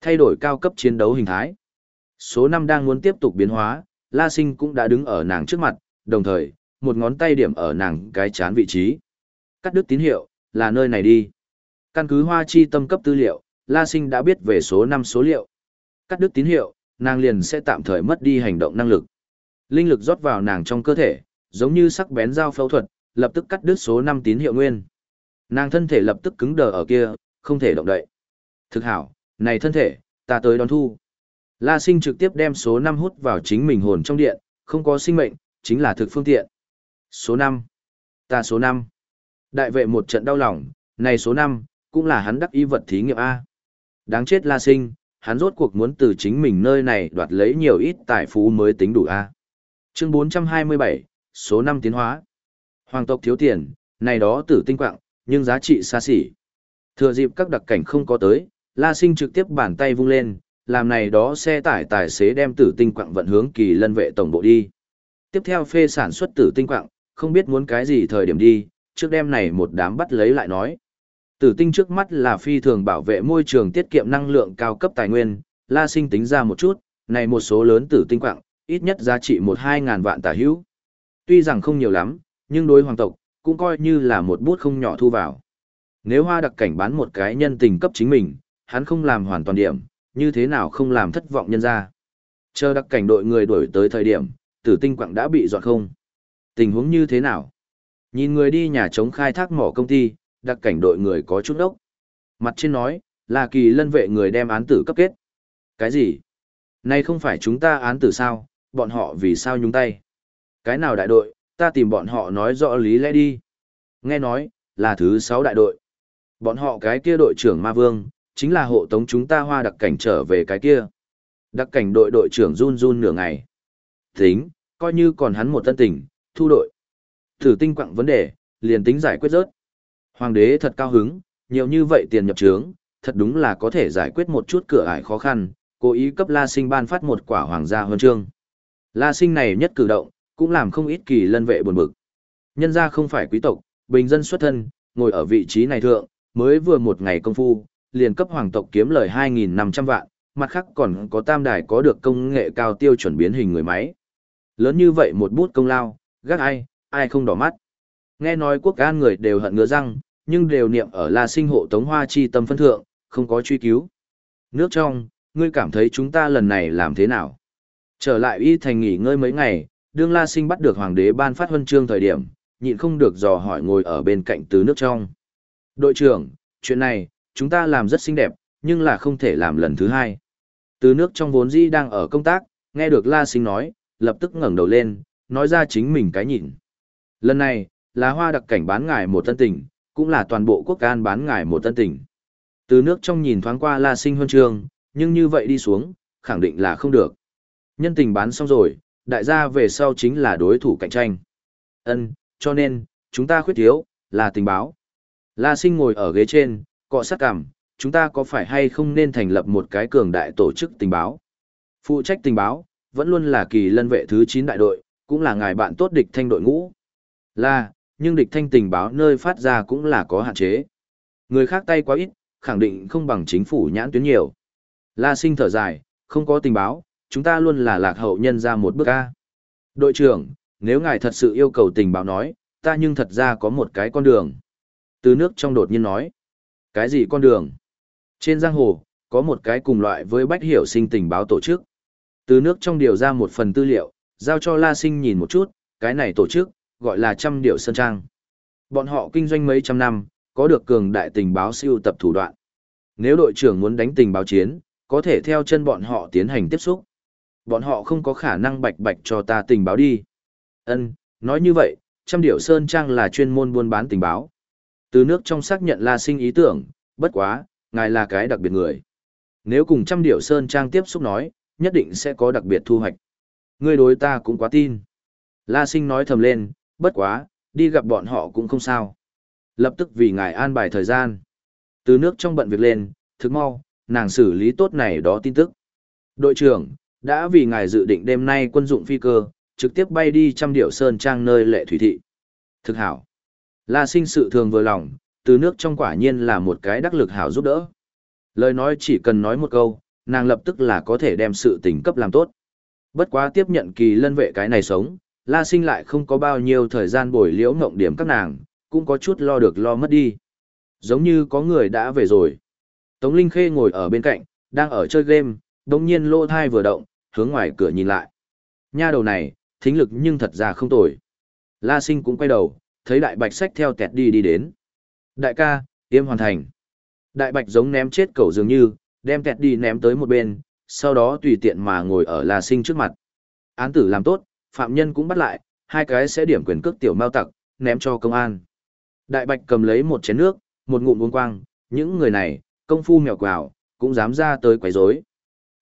Thay đổi cao cấp chiến đấu hình thái. Số 5 đang muốn tiếp tục biến hóa, La Sinh cũng đã đứng ở nàng trước mặt, đồng thời, một ngón tay điểm ở nàng cái chán vị trí. Cắt đứt tín hiệu, là nơi này đi. Căn cứ hoa chi tâm cấp tư liệu, La Sinh đã biết về số 5 số liệu. Cắt đứt tín hiệu, nàng liền sẽ tạm thời mất đi hành động năng lực. Linh lực rót vào nàng trong cơ thể, giống như sắc bén dao phẫu thuật, lập tức cắt đứt số 5 tín hiệu nguyên. Nàng thân thể lập tức cứng đờ ở kia, không thể động đậy. Thực hảo, này thân thể, ta tới đón thu. La sinh trực tiếp đem số 5 hút vào chính mình hồn trong điện, không có sinh mệnh, chính là thực phương tiện. Số 5. Ta số 5. Đại vệ một trận đau lòng, này số 5, cũng là hắn đắc ý vật thí nghiệm A. Đáng chết La sinh, hắn rốt cuộc muốn từ chính mình nơi này đoạt lấy nhiều ít tài phú mới tính đủ A. Chương 427, số 5 tiến hóa. Hoàng tộc thiếu tiền, này đó tử tinh quạng, nhưng giá trị xa xỉ. Thừa dịp các đặc cảnh không có tới, La Sinh trực tiếp bàn tay vung lên, làm này đó xe tải tài xế đem tử tinh quạng vận hướng kỳ lân vệ tổng bộ đi. Tiếp theo phê sản xuất tử tinh quạng, không biết muốn cái gì thời điểm đi, trước đêm này một đám bắt lấy lại nói. Tử tinh trước mắt là phi thường bảo vệ môi trường tiết kiệm năng lượng cao cấp tài nguyên, La Sinh tính ra một chút, này một số lớn tử tinh quạng, ít nhất giá trị một hai ngàn vạn tà hữu. Tuy rằng không nhiều lắm, nhưng đối hoàng tộc, cũng coi như là một bút không nhỏ thu vào. Nếu hoa đặc cảnh bán một cái nhân tình cấp chính mình, hắn không làm hoàn toàn điểm, như thế nào không làm thất vọng nhân ra. Chờ đặc cảnh đội người đuổi tới thời điểm, tử tinh quặng đã bị dọn không. Tình huống như thế nào? Nhìn người đi nhà chống khai thác mỏ công ty, đặc cảnh đội người có chút đốc Mặt trên nói, là kỳ lân vệ người đem án tử cấp kết. Cái gì? nay không phải chúng ta án tử sao, bọn họ vì sao nhúng tay? Cái nào đại đội, ta tìm bọn họ nói rõ lý lẽ đi. Nghe nói, là thứ sáu đại đội. Bọn họ cái kia đội trưởng Ma Vương, chính là hộ tống chúng ta hoa đặc cảnh trở về cái kia. Đặc cảnh đội đội trưởng run run nửa ngày. Tính, coi như còn hắn một tân tình, thu đội. Thử tinh quặng vấn đề, liền tính giải quyết rớt. Hoàng đế thật cao hứng, nhiều như vậy tiền nhập trướng, thật đúng là có thể giải quyết một chút cửa ải khó khăn, cố ý cấp La Sinh ban phát một quả hoàng gia huân chương. La Sinh này nhất cử động, cũng làm không ít kỳ lân vệ buồn bực. Nhân gia không phải quý tộc, bình dân xuất thân, ngồi ở vị trí này thượng, mới vừa một ngày công phu, liền cấp hoàng tộc kiếm lời 2.500 vạn, mặt khác còn có tam đài có được công nghệ cao tiêu chuẩn biến hình người máy. Lớn như vậy một bút công lao, gác ai, ai không đỏ mắt. Nghe nói quốc an người đều hận ngứa răng, nhưng đều niệm ở là sinh hộ tống hoa chi tâm phân thượng, không có truy cứu. Nước trong, ngươi cảm thấy chúng ta lần này làm thế nào? Trở lại y thành nghỉ ngơi mấy ngày, đương la sinh bắt được hoàng đế ban phát huân chương thời điểm, nhịn không được dò hỏi ngồi ở bên cạnh từ nước trong. Đội trưởng, chuyện này, chúng ta làm rất xinh đẹp, nhưng là không thể làm lần thứ hai. Từ nước trong vốn dĩ đang ở công tác, nghe được la sinh nói, lập tức ngẩng đầu lên, nói ra chính mình cái nhìn. Lần này, là hoa đặc cảnh bán ngài một tân tình, cũng là toàn bộ quốc can bán ngài một tân tình. Từ nước trong nhìn thoáng qua la sinh huân trường nhưng như vậy đi xuống, khẳng định là không được. Nhân tình bán xong rồi, đại gia về sau chính là đối thủ cạnh tranh. Ân, cho nên, chúng ta khuyết thiếu, là tình báo. La sinh ngồi ở ghế trên, cọ sát cảm, chúng ta có phải hay không nên thành lập một cái cường đại tổ chức tình báo. Phụ trách tình báo, vẫn luôn là kỳ lân vệ thứ 9 đại đội, cũng là ngài bạn tốt địch thanh đội ngũ. Là, nhưng địch thanh tình báo nơi phát ra cũng là có hạn chế. Người khác tay quá ít, khẳng định không bằng chính phủ nhãn tuyến nhiều. La sinh thở dài, không có tình báo, chúng ta luôn là lạc hậu nhân ra một bước ca. Đội trưởng, nếu ngài thật sự yêu cầu tình báo nói, ta nhưng thật ra có một cái con đường. Từ nước trong đột nhiên nói. Cái gì con đường? Trên giang hồ, có một cái cùng loại với bách hiểu sinh tình báo tổ chức. Từ nước trong điều ra một phần tư liệu, giao cho La Sinh nhìn một chút, cái này tổ chức, gọi là trăm điệu sơn trang. Bọn họ kinh doanh mấy trăm năm, có được cường đại tình báo siêu tập thủ đoạn. Nếu đội trưởng muốn đánh tình báo chiến, có thể theo chân bọn họ tiến hành tiếp xúc. Bọn họ không có khả năng bạch bạch cho ta tình báo đi. Ân, nói như vậy, trăm điệu sơn trang là chuyên môn buôn bán tình báo. Từ nước trong xác nhận La Sinh ý tưởng, bất quá, ngài là cái đặc biệt người. Nếu cùng trăm điệu sơn trang tiếp xúc nói, nhất định sẽ có đặc biệt thu hoạch. Ngươi đối ta cũng quá tin. La Sinh nói thầm lên, bất quá, đi gặp bọn họ cũng không sao. Lập tức vì ngài an bài thời gian. Từ nước trong bận việc lên, thức mau, nàng xử lý tốt này đó tin tức. Đội trưởng, đã vì ngài dự định đêm nay quân dụng phi cơ, trực tiếp bay đi trăm điệu sơn trang nơi lệ thủy thị. Thực hảo. La sinh sự thường vừa lòng, từ nước trong quả nhiên là một cái đắc lực hảo giúp đỡ. Lời nói chỉ cần nói một câu, nàng lập tức là có thể đem sự tình cấp làm tốt. Bất quá tiếp nhận kỳ lân vệ cái này sống, La Sinh lại không có bao nhiêu thời gian bồi liễu ngộng điểm các nàng, cũng có chút lo được lo mất đi. Giống như có người đã về rồi. Tống Linh Khê ngồi ở bên cạnh, đang ở chơi game, đồng nhiên lô thai vừa động, hướng ngoài cửa nhìn lại. Nha đầu này, thính lực nhưng thật ra không tồi. La Sinh cũng quay đầu, thấy đại bạch sách theo tẹt đi đi đến. Đại ca, tiêm hoàn thành. Đại bạch giống ném chết cẩu dường như, đem tẹt đi ném tới một bên, sau đó tùy tiện mà ngồi ở là Sinh trước mặt. Án tử làm tốt, phạm nhân cũng bắt lại, hai cái sẽ điểm quyền cước tiểu mao tặc, ném cho công an. Đại bạch cầm lấy một chén nước, một ngụm uống quang, những người này, công phu mèo quào, cũng dám ra tới quấy rối.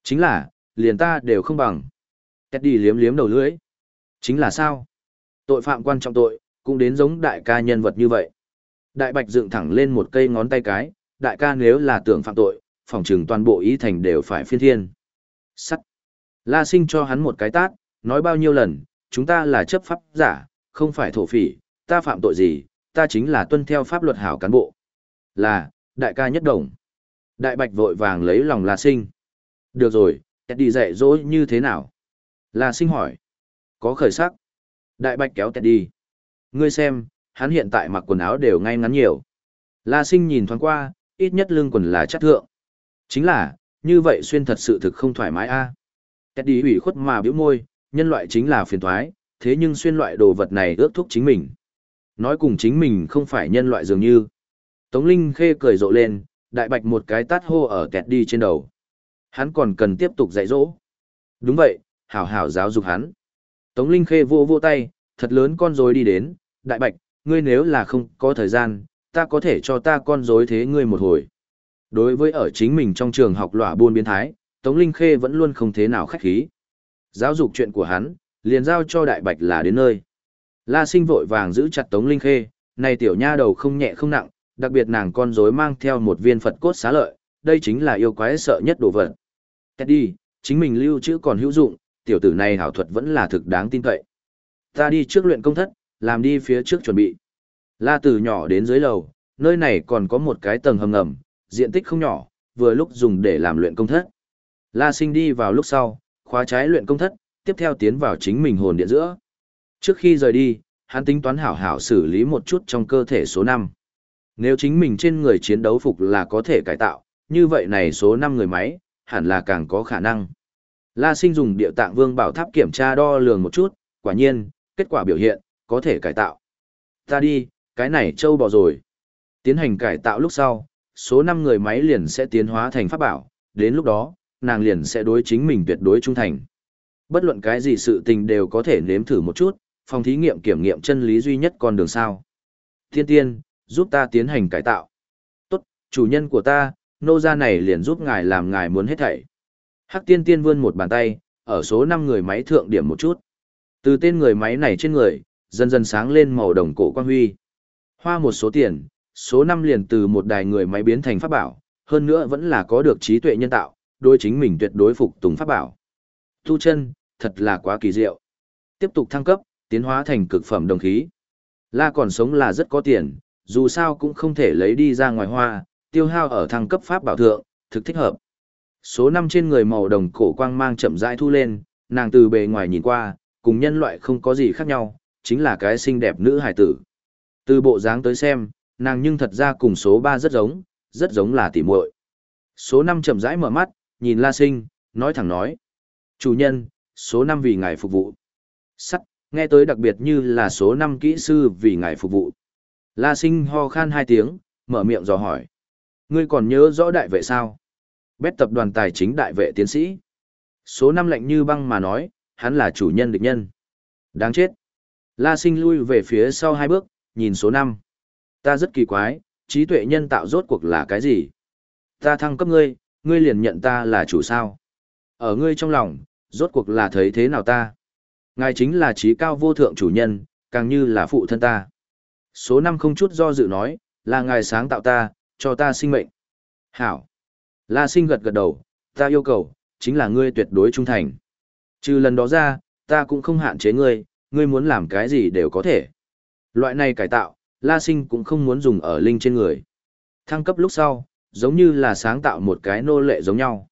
Chính là, liền ta đều không bằng. Tẹt đi liếm liếm đầu lưỡi. Chính là sao? Tội phạm quan trọng tội, cũng đến giống đại ca nhân vật như vậy. Đại bạch dựng thẳng lên một cây ngón tay cái, đại ca nếu là tưởng phạm tội, phòng trừng toàn bộ ý thành đều phải phiên thiên. Sắt. La sinh cho hắn một cái tát, nói bao nhiêu lần, chúng ta là chấp pháp giả, không phải thổ phỉ, ta phạm tội gì, ta chính là tuân theo pháp luật hảo cán bộ. Là, đại ca nhất đồng. Đại bạch vội vàng lấy lòng La sinh. Được rồi, đi dạy dỗ như thế nào? La sinh hỏi. Có khởi sắc. Đại bạch kéo đi. Ngươi xem, hắn hiện tại mặc quần áo đều ngay ngắn nhiều. La sinh nhìn thoáng qua, ít nhất lưng quần là chất thượng. Chính là, như vậy xuyên thật sự thực không thoải mái a. À. Teddy ủy khuất mà biểu môi, nhân loại chính là phiền toái, thế nhưng xuyên loại đồ vật này ước thúc chính mình. Nói cùng chính mình không phải nhân loại dường như. Tống Linh khê cười rộ lên, đại bạch một cái tát hô ở kẹt đi trên đầu. Hắn còn cần tiếp tục dạy dỗ. Đúng vậy, hảo hảo giáo dục hắn. Tống Linh khê vô vô tay, thật lớn con rối đi đến, đại bạch, ngươi nếu là không có thời gian, ta có thể cho ta con rối thế ngươi một hồi. Đối với ở chính mình trong trường học lỏa buôn biến thái, Tống Linh Khê vẫn luôn không thế nào khách khí. Giáo dục chuyện của hắn, liền giao cho Đại Bạch là đến nơi. La Sinh vội vàng giữ chặt Tống Linh Khê, này tiểu nha đầu không nhẹ không nặng, đặc biệt nàng con rối mang theo một viên Phật cốt xá lợi, đây chính là yêu quái sợ nhất đồ vật. Teddy, chính mình lưu trữ còn hữu dụng, tiểu tử này hảo thuật vẫn là thực đáng tin cậy. Ta đi trước luyện công thất, làm đi phía trước chuẩn bị. La từ nhỏ đến dưới lầu, nơi này còn có một cái tầng hầm ngầm, diện tích không nhỏ, vừa lúc dùng để làm luyện công thất. La sinh đi vào lúc sau, khóa trái luyện công thất, tiếp theo tiến vào chính mình hồn điện giữa. Trước khi rời đi, hắn tính toán hảo hảo xử lý một chút trong cơ thể số 5. Nếu chính mình trên người chiến đấu phục là có thể cải tạo, như vậy này số 5 người máy, hẳn là càng có khả năng. La sinh dùng địa tạng vương bảo tháp kiểm tra đo lường một chút, quả nhiên, kết quả biểu hiện, có thể cải tạo. Ta đi, cái này trâu bò rồi. Tiến hành cải tạo lúc sau, số 5 người máy liền sẽ tiến hóa thành pháp bảo, đến lúc đó, nàng liền sẽ đối chính mình tuyệt đối trung thành. Bất luận cái gì sự tình đều có thể nếm thử một chút, phòng thí nghiệm kiểm nghiệm chân lý duy nhất con đường sao. Thiên tiên, giúp ta tiến hành cải tạo. Tốt, chủ nhân của ta, nô gia này liền giúp ngài làm ngài muốn hết thảy. Hắc tiên tiên vươn một bàn tay, ở số 5 người máy thượng điểm một chút. Từ tên người máy này trên người, dần dần sáng lên màu đồng cổ quang huy. Hoa một số tiền, số năm liền từ một đài người máy biến thành pháp bảo, hơn nữa vẫn là có được trí tuệ nhân tạo, đối chính mình tuyệt đối phục tùng pháp bảo. Tu chân, thật là quá kỳ diệu. Tiếp tục thăng cấp, tiến hóa thành cực phẩm đồng khí. La còn sống là rất có tiền, dù sao cũng không thể lấy đi ra ngoài hoa, tiêu hao ở thăng cấp pháp bảo thượng, thực thích hợp. Số năm trên người màu đồng cổ quang mang chậm rãi thu lên, nàng từ bề ngoài nhìn qua, cùng nhân loại không có gì khác nhau, chính là cái xinh đẹp nữ hải tử. Từ bộ dáng tới xem, nàng nhưng thật ra cùng số 3 rất giống, rất giống là tỉ muội. Số 5 chậm rãi mở mắt, nhìn La Sinh, nói thẳng nói. Chủ nhân, số 5 vì ngài phục vụ. Sắt, nghe tới đặc biệt như là số 5 kỹ sư vì ngài phục vụ. La Sinh ho khan hai tiếng, mở miệng dò hỏi. Ngươi còn nhớ rõ đại vệ sao? Bét tập đoàn tài chính đại vệ tiến sĩ. Số 5 lạnh như băng mà nói, hắn là chủ nhân địch nhân. Đáng chết. La Sinh lui về phía sau hai bước, nhìn số 5. Ta rất kỳ quái, trí tuệ nhân tạo rốt cuộc là cái gì? Ta thăng cấp ngươi, ngươi liền nhận ta là chủ sao? Ở ngươi trong lòng, rốt cuộc là thấy thế nào ta? Ngài chính là trí cao vô thượng chủ nhân, càng như là phụ thân ta. Số năm không chút do dự nói, là ngài sáng tạo ta, cho ta sinh mệnh. Hảo. La sinh gật gật đầu, ta yêu cầu, chính là ngươi tuyệt đối trung thành. Trừ lần đó ra, ta cũng không hạn chế ngươi, ngươi muốn làm cái gì đều có thể. Loại này cải tạo, La Sinh cũng không muốn dùng ở linh trên người. Thăng cấp lúc sau, giống như là sáng tạo một cái nô lệ giống nhau.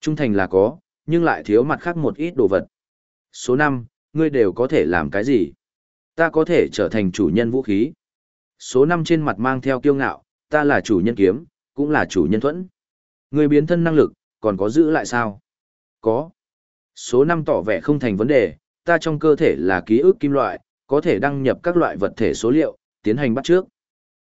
Trung thành là có, nhưng lại thiếu mặt khác một ít đồ vật. Số 5, ngươi đều có thể làm cái gì? Ta có thể trở thành chủ nhân vũ khí. Số 5 trên mặt mang theo kiêu ngạo, ta là chủ nhân kiếm, cũng là chủ nhân thuẫn. Ngươi biến thân năng lực, còn có giữ lại sao? Có. Số 5 tỏ vẻ không thành vấn đề, ta trong cơ thể là ký ức kim loại, có thể đăng nhập các loại vật thể số liệu, tiến hành bắt trước.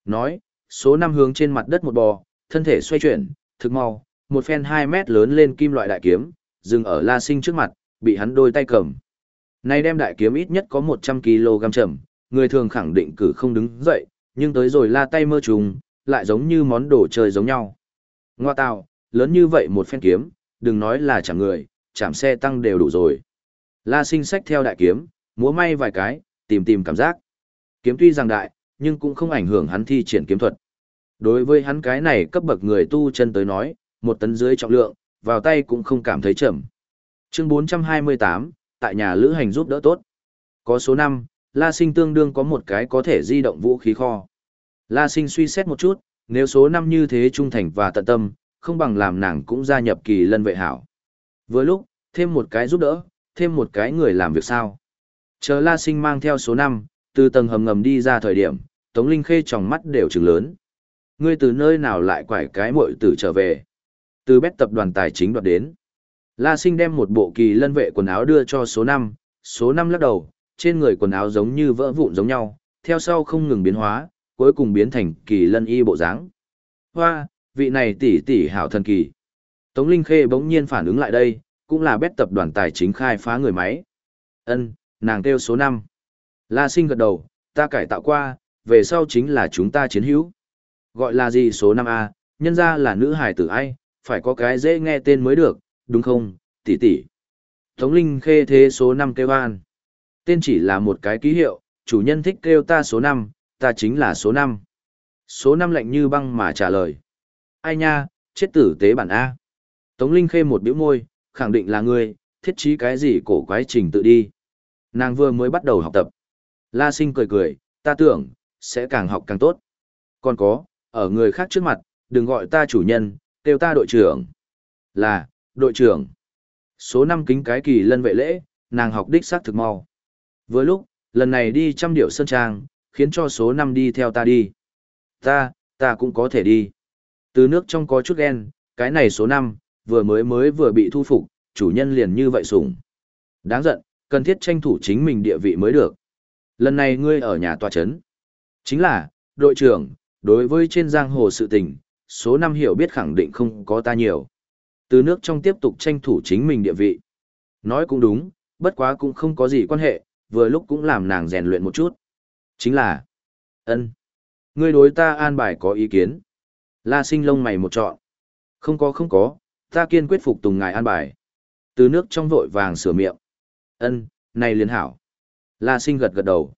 Nói, số 5 hướng trên mặt đất một bò, thân thể xoay chuyển, thực mau, một phen 2 mét lớn lên kim loại đại kiếm, dừng ở La Sinh trước mặt, bị hắn đôi tay cầm. nay đem đại kiếm ít nhất có 100 kg trầm, người thường khẳng định cử không đứng dậy, nhưng tới rồi la tay mơ trùng, lại giống như món đồ chơi giống nhau. Ngoa tào, lớn như vậy một phen kiếm, đừng nói là chẳng người, chạm xe tăng đều đủ rồi. La sinh sách theo đại kiếm, múa may vài cái, tìm tìm cảm giác. Kiếm tuy rằng đại, nhưng cũng không ảnh hưởng hắn thi triển kiếm thuật. Đối với hắn cái này cấp bậc người tu chân tới nói, một tấn dưới trọng lượng, vào tay cũng không cảm thấy chậm. Chương 428, tại nhà lữ hành giúp đỡ tốt. Có số 5, La Sinh tương đương có một cái có thể di động vũ khí kho. La Sinh suy xét một chút, nếu số 5 như thế trung thành và tận tâm, không bằng làm nàng cũng gia nhập kỳ lân vệ hảo. Vừa lúc, thêm một cái giúp đỡ, thêm một cái người làm việc sao. Chờ La Sinh mang theo số 5, từ tầng hầm ngầm đi ra thời điểm, Tống Linh Khê tròng mắt đều trừng lớn. Ngươi từ nơi nào lại quải cái muội tử trở về? Từ bét tập đoàn tài chính đoạt đến. La Sinh đem một bộ kỳ lân vệ quần áo đưa cho số 5, số 5 lắc đầu, trên người quần áo giống như vỡ vụn giống nhau, theo sau không ngừng biến hóa, cuối cùng biến thành kỳ lân y bộ dáng. Hoa, vị này tỷ tỷ hảo thần kỳ. Tống Linh Khê bỗng nhiên phản ứng lại đây, cũng là bét tập đoàn tài chính khai phá người máy. Ân, nàng kêu số 5. La Sinh gật đầu, ta cải tạo qua, về sau chính là chúng ta chiến hữu. Gọi là gì số 5A, nhân ra là nữ hài tử ai, phải có cái dễ nghe tên mới được, đúng không, tỷ tỷ. Tống Linh khê thế số 5 kêu an. Tên chỉ là một cái ký hiệu, chủ nhân thích kêu ta số 5, ta chính là số 5. Số 5 lạnh như băng mà trả lời. Ai nha, chết tử tế bản A. Tống Linh khê một biểu môi, khẳng định là ngươi, thiết trí cái gì cổ quái trình tự đi. Nàng vừa mới bắt đầu học tập. La sinh cười cười, ta tưởng, sẽ càng học càng tốt. Còn có, ở người khác trước mặt, đừng gọi ta chủ nhân, kêu ta đội trưởng. Là, đội trưởng. Số năm kính cái kỳ lân vệ lễ, nàng học đích xác thực mau. Vừa lúc, lần này đi trăm điệu sơn trang, khiến cho số năm đi theo ta đi. Ta, ta cũng có thể đi. Từ nước trong có chút ghen, cái này số năm vừa mới mới vừa bị thu phục, chủ nhân liền như vậy sủng. Đáng giận, cần thiết tranh thủ chính mình địa vị mới được. Lần này ngươi ở nhà tòa chấn. Chính là, đội trưởng, đối với trên giang hồ sự tình, số năm hiểu biết khẳng định không có ta nhiều. Từ nước trong tiếp tục tranh thủ chính mình địa vị. Nói cũng đúng, bất quá cũng không có gì quan hệ, vừa lúc cũng làm nàng rèn luyện một chút. Chính là, ân Ngươi đối ta an bài có ý kiến. La sinh lông mày một trọn. Không có không có, ta kiên quyết phục tùng ngài an bài. Từ nước trong vội vàng sửa miệng. ân này liên hảo. La sinh gật gật đầu.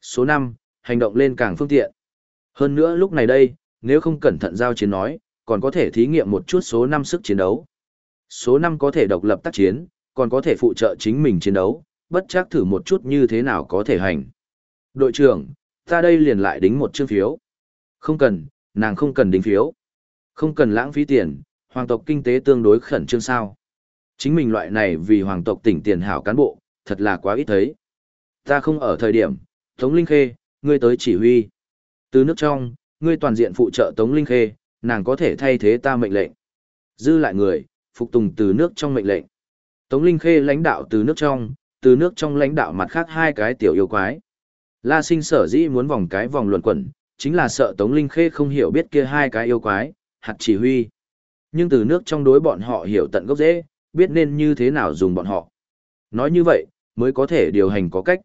Số 5, hành động lên càng phương tiện. Hơn nữa lúc này đây, nếu không cẩn thận giao chiến nói, còn có thể thí nghiệm một chút số 5 sức chiến đấu. Số 5 có thể độc lập tác chiến, còn có thể phụ trợ chính mình chiến đấu, bất chắc thử một chút như thế nào có thể hành. Đội trưởng, ta đây liền lại đính một chương phiếu. Không cần, nàng không cần đính phiếu. Không cần lãng phí tiền, hoàng tộc kinh tế tương đối khẩn trương sao. Chính mình loại này vì hoàng tộc tỉnh tiền hảo cán bộ, thật là quá ít thấy. Ta không ở thời điểm, Tống Linh Khê, ngươi tới chỉ huy. Từ nước trong, ngươi toàn diện phụ trợ Tống Linh Khê, nàng có thể thay thế ta mệnh lệnh. Dư lại người, phục tùng từ nước trong mệnh lệnh. Tống Linh Khê lãnh đạo từ nước trong, từ nước trong lãnh đạo mặt khác hai cái tiểu yêu quái. La sinh sở dĩ muốn vòng cái vòng luẩn quẩn, chính là sợ Tống Linh Khê không hiểu biết kia hai cái yêu quái, hạt chỉ huy. Nhưng từ nước trong đối bọn họ hiểu tận gốc dễ, biết nên như thế nào dùng bọn họ. Nói như vậy, mới có thể điều hành có cách.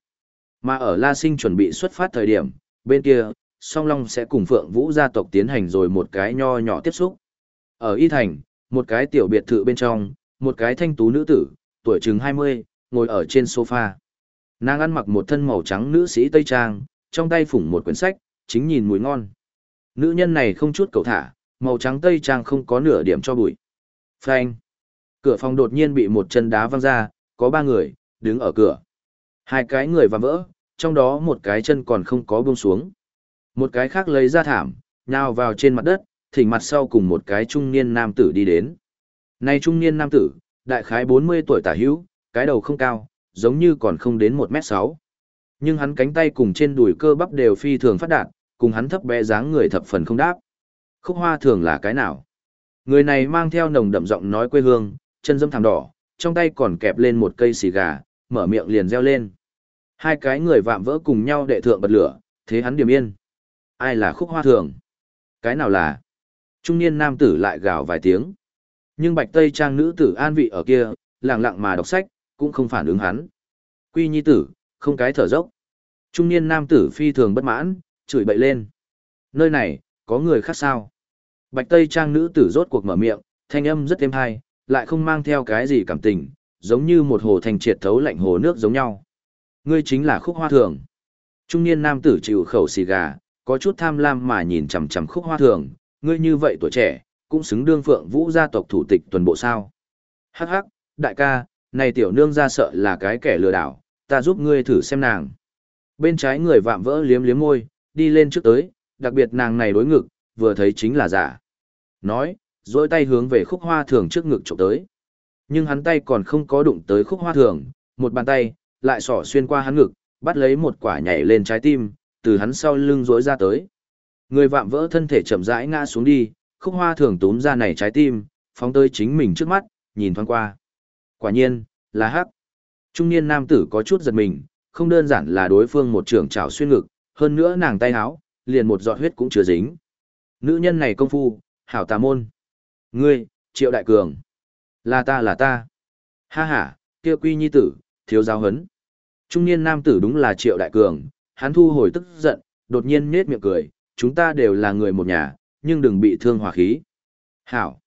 Mà ở La Sinh chuẩn bị xuất phát thời điểm, bên kia, song long sẽ cùng phượng vũ gia tộc tiến hành rồi một cái nho nhỏ tiếp xúc. Ở Y Thành, một cái tiểu biệt thự bên trong, một cái thanh tú nữ tử, tuổi chừng 20, ngồi ở trên sofa. Nàng ăn mặc một thân màu trắng nữ sĩ Tây Trang, trong tay phủng một quyển sách, chính nhìn mùi ngon. Nữ nhân này không chút cầu thả, màu trắng Tây Trang không có nửa điểm cho bụi. Phanh. Cửa phòng đột nhiên bị một chân đá văng ra, có ba người, đứng ở cửa. Hai cái người và vỡ, trong đó một cái chân còn không có buông xuống. Một cái khác lấy ra thảm, nhào vào trên mặt đất, thỉnh mặt sau cùng một cái trung niên nam tử đi đến. Này trung niên nam tử, đại khái 40 tuổi tả hữu, cái đầu không cao, giống như còn không đến 1m6. Nhưng hắn cánh tay cùng trên đùi cơ bắp đều phi thường phát đạt, cùng hắn thấp bé dáng người thập phần không đáp. Khúc hoa thường là cái nào? Người này mang theo nồng đậm giọng nói quê hương, chân dâm thảm đỏ, trong tay còn kẹp lên một cây xì gà, mở miệng liền reo lên. Hai cái người vạm vỡ cùng nhau đệ thượng bật lửa, thế hắn điềm yên. Ai là khúc hoa thường? Cái nào là? Trung niên nam tử lại gào vài tiếng. Nhưng bạch tây trang nữ tử an vị ở kia, lặng lặng mà đọc sách, cũng không phản ứng hắn. Quy nhi tử, không cái thở dốc. Trung niên nam tử phi thường bất mãn, chửi bậy lên. Nơi này, có người khác sao? Bạch tây trang nữ tử rốt cuộc mở miệng, thanh âm rất êm hay, lại không mang theo cái gì cảm tình, giống như một hồ thành triệt thấu lạnh hồ nước giống nhau. Ngươi chính là khúc hoa thường. Trung niên nam tử chịu khẩu xì gà, có chút tham lam mà nhìn chằm chằm khúc hoa thường, ngươi như vậy tuổi trẻ, cũng xứng đương phượng vũ gia tộc thủ tịch tuần bộ sao. Hắc hắc, đại ca, này tiểu nương ra sợ là cái kẻ lừa đảo, ta giúp ngươi thử xem nàng. Bên trái người vạm vỡ liếm liếm môi, đi lên trước tới, đặc biệt nàng này đối ngực, vừa thấy chính là giả. Nói, dối tay hướng về khúc hoa thường trước ngực trộm tới. Nhưng hắn tay còn không có đụng tới khúc hoa thường, một bàn tay, lại sỏ xuyên qua hắn ngực, bắt lấy một quả nhảy lên trái tim, từ hắn sau lưng dối ra tới. Người vạm vỡ thân thể chậm rãi ngã xuống đi, khúc hoa thường túm ra này trái tim, phóng tới chính mình trước mắt, nhìn thoáng qua. Quả nhiên, là hắc. Trung niên nam tử có chút giật mình, không đơn giản là đối phương một trường trảo xuyên ngực, hơn nữa nàng tay háo, liền một giọt huyết cũng chưa dính. Nữ nhân này công phu, hảo tà môn. Ngươi, triệu đại cường. Là ta là ta. Ha ha, kia quy nhi tử, thiếu giáo hấn. Trung niên nam tử đúng là triệu đại cường, hắn thu hồi tức giận, đột nhiên nết miệng cười, chúng ta đều là người một nhà, nhưng đừng bị thương hòa khí. Hảo.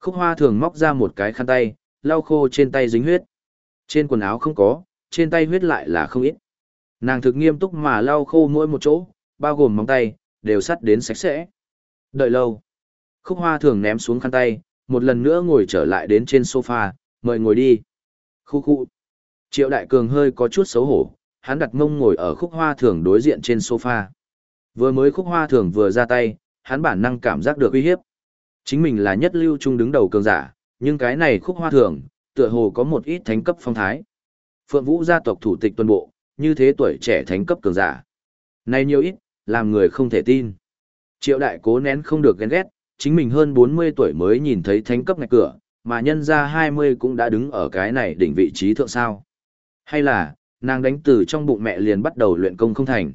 Khúc hoa thường móc ra một cái khăn tay, lau khô trên tay dính huyết. Trên quần áo không có, trên tay huyết lại là không ít. Nàng thực nghiêm túc mà lau khô mỗi một chỗ, bao gồm móng tay, đều sắt đến sạch sẽ. Đợi lâu. Khúc hoa thường ném xuống khăn tay, một lần nữa ngồi trở lại đến trên sofa, mời ngồi đi. Khu khu. Triệu Đại Cường hơi có chút xấu hổ, hắn đặt mông ngồi ở khúc hoa thường đối diện trên sofa. Vừa mới khúc hoa thường vừa ra tay, hắn bản năng cảm giác được uy hiếp. Chính mình là nhất lưu trung đứng đầu cường giả, nhưng cái này khúc hoa thường, tựa hồ có một ít thánh cấp phong thái. Phượng Vũ gia tộc thủ tịch tuần bộ, như thế tuổi trẻ thánh cấp cường giả. Này nhiều ít, làm người không thể tin. Triệu đại cố nén không được ghen ghét, chính mình hơn 40 tuổi mới nhìn thấy thánh cấp ngạch cửa, mà nhân ra 20 cũng đã đứng ở cái này đỉnh vị trí thượng sao. Hay là, nàng đánh từ trong bụng mẹ liền bắt đầu luyện công không thành.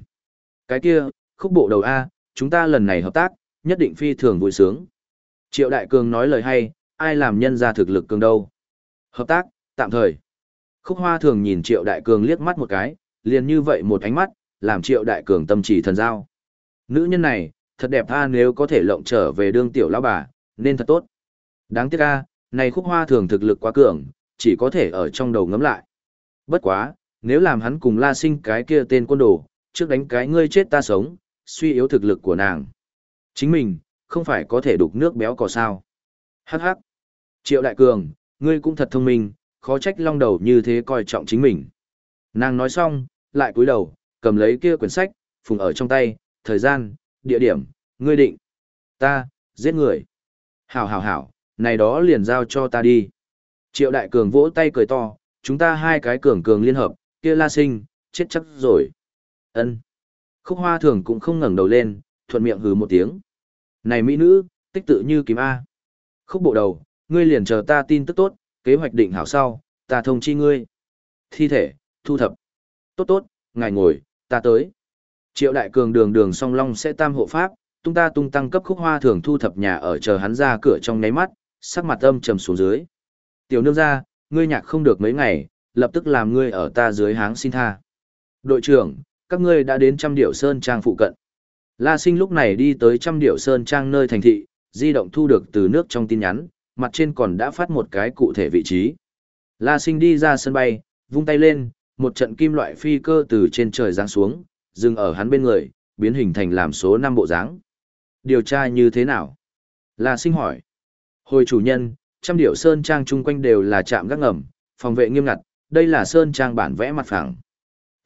Cái kia, khúc bộ đầu A, chúng ta lần này hợp tác, nhất định phi thường vui sướng. Triệu Đại Cường nói lời hay, ai làm nhân ra thực lực cường đâu. Hợp tác, tạm thời. Khúc Hoa thường nhìn Triệu Đại Cường liếc mắt một cái, liền như vậy một ánh mắt, làm Triệu Đại Cường tâm chỉ thần giao. Nữ nhân này, thật đẹp tha nếu có thể lộng trở về đương tiểu lão bà, nên thật tốt. Đáng tiếc a, này Khúc Hoa thường thực lực quá cường, chỉ có thể ở trong đầu ngấm lại. Bất quá, nếu làm hắn cùng La Sinh cái kia tên quân đồ, trước đánh cái ngươi chết ta sống, suy yếu thực lực của nàng. Chính mình, không phải có thể đục nước béo cò sao. Hắc hắc. Triệu Đại Cường, ngươi cũng thật thông minh, khó trách long đầu như thế coi trọng chính mình. Nàng nói xong, lại cúi đầu, cầm lấy kia quyển sách, phùng ở trong tay, thời gian, địa điểm, ngươi định. Ta, giết người. Hảo hảo hảo, này đó liền giao cho ta đi. Triệu Đại Cường vỗ tay cười to, chúng ta hai cái cường cường liên hợp, kia la sinh, chết chắc rồi. ân Khúc hoa thường cũng không ngẩng đầu lên, thuận miệng hừ một tiếng. Này mỹ nữ, tích tự như kiếm A. Khúc bộ đầu, ngươi liền chờ ta tin tức tốt, kế hoạch định hảo sau, ta thông chi ngươi. Thi thể, thu thập. Tốt tốt, ngài ngồi, ta tới. Triệu đại cường đường đường song long sẽ tam hộ pháp, tung ta tung tăng cấp khúc hoa thường thu thập nhà ở chờ hắn ra cửa trong nháy mắt, sắc mặt âm trầm xuống dưới. Tiểu nương ra, ngươi nhạc không được mấy ngày, lập tức làm ngươi ở ta dưới háng xin tha. Đội trưởng, các ngươi đã đến trăm điệu sơn trang phụ cận. La sinh lúc này đi tới trăm điệu sơn trang nơi thành thị, di động thu được từ nước trong tin nhắn, mặt trên còn đã phát một cái cụ thể vị trí. La sinh đi ra sân bay, vung tay lên, một trận kim loại phi cơ từ trên trời giáng xuống, dừng ở hắn bên người, biến hình thành làm số 5 bộ dáng. Điều tra như thế nào? Là sinh hỏi. Hồi chủ nhân, trăm điệu sơn trang chung quanh đều là trạm gác ngầm, phòng vệ nghiêm ngặt, đây là sơn trang bản vẽ mặt phẳng.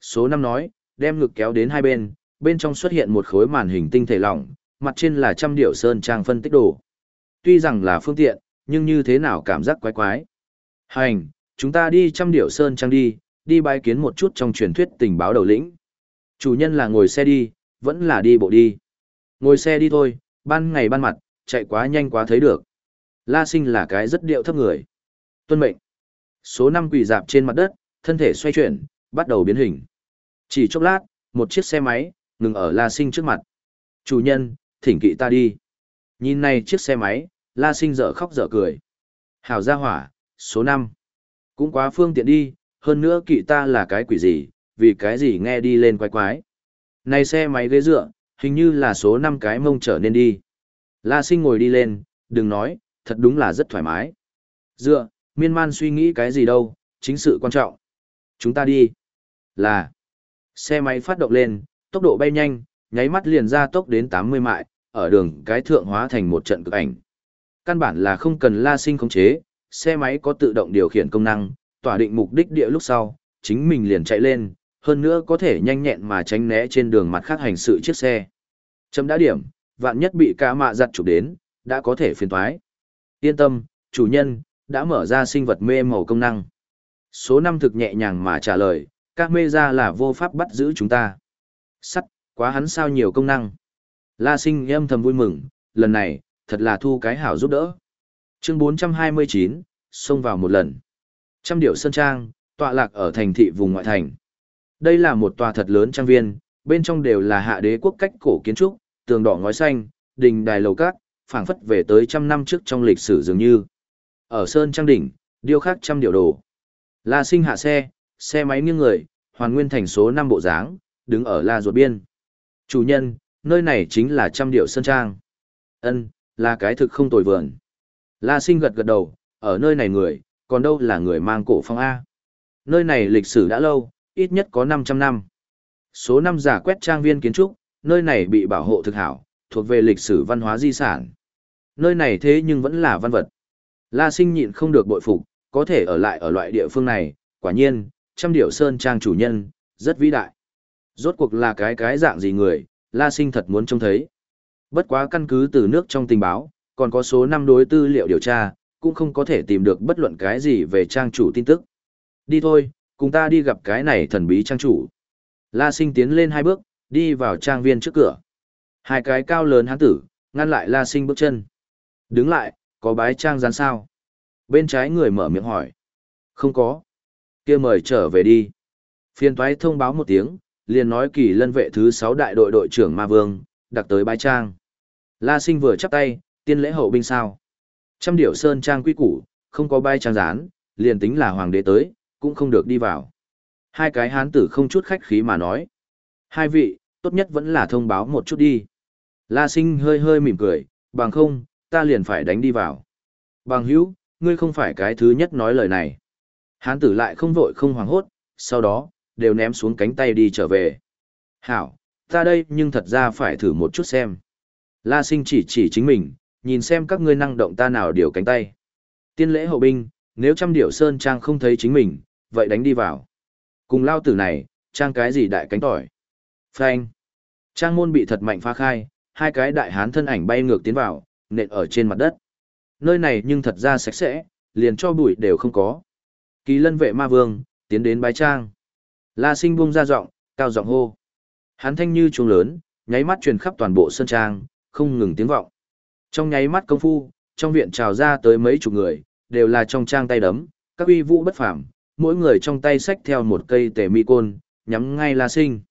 Số 5 nói, đem ngực kéo đến hai bên, bên trong xuất hiện một khối màn hình tinh thể lỏng, mặt trên là trăm điệu sơn trang phân tích đồ. Tuy rằng là phương tiện, nhưng như thế nào cảm giác quái quái. Hành, chúng ta đi trăm điểu sơn trang đi, đi bái kiến một chút trong truyền thuyết tình báo đầu lĩnh. Chủ nhân là ngồi xe đi, vẫn là đi bộ đi. Ngồi xe đi thôi, ban ngày ban mặt, chạy quá nhanh quá thấy được. La sinh là cái rất điệu thấp người. Tuân mệnh. Số năm quỳ dạp trên mặt đất, thân thể xoay chuyển, bắt đầu biến hình. Chỉ chốc lát, một chiếc xe máy, ngừng ở La sinh trước mặt. Chủ nhân, thỉnh kỵ ta đi. Nhìn này chiếc xe máy, La sinh dở khóc dở cười. Hảo gia hỏa, số năm Cũng quá phương tiện đi, hơn nữa kỵ ta là cái quỷ gì, vì cái gì nghe đi lên quái quái. Này xe máy ghế dựa, hình như là số năm cái mông trở nên đi. La sinh ngồi đi lên, đừng nói, thật đúng là rất thoải mái. Dựa, miên man suy nghĩ cái gì đâu, chính sự quan trọng. Chúng ta đi. Là. Xe máy phát động lên, tốc độ bay nhanh, nháy mắt liền ra tốc đến 80 mại, ở đường cái thượng hóa thành một trận cực ảnh. Căn bản là không cần la sinh khống chế, xe máy có tự động điều khiển công năng, tỏa định mục đích địa lúc sau, chính mình liền chạy lên, hơn nữa có thể nhanh nhẹn mà tránh né trên đường mặt khác hành sự chiếc xe. Chấm đã điểm, vạn nhất bị cá mạ giặt chụp đến, đã có thể phiền thoái. Yên tâm, chủ nhân, đã mở ra sinh vật mê màu công năng. Số năm thực nhẹ nhàng mà trả lời, các mê ra là vô pháp bắt giữ chúng ta. Sắt, quá hắn sao nhiều công năng. La sinh âm thầm vui mừng, lần này, thật là thu cái hảo giúp đỡ. Chương 429, xông vào một lần. Trăm điệu Sơn Trang, tọa lạc ở thành thị vùng ngoại thành. Đây là một tòa thật lớn trang viên, bên trong đều là hạ đế quốc cách cổ kiến trúc, tường đỏ ngói xanh, đình đài lầu cát, phảng phất về tới trăm năm trước trong lịch sử dường như. Ở Sơn Trang Đỉnh, điêu khắc trăm điệu đồ. La sinh hạ xe, xe máy nghiêng người, hoàn nguyên thành số 5 bộ dáng, đứng ở la ruột biên. Chủ nhân, nơi này chính là trăm điệu Sơn Trang. Ân, là cái thực không tồi vườn. La sinh gật gật đầu, ở nơi này người, còn đâu là người mang cổ phong A. Nơi này lịch sử đã lâu, ít nhất có 500 năm. Số năm giả quét trang viên kiến trúc, nơi này bị bảo hộ thực hảo, thuộc về lịch sử văn hóa di sản. Nơi này thế nhưng vẫn là văn vật. La sinh nhịn không được bội phục, có thể ở lại ở loại địa phương này, quả nhiên, trăm điệu sơn trang chủ nhân, rất vĩ đại. Rốt cuộc là cái cái dạng gì người, La sinh thật muốn trông thấy. Bất quá căn cứ từ nước trong tình báo, còn có số năm đối tư liệu điều tra, cũng không có thể tìm được bất luận cái gì về trang chủ tin tức. Đi thôi, cùng ta đi gặp cái này thần bí trang chủ. La sinh tiến lên hai bước, đi vào trang viên trước cửa. Hai cái cao lớn hán tử, ngăn lại La sinh bước chân. Đứng lại, có bái trang gián sao? Bên trái người mở miệng hỏi. Không có. kia mời trở về đi. Phiên toái thông báo một tiếng, liền nói kỳ lân vệ thứ 6 đại đội đội trưởng Ma Vương, đặc tới bái trang. La sinh vừa chắp tay, tiên lễ hậu binh sao. Trăm điểu sơn trang quy củ, không có bay trang gián, liền tính là hoàng đế tới, cũng không được đi vào. Hai cái hán tử không chút khách khí mà nói. Hai vị, tốt nhất vẫn là thông báo một chút đi. La sinh hơi hơi mỉm cười, bằng không, ta liền phải đánh đi vào. Bằng hữu, ngươi không phải cái thứ nhất nói lời này. Hán tử lại không vội không hoảng hốt, sau đó, đều ném xuống cánh tay đi trở về. Hảo, ta đây nhưng thật ra phải thử một chút xem. La sinh chỉ chỉ chính mình, nhìn xem các ngươi năng động ta nào điều cánh tay. Tiên lễ hậu binh, nếu trăm điểu sơn trang không thấy chính mình, vậy đánh đi vào. Cùng lao tử này, trang cái gì đại cánh tỏi. Phanh. Trang môn bị thật mạnh phá khai, hai cái đại hán thân ảnh bay ngược tiến vào, nện ở trên mặt đất. Nơi này nhưng thật ra sạch sẽ, liền cho bụi đều không có. Kỳ lân vệ ma vương, tiến đến bái trang. La sinh buông ra giọng, cao giọng hô. Hắn thanh như chuông lớn, nháy mắt truyền khắp toàn bộ sơn trang, không ngừng tiếng vọng. Trong nháy mắt công phu, trong viện trào ra tới mấy chục người, đều là trong trang tay đấm, các uy vũ bất phàm, mỗi người trong tay xách theo một cây tề mi côn, nhắm ngay La Sinh.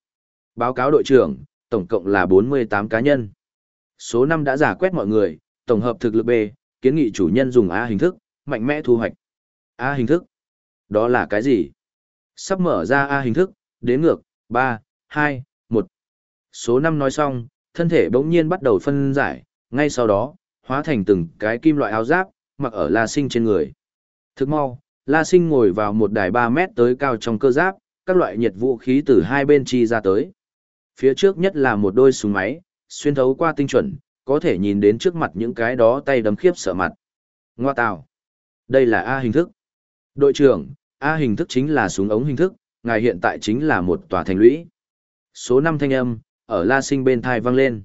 Báo cáo đội trưởng, tổng cộng là 48 cá nhân. Số 5 đã giả quét mọi người, tổng hợp thực lực B, kiến nghị chủ nhân dùng A hình thức, mạnh mẽ thu hoạch. A hình thức? Đó là cái gì? Sắp mở ra A hình thức, đến ngược, 3, 2, 1. Số 5 nói xong, thân thể bỗng nhiên bắt đầu phân giải, ngay sau đó, hóa thành từng cái kim loại áo giáp, mặc ở La Sinh trên người. Thức mau, La Sinh ngồi vào một đài 3 mét tới cao trong cơ giáp, các loại nhiệt vũ khí từ hai bên chi ra tới. Phía trước nhất là một đôi súng máy, xuyên thấu qua tinh chuẩn, có thể nhìn đến trước mặt những cái đó tay đấm khiếp sợ mặt. Ngoa tào. Đây là A hình thức. Đội trưởng, A hình thức chính là súng ống hình thức, ngài hiện tại chính là một tòa thành lũy. Số 5 thanh âm, ở La Sinh bên thai vang lên.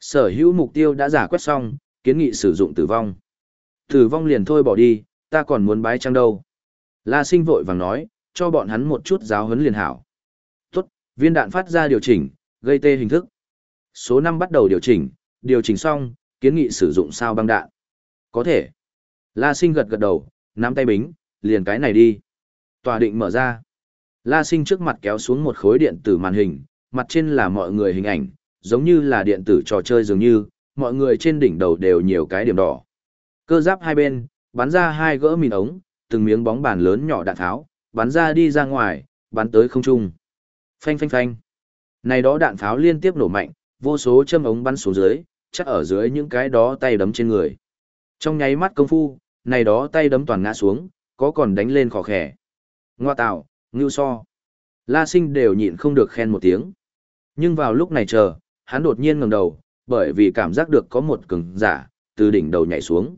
Sở hữu mục tiêu đã giả quét xong, kiến nghị sử dụng tử vong. Tử vong liền thôi bỏ đi, ta còn muốn bái trăng đâu. La sinh vội vàng nói, cho bọn hắn một chút giáo huấn liền hảo. Tốt, viên đạn phát ra điều chỉnh, gây tê hình thức. Số 5 bắt đầu điều chỉnh, điều chỉnh xong, kiến nghị sử dụng sao băng đạn. Có thể. La sinh gật gật đầu, nắm tay bính, liền cái này đi. Tòa định mở ra. La sinh trước mặt kéo xuống một khối điện tử màn hình, mặt trên là mọi người hình ảnh, giống như là điện tử trò chơi dường như, mọi người trên đỉnh đầu đều nhiều cái điểm đỏ. Cơ giáp hai bên, bắn ra hai gỡ mìn ống, từng miếng bóng bàn lớn nhỏ đạn tháo, bắn ra đi ra ngoài, bắn tới không trung. Phanh phanh phanh. Này đó đạn pháo liên tiếp nổ mạnh, vô số châm ống bắn xuống dưới, chắc ở dưới những cái đó tay đấm trên người. Trong nháy mắt công phu, này đó tay đấm toàn ngã xuống, có còn đánh lên khó khẻ. Ngoa tạo, ngưu so. La sinh đều nhịn không được khen một tiếng. Nhưng vào lúc này chờ, hắn đột nhiên ngẩng đầu, bởi vì cảm giác được có một cường giả, từ đỉnh đầu nhảy xuống.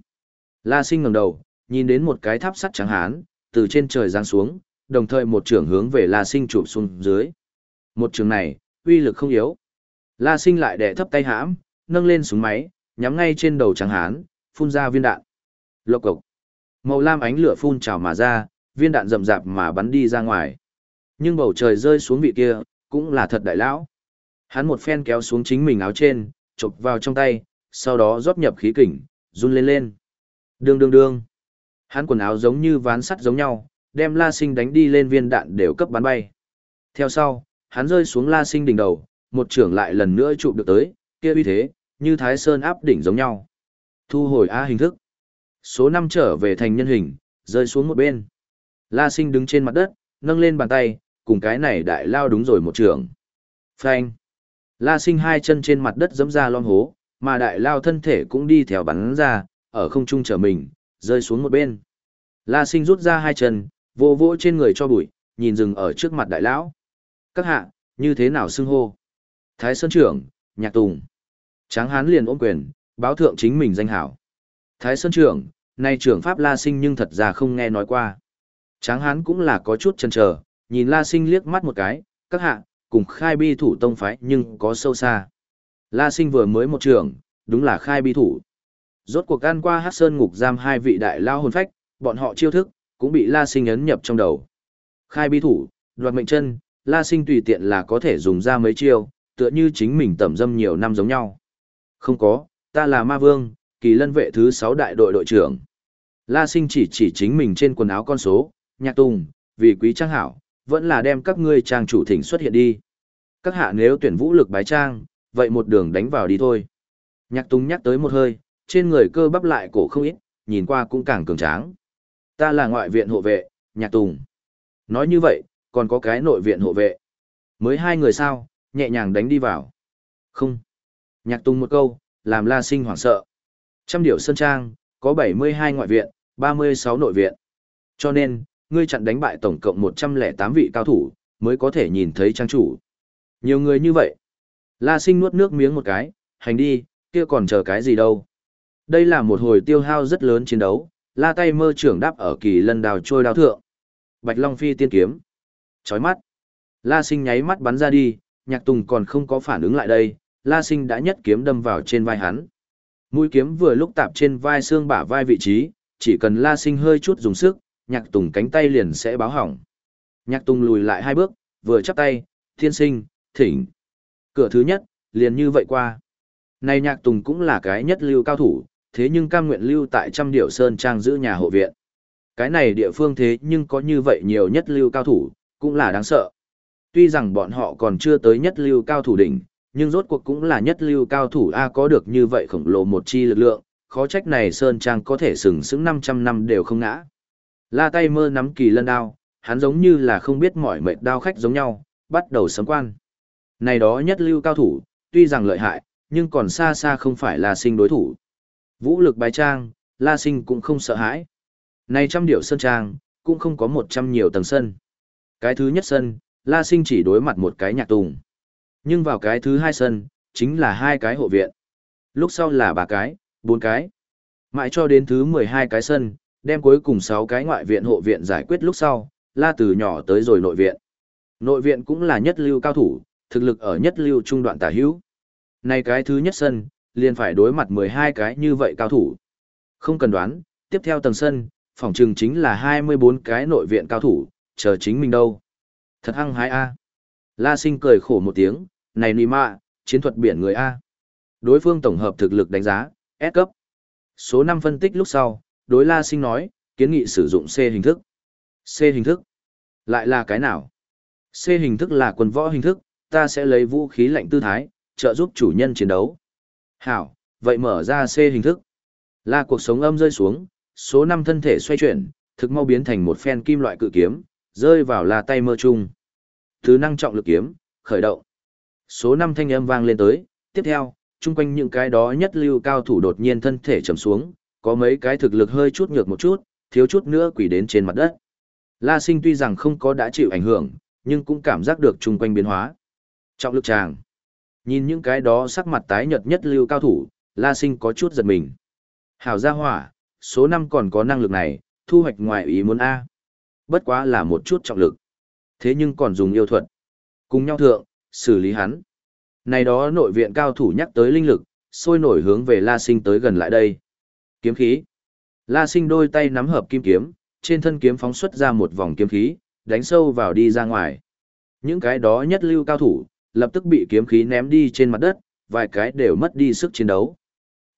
La sinh ngẩng đầu, nhìn đến một cái tháp sắt trắng hán, từ trên trời giáng xuống, đồng thời một trường hướng về La sinh chụp xuống dưới. Một trường này, uy lực không yếu. La sinh lại đè thấp tay hãm, nâng lên súng máy, nhắm ngay trên đầu trắng hán, phun ra viên đạn. Lộc cộc. Màu lam ánh lửa phun trào mà ra, viên đạn rậm rạp mà bắn đi ra ngoài. Nhưng bầu trời rơi xuống vị kia, cũng là thật đại lão. Hắn một phen kéo xuống chính mình áo trên, chụp vào trong tay, sau đó rót nhập khí kình, run lên lên. Đương đương đương. Hắn quần áo giống như ván sắt giống nhau, đem La Sinh đánh đi lên viên đạn đều cấp bắn bay. Theo sau, hắn rơi xuống La Sinh đỉnh đầu, một trưởng lại lần nữa chụp được tới, kia uy thế, như Thái Sơn áp đỉnh giống nhau. Thu hồi A hình thức. Số 5 trở về thành nhân hình, rơi xuống một bên. La Sinh đứng trên mặt đất, nâng lên bàn tay, cùng cái này đại lao đúng rồi một trưởng. Phanh. La Sinh hai chân trên mặt đất giẫm ra lom hố, mà đại lao thân thể cũng đi theo bắn ra, ở không trung trở mình, rơi xuống một bên. La Sinh rút ra hai chân, vô vỗ trên người cho bụi, nhìn dừng ở trước mặt đại lão. Các hạ, như thế nào xưng hô? Thái Sơn trưởng, Nhạc Tùng. Tráng Hán liền ôm quyền, báo thượng chính mình danh hảo. Thái Sơn trưởng, nay trưởng Pháp La Sinh nhưng thật ra không nghe nói qua. Tráng Hán cũng là có chút chần chờ, nhìn La Sinh liếc mắt một cái, các hạ, cùng khai bi thủ tông phái nhưng có sâu xa. La Sinh vừa mới một trưởng, đúng là khai bi thủ. Rốt cuộc ăn qua hát sơn ngục giam hai vị đại lao hồn phách, bọn họ chiêu thức, cũng bị La Sinh ấn nhập trong đầu. Khai bi thủ, đoạt mệnh chân, La Sinh tùy tiện là có thể dùng ra mấy chiêu, tựa như chính mình tẩm dâm nhiều năm giống nhau. Không có, ta là ma vương, kỳ lân vệ thứ 6 đại đội đội trưởng. La Sinh chỉ chỉ chính mình trên quần áo con số, nhạc tùng, vì quý trang hảo, vẫn là đem các ngươi trang chủ thỉnh xuất hiện đi. Các hạ nếu tuyển vũ lực bái trang, vậy một đường đánh vào đi thôi. Nhạc tùng nhắc tới một hơi, trên người cơ bắp lại cổ không ít, nhìn qua cũng càng cường tráng. Ta là ngoại viện hộ vệ, nhạc tùng. Nói như vậy, còn có cái nội viện hộ vệ. Mới hai người sao, nhẹ nhàng đánh đi vào. Không. Nhạc tùng một câu, làm la sinh hoảng sợ. Trăm điệu sân trang, có 72 ngoại viện, 36 nội viện. Cho nên, ngươi chặn đánh bại tổng cộng 108 vị cao thủ, mới có thể nhìn thấy trang chủ. Nhiều người như vậy. La sinh nuốt nước miếng một cái, hành đi, kia còn chờ cái gì đâu. Đây là một hồi tiêu hao rất lớn chiến đấu, la tay mơ trưởng đáp ở kỳ lân đào trôi đao thượng. Bạch Long Phi tiên kiếm. Chói mắt. La sinh nháy mắt bắn ra đi, nhạc tùng còn không có phản ứng lại đây, la sinh đã nhất kiếm đâm vào trên vai hắn. Mũi kiếm vừa lúc tạp trên vai xương bả vai vị trí, chỉ cần la sinh hơi chút dùng sức, nhạc tùng cánh tay liền sẽ báo hỏng. Nhạc tùng lùi lại hai bước, vừa chắp tay, thiên sinh, thỉnh. Cửa thứ nhất, liền như vậy qua. Này nhạc tùng cũng là cái nhất lưu cao thủ, thế nhưng cam nguyện lưu tại trăm điệu sơn trang giữ nhà hộ viện. Cái này địa phương thế nhưng có như vậy nhiều nhất lưu cao thủ, cũng là đáng sợ. Tuy rằng bọn họ còn chưa tới nhất lưu cao thủ đỉnh, nhưng rốt cuộc cũng là nhất lưu cao thủ A có được như vậy khổng lồ một chi lực lượng, khó trách này Sơn Trang có thể sừng sững 500 năm đều không ngã. La tay mơ nắm kỳ lân đao, hắn giống như là không biết mỏi mệt đao khách giống nhau, bắt đầu sấm quan. Này đó nhất lưu cao thủ, tuy rằng lợi hại, nhưng còn xa xa không phải là sinh đối thủ. Vũ lực bài trang, La Sinh cũng không sợ hãi. Này trăm điệu sơn trang, cũng không có một trăm nhiều tầng sân. Cái thứ nhất sân, La Sinh chỉ đối mặt một cái nhạc tùng. Nhưng vào cái thứ hai sân, chính là hai cái hộ viện. Lúc sau là ba cái, bốn cái. Mãi cho đến thứ mười hai cái sân, đem cuối cùng sáu cái ngoại viện hộ viện giải quyết lúc sau, La từ nhỏ tới rồi nội viện. Nội viện cũng là nhất lưu cao thủ, thực lực ở nhất lưu trung đoạn tả hữu. Này cái thứ nhất sân, liền phải đối mặt mười hai cái như vậy cao thủ. Không cần đoán, tiếp theo tầng sân, phòng trường chính là 24 cái nội viện cao thủ, chờ chính mình đâu. Thật hăng hái A. La sinh cười khổ một tiếng, này nì mạ, chiến thuật biển người A. Đối phương tổng hợp thực lực đánh giá, S cấp. Số 5 phân tích lúc sau, đối La sinh nói, kiến nghị sử dụng C hình thức. C hình thức. Lại là cái nào? C hình thức là quần võ hình thức, ta sẽ lấy vũ khí lạnh tư thái, trợ giúp chủ nhân chiến đấu. Hảo, vậy mở ra C hình thức. La cuộc sống âm rơi xuống, số 5 thân thể xoay chuyển, thực mau biến thành một phen kim loại cự kiếm, rơi vào là tay mơ chung. Thứ năng trọng lực kiếm, khởi động. Số 5 thanh âm vang lên tới, tiếp theo, chung quanh những cái đó nhất lưu cao thủ đột nhiên thân thể trầm xuống, có mấy cái thực lực hơi chút nhược một chút, thiếu chút nữa quỷ đến trên mặt đất. La sinh tuy rằng không có đã chịu ảnh hưởng, nhưng cũng cảm giác được chung quanh biến hóa. Trọng lực tràng. Nhìn những cái đó sắc mặt tái nhợt nhất lưu cao thủ, La sinh có chút giật mình. Hảo gia hỏa, số 5 còn có năng lực này, thu hoạch ngoài ý muốn A. Bất quá là một chút trọng lực. Thế nhưng còn dùng yêu thuật. Cùng nhau thượng, xử lý hắn. Này đó nội viện cao thủ nhắc tới linh lực, sôi nổi hướng về La Sinh tới gần lại đây. Kiếm khí. La Sinh đôi tay nắm hợp kim kiếm, trên thân kiếm phóng xuất ra một vòng kiếm khí, đánh sâu vào đi ra ngoài. Những cái đó nhất lưu cao thủ, lập tức bị kiếm khí ném đi trên mặt đất, vài cái đều mất đi sức chiến đấu.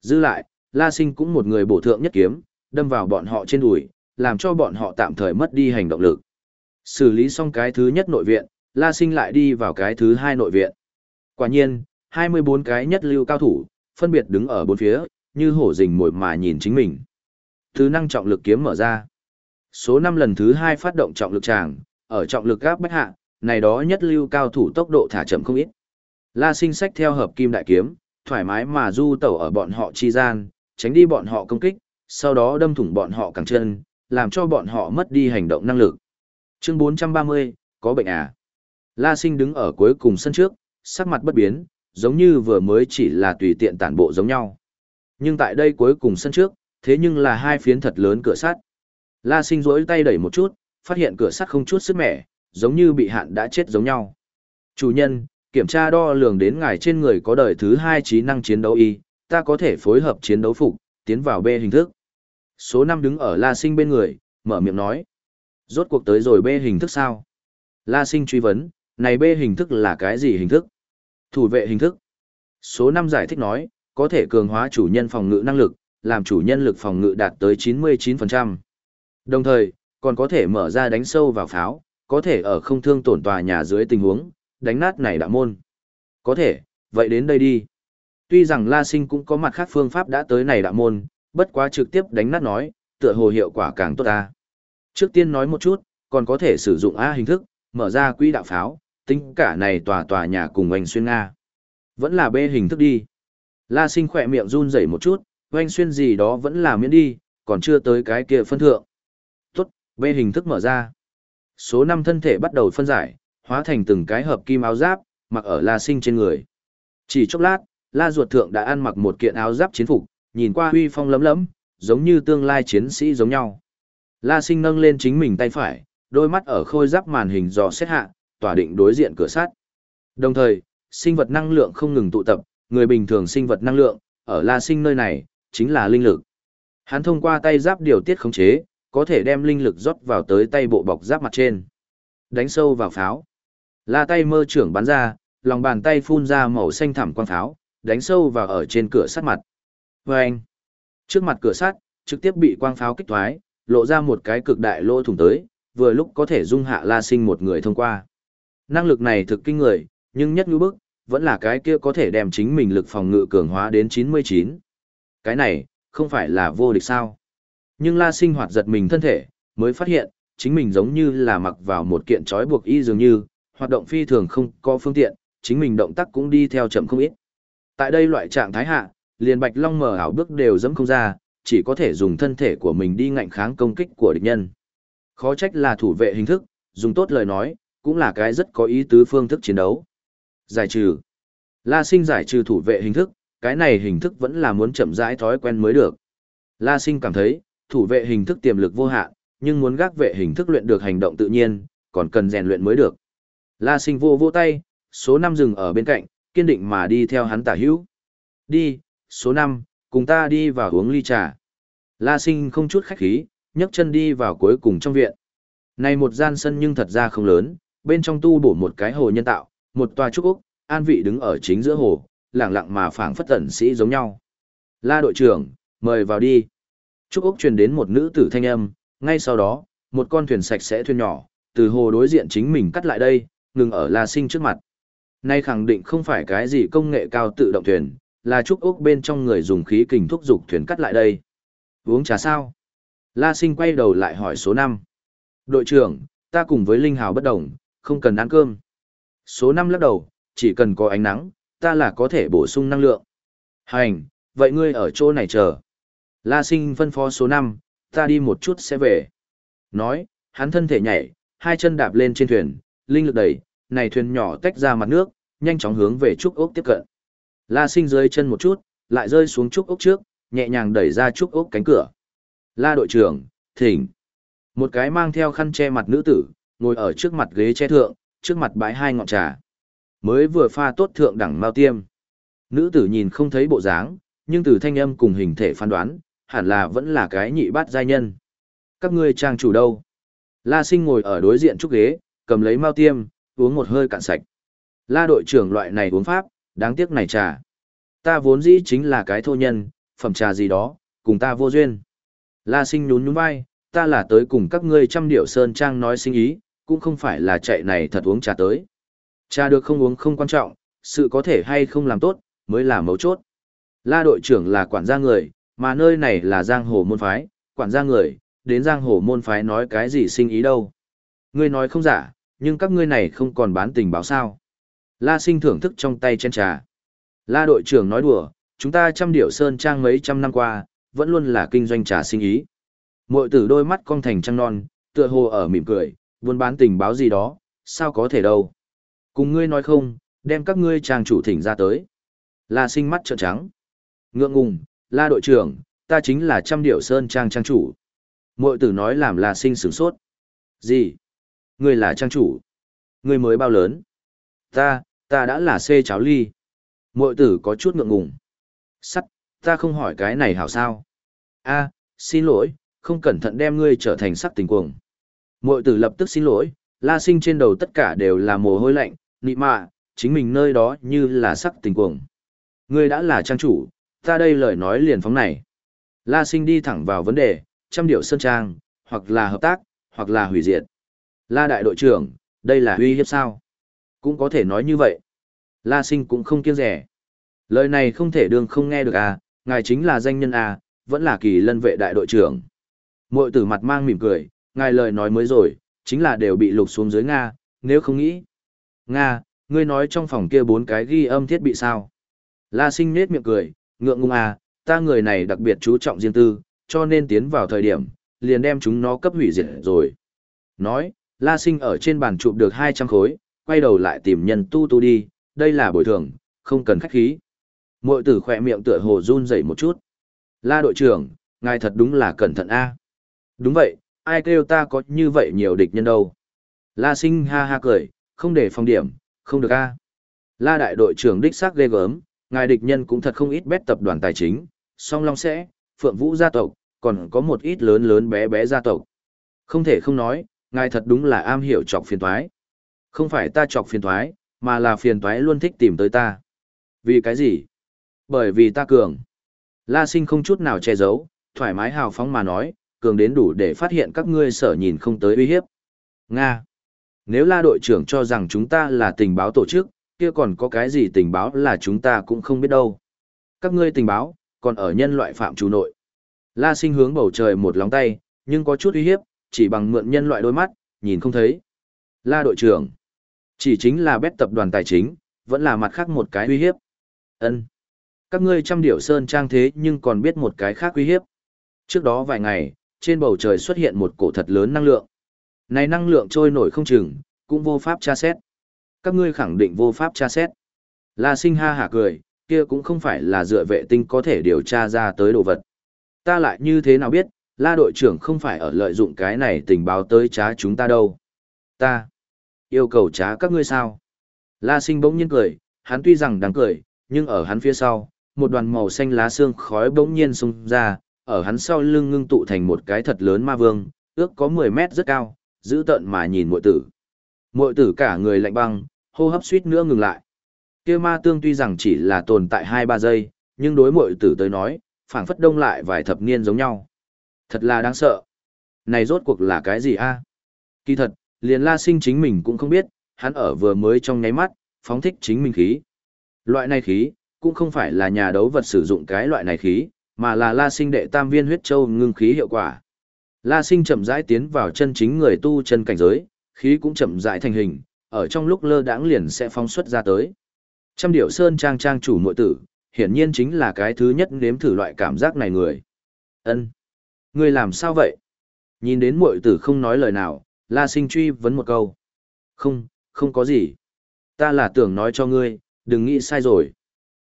Dư lại, La Sinh cũng một người bổ thượng nhất kiếm, đâm vào bọn họ trên đùi, làm cho bọn họ tạm thời mất đi hành động lực. Xử lý xong cái thứ nhất nội viện, La Sinh lại đi vào cái thứ hai nội viện. Quả nhiên, 24 cái nhất lưu cao thủ, phân biệt đứng ở bốn phía, như hổ rình mồi mà nhìn chính mình. Thứ năng trọng lực kiếm mở ra. Số 5 lần thứ hai phát động trọng lực tràng, ở trọng lực gáp bách hạ, này đó nhất lưu cao thủ tốc độ thả chậm không ít. La Sinh sách theo hợp kim đại kiếm, thoải mái mà du tẩu ở bọn họ chi gian, tránh đi bọn họ công kích, sau đó đâm thủng bọn họ càng chân, làm cho bọn họ mất đi hành động năng lực. Chương 430, có bệnh à? La Sinh đứng ở cuối cùng sân trước, sắc mặt bất biến, giống như vừa mới chỉ là tùy tiện tản bộ giống nhau. Nhưng tại đây cuối cùng sân trước, thế nhưng là hai phiến thật lớn cửa sắt. La Sinh rỗi tay đẩy một chút, phát hiện cửa sắt không chút sức mẻ, giống như bị hạn đã chết giống nhau. Chủ nhân, kiểm tra đo lường đến ngài trên người có đời thứ hai trí năng chiến đấu y, ta có thể phối hợp chiến đấu phục, tiến vào B hình thức. Số năm đứng ở La Sinh bên người, mở miệng nói. Rốt cuộc tới rồi B hình thức sao? La Sinh truy vấn, này B hình thức là cái gì hình thức? Thủ vệ hình thức. Số năm giải thích nói, có thể cường hóa chủ nhân phòng ngự năng lực, làm chủ nhân lực phòng ngự đạt tới 99%. Đồng thời, còn có thể mở ra đánh sâu vào pháo, có thể ở không thương tổn tòa nhà dưới tình huống, đánh nát này đạo môn. Có thể, vậy đến đây đi. Tuy rằng La Sinh cũng có mặt khác phương pháp đã tới này đạo môn, bất quá trực tiếp đánh nát nói, tựa hồ hiệu quả càng tốt ta. Trước tiên nói một chút, còn có thể sử dụng A hình thức, mở ra quỹ đạo pháo, tính cả này tòa tòa nhà cùng anh xuyên Nga. Vẫn là B hình thức đi. La sinh khỏe miệng run rẩy một chút, oanh xuyên gì đó vẫn là miễn đi, còn chưa tới cái kia phân thượng. Tốt, bê hình thức mở ra. Số 5 thân thể bắt đầu phân giải, hóa thành từng cái hợp kim áo giáp, mặc ở La sinh trên người. Chỉ chốc lát, La ruột thượng đã ăn mặc một kiện áo giáp chiến phục, nhìn qua huy phong lấm lấm, giống như tương lai chiến sĩ giống nhau. La sinh nâng lên chính mình tay phải, đôi mắt ở khôi giáp màn hình dò xét hạ, tỏa định đối diện cửa sắt. Đồng thời, sinh vật năng lượng không ngừng tụ tập, người bình thường sinh vật năng lượng, ở La Sinh nơi này, chính là linh lực. Hắn thông qua tay giáp điều tiết khống chế, có thể đem linh lực rót vào tới tay bộ bọc giáp mặt trên. Đánh sâu vào pháo. La tay mơ trưởng bắn ra, lòng bàn tay phun ra màu xanh thẳm quang pháo, đánh sâu vào ở trên cửa sắt mặt. Vâng! Trước mặt cửa sắt, trực tiếp bị quang pháo kích thoái, lộ ra một cái cực đại lỗ thủng tới, vừa lúc có thể dung hạ La Sinh một người thông qua. Năng lực này thực kinh người, nhưng nhất như bức, vẫn là cái kia có thể đem chính mình lực phòng ngự cường hóa đến 99. Cái này, không phải là vô địch sao. Nhưng La Sinh hoạt giật mình thân thể, mới phát hiện, chính mình giống như là mặc vào một kiện trói buộc y dường như, hoạt động phi thường không có phương tiện, chính mình động tác cũng đi theo chậm không ít. Tại đây loại trạng thái hạ, liền Bạch Long mở ảo bước đều dẫm không ra, chỉ có thể dùng thân thể của mình đi ngạnh kháng công kích của địch nhân. Khó trách là thủ vệ hình thức, dùng tốt lời nói, cũng là cái rất có ý tứ phương thức chiến đấu. Giải trừ. La sinh giải trừ thủ vệ hình thức, cái này hình thức vẫn là muốn chậm rãi thói quen mới được. La sinh cảm thấy, thủ vệ hình thức tiềm lực vô hạn, nhưng muốn gác vệ hình thức luyện được hành động tự nhiên, còn cần rèn luyện mới được. La sinh vô vô tay, số 5 dừng ở bên cạnh, kiên định mà đi theo hắn tả hữu. Đi, số 5, cùng ta đi vào uống ly trà. La sinh không chút khách khí, nhấc chân đi vào cuối cùng trong viện. Này một gian sân nhưng thật ra không lớn, bên trong tu bổ một cái hồ nhân tạo, một tòa trúc úc, an vị đứng ở chính giữa hồ, lặng lặng mà phảng phất tẩn sĩ giống nhau. La đội trưởng, mời vào đi. Trúc úc truyền đến một nữ tử thanh âm, ngay sau đó, một con thuyền sạch sẽ thuyền nhỏ, từ hồ đối diện chính mình cắt lại đây, ngừng ở La Sinh trước mặt. Nay khẳng định không phải cái gì công nghệ cao tự động thuyền, là trúc ốc bên trong người dùng khí kình thúc dục thuyền cắt lại đây. Uống trà sao? La Sinh quay đầu lại hỏi số 5. Đội trưởng, ta cùng với Linh Hào bất đồng, không cần ăn cơm. Số 5 lắc đầu, chỉ cần có ánh nắng, ta là có thể bổ sung năng lượng. Hành, vậy ngươi ở chỗ này chờ. La Sinh phân phó số 5, ta đi một chút sẽ về. Nói, hắn thân thể nhảy, hai chân đạp lên trên thuyền, linh lực đầy này thuyền nhỏ tách ra mặt nước, nhanh chóng hướng về trúc ốc tiếp cận. La Sinh rơi chân một chút, lại rơi xuống trúc ốc trước, nhẹ nhàng đẩy ra trúc ốc cánh cửa. La đội trưởng, thỉnh. Một cái mang theo khăn che mặt nữ tử, ngồi ở trước mặt ghế che thượng, trước mặt bãi hai ngọn trà. Mới vừa pha tốt thượng đẳng mao tiêm. Nữ tử nhìn không thấy bộ dáng, nhưng từ thanh âm cùng hình thể phán đoán, hẳn là vẫn là cái nhị bát giai nhân. Các ngươi trang chủ đâu? La sinh ngồi ở đối diện trúc ghế, cầm lấy mao tiêm, uống một hơi cạn sạch. La đội trưởng loại này uống pháp, đáng tiếc này trà. Ta vốn dĩ chính là cái thô nhân, phẩm trà gì đó, cùng ta vô duyên. La sinh nhún nhún vai, ta là tới cùng các ngươi trăm điệu sơn trang nói sinh ý, cũng không phải là chạy này thật uống trà tới. Trà được không uống không quan trọng, sự có thể hay không làm tốt, mới là mấu chốt. La đội trưởng là quản gia người, mà nơi này là giang hồ môn phái, quản gia người, đến giang hồ môn phái nói cái gì sinh ý đâu. Ngươi nói không giả, nhưng các ngươi này không còn bán tình báo sao. La sinh thưởng thức trong tay chén trà. La đội trưởng nói đùa, chúng ta trăm điệu sơn trang mấy trăm năm qua, vẫn luôn là kinh doanh trà sinh ý. Mội tử đôi mắt cong thành trăng non, tựa hồ ở mỉm cười, buôn bán tình báo gì đó, sao có thể đâu. Cùng ngươi nói không, đem các ngươi trang chủ thỉnh ra tới. La sinh mắt trợn trắng. Ngượng ngùng, la đội trưởng, ta chính là trăm điệu sơn trang trang chủ. Mội tử nói làm la sinh sửng sốt. Gì? Ngươi là trang chủ? Ngươi mới bao lớn? Ta, ta đã là xê cháo ly. Mội tử có chút ngượng ngùng. Sắt, ta không hỏi cái này hảo sao? a xin lỗi, không cẩn thận đem ngươi trở thành sắc tình cuồng. Mội tử lập tức xin lỗi, la sinh trên đầu tất cả đều là mồ hôi lạnh, nị mạ, chính mình nơi đó như là sắc tình cuồng. Ngươi đã là trang chủ, ta đây lời nói liền phóng này. La sinh đi thẳng vào vấn đề, trăm điệu sơn trang, hoặc là hợp tác, hoặc là hủy diệt. La đại đội trưởng, đây là uy hiếp sao? Cũng có thể nói như vậy. La sinh cũng không kiêng rẻ. Lời này không thể đương không nghe được à, ngài chính là danh nhân à, vẫn là kỳ lân vệ đại đội trưởng. Mội tử mặt mang mỉm cười, ngài lời nói mới rồi, chính là đều bị lục xuống dưới Nga, nếu không nghĩ. Nga, ngươi nói trong phòng kia bốn cái ghi âm thiết bị sao? La sinh nết miệng cười, ngượng ngùng à, ta người này đặc biệt chú trọng riêng tư, cho nên tiến vào thời điểm, liền đem chúng nó cấp hủy diệt rồi. Nói, La sinh ở trên bàn chụp được 200 khối, quay đầu lại tìm nhân tu tu đi, đây là bồi thường, không cần khách khí. Mội tử khỏe miệng tựa hồ run rẩy một chút. La đội trưởng, ngài thật đúng là cẩn thận a. Đúng vậy, ai kêu ta có như vậy nhiều địch nhân đâu. La sinh ha ha cười, không để phòng điểm, không được a. La đại đội trưởng đích xác ghê gớm, ngài địch nhân cũng thật không ít bét tập đoàn tài chính, song long sẽ, phượng vũ gia tộc, còn có một ít lớn lớn bé bé gia tộc. Không thể không nói, ngài thật đúng là am hiểu chọc phiền toái. Không phải ta chọc phiền toái, mà là phiền toái luôn thích tìm tới ta. Vì cái gì? Bởi vì ta cường. La sinh không chút nào che giấu, thoải mái hào phóng mà nói, cường đến đủ để phát hiện các ngươi sở nhìn không tới uy hiếp. Nga. Nếu la đội trưởng cho rằng chúng ta là tình báo tổ chức, kia còn có cái gì tình báo là chúng ta cũng không biết đâu. Các ngươi tình báo, còn ở nhân loại phạm chủ nội. La sinh hướng bầu trời một lóng tay, nhưng có chút uy hiếp, chỉ bằng mượn nhân loại đôi mắt, nhìn không thấy. La đội trưởng. Chỉ chính là bét tập đoàn tài chính, vẫn là mặt khác một cái uy hiếp. Ân các ngươi trăm điểu sơn trang thế nhưng còn biết một cái khác uy hiếp. Trước đó vài ngày, trên bầu trời xuất hiện một cổ thật lớn năng lượng. Này năng lượng trôi nổi không chừng, cũng vô pháp tra xét. Các ngươi khẳng định vô pháp tra xét. La sinh ha hả cười, kia cũng không phải là dựa vệ tinh có thể điều tra ra tới đồ vật. Ta lại như thế nào biết, la đội trưởng không phải ở lợi dụng cái này tình báo tới trá chúng ta đâu. Ta yêu cầu trá các ngươi sao? La sinh bỗng nhiên cười, hắn tuy rằng đáng cười, nhưng ở hắn phía sau, một đoàn màu xanh lá xương khói bỗng nhiên xung ra, ở hắn sau lưng ngưng tụ thành một cái thật lớn ma vương, ước có 10 mét rất cao, giữ tận mà nhìn muội tử. Muội tử cả người lạnh băng, hô hấp suýt nữa ngừng lại. Kia ma tương tuy rằng chỉ là tồn tại 2-3 giây, nhưng đối muội tử tới nói, phảng phất đông lại vài thập niên giống nhau. Thật là đáng sợ. Này rốt cuộc là cái gì a? Kỳ thật, liền La Sinh chính mình cũng không biết, hắn ở vừa mới trong nháy mắt, phóng thích chính mình khí. Loại này khí, cũng không phải là nhà đấu vật sử dụng cái loại này khí, mà là La Sinh đệ tam viên huyết châu ngưng khí hiệu quả. La Sinh chậm rãi tiến vào chân chính người tu chân cảnh giới, khí cũng chậm rãi thành hình, ở trong lúc lơ đãng liền sẽ phóng xuất ra tới. Trăm điệu sơn trang trang chủ muội tử, hiển nhiên chính là cái thứ nhất nếm thử loại cảm giác này người. Ân, Ngươi làm sao vậy? Nhìn đến muội tử không nói lời nào, La Sinh truy vấn một câu. Không, không có gì. Ta là tưởng nói cho ngươi, đừng nghĩ sai rồi.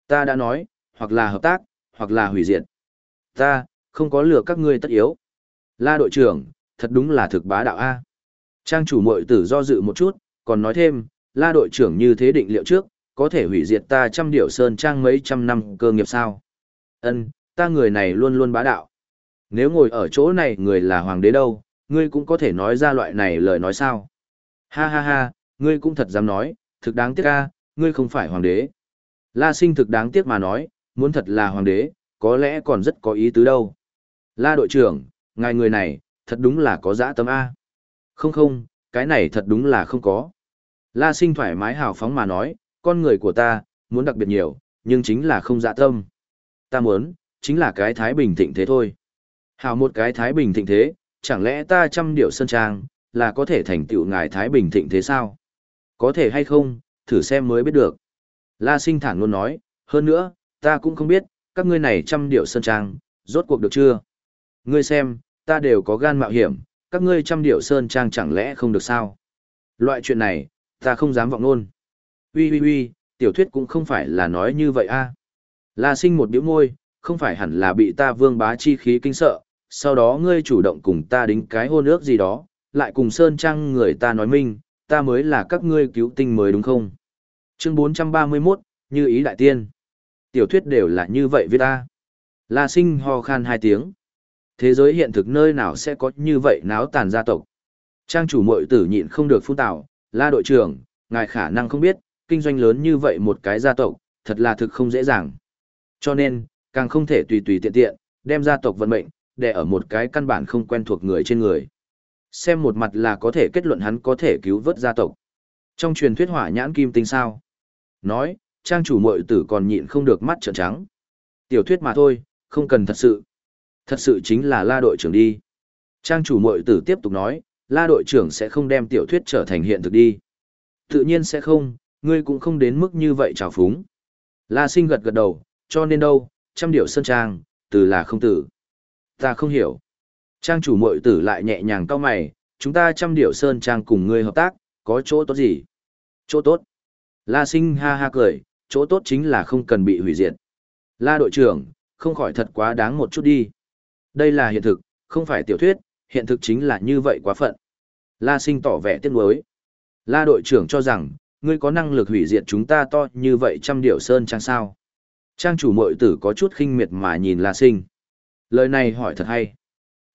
Ta đã nói, hoặc là hợp tác, hoặc là hủy diệt. Ta, không có lừa các ngươi tất yếu. La đội trưởng, thật đúng là thực bá đạo A. Trang chủ mội tử do dự một chút, còn nói thêm, la đội trưởng như thế định liệu trước, có thể hủy diệt ta trăm điệu sơn trang mấy trăm năm cơ nghiệp sao. Ân, ta người này luôn luôn bá đạo. Nếu ngồi ở chỗ này người là hoàng đế đâu, ngươi cũng có thể nói ra loại này lời nói sao. Ha ha ha, ngươi cũng thật dám nói, thực đáng tiếc ca, ngươi không phải hoàng đế. La sinh thực đáng tiếc mà nói, muốn thật là hoàng đế, có lẽ còn rất có ý tứ đâu. La đội trưởng, ngài người này, thật đúng là có dã tâm A. Không không, cái này thật đúng là không có. La sinh thoải mái hào phóng mà nói, con người của ta, muốn đặc biệt nhiều, nhưng chính là không dã tâm. Ta muốn, chính là cái thái bình thịnh thế thôi. Hào một cái thái bình thịnh thế, chẳng lẽ ta trăm điệu sơn trang, là có thể thành tựu ngài thái bình thịnh thế sao? Có thể hay không, thử xem mới biết được. La sinh thản luôn nói, hơn nữa, ta cũng không biết, các ngươi này trăm điệu sơn trang, rốt cuộc được chưa? Ngươi xem, ta đều có gan mạo hiểm, các ngươi trăm điệu sơn trang chẳng lẽ không được sao? Loại chuyện này, ta không dám vọng luôn. Ui ui ui, tiểu thuyết cũng không phải là nói như vậy a. La sinh một biểu môi, không phải hẳn là bị ta vương bá chi khí kinh sợ, sau đó ngươi chủ động cùng ta đính cái hôn ước gì đó, lại cùng sơn trang người ta nói minh, ta mới là các ngươi cứu tinh mới đúng không? Chương 431, như ý đại tiên. Tiểu thuyết đều là như vậy với ta. La sinh ho khan hai tiếng. Thế giới hiện thực nơi nào sẽ có như vậy náo tàn gia tộc. Trang chủ mội tử nhịn không được phun tạo, la đội trưởng, ngài khả năng không biết, kinh doanh lớn như vậy một cái gia tộc, thật là thực không dễ dàng. Cho nên, càng không thể tùy tùy tiện tiện, đem gia tộc vận mệnh, để ở một cái căn bản không quen thuộc người trên người. Xem một mặt là có thể kết luận hắn có thể cứu vớt gia tộc. Trong truyền thuyết hỏa nhãn kim tinh sao? Nói, trang chủ mội tử còn nhịn không được mắt trợn trắng. Tiểu thuyết mà thôi, không cần thật sự. Thật sự chính là la đội trưởng đi. Trang chủ mội tử tiếp tục nói, la đội trưởng sẽ không đem tiểu thuyết trở thành hiện thực đi. Tự nhiên sẽ không, ngươi cũng không đến mức như vậy trào phúng. La sinh gật gật đầu, cho nên đâu, trăm điệu sơn trang, từ là không tử. Ta không hiểu. Trang chủ mội tử lại nhẹ nhàng cau mày, chúng ta trăm điệu sơn trang cùng ngươi hợp tác, có chỗ tốt gì? Chỗ tốt. La sinh ha ha cười, chỗ tốt chính là không cần bị hủy diệt. La đội trưởng, không khỏi thật quá đáng một chút đi. Đây là hiện thực, không phải tiểu thuyết, hiện thực chính là như vậy quá phận. La sinh tỏ vẻ tiếc nuối. La đội trưởng cho rằng, ngươi có năng lực hủy diệt chúng ta to như vậy trăm điểu sơn trang sao. Trang chủ mội tử có chút khinh miệt mà nhìn La sinh. Lời này hỏi thật hay.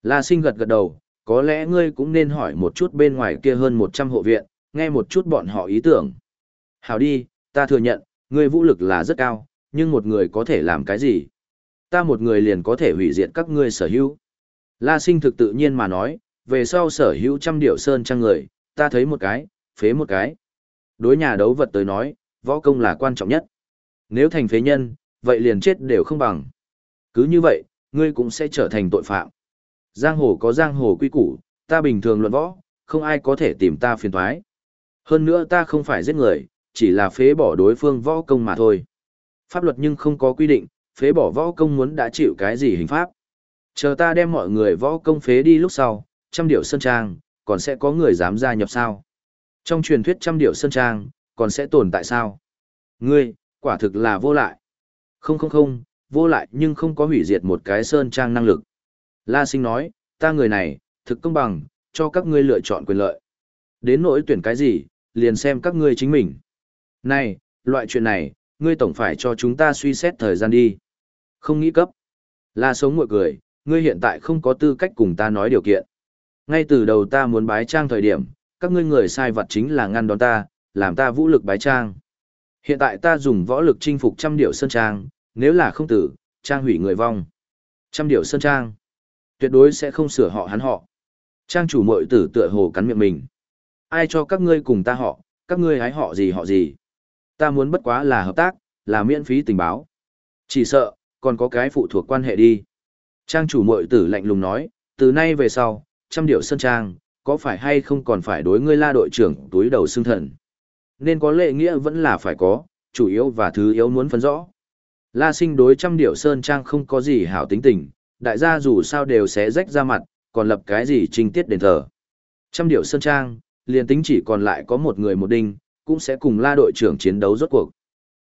La sinh gật gật đầu, có lẽ ngươi cũng nên hỏi một chút bên ngoài kia hơn 100 hộ viện, nghe một chút bọn họ ý tưởng. Hảo đi, ta thừa nhận, ngươi vũ lực là rất cao, nhưng một người có thể làm cái gì? Ta một người liền có thể hủy diệt các ngươi sở hữu. La sinh thực tự nhiên mà nói, về sau sở hữu trăm điệu sơn trang người, ta thấy một cái, phế một cái. Đối nhà đấu vật tới nói, võ công là quan trọng nhất. Nếu thành phế nhân, vậy liền chết đều không bằng. Cứ như vậy, ngươi cũng sẽ trở thành tội phạm. Giang hồ có giang hồ quy củ, ta bình thường luận võ, không ai có thể tìm ta phiền toái. Hơn nữa ta không phải giết người, chỉ là phế bỏ đối phương võ công mà thôi. Pháp luật nhưng không có quy định, phế bỏ võ công muốn đã chịu cái gì hình pháp. Chờ ta đem mọi người võ công phế đi lúc sau, trăm điệu sơn trang, còn sẽ có người dám gia nhập sao? Trong truyền thuyết trăm điệu sơn trang, còn sẽ tồn tại sao? Ngươi, quả thực là vô lại. Không không không, vô lại nhưng không có hủy diệt một cái sơn trang năng lực. La sinh nói, ta người này, thực công bằng, cho các ngươi lựa chọn quyền lợi. Đến nỗi tuyển cái gì, liền xem các ngươi chính mình. Này, loại chuyện này, ngươi tổng phải cho chúng ta suy xét thời gian đi. Không nghĩ cấp. La sống ngồi cười, ngươi hiện tại không có tư cách cùng ta nói điều kiện. Ngay từ đầu ta muốn bái trang thời điểm, các ngươi người sai vật chính là ngăn đón ta, làm ta vũ lực bái trang. Hiện tại ta dùng võ lực chinh phục trăm điệu sơn trang, nếu là không tử, trang hủy người vong. Trăm điệu sơn trang, tuyệt đối sẽ không sửa họ hắn họ. Trang chủ mội tử tựa hồ cắn miệng mình. Ai cho các ngươi cùng ta họ, các ngươi hái họ gì họ gì. Ta muốn bất quá là hợp tác, là miễn phí tình báo. Chỉ sợ, còn có cái phụ thuộc quan hệ đi. Trang chủ mội tử lạnh lùng nói, từ nay về sau, trăm điệu sơn trang, có phải hay không còn phải đối ngươi la đội trưởng túi đầu xương thần. Nên có lệ nghĩa vẫn là phải có, chủ yếu và thứ yếu muốn phân rõ. La sinh đối trăm điệu sơn trang không có gì hảo tính tình, đại gia dù sao đều sẽ rách ra mặt, còn lập cái gì trình tiết đền thờ. Trăm điệu sơn trang, liền tính chỉ còn lại có một người một đinh, cũng sẽ cùng la đội trưởng chiến đấu rốt cuộc.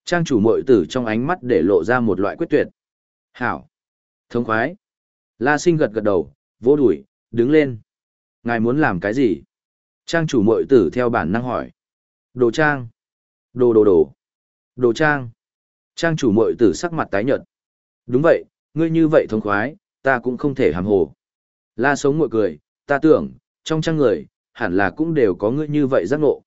Trang chủ mội tử trong ánh mắt để lộ ra một loại quyết tuyệt. Hảo. Thông khoái. La sinh gật gật đầu, vỗ đuổi, đứng lên. Ngài muốn làm cái gì? Trang chủ mội tử theo bản năng hỏi. Đồ trang. Đồ đồ đồ. Đồ trang. Trang chủ mội tử sắc mặt tái nhợt. Đúng vậy, ngươi như vậy thông khoái, ta cũng không thể hàm hồ. La sống mội cười, ta tưởng, trong trang người, hẳn là cũng đều có ngươi như vậy giác ngộ.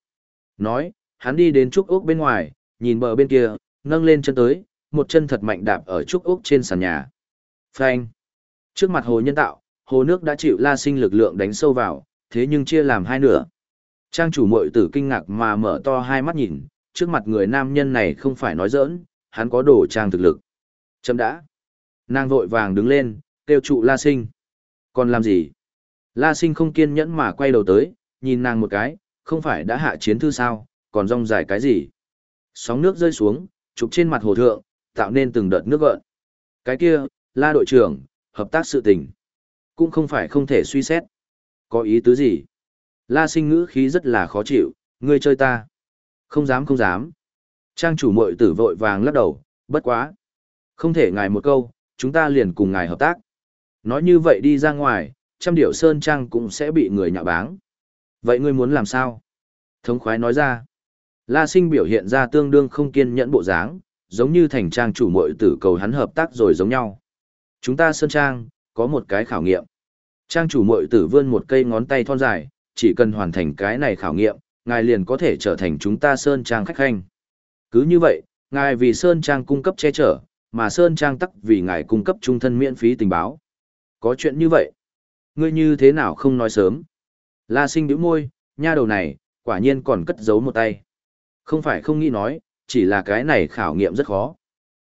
Nói, hắn đi đến trúc ốc bên ngoài, nhìn bờ bên kia, nâng lên chân tới, một chân thật mạnh đạp ở trúc ốc trên sàn nhà. Phanh. Trước mặt hồ nhân tạo, hồ nước đã chịu la sinh lực lượng đánh sâu vào, thế nhưng chia làm hai nửa. Trang chủ mội tử kinh ngạc mà mở to hai mắt nhìn, trước mặt người nam nhân này không phải nói giỡn, hắn có đồ trang thực lực. Chấm đã. Nàng vội vàng đứng lên, kêu trụ la sinh. Còn làm gì? La sinh không kiên nhẫn mà quay đầu tới, nhìn nàng một cái, không phải đã hạ chiến thư sao, còn rong dài cái gì? Sóng nước rơi xuống, chụp trên mặt hồ thượng, tạo nên từng đợt nước gợn. Cái kia, la đội trưởng, hợp tác sự tình. Cũng không phải không thể suy xét. Có ý tứ gì? La sinh ngữ khí rất là khó chịu, ngươi chơi ta. Không dám không dám. Trang chủ mội tử vội vàng lắc đầu, bất quá. Không thể ngài một câu, chúng ta liền cùng ngài hợp tác. Nói như vậy đi ra ngoài, trăm điểu sơn trang cũng sẽ bị người nhạo báng. Vậy ngươi muốn làm sao? Thống khoái nói ra. La sinh biểu hiện ra tương đương không kiên nhẫn bộ dáng, giống như thành trang chủ mội tử cầu hắn hợp tác rồi giống nhau. Chúng ta sơn trang, có một cái khảo nghiệm. Trang chủ mội tử vươn một cây ngón tay thon dài, chỉ cần hoàn thành cái này khảo nghiệm, ngài liền có thể trở thành chúng ta Sơn Trang khách khanh. Cứ như vậy, ngài vì Sơn Trang cung cấp che chở, mà Sơn Trang tắc vì ngài cung cấp trung thân miễn phí tình báo. Có chuyện như vậy. Ngươi như thế nào không nói sớm? La sinh bĩu môi, nha đầu này, quả nhiên còn cất giấu một tay. Không phải không nghĩ nói, chỉ là cái này khảo nghiệm rất khó.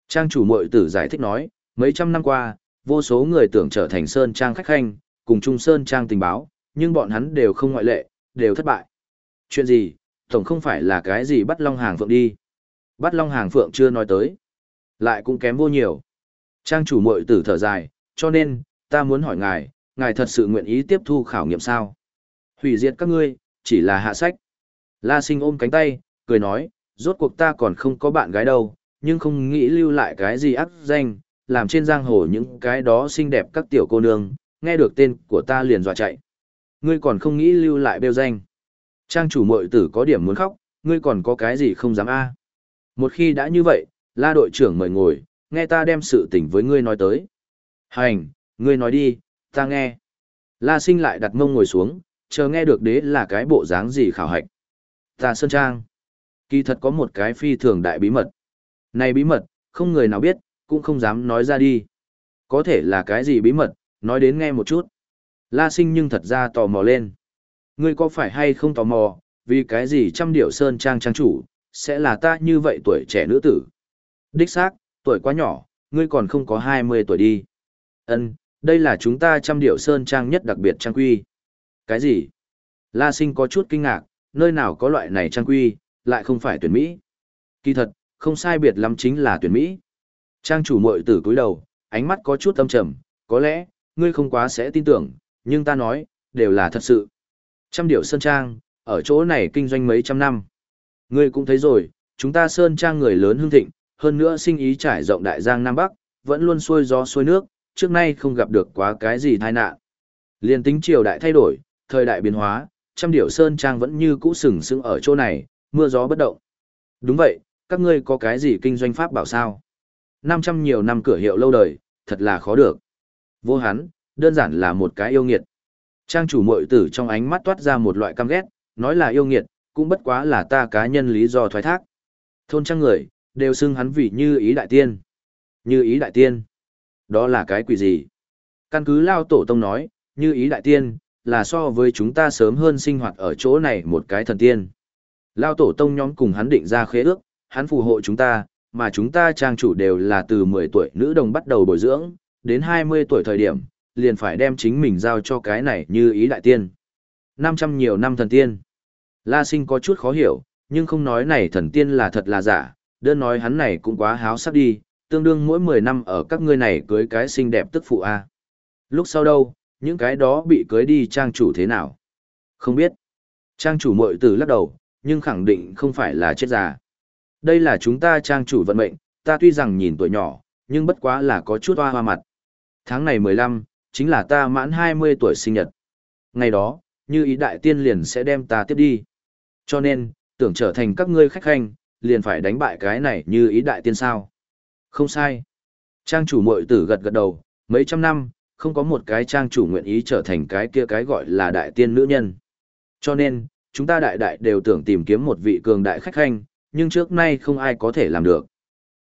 Trang chủ mội tử giải thích nói, mấy trăm năm qua, vô số người tưởng trở thành Sơn Trang khách khanh, cùng Trung Sơn Trang tình báo, nhưng bọn hắn đều không ngoại lệ, đều thất bại. Chuyện gì, tổng không phải là cái gì bắt long hàng phượng đi. Bắt long hàng phượng chưa nói tới. Lại cũng kém vô nhiều. Trang chủ mội tử thở dài, cho nên, ta muốn hỏi ngài, ngài thật sự nguyện ý tiếp thu khảo nghiệm sao? Hủy diệt các ngươi, chỉ là hạ sách. La sinh ôm cánh tay, cười nói, rốt cuộc ta còn không có bạn gái đâu, nhưng không nghĩ lưu lại cái gì ác danh, làm trên giang hồ những cái đó xinh đẹp các tiểu cô nương, nghe được tên của ta liền dọa chạy. Ngươi còn không nghĩ lưu lại bêu danh. Trang chủ mội tử có điểm muốn khóc, ngươi còn có cái gì không dám a Một khi đã như vậy, la đội trưởng mời ngồi, nghe ta đem sự tình với ngươi nói tới. Hành, ngươi nói đi, ta nghe. La sinh lại đặt mông ngồi xuống, chờ nghe được đế là cái bộ dáng gì khảo hạch. Ta sơn trang. Kỳ thật có một cái phi thường đại bí mật. Này bí mật, không người nào biết, cũng không dám nói ra đi. Có thể là cái gì bí mật, nói đến nghe một chút. La sinh nhưng thật ra tò mò lên. Ngươi có phải hay không tò mò, vì cái gì trăm điệu sơn trang trang chủ, sẽ là ta như vậy tuổi trẻ nữ tử. Đích xác, tuổi quá nhỏ, ngươi còn không có 20 tuổi đi. Ân, đây là chúng ta trăm điệu sơn trang nhất đặc biệt trang quy. Cái gì? La sinh có chút kinh ngạc, nơi nào có loại này trang quy, lại không phải tuyển Mỹ. Kỳ thật, không sai biệt lắm chính là tuyển Mỹ. Trang chủ mội tử cúi đầu, ánh mắt có chút âm trầm, có lẽ, ngươi không quá sẽ tin tưởng, nhưng ta nói, đều là thật sự. Trăm điệu Sơn Trang, ở chỗ này kinh doanh mấy trăm năm. Ngươi cũng thấy rồi, chúng ta Sơn Trang người lớn hương thịnh, hơn nữa sinh ý trải rộng đại giang Nam Bắc, vẫn luôn xuôi gió xuôi nước, trước nay không gặp được quá cái gì tai nạn. Liên tính triều đại thay đổi, thời đại biến hóa, trăm điệu Sơn Trang vẫn như cũ sừng sững ở chỗ này, mưa gió bất động. Đúng vậy, các ngươi có cái gì kinh doanh pháp bảo sao? 500 nhiều năm cửa hiệu lâu đời, thật là khó được. Vô hắn, đơn giản là một cái yêu nghiệt. Trang chủ mội tử trong ánh mắt toát ra một loại căm ghét, nói là yêu nghiệt, cũng bất quá là ta cá nhân lý do thoái thác. Thôn trang người, đều xưng hắn vì như ý đại tiên. Như ý đại tiên. Đó là cái quỷ gì? Căn cứ Lao Tổ Tông nói, như ý đại tiên, là so với chúng ta sớm hơn sinh hoạt ở chỗ này một cái thần tiên. Lao Tổ Tông nhóm cùng hắn định ra khế ước, hắn phù hộ chúng ta, mà chúng ta trang chủ đều là từ 10 tuổi nữ đồng bắt đầu bồi dưỡng, đến 20 tuổi thời điểm, liền phải đem chính mình giao cho cái này như ý đại tiên. 500 nhiều năm thần tiên. La sinh có chút khó hiểu, nhưng không nói này thần tiên là thật là giả, đơn nói hắn này cũng quá háo sắc đi, tương đương mỗi 10 năm ở các ngươi này cưới cái xinh đẹp tức phụ A. Lúc sau đâu, những cái đó bị cưới đi trang chủ thế nào? Không biết. Trang chủ muội tử lắc đầu, nhưng khẳng định không phải là chết già. Đây là chúng ta trang chủ vận mệnh, ta tuy rằng nhìn tuổi nhỏ, nhưng bất quá là có chút hoa hoa mặt. Tháng này 15, chính là ta mãn 20 tuổi sinh nhật. Ngày đó, như ý đại tiên liền sẽ đem ta tiếp đi. Cho nên, tưởng trở thành các ngươi khách hành, liền phải đánh bại cái này như ý đại tiên sao. Không sai. Trang chủ mội tử gật gật đầu, mấy trăm năm, không có một cái trang chủ nguyện ý trở thành cái kia cái gọi là đại tiên nữ nhân. Cho nên, chúng ta đại đại đều tưởng tìm kiếm một vị cường đại khách khanh, nhưng trước nay không ai có thể làm được.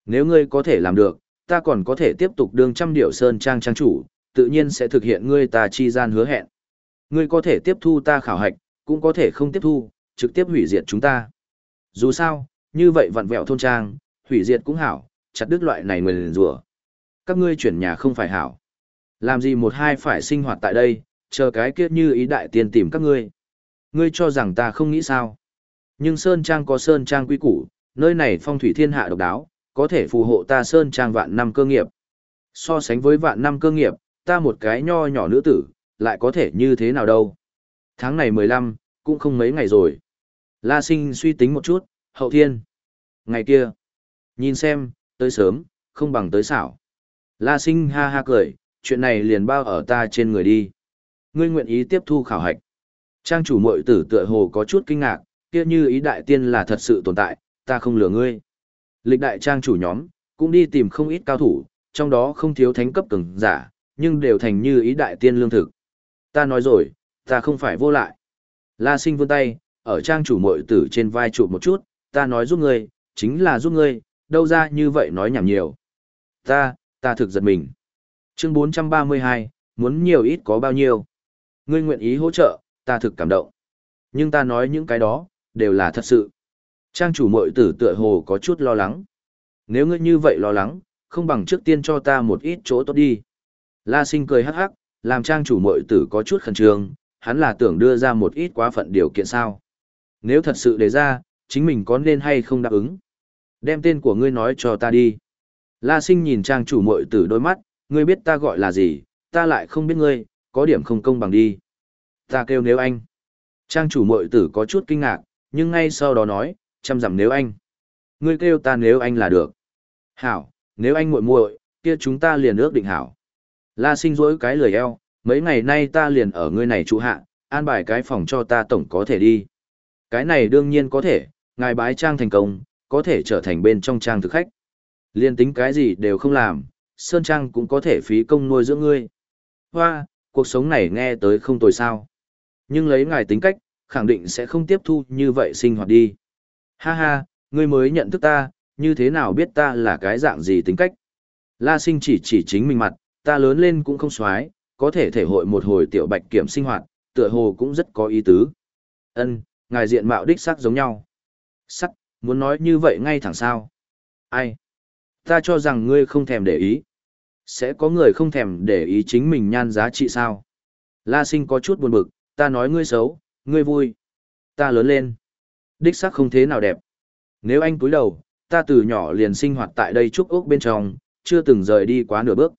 Nếu ngươi có thể làm được, ta còn có thể tiếp tục đương trăm điệu sơn trang trang chủ, tự nhiên sẽ thực hiện ngươi ta chi gian hứa hẹn. Ngươi có thể tiếp thu ta khảo hạch, cũng có thể không tiếp thu, trực tiếp hủy diệt chúng ta. Dù sao, như vậy vặn vẹo thôn trang, hủy diệt cũng hảo, chặt đứt loại này người liền rủa. Các ngươi chuyển nhà không phải hảo. Làm gì một hai phải sinh hoạt tại đây, chờ cái kiếp như ý đại tiên tìm các ngươi. Ngươi cho rằng ta không nghĩ sao. Nhưng Sơn Trang có Sơn Trang quy củ, nơi này phong thủy thiên hạ độc đáo, có thể phù hộ ta Sơn Trang vạn năm cơ nghiệp. So sánh với vạn năm cơ nghiệp, ta một cái nho nhỏ nữ tử, lại có thể như thế nào đâu. Tháng này 15, cũng không mấy ngày rồi. La sinh suy tính một chút, hậu thiên. Ngày kia, nhìn xem, tới sớm, không bằng tới xảo. La sinh ha ha cười, chuyện này liền bao ở ta trên người đi. Ngươi nguyện ý tiếp thu khảo hạch. Trang chủ mội tử tựa hồ có chút kinh ngạc, kia như ý đại tiên là thật sự tồn tại, ta không lừa ngươi. Lịch đại trang chủ nhóm, cũng đi tìm không ít cao thủ, trong đó không thiếu thánh cấp cường giả, nhưng đều thành như ý đại tiên lương thực. Ta nói rồi, ta không phải vô lại. La sinh vươn tay, ở trang chủ mội tử trên vai trụ một chút, ta nói giúp ngươi, chính là giúp ngươi, đâu ra như vậy nói nhảm nhiều. Ta, ta thực giật mình. Chương 432, muốn nhiều ít có bao nhiêu. Ngươi nguyện ý hỗ trợ, ta thực cảm động. Nhưng ta nói những cái đó, đều là thật sự. Trang chủ mội tử tựa hồ có chút lo lắng. Nếu ngươi như vậy lo lắng, không bằng trước tiên cho ta một ít chỗ tốt đi. La sinh cười hắc hắc, làm trang chủ mội tử có chút khẩn trương, hắn là tưởng đưa ra một ít quá phận điều kiện sao. Nếu thật sự đề ra, chính mình có nên hay không đáp ứng. Đem tên của ngươi nói cho ta đi. La sinh nhìn trang chủ mội tử đôi mắt, ngươi biết ta gọi là gì, ta lại không biết ngươi, có điểm không công bằng đi. Ta kêu nếu anh. Trang chủ mội tử có chút kinh ngạc, nhưng ngay sau đó nói, chăm dặm nếu anh. Ngươi kêu ta nếu anh là được. Hảo, nếu anh muội muội, kia chúng ta liền ước định hảo. La sinh rỗi cái lời eo, mấy ngày nay ta liền ở ngươi này trụ hạ, an bài cái phòng cho ta tổng có thể đi. Cái này đương nhiên có thể, ngài bái trang thành công, có thể trở thành bên trong trang thực khách. Liên tính cái gì đều không làm, Sơn Trang cũng có thể phí công nuôi dưỡng ngươi. Hoa, cuộc sống này nghe tới không tồi sao. Nhưng lấy ngài tính cách, khẳng định sẽ không tiếp thu như vậy sinh hoạt đi. Ha ha, ngươi mới nhận thức ta, như thế nào biết ta là cái dạng gì tính cách. La sinh chỉ chỉ chính mình mặt, ta lớn lên cũng không xoái, có thể thể hội một hồi tiểu bạch kiểm sinh hoạt, tựa hồ cũng rất có ý tứ. Ân, ngài diện mạo đích sắc giống nhau. Sắc, muốn nói như vậy ngay thẳng sao. Ai? Ta cho rằng ngươi không thèm để ý. Sẽ có người không thèm để ý chính mình nhan giá trị sao? La sinh có chút buồn bực, ta nói ngươi xấu, ngươi vui. Ta lớn lên. Đích sắc không thế nào đẹp. Nếu anh cúi đầu, ta từ nhỏ liền sinh hoạt tại đây trúc ốc bên trong, chưa từng rời đi quá nửa bước.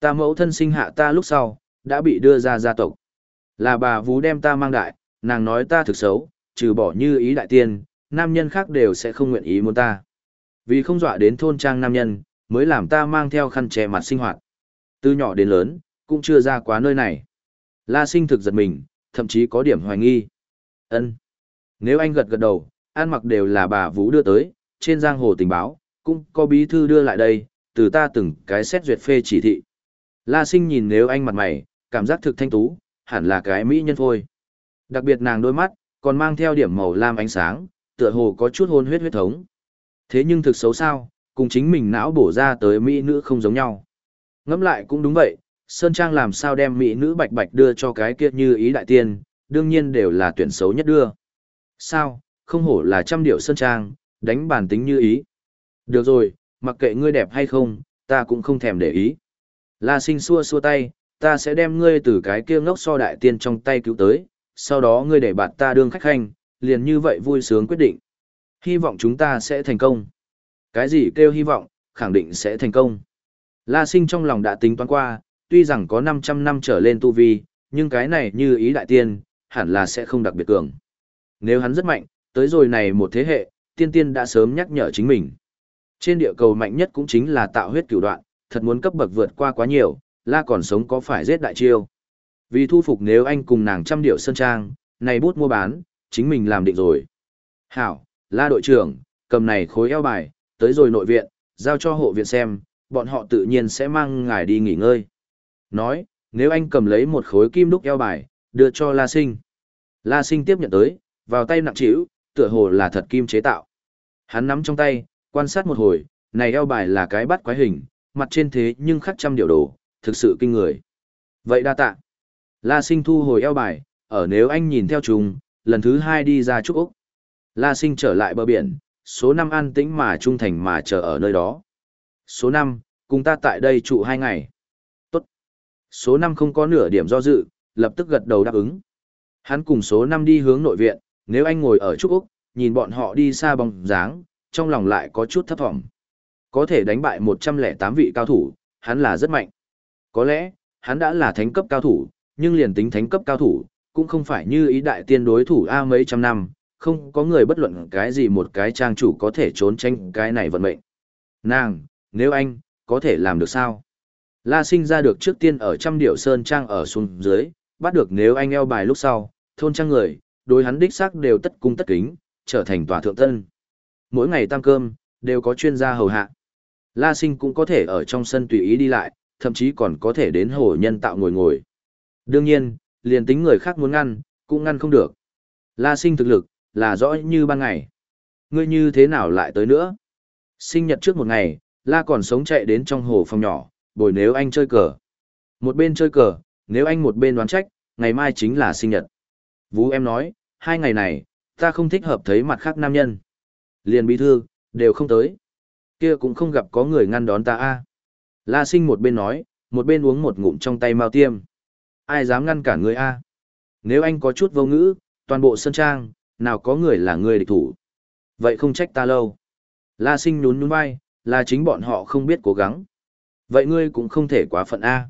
Ta mẫu thân sinh hạ ta lúc sau, đã bị đưa ra gia tộc. Là bà vú đem ta mang đại, nàng nói ta thực xấu, trừ bỏ như ý đại tiên, nam nhân khác đều sẽ không nguyện ý muốn ta. Vì không dọa đến thôn trang nam nhân, mới làm ta mang theo khăn che mặt sinh hoạt. Từ nhỏ đến lớn, cũng chưa ra quá nơi này. La sinh thực giật mình, thậm chí có điểm hoài nghi. ân Nếu anh gật gật đầu, ăn mặc đều là bà Vũ đưa tới, trên giang hồ tình báo, cũng có bí thư đưa lại đây, từ ta từng cái xét duyệt phê chỉ thị. La sinh nhìn nếu anh mặt mày, cảm giác thực thanh tú, hẳn là cái mỹ nhân thôi. Đặc biệt nàng đôi mắt, còn mang theo điểm màu lam ánh sáng, tựa hồ có chút hôn huyết huyết thống. Thế nhưng thực xấu sao, cùng chính mình não bổ ra tới mỹ nữ không giống nhau. Ngẫm lại cũng đúng vậy, Sơn Trang làm sao đem mỹ nữ bạch bạch đưa cho cái kia như ý đại tiên, đương nhiên đều là tuyển xấu nhất đưa. Sao, không hổ là trăm điệu Sơn Trang, đánh bản tính như ý. Được rồi, mặc kệ ngươi đẹp hay không, ta cũng không thèm để ý. La sinh xua xua tay, ta sẽ đem ngươi từ cái kia ngốc so đại tiên trong tay cứu tới, sau đó ngươi để bạn ta đương khách hành, liền như vậy vui sướng quyết định. Hy vọng chúng ta sẽ thành công. Cái gì kêu hy vọng, khẳng định sẽ thành công. La sinh trong lòng đã tính toán qua, tuy rằng có 500 năm trở lên tu vi, nhưng cái này như ý đại tiên, hẳn là sẽ không đặc biệt cường. Nếu hắn rất mạnh, tới rồi này một thế hệ, tiên tiên đã sớm nhắc nhở chính mình. Trên địa cầu mạnh nhất cũng chính là tạo huyết cửu đoạn, thật muốn cấp bậc vượt qua quá nhiều, la còn sống có phải giết đại chiêu. Vì thu phục nếu anh cùng nàng trăm điệu sơn trang, này bút mua bán, chính mình làm định rồi. Hảo, la đội trưởng, cầm này khối eo bài, tới rồi nội viện, giao cho hộ viện xem, bọn họ tự nhiên sẽ mang ngài đi nghỉ ngơi. Nói, nếu anh cầm lấy một khối kim đúc eo bài, đưa cho La Sinh. La Sinh tiếp nhận tới, vào tay nặng trĩu, tựa hồ là thật kim chế tạo. Hắn nắm trong tay, quan sát một hồi, này eo bài là cái bắt quái hình, mặt trên thế nhưng khắc trăm điều đồ, thực sự kinh người. Vậy đa tạ. La Sinh thu hồi eo bài, ở nếu anh nhìn theo chúng, lần thứ hai đi ra trúc Úc. La Sinh trở lại bờ biển, số năm an tĩnh mà trung thành mà chờ ở nơi đó. Số năm, cùng ta tại đây trụ hai ngày. Số năm không có nửa điểm do dự, lập tức gật đầu đáp ứng. Hắn cùng số năm đi hướng nội viện, nếu anh ngồi ở trúc Úc, nhìn bọn họ đi xa bóng dáng, trong lòng lại có chút thấp thỏm. Có thể đánh bại 108 vị cao thủ, hắn là rất mạnh. Có lẽ, hắn đã là thánh cấp cao thủ, nhưng liền tính thánh cấp cao thủ, cũng không phải như ý đại tiên đối thủ A mấy trăm năm, không có người bất luận cái gì một cái trang chủ có thể trốn tránh cái này vận mệnh. Nàng, nếu anh, có thể làm được sao? La sinh ra được trước tiên ở trăm điệu sơn trang ở xuống dưới, bắt được nếu anh eo bài lúc sau, thôn trang người, đối hắn đích xác đều tất cung tất kính, trở thành tòa thượng tân. Mỗi ngày tăng cơm, đều có chuyên gia hầu hạ. La sinh cũng có thể ở trong sân tùy ý đi lại, thậm chí còn có thể đến hồ nhân tạo ngồi ngồi. Đương nhiên, liền tính người khác muốn ngăn, cũng ngăn không được. La sinh thực lực, là rõ như ban ngày. Ngươi như thế nào lại tới nữa? Sinh nhật trước một ngày, La còn sống chạy đến trong hồ phòng nhỏ, bồi nếu anh chơi cờ. Một bên chơi cờ, nếu anh một bên đoán trách, ngày mai chính là sinh nhật. Vũ em nói, hai ngày này, ta không thích hợp thấy mặt khác nam nhân. Liền bí thư, đều không tới. Kia cũng không gặp có người ngăn đón ta a. La sinh một bên nói, một bên uống một ngụm trong tay mao tiêm. Ai dám ngăn cản người a? Nếu anh có chút vô ngữ, toàn bộ sân trang, nào có người là người địch thủ. Vậy không trách ta lâu. La sinh nhún nhún vai, là chính bọn họ không biết cố gắng. Vậy ngươi cũng không thể quá phận A.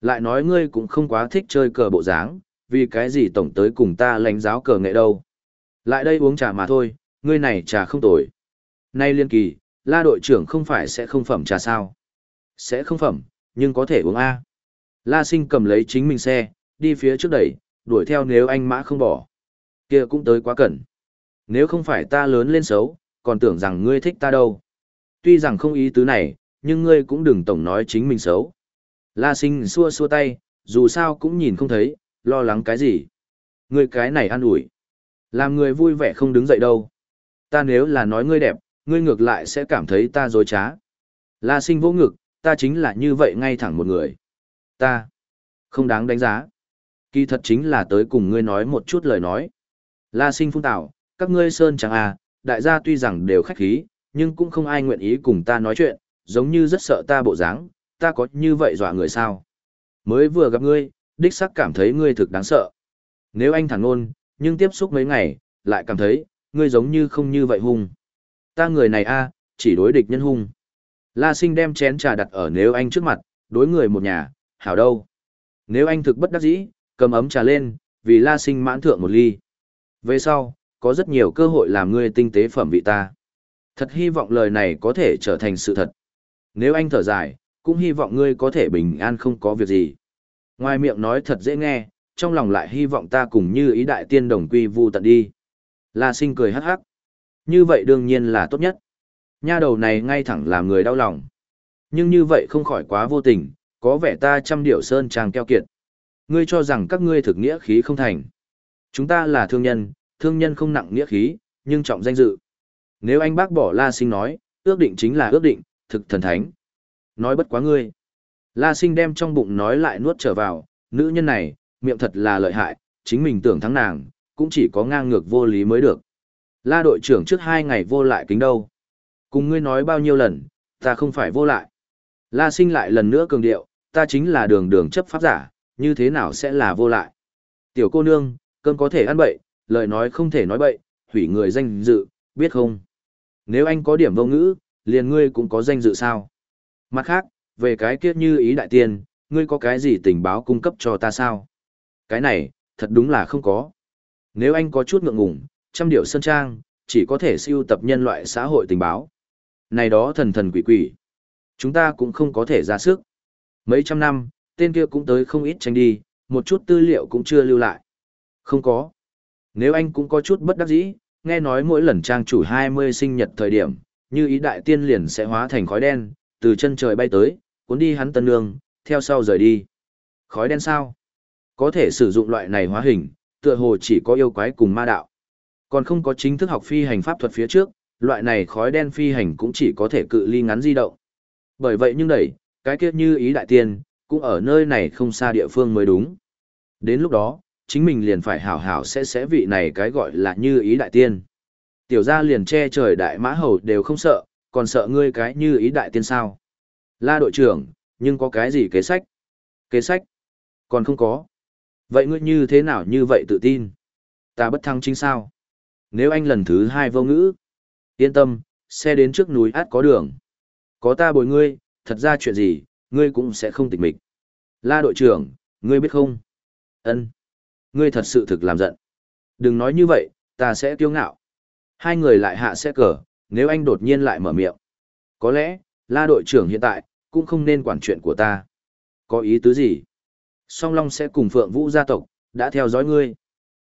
Lại nói ngươi cũng không quá thích chơi cờ bộ dáng, vì cái gì tổng tới cùng ta lãnh giáo cờ nghệ đâu. Lại đây uống trà mà thôi, ngươi này trà không tồi. Nay liên kỳ, la đội trưởng không phải sẽ không phẩm trà sao. Sẽ không phẩm, nhưng có thể uống A. La sinh cầm lấy chính mình xe, đi phía trước đẩy, đuổi theo nếu anh mã không bỏ. kia cũng tới quá cẩn. Nếu không phải ta lớn lên xấu, còn tưởng rằng ngươi thích ta đâu. Tuy rằng không ý tứ này, nhưng ngươi cũng đừng tổng nói chính mình xấu. La sinh xua xua tay, dù sao cũng nhìn không thấy, lo lắng cái gì. Ngươi cái này an ủi. Làm người vui vẻ không đứng dậy đâu. Ta nếu là nói ngươi đẹp, ngươi ngược lại sẽ cảm thấy ta dối trá. La sinh vô ngực, ta chính là như vậy ngay thẳng một người. Ta, không đáng đánh giá. Kỳ thật chính là tới cùng ngươi nói một chút lời nói. La sinh phung tạo, các ngươi sơn chẳng à, đại gia tuy rằng đều khách khí, nhưng cũng không ai nguyện ý cùng ta nói chuyện, giống như rất sợ ta bộ dáng, ta có như vậy dọa người sao. Mới vừa gặp ngươi, đích sắc cảm thấy ngươi thực đáng sợ. Nếu anh thẳng ngôn, nhưng tiếp xúc mấy ngày, lại cảm thấy, ngươi giống như không như vậy hung. Ta người này a, chỉ đối địch nhân hung. La sinh đem chén trà đặt ở nếu anh trước mặt, đối người một nhà, hảo đâu. Nếu anh thực bất đắc dĩ, cầm ấm trà lên, vì la sinh mãn thượng một ly. Về sau, có rất nhiều cơ hội làm ngươi tinh tế phẩm vị ta. Thật hy vọng lời này có thể trở thành sự thật. Nếu anh thở dài, cũng hy vọng ngươi có thể bình an không có việc gì. Ngoài miệng nói thật dễ nghe, trong lòng lại hy vọng ta cùng như ý đại tiên đồng quy vu tận đi. La sinh cười hắc hắc. Như vậy đương nhiên là tốt nhất. Nha đầu này ngay thẳng làm người đau lòng. Nhưng như vậy không khỏi quá vô tình, Có vẻ ta trăm điểu sơn trang keo kiệt. Ngươi cho rằng các ngươi thực nghĩa khí không thành. Chúng ta là thương nhân, thương nhân không nặng nghĩa khí, nhưng trọng danh dự. Nếu anh bác bỏ La Sinh nói, ước định chính là ước định, thực thần thánh. Nói bất quá ngươi. La Sinh đem trong bụng nói lại nuốt trở vào, nữ nhân này, miệng thật là lợi hại, chính mình tưởng thắng nàng, cũng chỉ có ngang ngược vô lý mới được. La đội trưởng trước hai ngày vô lại kính đâu. Cùng ngươi nói bao nhiêu lần, ta không phải vô lại. La sinh lại lần nữa cường điệu, ta chính là đường đường chấp pháp giả, như thế nào sẽ là vô lại. Tiểu cô nương, cơm có thể ăn bậy, lời nói không thể nói bậy, hủy người danh dự, biết không? Nếu anh có điểm vô ngữ, liền ngươi cũng có danh dự sao? Mặt khác, về cái kiết như ý đại tiên, ngươi có cái gì tình báo cung cấp cho ta sao? Cái này, thật đúng là không có. Nếu anh có chút ngượng ngùng, trăm điệu sơn trang, chỉ có thể siêu tập nhân loại xã hội tình báo. Này đó thần thần quỷ quỷ. Chúng ta cũng không có thể ra sức. Mấy trăm năm, tên kia cũng tới không ít tranh đi, một chút tư liệu cũng chưa lưu lại. Không có. Nếu anh cũng có chút bất đắc dĩ, nghe nói mỗi lần trang chủ 20 sinh nhật thời điểm, như ý đại tiên liền sẽ hóa thành khói đen, từ chân trời bay tới, cuốn đi hắn tân nương, theo sau rời đi. Khói đen sao? Có thể sử dụng loại này hóa hình, tựa hồ chỉ có yêu quái cùng ma đạo. Còn không có chính thức học phi hành pháp thuật phía trước, loại này khói đen phi hành cũng chỉ có thể cự ly ngắn di động. Bởi vậy nhưng đẩy, cái kia như ý đại tiên, cũng ở nơi này không xa địa phương mới đúng. Đến lúc đó, chính mình liền phải hảo hảo sẽ sẽ vị này cái gọi là như ý đại tiên. Tiểu gia liền che trời đại mã hầu đều không sợ, còn sợ ngươi cái như ý đại tiên sao. La đội trưởng, nhưng có cái gì kế sách? Kế sách? Còn không có. Vậy ngươi như thế nào như vậy tự tin? Ta bất thăng chính sao? Nếu anh lần thứ hai vô ngữ, yên tâm, xe đến trước núi át có đường. Có ta bồi ngươi, thật ra chuyện gì, ngươi cũng sẽ không tịch mịch. La đội trưởng, ngươi biết không? Ân, Ngươi thật sự thực làm giận. Đừng nói như vậy, ta sẽ kiêu ngạo. Hai người lại hạ xe cờ, nếu anh đột nhiên lại mở miệng. Có lẽ, la đội trưởng hiện tại, cũng không nên quản chuyện của ta. Có ý tứ gì? Song Long sẽ cùng Phượng Vũ gia tộc, đã theo dõi ngươi.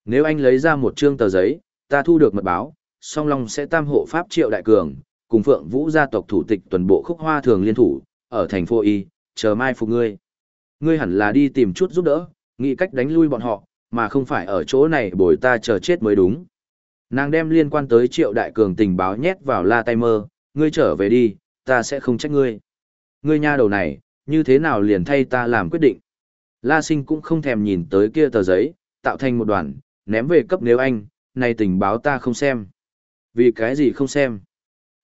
Nếu anh lấy ra một trương tờ giấy, ta thu được mật báo, Song Long sẽ tam hộ Pháp Triệu Đại Cường, cùng Phượng Vũ gia tộc thủ tịch tuần bộ khúc hoa thường liên thủ, ở thành phố Y, chờ mai phục ngươi. Ngươi hẳn là đi tìm chút giúp đỡ, nghĩ cách đánh lui bọn họ, mà không phải ở chỗ này bồi ta chờ chết mới đúng. Nàng đem liên quan tới Triệu Đại Cường tình báo nhét vào la tay mơ, ngươi trở về đi, ta sẽ không trách ngươi. Ngươi nha đầu này, như thế nào liền thay ta làm quyết định. La sinh cũng không thèm nhìn tới kia tờ giấy, tạo thành một đoàn, ném về cấp nếu anh, này tình báo ta không xem. Vì cái gì không xem?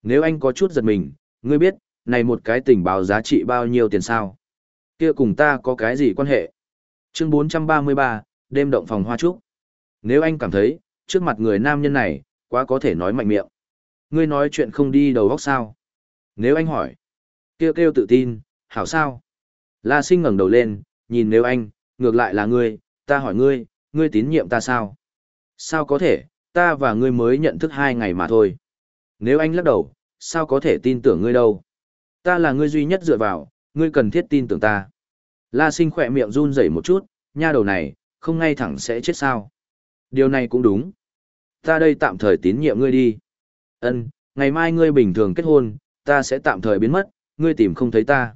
Nếu anh có chút giật mình, ngươi biết, này một cái tình báo giá trị bao nhiêu tiền sao? Kia cùng ta có cái gì quan hệ? Chương 433, đêm động phòng hoa trúc. Nếu anh cảm thấy, trước mặt người nam nhân này, quá có thể nói mạnh miệng. Ngươi nói chuyện không đi đầu góc sao? Nếu anh hỏi, kêu kêu tự tin, hảo sao? La sinh ngẩng đầu lên, nhìn nếu anh, ngược lại là ngươi, ta hỏi ngươi, ngươi tín nhiệm ta sao? Sao có thể, ta và ngươi mới nhận thức hai ngày mà thôi. Nếu anh lắc đầu, sao có thể tin tưởng ngươi đâu? Ta là ngươi duy nhất dựa vào, ngươi cần thiết tin tưởng ta. La sinh khỏe miệng run rẩy một chút, nha đầu này, không ngay thẳng sẽ chết sao. Điều này cũng đúng. Ta đây tạm thời tín nhiệm ngươi đi. Ân, ngày mai ngươi bình thường kết hôn, ta sẽ tạm thời biến mất, ngươi tìm không thấy ta.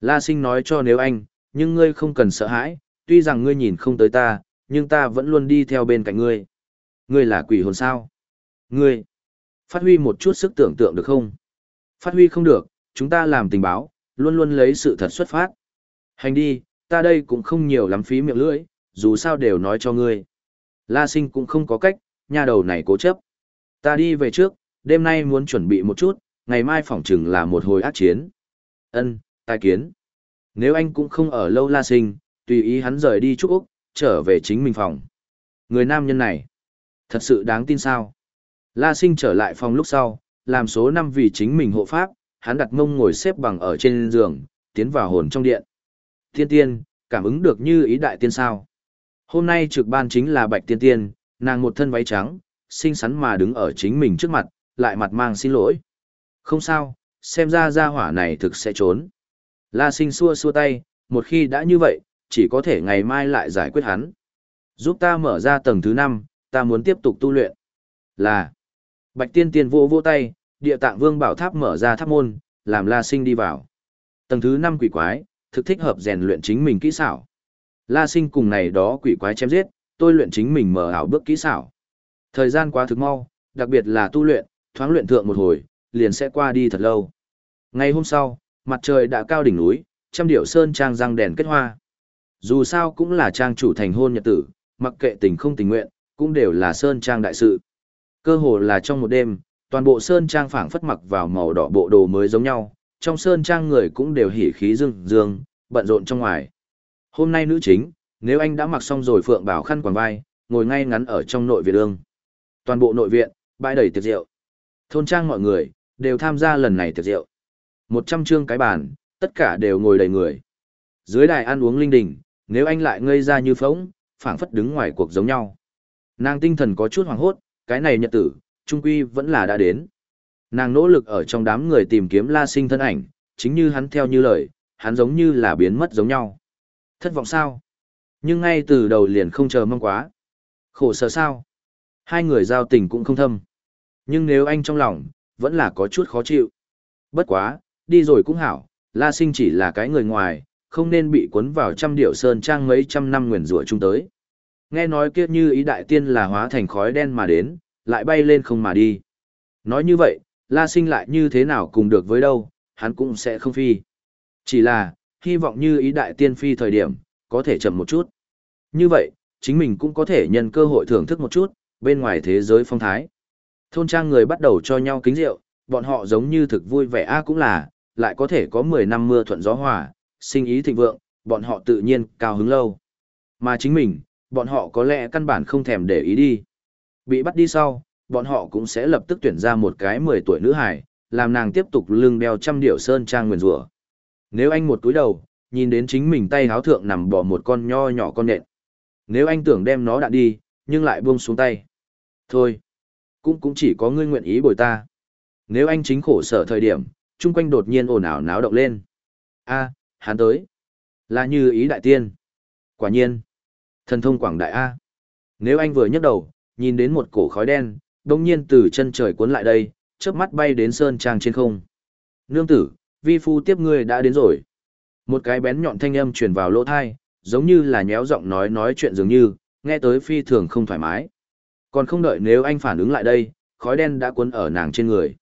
La sinh nói cho nếu anh, nhưng ngươi không cần sợ hãi, tuy rằng ngươi nhìn không tới ta, nhưng ta vẫn luôn đi theo bên cạnh ngươi. Ngươi là quỷ hồn sao? Ngươi, phát huy một chút sức tưởng tượng được không? Phát huy không được, chúng ta làm tình báo, luôn luôn lấy sự thật xuất phát. Hành đi, ta đây cũng không nhiều lắm phí miệng lưỡi, dù sao đều nói cho ngươi. La sinh cũng không có cách, nhà đầu này cố chấp. Ta đi về trước, đêm nay muốn chuẩn bị một chút, ngày mai phỏng chừng là một hồi ác chiến. Ân, tài kiến. Nếu anh cũng không ở lâu la sinh, tùy ý hắn rời đi chúc Úc, trở về chính mình phòng. Người nam nhân này, thật sự đáng tin sao. La sinh trở lại phòng lúc sau, làm số năm vì chính mình hộ pháp, hắn đặt mông ngồi xếp bằng ở trên giường, tiến vào hồn trong điện. Tiên tiên, cảm ứng được như ý đại tiên sao. Hôm nay trực ban chính là bạch tiên tiên, nàng một thân váy trắng, xinh xắn mà đứng ở chính mình trước mặt, lại mặt mang xin lỗi. Không sao, xem ra gia hỏa này thực sẽ trốn. La sinh xua xua tay, một khi đã như vậy, chỉ có thể ngày mai lại giải quyết hắn. Giúp ta mở ra tầng thứ 5, ta muốn tiếp tục tu luyện. Là, bạch tiên tiên vô vô tay, địa tạng vương bảo tháp mở ra tháp môn, làm la sinh đi vào. Tầng thứ 5 quỷ quái, thực thích hợp rèn luyện chính mình kỹ xảo. La sinh cùng này đó quỷ quái chém giết, tôi luyện chính mình mở ảo bước kỹ xảo. Thời gian quá thực mau, đặc biệt là tu luyện, thoáng luyện thượng một hồi, liền sẽ qua đi thật lâu. Ngày hôm sau, mặt trời đã cao đỉnh núi, trăm điệu sơn trang răng đèn kết hoa. Dù sao cũng là trang chủ thành hôn nhật tử, mặc kệ tình không tình nguyện, cũng đều là sơn trang đại sự. Cơ hồ là trong một đêm, toàn bộ sơn trang phảng phất mặc vào màu đỏ bộ đồ mới giống nhau, trong sơn trang người cũng đều hỉ khí dương dương, bận rộn trong ngoài. Hôm nay nữ chính, nếu anh đã mặc xong rồi phượng bảo khăn quàng vai, ngồi ngay ngắn ở trong nội viện ương. Toàn bộ nội viện, bãi đầy tiệc rượu. Thôn trang mọi người, đều tham gia lần này tiệc rượu. Một trăm chương cái bàn, tất cả đều ngồi đầy người. Dưới đài ăn uống linh đình, nếu anh lại ngây ra như phóng, phảng phất đứng ngoài cuộc giống nhau. Nàng tinh thần có chút hoảng hốt, cái này nhật tử, trung quy vẫn là đã đến. Nàng nỗ lực ở trong đám người tìm kiếm la sinh thân ảnh, chính như hắn theo như lời, hắn giống như là biến mất giống nhau. Thất vọng sao? Nhưng ngay từ đầu liền không chờ mong quá. Khổ sở sao? Hai người giao tình cũng không thâm. Nhưng nếu anh trong lòng, vẫn là có chút khó chịu. Bất quá, đi rồi cũng hảo, La Sinh chỉ là cái người ngoài, không nên bị cuốn vào trăm điệu sơn trang mấy trăm năm nguyền rủa chung tới. Nghe nói kia như ý đại tiên là hóa thành khói đen mà đến, lại bay lên không mà đi. Nói như vậy, La Sinh lại như thế nào cùng được với đâu, hắn cũng sẽ không phi. Chỉ là, hy vọng như ý đại tiên phi thời điểm, có thể chậm một chút. Như vậy, chính mình cũng có thể nhân cơ hội thưởng thức một chút, bên ngoài thế giới phong thái. Thôn trang người bắt đầu cho nhau kính rượu, bọn họ giống như thực vui vẻ a cũng là, lại có thể có 10 năm mưa thuận gió hòa, sinh ý thịnh vượng, bọn họ tự nhiên cao hứng lâu. Mà chính mình, bọn họ có lẽ căn bản không thèm để ý đi. Bị bắt đi sau, bọn họ cũng sẽ lập tức tuyển ra một cái 10 tuổi nữ hài làm nàng tiếp tục lưng đeo trăm điệu sơn trang nguyền rủa. Nếu anh một túi đầu, nhìn đến chính mình tay háo thượng nằm bỏ một con nho nhỏ con nện. Nếu anh tưởng đem nó đạn đi, nhưng lại buông xuống tay. Thôi, cũng cũng chỉ có ngươi nguyện ý bồi ta. Nếu anh chính khổ sở thời điểm, chung quanh đột nhiên ồn ào náo động lên. A, hắn tới. Là như ý đại tiên. Quả nhiên. Thần thông quảng đại A. Nếu anh vừa nhấc đầu, nhìn đến một cổ khói đen, đông nhiên từ chân trời cuốn lại đây, chớp mắt bay đến sơn trang trên không. Nương tử, vi phu tiếp ngươi đã đến rồi. Một cái bén nhọn thanh âm truyền vào lỗ thai, giống như là nhéo giọng nói nói chuyện dường như, nghe tới phi thường không thoải mái. Còn không đợi nếu anh phản ứng lại đây, khói đen đã cuốn ở nàng trên người.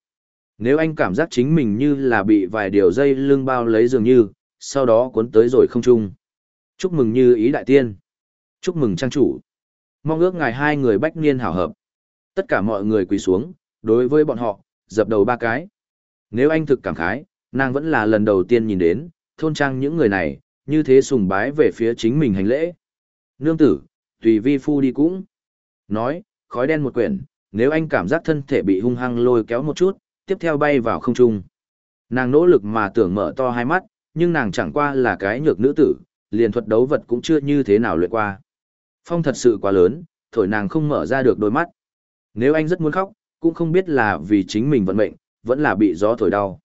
Nếu anh cảm giác chính mình như là bị vài điều dây lưng bao lấy dường như, sau đó cuốn tới rồi không chung. Chúc mừng như ý đại tiên. Chúc mừng trang chủ. Mong ước ngài hai người bách niên hảo hợp. Tất cả mọi người quỳ xuống, đối với bọn họ, dập đầu ba cái. Nếu anh thực cảm khái, nàng vẫn là lần đầu tiên nhìn đến, thôn trang những người này, như thế sùng bái về phía chính mình hành lễ. Nương tử, tùy vi phu đi cũng. Nói, khói đen một quyển, nếu anh cảm giác thân thể bị hung hăng lôi kéo một chút, tiếp theo bay vào không trung. Nàng nỗ lực mà tưởng mở to hai mắt, nhưng nàng chẳng qua là cái nhược nữ tử, liền thuật đấu vật cũng chưa như thế nào luyện qua. Phong thật sự quá lớn, thổi nàng không mở ra được đôi mắt. Nếu anh rất muốn khóc, cũng không biết là vì chính mình vận mệnh, vẫn là bị gió thổi đau.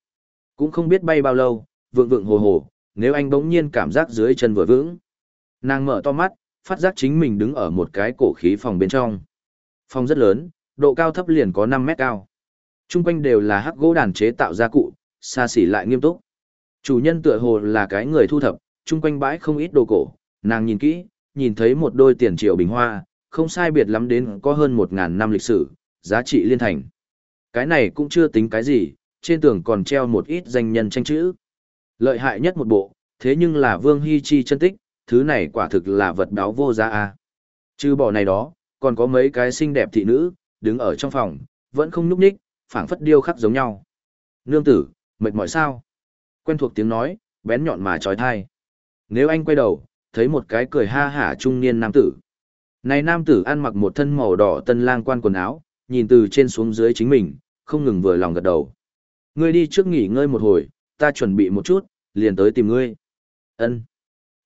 Cũng không biết bay bao lâu, vượng vượng hồ hồ, nếu anh bỗng nhiên cảm giác dưới chân vừa vững. Nàng mở to mắt, phát giác chính mình đứng ở một cái cổ khí phòng bên trong. Phòng rất lớn, độ cao thấp liền có 5 mét cao. Trung quanh đều là hắc gỗ đàn chế tạo gia cụ, xa xỉ lại nghiêm túc. Chủ nhân tựa hồ là cái người thu thập, trung quanh bãi không ít đồ cổ, nàng nhìn kỹ, nhìn thấy một đôi tiền triệu bình hoa, không sai biệt lắm đến có hơn 1.000 năm lịch sử, giá trị liên thành. Cái này cũng chưa tính cái gì, trên tường còn treo một ít danh nhân tranh chữ. Lợi hại nhất một bộ, thế nhưng là Vương Hy Chi chân tích, thứ này quả thực là vật đáo vô giá a. Trừ bỏ này đó, còn có mấy cái xinh đẹp thị nữ, đứng ở trong phòng, vẫn không núp ních, phảng phất điêu khắc giống nhau. Nương tử, mệt mỏi sao? Quen thuộc tiếng nói, bén nhọn mà trói thai. Nếu anh quay đầu, thấy một cái cười ha hả trung niên nam tử. Này nam tử ăn mặc một thân màu đỏ tân lang quan quần áo, nhìn từ trên xuống dưới chính mình, không ngừng vừa lòng gật đầu. Ngươi đi trước nghỉ ngơi một hồi, ta chuẩn bị một chút, liền tới tìm ngươi. Ân.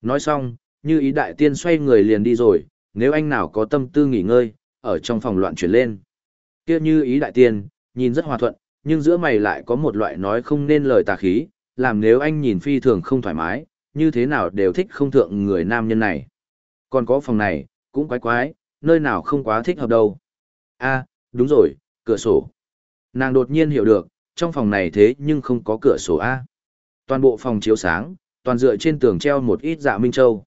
Nói xong, như ý đại tiên xoay người liền đi rồi, nếu anh nào có tâm tư nghỉ ngơi, ở trong phòng loạn chuyển lên. Kia như ý đại tiên, nhìn rất hòa thuận, nhưng giữa mày lại có một loại nói không nên lời tà khí, làm nếu anh nhìn phi thường không thoải mái, như thế nào đều thích không thượng người nam nhân này. Còn có phòng này, cũng quái quái, nơi nào không quá thích hợp đâu. a đúng rồi, cửa sổ. Nàng đột nhiên hiểu được, trong phòng này thế nhưng không có cửa sổ A. Toàn bộ phòng chiếu sáng, toàn dựa trên tường treo một ít dạ minh châu.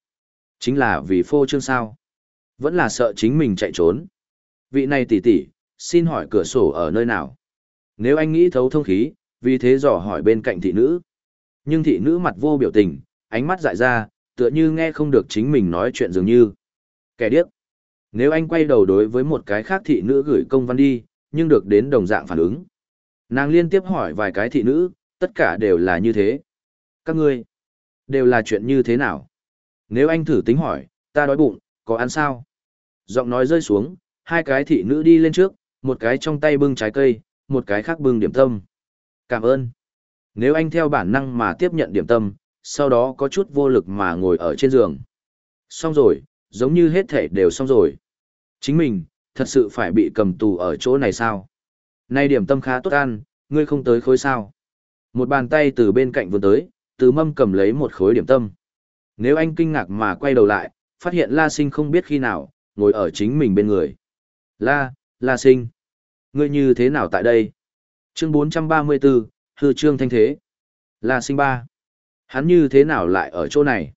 Chính là vì phô trương sao. Vẫn là sợ chính mình chạy trốn. Vị này tỷ tỷ, xin hỏi cửa sổ ở nơi nào? Nếu anh nghĩ thấu thông khí, vì thế dò hỏi bên cạnh thị nữ. Nhưng thị nữ mặt vô biểu tình, ánh mắt dại ra, tựa như nghe không được chính mình nói chuyện dường như. Kẻ điếc. Nếu anh quay đầu đối với một cái khác thị nữ gửi công văn đi, nhưng được đến đồng dạng phản ứng. Nàng liên tiếp hỏi vài cái thị nữ, tất cả đều là như thế. Các ngươi, đều là chuyện như thế nào? Nếu anh thử tính hỏi, ta đói bụng, có ăn sao? Giọng nói rơi xuống, hai cái thị nữ đi lên trước, một cái trong tay bưng trái cây, một cái khác bưng điểm tâm. Cảm ơn. Nếu anh theo bản năng mà tiếp nhận điểm tâm, sau đó có chút vô lực mà ngồi ở trên giường. Xong rồi, giống như hết thể đều xong rồi. Chính mình, thật sự phải bị cầm tù ở chỗ này sao? Nay điểm tâm khá tốt ăn, ngươi không tới khối sao. Một bàn tay từ bên cạnh vươn tới, từ mâm cầm lấy một khối điểm tâm. Nếu anh kinh ngạc mà quay đầu lại, phát hiện La Sinh không biết khi nào, ngồi ở chính mình bên người. La, La Sinh. Ngươi như thế nào tại đây? Chương 434, Hư Trương Thanh Thế. La Sinh ba. Hắn như thế nào lại ở chỗ này?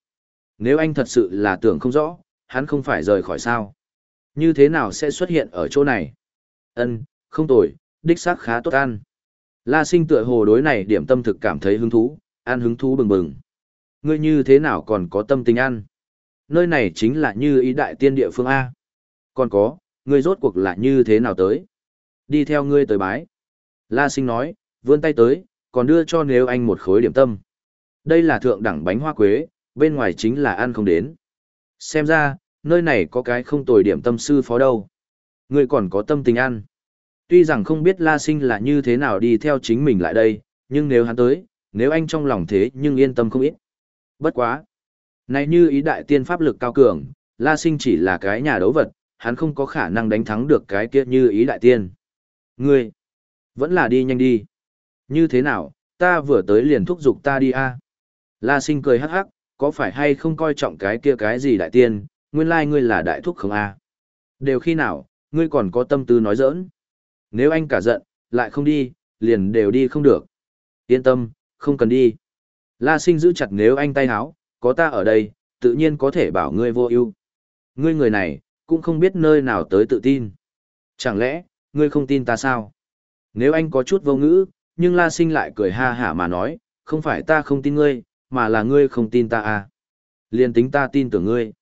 Nếu anh thật sự là tưởng không rõ, hắn không phải rời khỏi sao? Như thế nào sẽ xuất hiện ở chỗ này? Ân, không tồi, đích xác khá tốt ăn. La sinh tựa hồ đối này điểm tâm thực cảm thấy hứng thú, ăn hứng thú bừng bừng. Ngươi như thế nào còn có tâm tình ăn? Nơi này chính là như ý đại tiên địa phương A. Còn có, ngươi rốt cuộc là như thế nào tới? Đi theo ngươi tới bái. La sinh nói, vươn tay tới, còn đưa cho nếu anh một khối điểm tâm. Đây là thượng đẳng bánh hoa quế, bên ngoài chính là ăn không đến. Xem ra, nơi này có cái không tồi điểm tâm sư phó đâu. Ngươi còn có tâm tình ăn. Tuy rằng không biết La Sinh là như thế nào đi theo chính mình lại đây, nhưng nếu hắn tới, nếu anh trong lòng thế nhưng yên tâm không ít. Bất quá. Này như ý đại tiên pháp lực cao cường, La Sinh chỉ là cái nhà đấu vật, hắn không có khả năng đánh thắng được cái kia như ý đại tiên. Ngươi, vẫn là đi nhanh đi. Như thế nào, ta vừa tới liền thúc giục ta đi a La Sinh cười hắc hắc, có phải hay không coi trọng cái kia cái gì đại tiên, nguyên lai ngươi là đại thúc không a Đều khi nào, ngươi còn có tâm tư nói giỡn. Nếu anh cả giận, lại không đi, liền đều đi không được. Yên tâm, không cần đi. La sinh giữ chặt nếu anh tay háo, có ta ở đây, tự nhiên có thể bảo ngươi vô ưu. Ngươi người này, cũng không biết nơi nào tới tự tin. Chẳng lẽ, ngươi không tin ta sao? Nếu anh có chút vô ngữ, nhưng La Sinh lại cười ha hả mà nói, không phải ta không tin ngươi, mà là ngươi không tin ta à. Liên tính ta tin tưởng ngươi.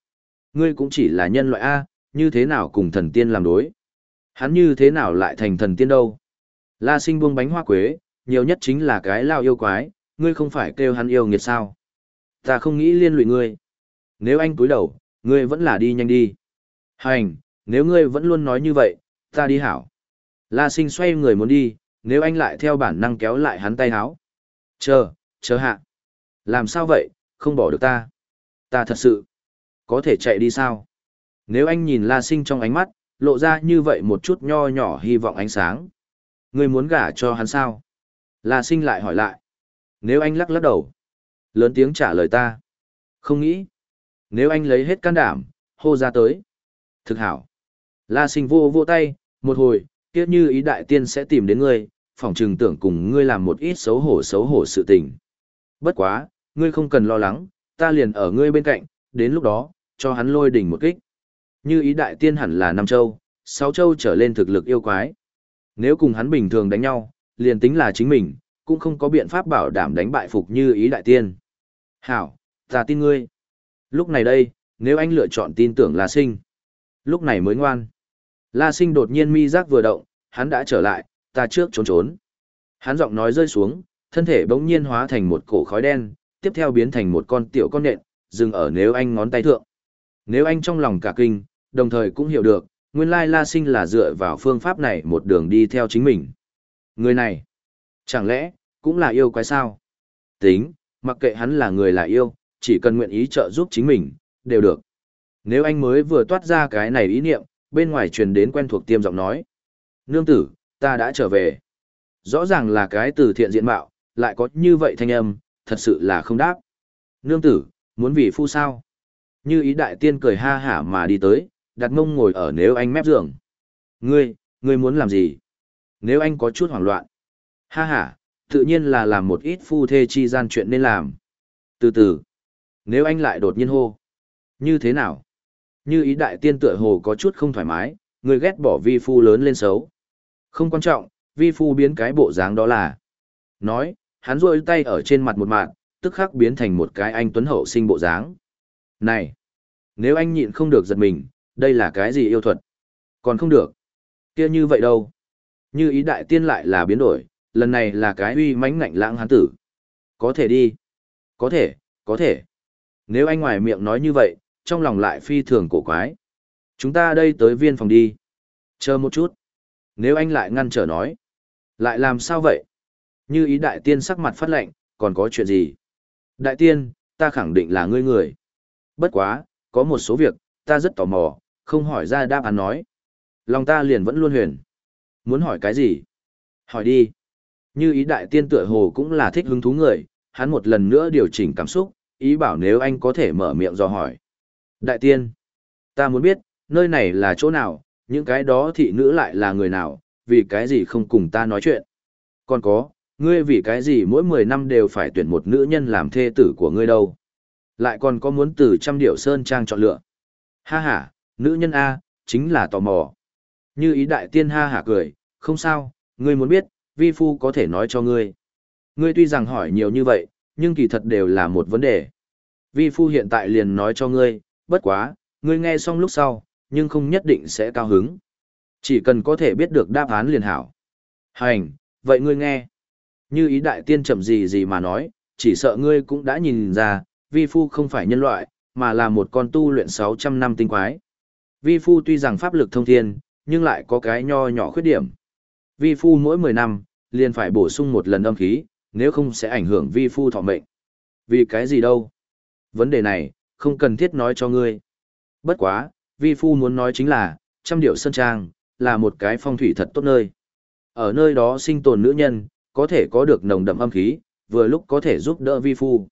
Ngươi cũng chỉ là nhân loại A, như thế nào cùng thần tiên làm đối. Hắn như thế nào lại thành thần tiên đâu? La sinh buông bánh hoa quế, nhiều nhất chính là cái lao yêu quái, ngươi không phải kêu hắn yêu nghiệt sao? Ta không nghĩ liên lụy ngươi. Nếu anh cúi đầu, ngươi vẫn là đi nhanh đi. Hành, nếu ngươi vẫn luôn nói như vậy, ta đi hảo. La sinh xoay người muốn đi, nếu anh lại theo bản năng kéo lại hắn tay háo. Chờ, chờ hạ. Làm sao vậy, không bỏ được ta. Ta thật sự, có thể chạy đi sao? Nếu anh nhìn La sinh trong ánh mắt, lộ ra như vậy một chút nho nhỏ hy vọng ánh sáng. Ngươi muốn gả cho hắn sao? La sinh lại hỏi lại. Nếu anh lắc lắc đầu. Lớn tiếng trả lời ta. Không nghĩ. Nếu anh lấy hết can đảm, hô ra tới. Thực hảo. La sinh vô vô tay, một hồi, tiếc như ý đại tiên sẽ tìm đến ngươi, phỏng trừng tưởng cùng ngươi làm một ít xấu hổ xấu hổ sự tình. Bất quá, ngươi không cần lo lắng, ta liền ở ngươi bên cạnh, đến lúc đó, cho hắn lôi đỉnh một kích. Như ý đại tiên hẳn là năm châu, sáu châu trở lên thực lực yêu quái. Nếu cùng hắn bình thường đánh nhau, liền tính là chính mình, cũng không có biện pháp bảo đảm đánh bại phục như ý đại tiên. Hảo, ta tin ngươi. Lúc này đây, nếu anh lựa chọn tin tưởng La Sinh. Lúc này mới ngoan. La Sinh đột nhiên mi giác vừa động, hắn đã trở lại, ta trước trốn trốn. Hắn giọng nói rơi xuống, thân thể bỗng nhiên hóa thành một cổ khói đen, tiếp theo biến thành một con tiểu con nện, dừng ở nếu anh ngón tay thượng. Nếu anh trong lòng cả kinh, đồng thời cũng hiểu được, nguyên lai La Sinh là dựa vào phương pháp này một đường đi theo chính mình. Người này, chẳng lẽ, cũng là yêu quái sao? Tính, mặc kệ hắn là người là yêu, chỉ cần nguyện ý trợ giúp chính mình, đều được. Nếu anh mới vừa toát ra cái này ý niệm, bên ngoài truyền đến quen thuộc tiêm giọng nói. Nương tử, ta đã trở về. Rõ ràng là cái từ thiện diện mạo, lại có như vậy thanh âm, thật sự là không đáp. Nương tử, muốn vì phu sao? Như ý đại tiên cười ha hả mà đi tới, đặt mông ngồi ở nếu anh mép giường. Ngươi, ngươi muốn làm gì? Nếu anh có chút hoảng loạn. Ha ha, tự nhiên là làm một ít phu thê chi gian chuyện nên làm. Từ từ, Nếu anh lại đột nhiên hô. Như thế nào? Như ý đại tiên tựa hồ có chút không thoải mái, người ghét bỏ vi phu lớn lên xấu. Không quan trọng, vi phu biến cái bộ dáng đó là. Nói, hắn rôi tay ở trên mặt một mạng, tức khắc biến thành một cái anh tuấn hậu sinh bộ dáng. Này! Nếu anh nhịn không được giật mình, đây là cái gì yêu thuật? Còn không được. kia như vậy đâu? Như ý đại tiên lại là biến đổi, lần này là cái uy mãnh ngạnh lãng hán tử. Có thể đi. Có thể, có thể. Nếu anh ngoài miệng nói như vậy, trong lòng lại phi thường cổ quái. Chúng ta đây tới viên phòng đi. Chờ một chút. Nếu anh lại ngăn trở nói. Lại làm sao vậy? Như ý đại tiên sắc mặt phát lệnh, còn có chuyện gì? Đại tiên, ta khẳng định là ngươi người. Bất quá, có một số việc, ta rất tò mò, không hỏi ra đáp án nói. Lòng ta liền vẫn luôn huyền. Muốn hỏi cái gì? Hỏi đi. Như ý đại tiên tựa hồ cũng là thích hứng thú người, hắn một lần nữa điều chỉnh cảm xúc, ý bảo nếu anh có thể mở miệng do hỏi. Đại tiên, ta muốn biết, nơi này là chỗ nào, những cái đó thị nữ lại là người nào, vì cái gì không cùng ta nói chuyện. Còn có, ngươi vì cái gì mỗi 10 năm đều phải tuyển một nữ nhân làm thê tử của ngươi đâu. Lại còn có muốn từ trăm điệu sơn trang chọn lựa. Ha ha, nữ nhân A, chính là tò mò. Như ý đại tiên ha hả cười, không sao, ngươi muốn biết, vi phu có thể nói cho ngươi. Ngươi tuy rằng hỏi nhiều như vậy, nhưng kỳ thật đều là một vấn đề. Vi phu hiện tại liền nói cho ngươi, bất quá, ngươi nghe xong lúc sau, nhưng không nhất định sẽ cao hứng. Chỉ cần có thể biết được đáp án liền hảo. Hành, vậy ngươi nghe. Như ý đại tiên chậm gì gì mà nói, chỉ sợ ngươi cũng đã nhìn ra, vi phu không phải nhân loại, mà là một con tu luyện 600 năm tinh quái. Vi phu tuy rằng pháp lực thông thiên, nhưng lại có cái nho nhỏ khuyết điểm. Vi phu mỗi 10 năm, liền phải bổ sung một lần âm khí, nếu không sẽ ảnh hưởng vi phu thọ mệnh. Vì cái gì đâu? Vấn đề này, không cần thiết nói cho ngươi. Bất quá, vi phu muốn nói chính là, trăm điệu sơn trang, là một cái phong thủy thật tốt nơi. Ở nơi đó sinh tồn nữ nhân, có thể có được nồng đậm âm khí, vừa lúc có thể giúp đỡ vi phu.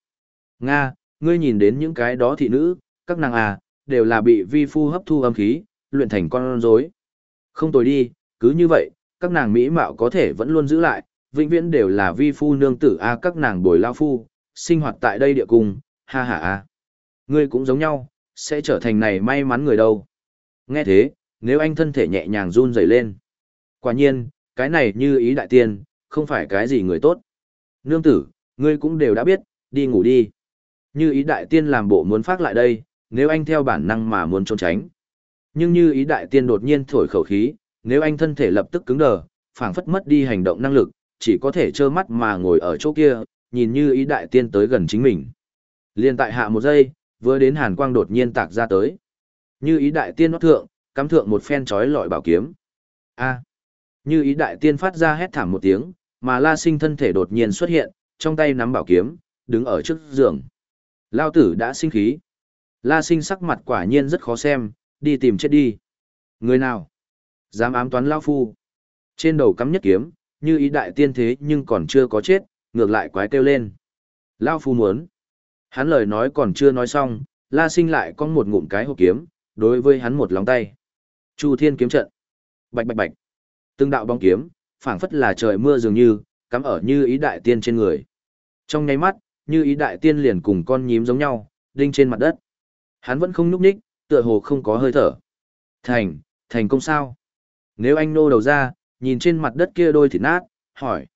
Nga, ngươi nhìn đến những cái đó thị nữ, các nàng à, đều là bị vi phu hấp thu âm khí, luyện thành con rối. Không tồi đi, cứ như vậy, các nàng mỹ mạo có thể vẫn luôn giữ lại, vĩnh viễn đều là vi phu nương tử a các nàng bồi lao phu, sinh hoạt tại đây địa cung, ha ha a. Ngươi cũng giống nhau, sẽ trở thành này may mắn người đâu. Nghe thế, nếu anh thân thể nhẹ nhàng run rẩy lên. Quả nhiên, cái này như ý đại tiên, không phải cái gì người tốt. Nương tử, ngươi cũng đều đã biết, đi ngủ đi. Như ý đại tiên làm bộ muốn phát lại đây, nếu anh theo bản năng mà muốn trốn tránh. Nhưng như ý đại tiên đột nhiên thổi khẩu khí, nếu anh thân thể lập tức cứng đờ, phảng phất mất đi hành động năng lực, chỉ có thể trơ mắt mà ngồi ở chỗ kia, nhìn như ý đại tiên tới gần chính mình. Liên tại hạ một giây, vừa đến hàn quang đột nhiên tạc ra tới. Như ý đại tiên nót thượng, cắm thượng một phen chói lọi bảo kiếm. A. Như ý đại tiên phát ra hét thảm một tiếng, mà La Sinh thân thể đột nhiên xuất hiện, trong tay nắm bảo kiếm, đứng ở trước giường. Lao tử đã sinh khí. La Sinh sắc mặt quả nhiên rất khó xem, đi tìm chết đi. Người nào? Dám ám toán Lao Phu. Trên đầu cắm nhất kiếm, như ý đại tiên thế nhưng còn chưa có chết, ngược lại quái kêu lên. Lao Phu muốn. Hắn lời nói còn chưa nói xong, La Sinh lại con một ngụm cái hộp kiếm, đối với hắn một lòng tay. Chu Thiên kiếm trận. Bạch bạch bạch. Từng đạo bóng kiếm, phảng phất là trời mưa dường như, cắm ở như ý đại tiên trên người. Trong nháy mắt, như ý đại tiên liền cùng con nhím giống nhau, đinh trên mặt đất. Hắn vẫn không nhúc nhích, tựa hồ không có hơi thở. Thành, thành công sao? Nếu anh nô đầu ra, nhìn trên mặt đất kia đôi thịt nát, hỏi.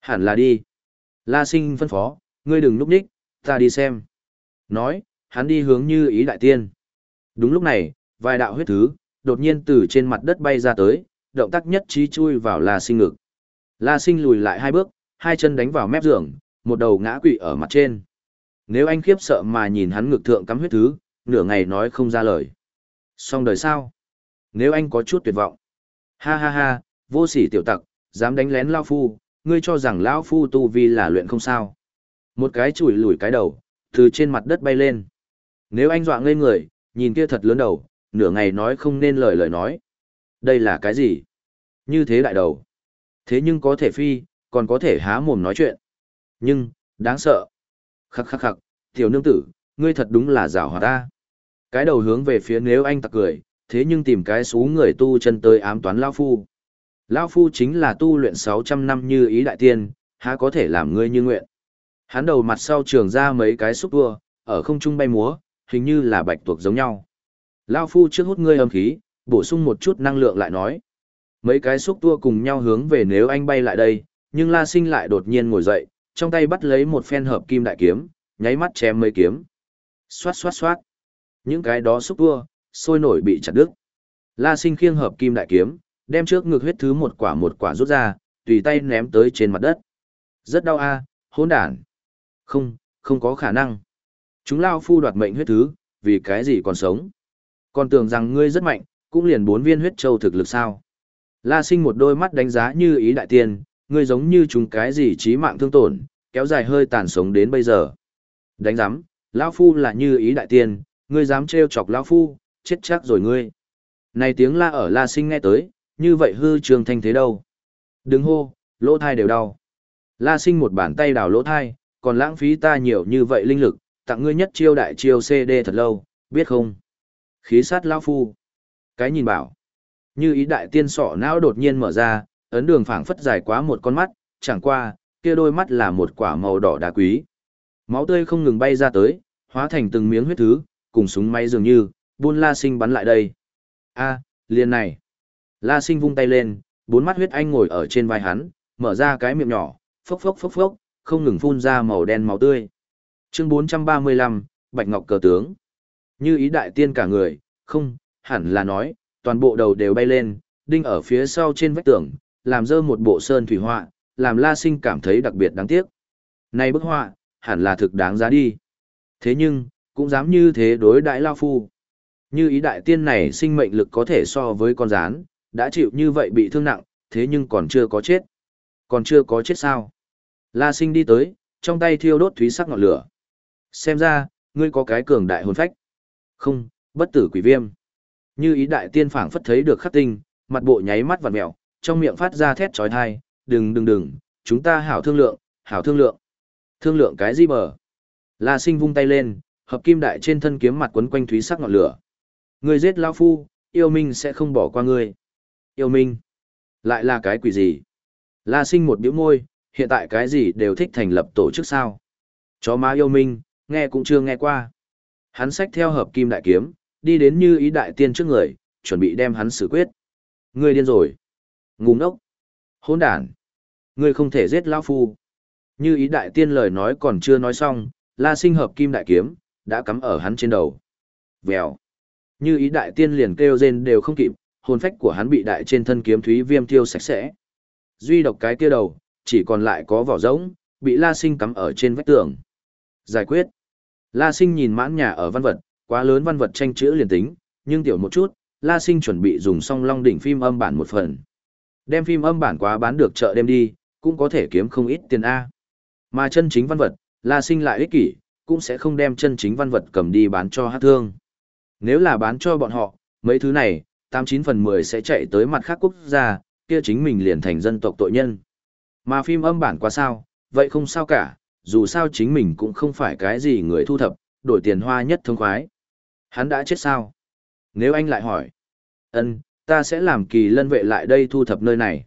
Hẳn là đi. La sinh phân phó, ngươi đừng nhúc nhích, ta đi xem. Nói, hắn đi hướng như ý đại tiên. Đúng lúc này, vài đạo huyết thứ, đột nhiên từ trên mặt đất bay ra tới, động tác nhất trí chui vào La Sinh ngực. La Sinh lùi lại hai bước, hai chân đánh vào mép giường, một đầu ngã quỵ ở mặt trên. Nếu anh khiếp sợ mà nhìn hắn ngực thượng cắm huyết thứ, nửa ngày nói không ra lời. Xong đời sao? Nếu anh có chút tuyệt vọng. Ha ha ha, vô sỉ tiểu tặc, dám đánh lén Lao Phu, ngươi cho rằng Lão Phu tu vi là luyện không sao. Một cái chùi lùi cái đầu, từ trên mặt đất bay lên. Nếu anh dọa ngây người, nhìn kia thật lớn đầu, nửa ngày nói không nên lời lời nói. Đây là cái gì? Như thế đại đầu. Thế nhưng có thể phi, còn có thể há mồm nói chuyện. Nhưng, đáng sợ. Khắc khắc khắc, tiểu nương tử, ngươi thật đúng là rào hòa ta. Cái đầu hướng về phía nếu anh tặc cười, thế nhưng tìm cái xú người tu chân tới ám toán Lao Phu. Lao Phu chính là tu luyện 600 năm như ý đại tiên, há có thể làm ngươi như nguyện. Hắn đầu mặt sau trường ra mấy cái xúc vua, ở không trung bay múa, hình như là bạch tuộc giống nhau. Lao phu trước hút ngươi âm khí, bổ sung một chút năng lượng lại nói. Mấy cái xúc tua cùng nhau hướng về nếu anh bay lại đây, nhưng La Sinh lại đột nhiên ngồi dậy, trong tay bắt lấy một phen hợp kim đại kiếm, nháy mắt chém mấy kiếm. Xoát xoát xoát. Những cái đó xúc tua, sôi nổi bị chặt đứt. La Sinh khiêng hợp kim đại kiếm, đem trước ngực huyết thứ một quả một quả rút ra, tùy tay ném tới trên mặt đất. Rất đau a, à, hỗn đản. Không, không có khả năng. Chúng lao phu đoạt mệnh huyết thứ, vì cái gì còn sống. Còn tưởng rằng ngươi rất mạnh, cũng liền bốn viên huyết châu thực lực sao. La sinh một đôi mắt đánh giá như ý đại tiên, ngươi giống như chúng cái gì trí mạng thương tổn, kéo dài hơi tàn sống đến bây giờ. Đánh giám, lão phu là như ý đại tiên, ngươi dám trêu chọc lão phu, chết chắc rồi ngươi. Này tiếng la ở La sinh nghe tới, như vậy hư trường thanh thế đâu. Đừng hô, lỗ thai đều đau. La sinh một bàn tay đào lỗ thai, còn lãng phí ta nhiều như vậy linh lực, tặng ngươi nhất chiêu đại chiêu CD thật lâu, biết không? Khí sát lão phu. Cái nhìn bảo. Như ý đại tiên sọ não đột nhiên mở ra, ấn đường phảng phất dài quá một con mắt, chẳng qua, kia đôi mắt là một quả màu đỏ đá quý. Máu tươi không ngừng bay ra tới, hóa thành từng miếng huyết thứ, cùng súng máy dường như, buôn la sinh bắn lại đây. a liền này. La sinh vung tay lên, bốn mắt huyết anh ngồi ở trên vai hắn, mở ra cái miệng nhỏ, phốc phốc phốc phốc, không ngừng phun ra màu đen máu tươi. Chương 435, Bạch Ngọc cờ tướng. Như ý đại tiên cả người, không, hẳn là nói, toàn bộ đầu đều bay lên, đinh ở phía sau trên vách tường, làm dơ một bộ sơn thủy họa, làm La Sinh cảm thấy đặc biệt đáng tiếc. Này bức họa, hẳn là thực đáng giá đi. Thế nhưng, cũng dám như thế đối đại lao phu. Như ý đại tiên này sinh mệnh lực có thể so với con rán, đã chịu như vậy bị thương nặng, thế nhưng còn chưa có chết. Còn chưa có chết sao? La sinh đi tới, trong tay thiêu đốt thúy sắc ngọn lửa. Xem ra, ngươi có cái cường đại hồn phách. Không, bất tử quỷ viêm. Như ý đại tiên phảng phất thấy được khắc tinh, mặt bộ nháy mắt vặn mèo, trong miệng phát ra thét chói tai, "Đừng đừng đừng, chúng ta hảo thương lượng, hảo thương lượng." Thương lượng cái gì bờ? La Sinh vung tay lên, hợp kim đại trên thân kiếm mặt quấn quanh thúy sắc ngọn lửa. người giết lão phu, yêu minh sẽ không bỏ qua ngươi. Yêu minh? Lại là cái quỷ gì? La Sinh một bĩu môi, hiện tại cái gì đều thích thành lập tổ chức sao? Chó má yêu minh, nghe cũng chưa nghe qua. Hắn xách theo hợp kim đại kiếm, đi đến như ý đại tiên trước người, chuẩn bị đem hắn xử quyết. Ngươi điên rồi. Ngu ngốc. Hỗn đản. Ngươi không thể giết lão phu. Như ý đại tiên lời nói còn chưa nói xong, la sinh hợp kim đại kiếm, đã cắm ở hắn trên đầu. Vèo. Như ý đại tiên liền kêu rên đều không kịp, hồn phách của hắn bị đại trên thân kiếm thúy viêm tiêu sạch sẽ. Duy độc cái kia đầu, chỉ còn lại có vỏ rỗng, bị la sinh cắm ở trên vách tường. Giải quyết. La sinh nhìn mãn nhà ở văn vật, quá lớn văn vật tranh chữ liền tính, nhưng tiểu một chút, La Sinh chuẩn bị dùng song long đỉnh phim âm bản một phần. Đem phim âm bản quá bán được chợ đem đi, cũng có thể kiếm không ít tiền A. Mà chân chính văn vật, La Sinh lại ích kỷ, cũng sẽ không đem chân chính văn vật cầm đi bán cho hát thương. Nếu là bán cho bọn họ, mấy thứ này, 89 phần 10 sẽ chạy tới mặt khác quốc gia, kia chính mình liền thành dân tộc tội nhân. Mà phim âm bản quá sao, vậy không sao cả, dù sao chính mình cũng không phải cái gì người thu thập, đổi tiền hoa nhất thông khoái. Hắn đã chết sao? Nếu anh lại hỏi, ân, ta sẽ làm kỳ lân vệ lại đây thu thập nơi này.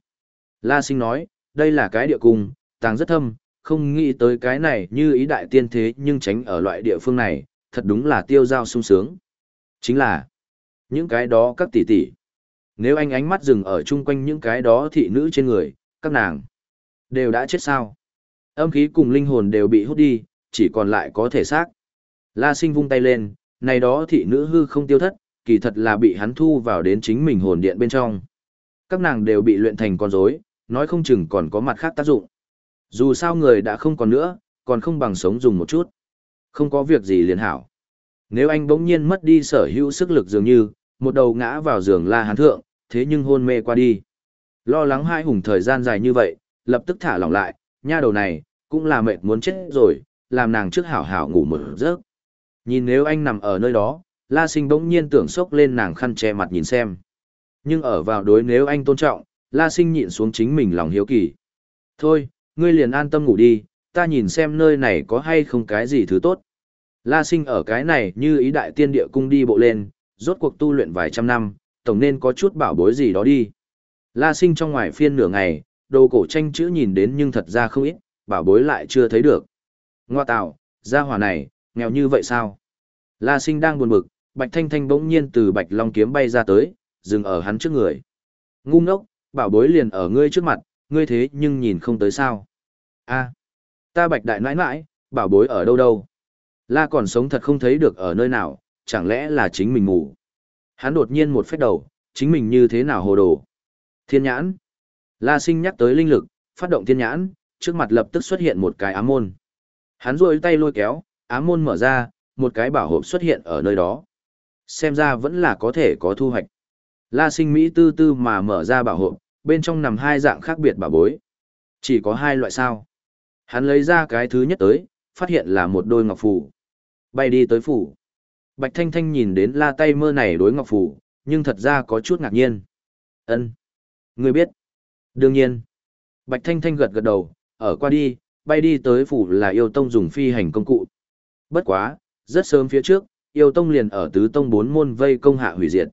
La sinh nói, đây là cái địa cung, tàng rất thâm, không nghĩ tới cái này như ý đại tiên thế nhưng tránh ở loại địa phương này, thật đúng là tiêu giao sung sướng. Chính là, những cái đó các tỷ tỷ. Nếu anh ánh mắt dừng ở chung quanh những cái đó thị nữ trên người, các nàng đều đã chết sao? Âm khí cùng linh hồn đều bị hút đi, chỉ còn lại có thể xác. La sinh vung tay lên, này đó thị nữ hư không tiêu thất, kỳ thật là bị hắn thu vào đến chính mình hồn điện bên trong. Các nàng đều bị luyện thành con rối, nói không chừng còn có mặt khác tác dụng. Dù sao người đã không còn nữa, còn không bằng sống dùng một chút. Không có việc gì liền hảo. Nếu anh bỗng nhiên mất đi sở hữu sức lực dường như, một đầu ngã vào giường la hán thượng, thế nhưng hôn mê qua đi. Lo lắng hai hùng thời gian dài như vậy, lập tức thả lỏng lại, nha đầu này, cũng là mệt muốn chết rồi, làm nàng trước hảo hảo ngủ một giấc. Nhìn nếu anh nằm ở nơi đó, La Sinh bỗng nhiên tưởng sốc lên nàng khăn che mặt nhìn xem. Nhưng ở vào đối nếu anh tôn trọng, La Sinh nhịn xuống chính mình lòng hiếu kỳ. Thôi, ngươi liền an tâm ngủ đi, ta nhìn xem nơi này có hay không cái gì thứ tốt. La Sinh ở cái này như ý đại tiên địa cung đi bộ lên, rốt cuộc tu luyện vài trăm năm, tổng nên có chút bảo bối gì đó đi. La Sinh trong ngoài phiên nửa ngày, đồ cổ tranh chữ nhìn đến nhưng thật ra không ít, bảo bối lại chưa thấy được. Ngoa tạo, gia hỏa này, nghèo như vậy sao? La sinh đang buồn bực, Bạch Thanh Thanh bỗng nhiên từ Bạch Long kiếm bay ra tới, dừng ở hắn trước người. Ngu ngốc, bảo bối liền ở ngươi trước mặt, ngươi thế nhưng nhìn không tới sao. a ta Bạch Đại nãi nãi, bảo bối ở đâu đâu. La còn sống thật không thấy được ở nơi nào, chẳng lẽ là chính mình ngủ. Hắn đột nhiên một phép đầu, chính mình như thế nào hồ đồ. Thiên nhãn. La sinh nhắc tới linh lực, phát động thiên nhãn, trước mặt lập tức xuất hiện một cái ám môn. Hắn rôi tay lôi kéo, ám môn mở ra, một cái bảo hộp xuất hiện ở nơi đó. Xem ra vẫn là có thể có thu hoạch. La sinh Mỹ tư tư mà mở ra bảo hộp, bên trong nằm hai dạng khác biệt bảo bối. Chỉ có hai loại sao. Hắn lấy ra cái thứ nhất tới, phát hiện là một đôi ngọc phù. Bay đi tới phủ. Bạch Thanh Thanh nhìn đến la tay mơ này đối ngọc phù, nhưng thật ra có chút ngạc nhiên. ân Ngươi biết. Đương nhiên. Bạch Thanh Thanh gật gật đầu, ở qua đi, bay đi tới phủ là yêu tông dùng phi hành công cụ. Bất quá, rất sớm phía trước, yêu tông liền ở tứ tông bốn môn vây công hạ hủy diệt.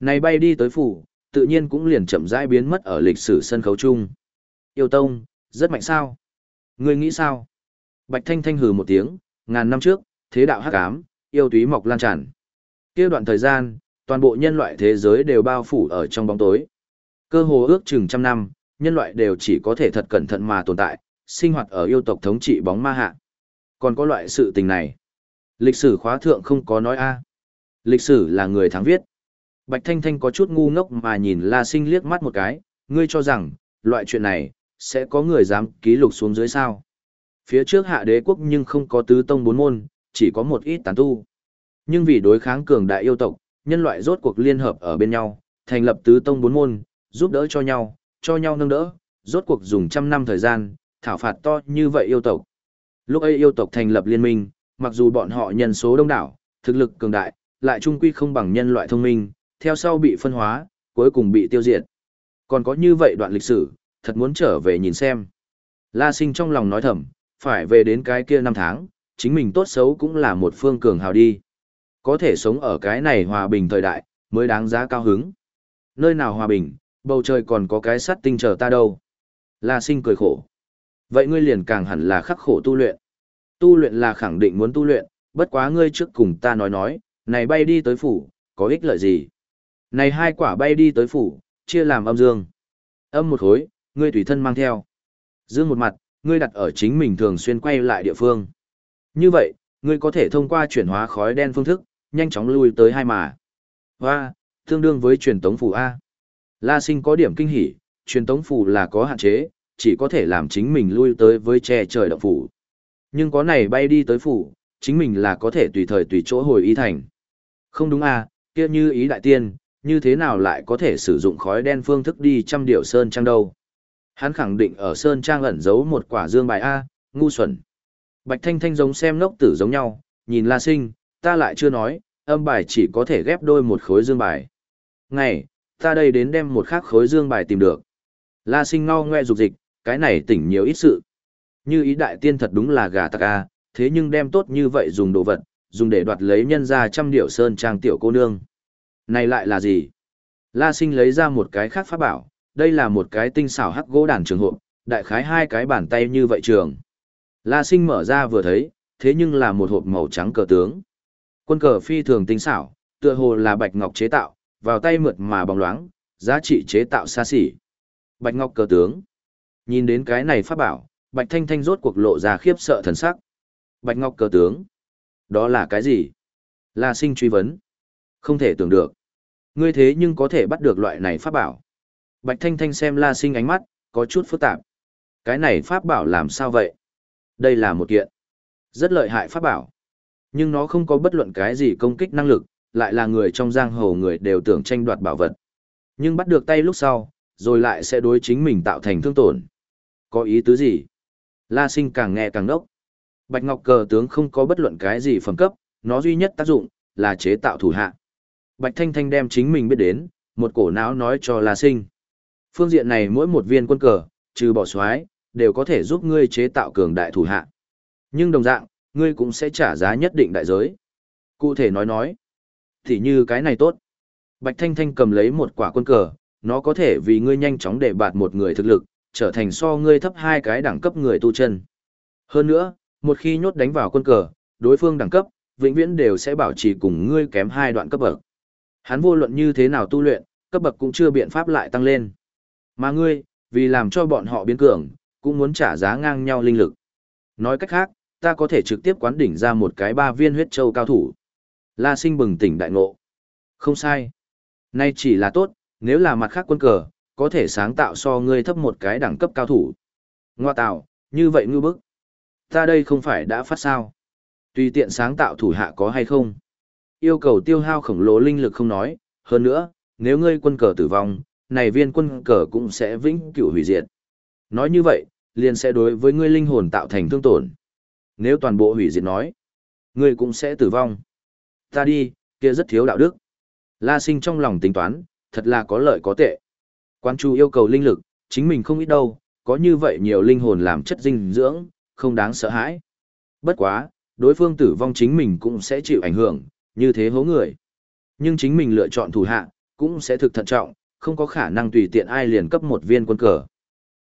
Này bay đi tới phủ, tự nhiên cũng liền chậm rãi biến mất ở lịch sử sân khấu chung. Yêu tông, rất mạnh sao? Ngươi nghĩ sao? Bạch Thanh Thanh hừ một tiếng, ngàn năm trước, thế đạo hắc ám, yêu túy mọc lan tràn. Kia đoạn thời gian, toàn bộ nhân loại thế giới đều bao phủ ở trong bóng tối. Cơ hồ ước chừng trăm năm, nhân loại đều chỉ có thể thật cẩn thận mà tồn tại, sinh hoạt ở yêu tộc thống trị bóng ma hạ. Còn có loại sự tình này. Lịch sử khóa thượng không có nói a. Lịch sử là người thắng viết. Bạch Thanh Thanh có chút ngu ngốc mà nhìn La Sinh liếc mắt một cái, ngươi cho rằng, loại chuyện này, sẽ có người dám ký lục xuống dưới sao. Phía trước hạ đế quốc nhưng không có tứ tông bốn môn, chỉ có một ít tán tu. Nhưng vì đối kháng cường đại yêu tộc, nhân loại rốt cuộc liên hợp ở bên nhau, thành lập tứ tông bốn môn, giúp đỡ cho nhau, cho nhau nâng đỡ, rốt cuộc dùng trăm năm thời gian, thảo phạt to như vậy yêu tộc. Lúc ấy yêu tộc thành lập liên minh, mặc dù bọn họ nhân số đông đảo, thực lực cường đại, lại trung quy không bằng nhân loại thông minh, theo sau bị phân hóa, cuối cùng bị tiêu diệt. Còn có như vậy đoạn lịch sử, thật muốn trở về nhìn xem. La sinh trong lòng nói thầm, phải về đến cái kia năm tháng, chính mình tốt xấu cũng là một phương cường hào đi. Có thể sống ở cái này hòa bình thời đại, mới đáng giá cao hứng. Nơi nào hòa bình, bầu trời còn có cái sắt tinh chờ ta đâu. La sinh cười khổ. Vậy ngươi liền càng hẳn là khắc khổ tu luyện. Tu luyện là khẳng định muốn tu luyện, bất quá ngươi trước cùng ta nói nói, này bay đi tới phủ, có ích lợi gì? Này hai quả bay đi tới phủ, chia làm âm dương. Âm một khối, ngươi tùy thân mang theo. Dương một mặt, ngươi đặt ở chính mình thường xuyên quay lại địa phương. Như vậy, ngươi có thể thông qua chuyển hóa khói đen phương thức, nhanh chóng lui tới hai mà. Và, tương đương với truyền tống phủ A. La sinh có điểm kinh hỉ, truyền tống phủ là có hạn chế, chỉ có thể làm chính mình lui tới với che trời động phủ. Nhưng có này bay đi tới phủ, chính mình là có thể tùy thời tùy chỗ hồi ý thành. Không đúng à, kia như ý đại tiên, như thế nào lại có thể sử dụng khói đen phương thức đi trăm điệu sơn trang đâu. Hắn khẳng định ở sơn trang ẩn giấu một quả dương bài A, ngu xuẩn. Bạch Thanh Thanh giống xem ngốc tử giống nhau, nhìn La Sinh, ta lại chưa nói, âm bài chỉ có thể ghép đôi một khối dương bài. Ngày, ta đây đến đem một khác khối dương bài tìm được. La Sinh ngao ngoe dục dịch, cái này tỉnh nhiều ít sự. Như ý đại tiên thật đúng là gà tặc a, thế nhưng đem tốt như vậy dùng đồ vật, dùng để đoạt lấy nhân ra trăm điệu sơn trang tiểu cô nương. Này lại là gì? La sinh lấy ra một cái khác pháp bảo, đây là một cái tinh xảo hắc gỗ đàn trường hộp, đại khái hai cái bàn tay như vậy trường. La sinh mở ra vừa thấy, thế nhưng là một hộp màu trắng cờ tướng. Quân cờ phi thường tinh xảo, tựa hồ là bạch ngọc chế tạo, vào tay mượt mà bóng loáng, giá trị chế tạo xa xỉ. Bạch ngọc cờ tướng. Nhìn đến cái này pháp bảo, Bạch Thanh Thanh rốt cuộc lộ ra khiếp sợ thần sắc. Bạch Ngọc cờ tướng. Đó là cái gì? La sinh truy vấn. Không thể tưởng được. Ngươi thế nhưng có thể bắt được loại này pháp bảo. Bạch Thanh Thanh xem La sinh ánh mắt, có chút phức tạp. Cái này pháp bảo làm sao vậy? Đây là một kiện. Rất lợi hại pháp bảo. Nhưng nó không có bất luận cái gì công kích năng lực, lại là người trong giang hồ người đều tưởng tranh đoạt bảo vật. Nhưng bắt được tay lúc sau, rồi lại sẽ đối chính mình tạo thành thương tổn. Có ý tứ gì? La sinh càng nghe càng đốc. Bạch Ngọc cờ tướng không có bất luận cái gì phẩm cấp, nó duy nhất tác dụng, là chế tạo thủ hạ. Bạch Thanh Thanh đem chính mình biết đến, một cổ não nói cho La sinh. Phương diện này mỗi một viên quân cờ, trừ bỏ xoái, đều có thể giúp ngươi chế tạo cường đại thủ hạ. Nhưng đồng dạng, ngươi cũng sẽ trả giá nhất định đại giới. Cụ thể nói nói, thì như cái này tốt. Bạch Thanh Thanh cầm lấy một quả quân cờ, nó có thể vì ngươi nhanh chóng để bạt một người thực lực, trở thành so ngươi thấp hai cái đẳng cấp người tu chân. Hơn nữa, một khi nhốt đánh vào quân cờ, đối phương đẳng cấp, vĩnh viễn đều sẽ bảo trì cùng ngươi kém hai đoạn cấp bậc. Hắn vô luận như thế nào tu luyện, cấp bậc cũng chưa biện pháp lại tăng lên. Mà ngươi, vì làm cho bọn họ biến cường, cũng muốn trả giá ngang nhau linh lực. Nói cách khác, ta có thể trực tiếp quán đỉnh ra một cái ba viên huyết châu cao thủ. La sinh bừng tỉnh đại ngộ. Không sai. Nay chỉ là tốt, nếu là mặt khác quân cờ, có thể sáng tạo so ngươi thấp một cái đẳng cấp cao thủ. Ngoa tạo, như vậy ngư bức. Ta đây không phải đã phát sao. Tùy tiện sáng tạo thủ hạ có hay không. Yêu cầu tiêu hao khổng lồ linh lực không nói, hơn nữa, nếu ngươi quân cờ tử vong, này viên quân cờ cũng sẽ vĩnh cửu hủy diệt. Nói như vậy, liền sẽ đối với ngươi linh hồn tạo thành thương tổn. Nếu toàn bộ hủy diệt nói, ngươi cũng sẽ tử vong. Ta đi, kia rất thiếu đạo đức. La sinh trong lòng tính toán, thật là có lợi có tệ. Quan chủ yêu cầu linh lực, chính mình không ít đâu, có như vậy nhiều linh hồn làm chất dinh dưỡng, không đáng sợ hãi. Bất quá, đối phương tử vong chính mình cũng sẽ chịu ảnh hưởng, như thế hố người. Nhưng chính mình lựa chọn thủ hạ, cũng sẽ thực thận trọng, không có khả năng tùy tiện ai liền cấp một viên quân cờ.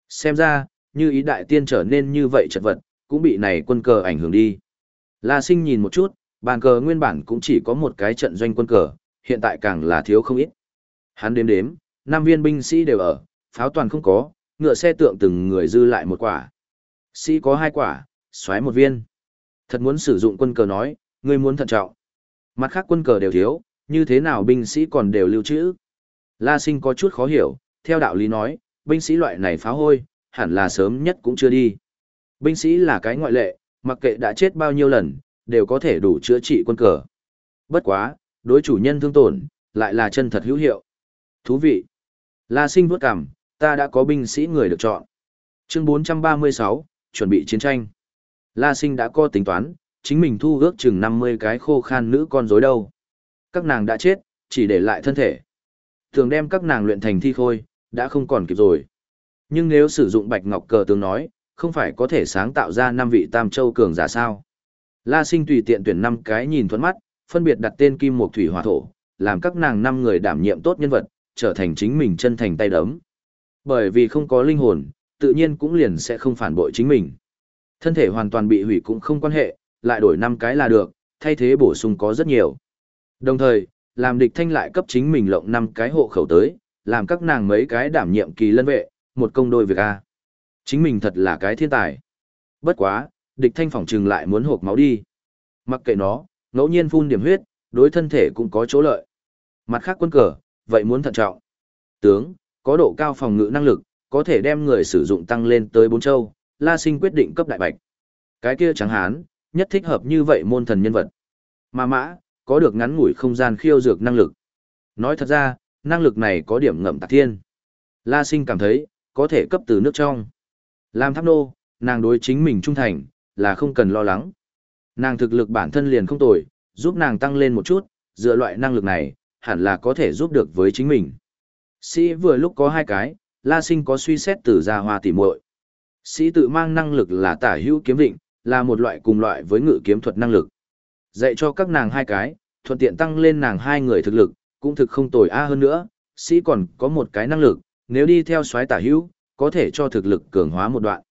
Xem ra, như ý đại tiên trở nên như vậy chật vật, cũng bị này quân cờ ảnh hưởng đi. La sinh nhìn một chút, bàn cờ nguyên bản cũng chỉ có một cái trận doanh quân cờ, hiện tại càng là thiếu không ít. Hắn đếm đếm, năm viên binh sĩ đều ở, pháo toàn không có, ngựa xe tượng từng người dư lại một quả. Sĩ có hai quả, xoáy một viên. Thật muốn sử dụng quân cờ nói, ngươi muốn thận trọng. Mặt khác quân cờ đều thiếu, như thế nào binh sĩ còn đều lưu trữ. La sinh có chút khó hiểu, theo đạo lý nói, binh sĩ loại này phá hôi, hẳn là sớm nhất cũng chưa đi. Binh sĩ là cái ngoại lệ, mặc kệ đã chết bao nhiêu lần, đều có thể đủ chữa trị quân cờ. Bất quá, đối chủ nhân thương tổn, lại là chân thật hữu hiệu. Thú vị. La sinh vuốt cằm, ta đã có binh sĩ người được chọn. Chương 436, chuẩn bị chiến tranh. La sinh đã có tính toán, chính mình thu ước chừng 50 cái khô khan nữ con rối đâu. Các nàng đã chết, chỉ để lại thân thể. Thường đem các nàng luyện thành thi khôi, đã không còn kịp rồi. Nhưng nếu sử dụng bạch ngọc cờ tướng nói, không phải có thể sáng tạo ra năm vị tam châu cường giả sao. La sinh tùy tiện tuyển năm cái nhìn thuẫn mắt, phân biệt đặt tên kim mộc thủy hỏa thổ, làm các nàng năm người đảm nhiệm tốt nhân vật, trở thành chính mình chân thành tay đấm. Bởi vì không có linh hồn, tự nhiên cũng liền sẽ không phản bội chính mình. Thân thể hoàn toàn bị hủy cũng không quan hệ, lại đổi năm cái là được, thay thế bổ sung có rất nhiều. Đồng thời, làm địch thanh lại cấp chính mình lộng năm cái hộ khẩu tới, làm các nàng mấy cái đảm nhiệm kỳ lân vệ, một công đôi việc a. Chính mình thật là cái thiên tài. Bất quá, địch thanh phỏng trừng lại muốn hộp máu đi. Mặc kệ nó, ngẫu nhiên phun điểm huyết, đối thân thể cũng có chỗ lợi. Mặt khác quân cờ, vậy muốn thận trọng. Tướng, có độ cao phòng ngự năng lực, có thể đem người sử dụng tăng lên tới bốn châu, La Sinh quyết định cấp đại bạch. Cái kia trắng hán, nhất thích hợp như vậy môn thần nhân vật. Mà mã, có được ngắn ngủi không gian khiêu dược năng lực. Nói thật ra, năng lực này có điểm ngậm tạc thiên. La Sinh cảm thấy, có thể cấp từ nước trong. Làm tháp nô, nàng đối chính mình trung thành, là không cần lo lắng. Nàng thực lực bản thân liền không tồi, giúp nàng tăng lên một chút, dựa loại năng lực này, hẳn là có thể giúp được với chính mình. Sĩ vừa lúc có hai cái, La Sinh có suy xét từ gia hoa tỉ muội. Sĩ tự mang năng lực là tả hữu kiếm định, là một loại cùng loại với ngự kiếm thuật năng lực. Dạy cho các nàng hai cái, thuận tiện tăng lên nàng hai người thực lực, cũng thực không tồi a hơn nữa, sĩ còn có một cái năng lực, nếu đi theo soái tả hữu, có thể cho thực lực cường hóa một đoạn.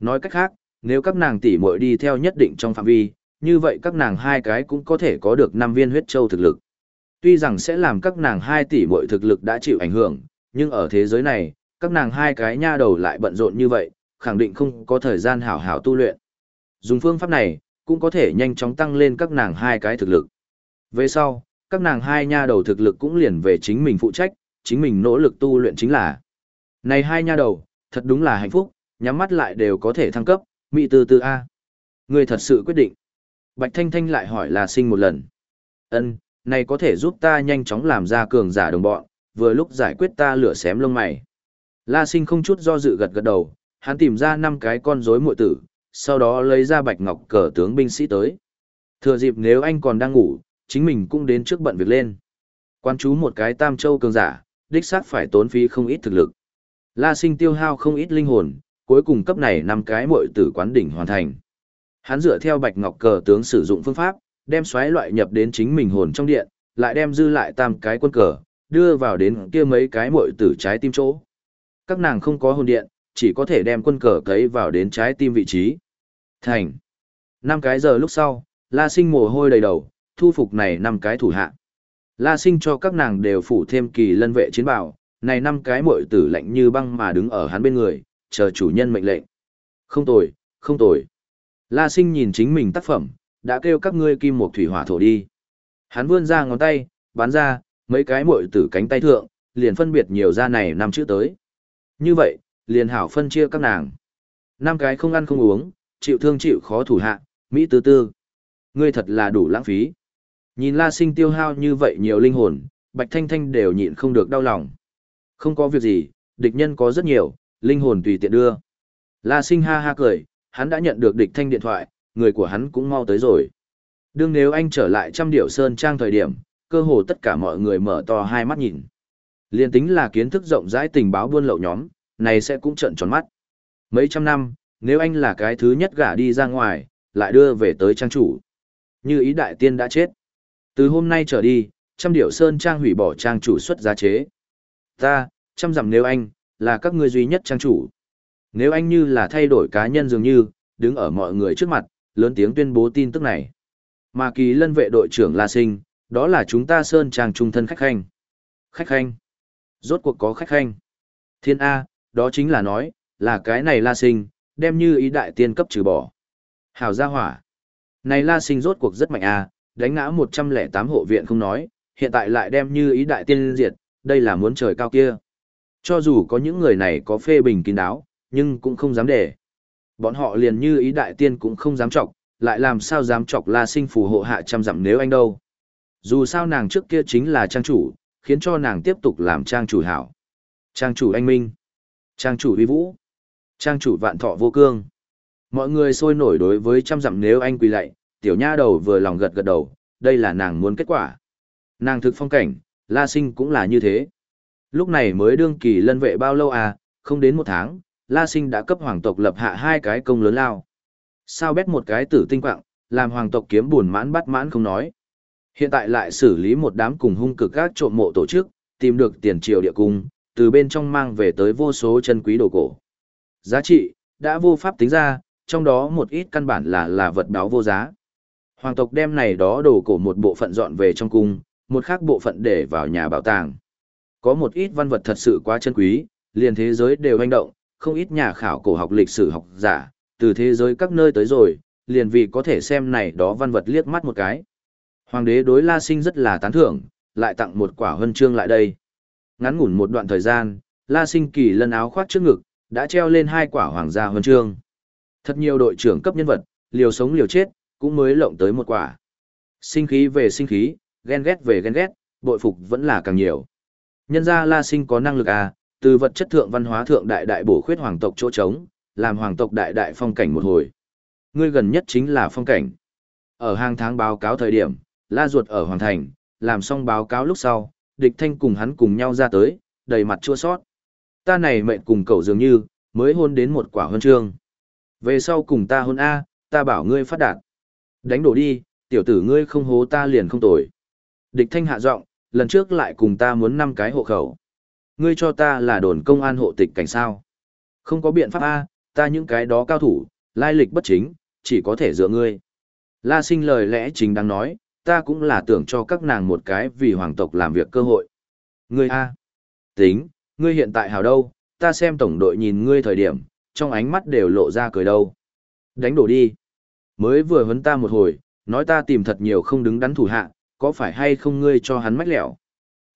Nói cách khác, nếu các nàng tỷ muội đi theo nhất định trong phạm vi, như vậy các nàng hai cái cũng có thể có được năm viên huyết châu thực lực. Tuy rằng sẽ làm các nàng hai tỷ muội thực lực đã chịu ảnh hưởng, nhưng ở thế giới này, các nàng hai cái nha đầu lại bận rộn như vậy, khẳng định không có thời gian hảo hảo tu luyện. Dùng phương pháp này, cũng có thể nhanh chóng tăng lên các nàng hai cái thực lực. Về sau, các nàng hai nha đầu thực lực cũng liền về chính mình phụ trách, chính mình nỗ lực tu luyện chính là. Này hai nha đầu, thật đúng là hạnh phúc, nhắm mắt lại đều có thể thăng cấp, mỹ từ từ A. Người thật sự quyết định. Bạch Thanh Thanh lại hỏi là sinh một lần. ân này có thể giúp ta nhanh chóng làm ra cường giả đồng bọn, vừa lúc giải quyết ta lửa xém lông mày. La sinh không chút do dự gật gật đầu, hắn tìm ra năm cái con rối muội tử, sau đó lấy ra bạch ngọc cờ tướng binh sĩ tới. Thừa dịp nếu anh còn đang ngủ, chính mình cũng đến trước bận việc lên. Quan chú một cái tam châu cường giả, đích xác phải tốn phí không ít thực lực. La sinh tiêu hao không ít linh hồn, cuối cùng cấp này năm cái muội tử quán đỉnh hoàn thành. Hắn dựa theo bạch ngọc cờ tướng sử dụng phương pháp, đem xoáy loại nhập đến chính mình hồn trong điện, lại đem dư lại tam cái quân cờ, đưa vào đến kia mấy cái muội tử trái tim chỗ. Các nàng không có hồn điện, chỉ có thể đem quân cờ cấy vào đến trái tim vị trí. Thành. Năm cái giờ lúc sau, La sinh mồ hôi đầy đầu, thu phục này năm cái thủ hạ. La sinh cho các nàng đều phủ thêm kỳ lân vệ chiến bảo, này năm cái muội tử lạnh như băng mà đứng ở hắn bên người, chờ chủ nhân mệnh lệnh. Không tồi, không tồi. La sinh nhìn chính mình tác phẩm, đã kêu các ngươi kim một thủy hỏa thổ đi. Hắn vươn ra ngón tay, bắn ra, mấy cái muội tử cánh tay thượng, liền phân biệt nhiều ra này năm chữ tới. Như vậy, liền hảo phân chia các nàng. Năm cái không ăn không uống, chịu thương chịu khó thủ hạ, Mỹ tư tư. Ngươi thật là đủ lãng phí. Nhìn La Sinh tiêu hao như vậy nhiều linh hồn, Bạch Thanh Thanh đều nhịn không được đau lòng. Không có việc gì, địch nhân có rất nhiều, linh hồn tùy tiện đưa. La Sinh ha ha cười, hắn đã nhận được địch thanh điện thoại, người của hắn cũng mau tới rồi. Đương nếu anh trở lại trăm điệu sơn trang thời điểm, cơ hồ tất cả mọi người mở to hai mắt nhìn. Liên tính là kiến thức rộng rãi tình báo buôn lậu nhóm, này sẽ cũng trợn tròn mắt. Mấy trăm năm, nếu anh là cái thứ nhất gả đi ra ngoài, lại đưa về tới trang chủ. Như ý đại tiên đã chết. Từ hôm nay trở đi, trăm điệu sơn trang hủy bỏ trang chủ xuất giá chế. Ta, trăm dặm nếu anh, là các ngươi duy nhất trang chủ. Nếu anh như là thay đổi cá nhân dường như, đứng ở mọi người trước mặt, lớn tiếng tuyên bố tin tức này. Mà kỳ lân vệ đội trưởng La Sinh, đó là chúng ta sơn trang trung thân khách khanh. Khách khanh. Rốt cuộc có khách khanh. Thiên A, đó chính là nói, là cái này La Sinh, đem như ý đại tiên cấp trừ bỏ. Hào gia hỏa. Này La Sinh rốt cuộc rất mạnh A, đánh ngã 108 hộ viện không nói, hiện tại lại đem như ý đại tiên diệt, đây là muốn trời cao kia. Cho dù có những người này có phê bình kín đáo, nhưng cũng không dám để. Bọn họ liền như ý đại tiên cũng không dám chọc, lại làm sao dám chọc la sinh phù hộ hạ trăm dặm nếu anh đâu. Dù sao nàng trước kia chính là trang chủ, khiến cho nàng tiếp tục làm trang chủ hảo. Trang chủ anh Minh, trang chủ uy vũ, trang chủ vạn thọ vô cương. Mọi người sôi nổi đối với trăm dặm nếu anh quỳ lạy, tiểu nha đầu vừa lòng gật gật đầu, đây là nàng muốn kết quả. Nàng thực phong cảnh, la sinh cũng là như thế. Lúc này mới đương kỳ lân vệ bao lâu à, không đến một tháng, La Sinh đã cấp hoàng tộc lập hạ hai cái công lớn lao. Sao bét một cái tử tinh quạng, làm hoàng tộc kiếm buồn mãn bắt mãn không nói. Hiện tại lại xử lý một đám cùng hung cực các trộm mộ tổ chức, tìm được tiền triều địa cung, từ bên trong mang về tới vô số chân quý đồ cổ. Giá trị, đã vô pháp tính ra, trong đó một ít căn bản là là vật báo vô giá. Hoàng tộc đem này đó đồ cổ một bộ phận dọn về trong cung, một khác bộ phận để vào nhà bảo tàng. Có một ít văn vật thật sự quá chân quý, liền thế giới đều hành động, không ít nhà khảo cổ học lịch sử học giả, từ thế giới các nơi tới rồi, liền vì có thể xem này đó văn vật liếc mắt một cái. Hoàng đế đối La Sinh rất là tán thưởng, lại tặng một quả huân chương lại đây. Ngắn ngủn một đoạn thời gian, La Sinh kỳ lân áo khoác trước ngực, đã treo lên hai quả hoàng gia huân chương. Thật nhiều đội trưởng cấp nhân vật, liều sống liều chết, cũng mới lộng tới một quả. Sinh khí về sinh khí, ghen ghét về ghen ghét, bội phục vẫn là càng nhiều. Nhân ra La Sinh có năng lực à, từ vật chất thượng văn hóa thượng đại đại bổ khuyết hoàng tộc chỗ trống, làm hoàng tộc đại đại phong cảnh một hồi. Ngươi gần nhất chính là phong cảnh. Ở hàng tháng báo cáo thời điểm, La Ruột ở Hoàng Thành, làm xong báo cáo lúc sau, địch thanh cùng hắn cùng nhau ra tới, đầy mặt chua sót. Ta này mệnh cùng cậu dường như, mới hôn đến một quả huân chương. Về sau cùng ta hôn A, ta bảo ngươi phát đạt. Đánh đổ đi, tiểu tử ngươi không hố ta liền không tội Địch thanh hạ giọng, lần trước lại cùng ta muốn năm cái hộ khẩu. Ngươi cho ta là đồn công an hộ tịch cảnh sao. Không có biện pháp A, ta những cái đó cao thủ, lai lịch bất chính, chỉ có thể dựa ngươi. La sinh lời lẽ chính đang nói, ta cũng là tưởng cho các nàng một cái vì hoàng tộc làm việc cơ hội. Ngươi A. Tính, ngươi hiện tại hào đâu, ta xem tổng đội nhìn ngươi thời điểm, trong ánh mắt đều lộ ra cười đâu. Đánh đổ đi. Mới vừa huấn ta một hồi, nói ta tìm thật nhiều không đứng đắn thủ hạ, có phải hay không ngươi cho hắn mách lẻo?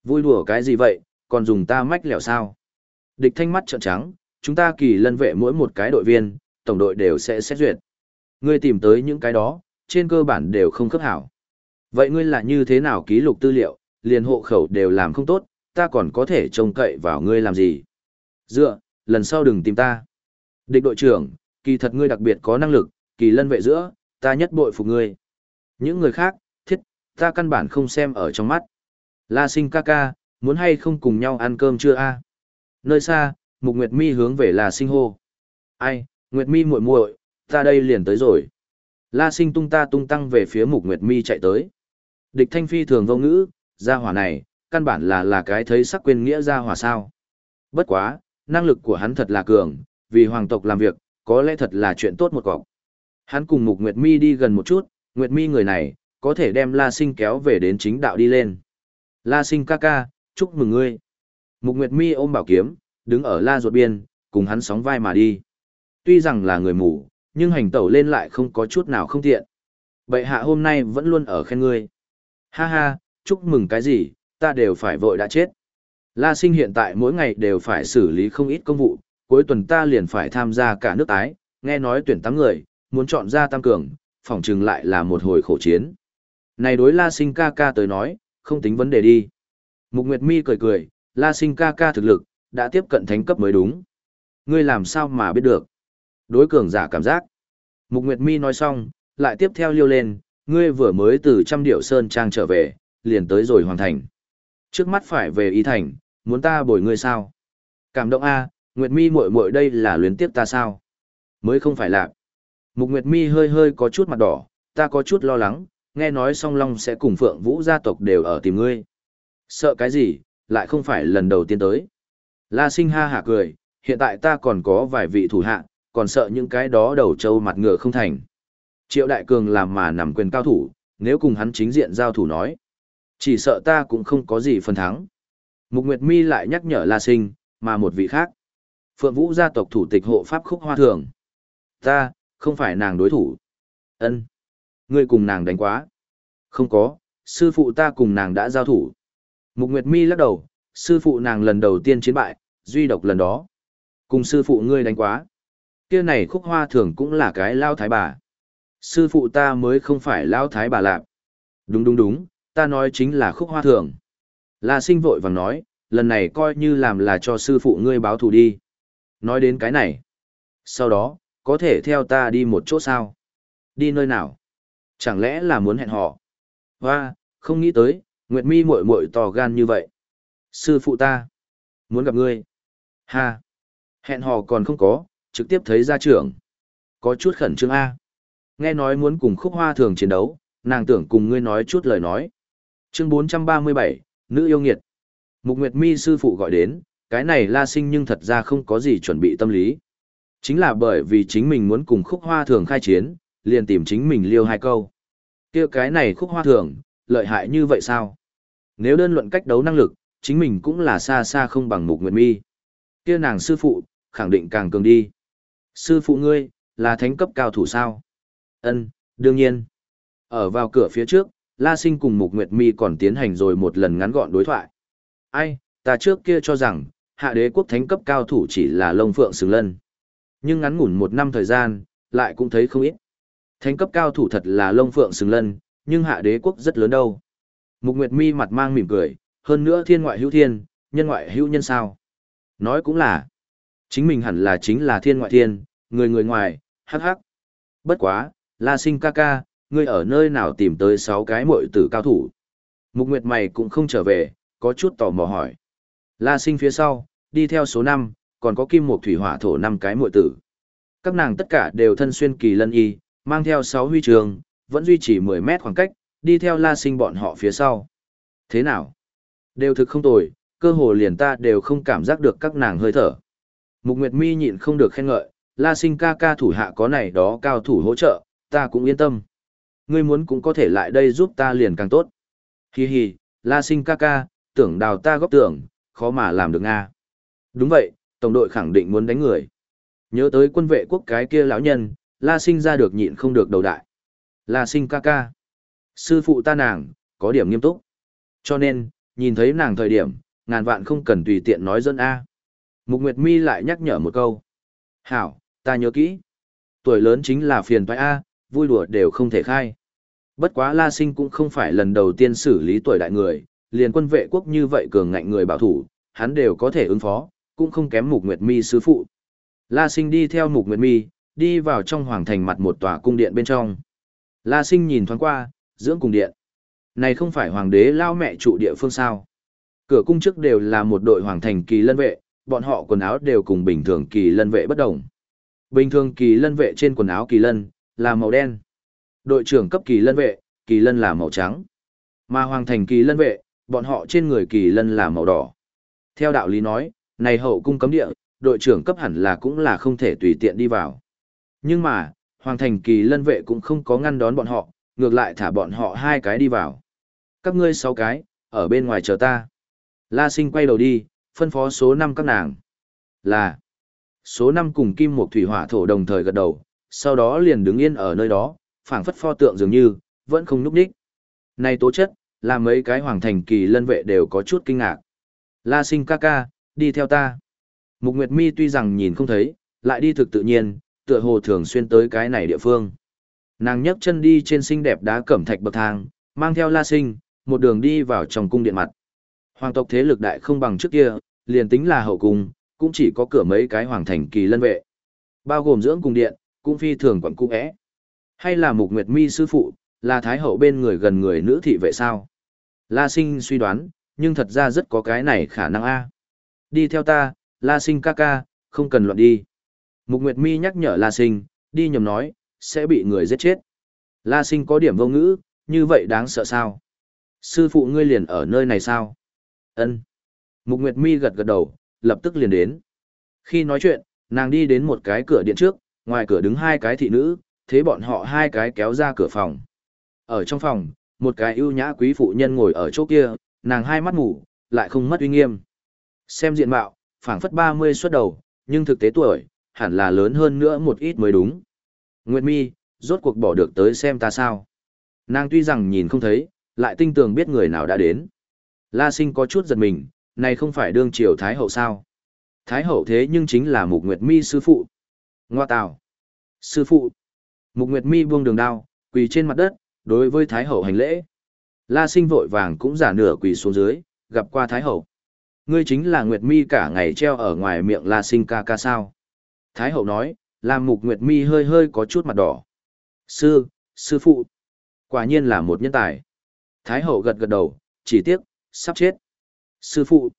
Vui đùa cái gì vậy, còn dùng ta mách lẻo sao? Địch thanh mắt trợn trắng, chúng ta kỳ lân vệ mỗi một cái đội viên, tổng đội đều sẽ xét duyệt. Ngươi tìm tới những cái đó, trên cơ bản đều không khớp hảo. Vậy ngươi là như thế nào ký lục tư liệu, liền hộ khẩu đều làm không tốt, ta còn có thể trông cậy vào ngươi làm gì? Dựa, lần sau đừng tìm ta. Địch đội trưởng, kỳ thật ngươi đặc biệt có năng lực, kỳ lân vệ giữa, ta nhất bội phục ngươi. Những người khác, thiết, ta căn bản không xem ở trong mắt. La sinh ca ca, muốn hay không cùng nhau ăn cơm chưa a? Nơi xa, Mục Nguyệt Mi hướng về La Sinh hô. Ai, Nguyệt Mi muội muội, ta đây liền tới rồi. La Sinh tung ta tung tăng về phía Mục Nguyệt Mi chạy tới. Địch Thanh Phi thường vô ngữ, gia hỏa này, căn bản là là cái thấy sắc quên nghĩa gia hỏa sao. Bất quá, năng lực của hắn thật là cường, vì hoàng tộc làm việc, có lẽ thật là chuyện tốt một cọc. Hắn cùng Mục Nguyệt Mi đi gần một chút, Nguyệt Mi người này, có thể đem La Sinh kéo về đến chính đạo đi lên. La Sinh ca ca, chúc mừng ngươi. Mục Nguyệt Mi ôm bảo kiếm, đứng ở La ruột biên, cùng hắn sóng vai mà đi. Tuy rằng là người mù, nhưng hành tẩu lên lại không có chút nào không tiện. Bệ hạ hôm nay vẫn luôn ở khen ngươi. Ha ha, chúc mừng cái gì, ta đều phải vội đã chết. La sinh hiện tại mỗi ngày đều phải xử lý không ít công vụ, cuối tuần ta liền phải tham gia cả nước tái, nghe nói tuyển tám người, muốn chọn ra tam cường, phỏng chừng lại là một hồi khổ chiến. Này đối La sinh ca ca tới nói, không tính vấn đề đi. Mục Nguyệt Mi cười cười, La sinh ca ca thực lực, đã tiếp cận thánh cấp mới đúng. Ngươi làm sao mà biết được? Đối cường giả cảm giác. Mục Nguyệt Mi nói xong, lại tiếp theo liêu lên, ngươi vừa mới từ trăm điệu sơn trang trở về, liền tới rồi hoàn thành. Trước mắt phải về ý thành, muốn ta bồi ngươi sao? Cảm động a, Nguyệt Mi muội muội đây là luyến tiếp ta sao? Mới không phải là. Mục Nguyệt Mi hơi hơi có chút mặt đỏ, ta có chút lo lắng, nghe nói song long sẽ cùng Phượng Vũ gia tộc đều ở tìm ngươi. Sợ cái gì, lại không phải lần đầu tiên tới. La Sinh ha hả cười, hiện tại ta còn có vài vị thủ hạ, còn sợ những cái đó đầu trâu mặt ngựa không thành. Triệu Đại Cường làm mà nằm quyền cao thủ, nếu cùng hắn chính diện giao thủ nói. Chỉ sợ ta cũng không có gì phần thắng. Mục Nguyệt Mi lại nhắc nhở La Sinh, mà một vị khác. Phượng Vũ gia tộc thủ tịch hộ pháp khúc hoa thường. Ta, không phải nàng đối thủ. ân Ngươi cùng nàng đánh quá. Không có, sư phụ ta cùng nàng đã giao thủ. Mục Nguyệt Mi lắc đầu, sư phụ nàng lần đầu tiên chiến bại, duy độc lần đó. Cùng sư phụ ngươi đánh quá. Kia này khúc hoa thường cũng là cái lao thái bà. Sư phụ ta mới không phải lao thái bà lạc. Đúng đúng đúng, ta nói chính là khúc hoa thường. La sinh vội vàng nói, lần này coi như làm là cho sư phụ ngươi báo thù đi. Nói đến cái này. Sau đó, có thể theo ta đi một chỗ sao? Đi nơi nào? Chẳng lẽ là muốn hẹn họ? Hoa, không nghĩ tới, Nguyệt Mi muội muội to gan như vậy. Sư phụ ta, muốn gặp ngươi. Ha, hẹn hò còn không có, trực tiếp thấy gia trưởng. Có chút khẩn trương A. Nghe nói muốn cùng khúc hoa thường chiến đấu, nàng tưởng cùng ngươi nói chút lời nói. Chương 437, Nữ yêu nghiệt. Mục Nguyệt Mi sư phụ gọi đến, cái này la sinh nhưng thật ra không có gì chuẩn bị tâm lý. Chính là bởi vì chính mình muốn cùng khúc hoa thường khai chiến, liền tìm chính mình liêu hai câu. kia cái này khúc hoa thường, lợi hại như vậy sao? Nếu đơn luận cách đấu năng lực, chính mình cũng là xa xa không bằng mục nguyệt mi. kia nàng sư phụ, khẳng định càng cường đi. Sư phụ ngươi, là thánh cấp cao thủ sao? Ân, đương nhiên. Ở vào cửa phía trước, La Sinh cùng Mục Nguyệt Mi còn tiến hành rồi một lần ngắn gọn đối thoại. Ai, ta trước kia cho rằng, hạ đế quốc thánh cấp cao thủ chỉ là lông phượng xứng lân. Nhưng ngắn ngủn một năm thời gian, lại cũng thấy không ít. Thánh cấp cao thủ thật là lông phượng xứng lân, nhưng hạ đế quốc rất lớn đâu. Mục Nguyệt Mi mặt mang mỉm cười, hơn nữa thiên ngoại hữu thiên, nhân ngoại hữu nhân sao. Nói cũng là, chính mình hẳn là chính là thiên ngoại thiên, người người ngoài, hắc hắc. Bất quá, La Sinh ca ca, ngươi ở nơi nào tìm tới sáu cái muội tử cao thủ. Mục Nguyệt mày cũng không trở về, có chút tò mò hỏi. La Sinh phía sau, đi theo số 5, còn có kim mục thủy hỏa thổ năm cái muội tử. Các nàng tất cả đều thân xuyên kỳ lân y, mang theo 6 huy trường, vẫn duy trì 10 mét khoảng cách, đi theo La Sinh bọn họ phía sau. Thế nào? Đều thực không tồi, cơ hồ liền ta đều không cảm giác được các nàng hơi thở. Mục Nguyệt Mi nhịn không được khen ngợi, La Sinh ca ca thủ hạ có này đó cao thủ hỗ trợ, ta cũng yên tâm. Ngươi muốn cũng có thể lại đây giúp ta liền càng tốt. Hi hi, La Sinh ca ca, tưởng đào ta góp tưởng, khó mà làm được Nga. Đúng vậy, tổng đội khẳng định muốn đánh người. Nhớ tới quân vệ quốc cái kia lão nhân, La Sinh ra được nhịn không được đầu đại. La Sinh ca ca. Sư phụ ta nàng, có điểm nghiêm túc. Cho nên, nhìn thấy nàng thời điểm, ngàn vạn không cần tùy tiện nói dân A. Mục Nguyệt Mi lại nhắc nhở một câu. Hảo, ta nhớ kỹ. Tuổi lớn chính là phiền toái A, vui đùa đều không thể khai. Bất quá La Sinh cũng không phải lần đầu tiên xử lý tuổi đại người, liền quân vệ quốc như vậy cường ngạnh người bảo thủ, hắn đều có thể ứng phó, cũng không kém Mục Nguyệt Mi sư phụ. La Sinh đi theo Mục Nguyệt Mi, đi vào trong hoàng thành mặt một tòa cung điện bên trong. La Sinh nhìn thoáng qua, dưỡng cùng điện. Này không phải hoàng đế lao mẹ trụ địa phương sao. Cửa cung trước đều là một đội hoàng thành kỳ lân vệ, bọn họ quần áo đều cùng bình thường kỳ lân vệ bất đồng. Bình thường kỳ lân vệ trên quần áo kỳ lân, là màu đen. Đội trưởng cấp kỳ lân vệ, kỳ lân là màu trắng. Mà hoàng thành kỳ lân vệ, bọn họ trên người kỳ lân là màu đỏ. Theo đạo lý nói, này hậu cung cấm địa, đội trưởng cấp hẳn là cũng là không thể tùy tiện đi vào. Nhưng mà, hoàng thành kỳ lân vệ cũng không có ngăn đón bọn họ, ngược lại thả bọn họ hai cái đi vào. Các ngươi sáu cái, ở bên ngoài chờ ta. La sinh quay đầu đi, phân phó số năm các nàng. Là, số năm cùng kim một thủy hỏa thổ đồng thời gật đầu, sau đó liền đứng yên ở nơi đó, phảng phất pho tượng dường như, vẫn không núp đích. Này tố chất, là mấy cái hoàng thành kỳ lân vệ đều có chút kinh ngạc. La sinh ca ca, đi theo ta. Mục Nguyệt Mi tuy rằng nhìn không thấy, lại đi thực tự nhiên, tựa hồ thường xuyên tới cái này địa phương. Nàng nhấc chân đi trên xinh đẹp đá cẩm thạch bậc thang, mang theo La Sinh, một đường đi vào trong cung điện mặt. Hoàng tộc thế lực đại không bằng trước kia, liền tính là hậu cung, cũng chỉ có cửa mấy cái hoàng thành kỳ lân vệ. Bao gồm dưỡng cung điện, cũng phi thường quận cung ẽ. Hay là Mục Nguyệt Mi sư phụ, là thái hậu bên người gần người nữ thị vệ sao? La Sinh suy đoán, nhưng thật ra rất có cái này khả năng a. Đi theo ta, La Sinh ca ca, không cần luận đi. Mục Nguyệt Mi nhắc nhở La Sinh, đi nhầm nói, sẽ bị người giết chết. La Sinh có điểm vô ngữ, như vậy đáng sợ sao? Sư phụ ngươi liền ở nơi này sao? Ân. Mục Nguyệt Mi gật gật đầu, lập tức liền đến. Khi nói chuyện, nàng đi đến một cái cửa điện trước, ngoài cửa đứng hai cái thị nữ, thế bọn họ hai cái kéo ra cửa phòng. Ở trong phòng, một cái ưu nhã quý phụ nhân ngồi ở chỗ kia, nàng hai mắt ngủ, lại không mất uy nghiêm. Xem diện mạo, phảng phất 30 xuất đầu, nhưng thực tế tuổi, hẳn là lớn hơn nữa một ít mới đúng. Nguyệt Mi, rốt cuộc bỏ được tới xem ta sao. Nàng tuy rằng nhìn không thấy, lại tinh tường biết người nào đã đến. La sinh có chút giật mình, này không phải đương triều Thái hậu sao. Thái hậu thế nhưng chính là Mục Nguyệt Mi sư phụ. Ngoa tào. Sư phụ. Mục Nguyệt Mi buông đường đao, quỳ trên mặt đất, đối với Thái hậu hành lễ. La sinh vội vàng cũng giả nửa quỳ xuống dưới, gặp qua Thái hậu. Ngươi chính là Nguyệt Mi cả ngày treo ở ngoài miệng La sinh ca ca sao. Thái hậu nói, làm Mục Nguyệt Mi hơi hơi có chút mặt đỏ. Sư, sư phụ. Quả nhiên là một nhân tài. Thái hậu gật gật đầu, chỉ tiếc, sắp chết. Sư phụ.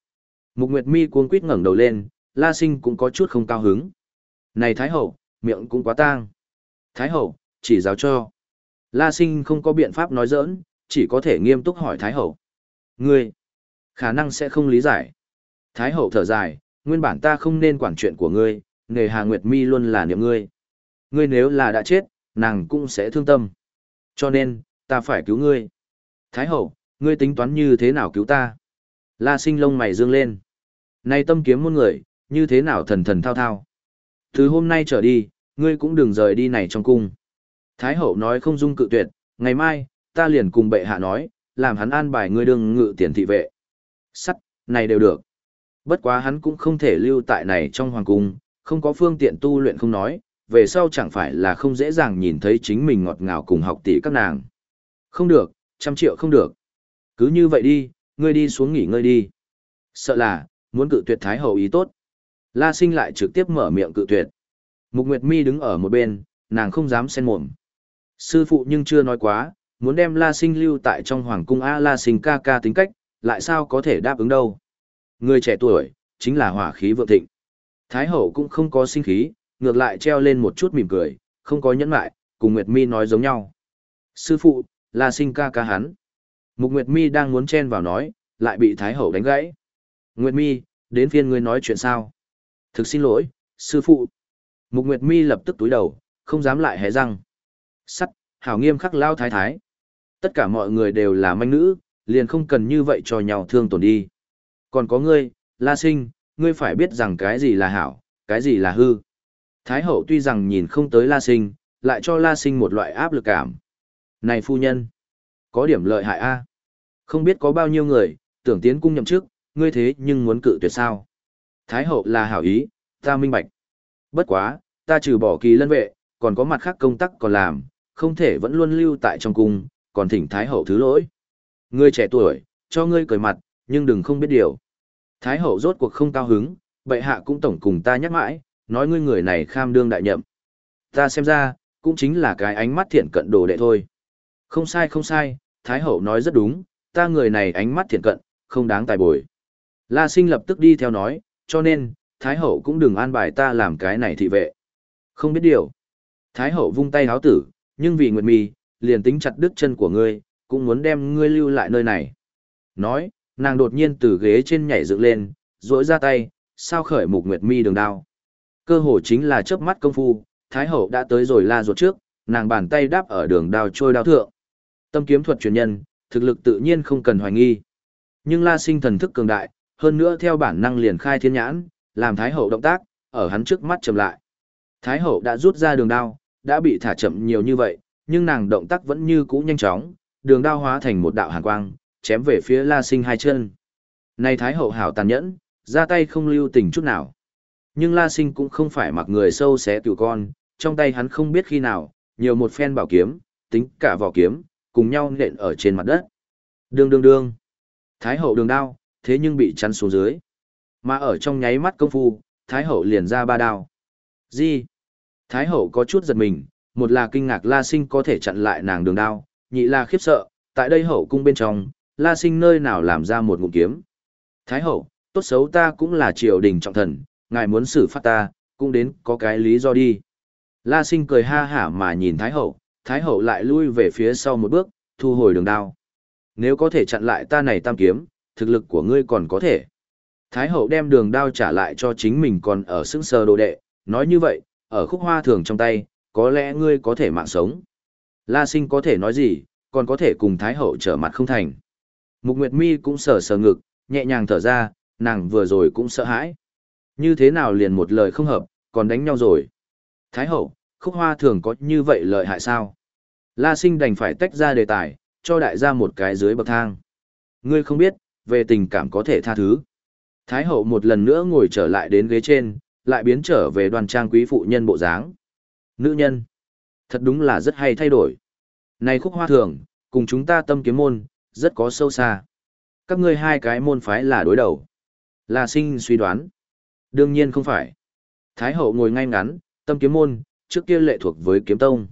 Mục Nguyệt Mi cuống quýt ngẩng đầu lên, La Sinh cũng có chút không cao hứng. Này Thái hậu, miệng cũng quá tang. Thái hậu, chỉ giáo cho. La Sinh không có biện pháp nói giỡn, chỉ có thể nghiêm túc hỏi Thái hậu. Ngươi, khả năng sẽ không lý giải. Thái hậu thở dài, nguyên bản ta không nên quản chuyện của ngươi, nghề Hà Nguyệt Mi luôn là niệm ngươi. Ngươi nếu là đã chết, nàng cũng sẽ thương tâm. Cho nên, ta phải cứu ngươi. Thái hậu, ngươi tính toán như thế nào cứu ta? La sinh lông mày dương lên. Nay tâm kiếm muôn người, như thế nào thần thần thao thao? Từ hôm nay trở đi, ngươi cũng đừng rời đi này trong cung. Thái hậu nói không dung cự tuyệt, ngày mai, ta liền cùng bệ hạ nói, làm hắn an bài ngươi đương ngự tiền thị vệ. Sắt, này đều được. Bất quá hắn cũng không thể lưu tại này trong hoàng cung, không có phương tiện tu luyện không nói, về sau chẳng phải là không dễ dàng nhìn thấy chính mình ngọt ngào cùng học tỷ các nàng. Không được, trăm triệu không được. Cứ như vậy đi, ngươi đi xuống nghỉ ngơi đi. Sợ là, muốn cự tuyệt Thái Hậu ý tốt. La sinh lại trực tiếp mở miệng cự tuyệt. Mục Nguyệt Mi đứng ở một bên, nàng không dám xen mồm. Sư phụ nhưng chưa nói quá, muốn đem La sinh lưu tại trong hoàng cung A La sinh ca ca tính cách, lại sao có thể đáp ứng đâu. Người trẻ tuổi, chính là hỏa khí vượng thịnh. Thái hậu cũng không có sinh khí, ngược lại treo lên một chút mỉm cười, không có nhẫn lại, cùng Nguyệt Mi nói giống nhau. Sư phụ, là sinh ca ca hắn. Mục Nguyệt Mi đang muốn chen vào nói, lại bị Thái hậu đánh gãy. Nguyệt Mi, đến phiên ngươi nói chuyện sao? Thực xin lỗi, sư phụ. Mục Nguyệt Mi lập tức túi đầu, không dám lại hé răng. Sắt, hảo nghiêm khắc lao thái thái. Tất cả mọi người đều là manh nữ, liền không cần như vậy cho nhau thương tổn đi. Còn có ngươi, La Sinh, ngươi phải biết rằng cái gì là hảo, cái gì là hư. Thái hậu tuy rằng nhìn không tới La Sinh, lại cho La Sinh một loại áp lực cảm. Này phu nhân, có điểm lợi hại a Không biết có bao nhiêu người, tưởng tiến cung nhậm chức, ngươi thế nhưng muốn cự tuyệt sao. Thái hậu là hảo ý, ta minh bạch. Bất quá, ta trừ bỏ kỳ lân vệ, còn có mặt khác công tác còn làm, không thể vẫn luôn lưu tại trong cung, còn thỉnh Thái hậu thứ lỗi. Ngươi trẻ tuổi, cho ngươi cười mặt, nhưng đừng không biết điều. Thái hậu rốt cuộc không cao hứng, bệ hạ cũng tổng cùng ta nhắc mãi, nói ngươi người này kham đương đại nhậm. Ta xem ra, cũng chính là cái ánh mắt thiện cận đồ đệ thôi. Không sai không sai, Thái hậu nói rất đúng, ta người này ánh mắt thiện cận, không đáng tài bồi. La sinh lập tức đi theo nói, cho nên, Thái hậu cũng đừng an bài ta làm cái này thị vệ. Không biết điều. Thái hậu vung tay háo tử, nhưng vì Nguyệt Mi, liền tính chặt đứt chân của ngươi, cũng muốn đem ngươi lưu lại nơi này. Nói, nàng đột nhiên từ ghế trên nhảy dựng lên, rỗi ra tay, sao khởi mục Nguyệt Mi đường đao. Cơ hồ chính là chớp mắt công phu, Thái hậu đã tới rồi la ruột trước, nàng bàn tay đáp ở đường đao trôi đao thượng. Tâm kiếm thuật truyền nhân, thực lực tự nhiên không cần hoài nghi. Nhưng La Sinh thần thức cường đại, hơn nữa theo bản năng liền khai thiên nhãn, làm Thái Hậu động tác, ở hắn trước mắt chậm lại. Thái Hậu đã rút ra đường đao, đã bị thả chậm nhiều như vậy, nhưng nàng động tác vẫn như cũ nhanh chóng, đường đao hóa thành một đạo hàn quang, chém về phía La Sinh hai chân. Này Thái Hậu hảo tàn nhẫn, ra tay không lưu tình chút nào. Nhưng La Sinh cũng không phải mặc người sâu xé tiểu con, trong tay hắn không biết khi nào, nhiều một phen bảo kiếm, tính cả vỏ kiếm, cùng nhau nện ở trên mặt đất. Đương đương đương. Thái hậu đường đao, thế nhưng bị chắn xuống dưới. Mà ở trong nháy mắt công phu, Thái hậu liền ra ba đao. Gì? Thái hậu có chút giật mình, một là kinh ngạc La Sinh có thể chặn lại nàng đường đao, nhị là khiếp sợ, tại đây hậu cung bên trong, La Sinh nơi nào làm ra một ngụm kiếm. Thái hậu, tốt xấu ta cũng là triều đình trọng thần, ngài muốn xử phát ta, cũng đến có cái lý do đi. La Sinh cười ha hả mà nhìn Thái hậu, Thái hậu lại lui về phía sau một bước, thu hồi đường đao. Nếu có thể chặn lại ta này tam kiếm, thực lực của ngươi còn có thể. Thái hậu đem đường đao trả lại cho chính mình còn ở xứng sờ đồ đệ, nói như vậy, ở khúc hoa thường trong tay, có lẽ ngươi có thể mạng sống. La sinh có thể nói gì, còn có thể cùng Thái hậu trở mặt không thành. Mục Nguyệt Mi cũng sờ sờ ngực, nhẹ nhàng thở ra, nàng vừa rồi cũng sợ hãi. Như thế nào liền một lời không hợp, còn đánh nhau rồi. Thái hậu, khúc hoa thường có như vậy lợi hại sao? La sinh đành phải tách ra đề tài, cho đại gia một cái dưới bậc thang. Ngươi không biết, về tình cảm có thể tha thứ. Thái hậu một lần nữa ngồi trở lại đến ghế trên, lại biến trở về đoàn trang quý phụ nhân bộ dáng. Nữ nhân. Thật đúng là rất hay thay đổi. Này khúc hoa thường, cùng chúng ta tâm kiếm môn, rất có sâu xa. Các ngươi hai cái môn phái là đối đầu. La sinh suy đoán. Đương nhiên không phải. Thái hậu ngồi ngay ngắn, tâm kiếm môn, trước kia lệ thuộc với kiếm tông.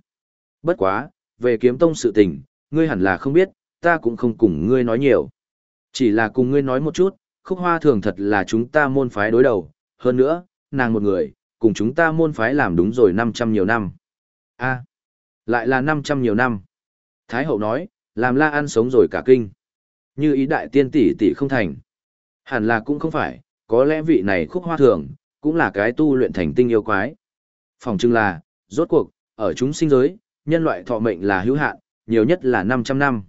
Bất quá, về kiếm tông sự tình, ngươi hẳn là không biết, ta cũng không cùng ngươi nói nhiều. Chỉ là cùng ngươi nói một chút, khúc hoa thường thật là chúng ta môn phái đối đầu, hơn nữa, nàng một người, cùng chúng ta môn phái làm đúng rồi 500 nhiều năm. a lại là 500 nhiều năm. Thái hậu nói, làm la ăn sống rồi cả kinh. Như ý đại tiên tỷ tỷ không thành. Hẳn là cũng không phải, có lẽ vị này khúc hoa thường, cũng là cái tu luyện thành tinh yêu quái. Phòng trưng là, rốt cuộc, ở chúng sinh giới, nhân loại thọ mệnh là hữu hạn, nhiều nhất là 500 năm.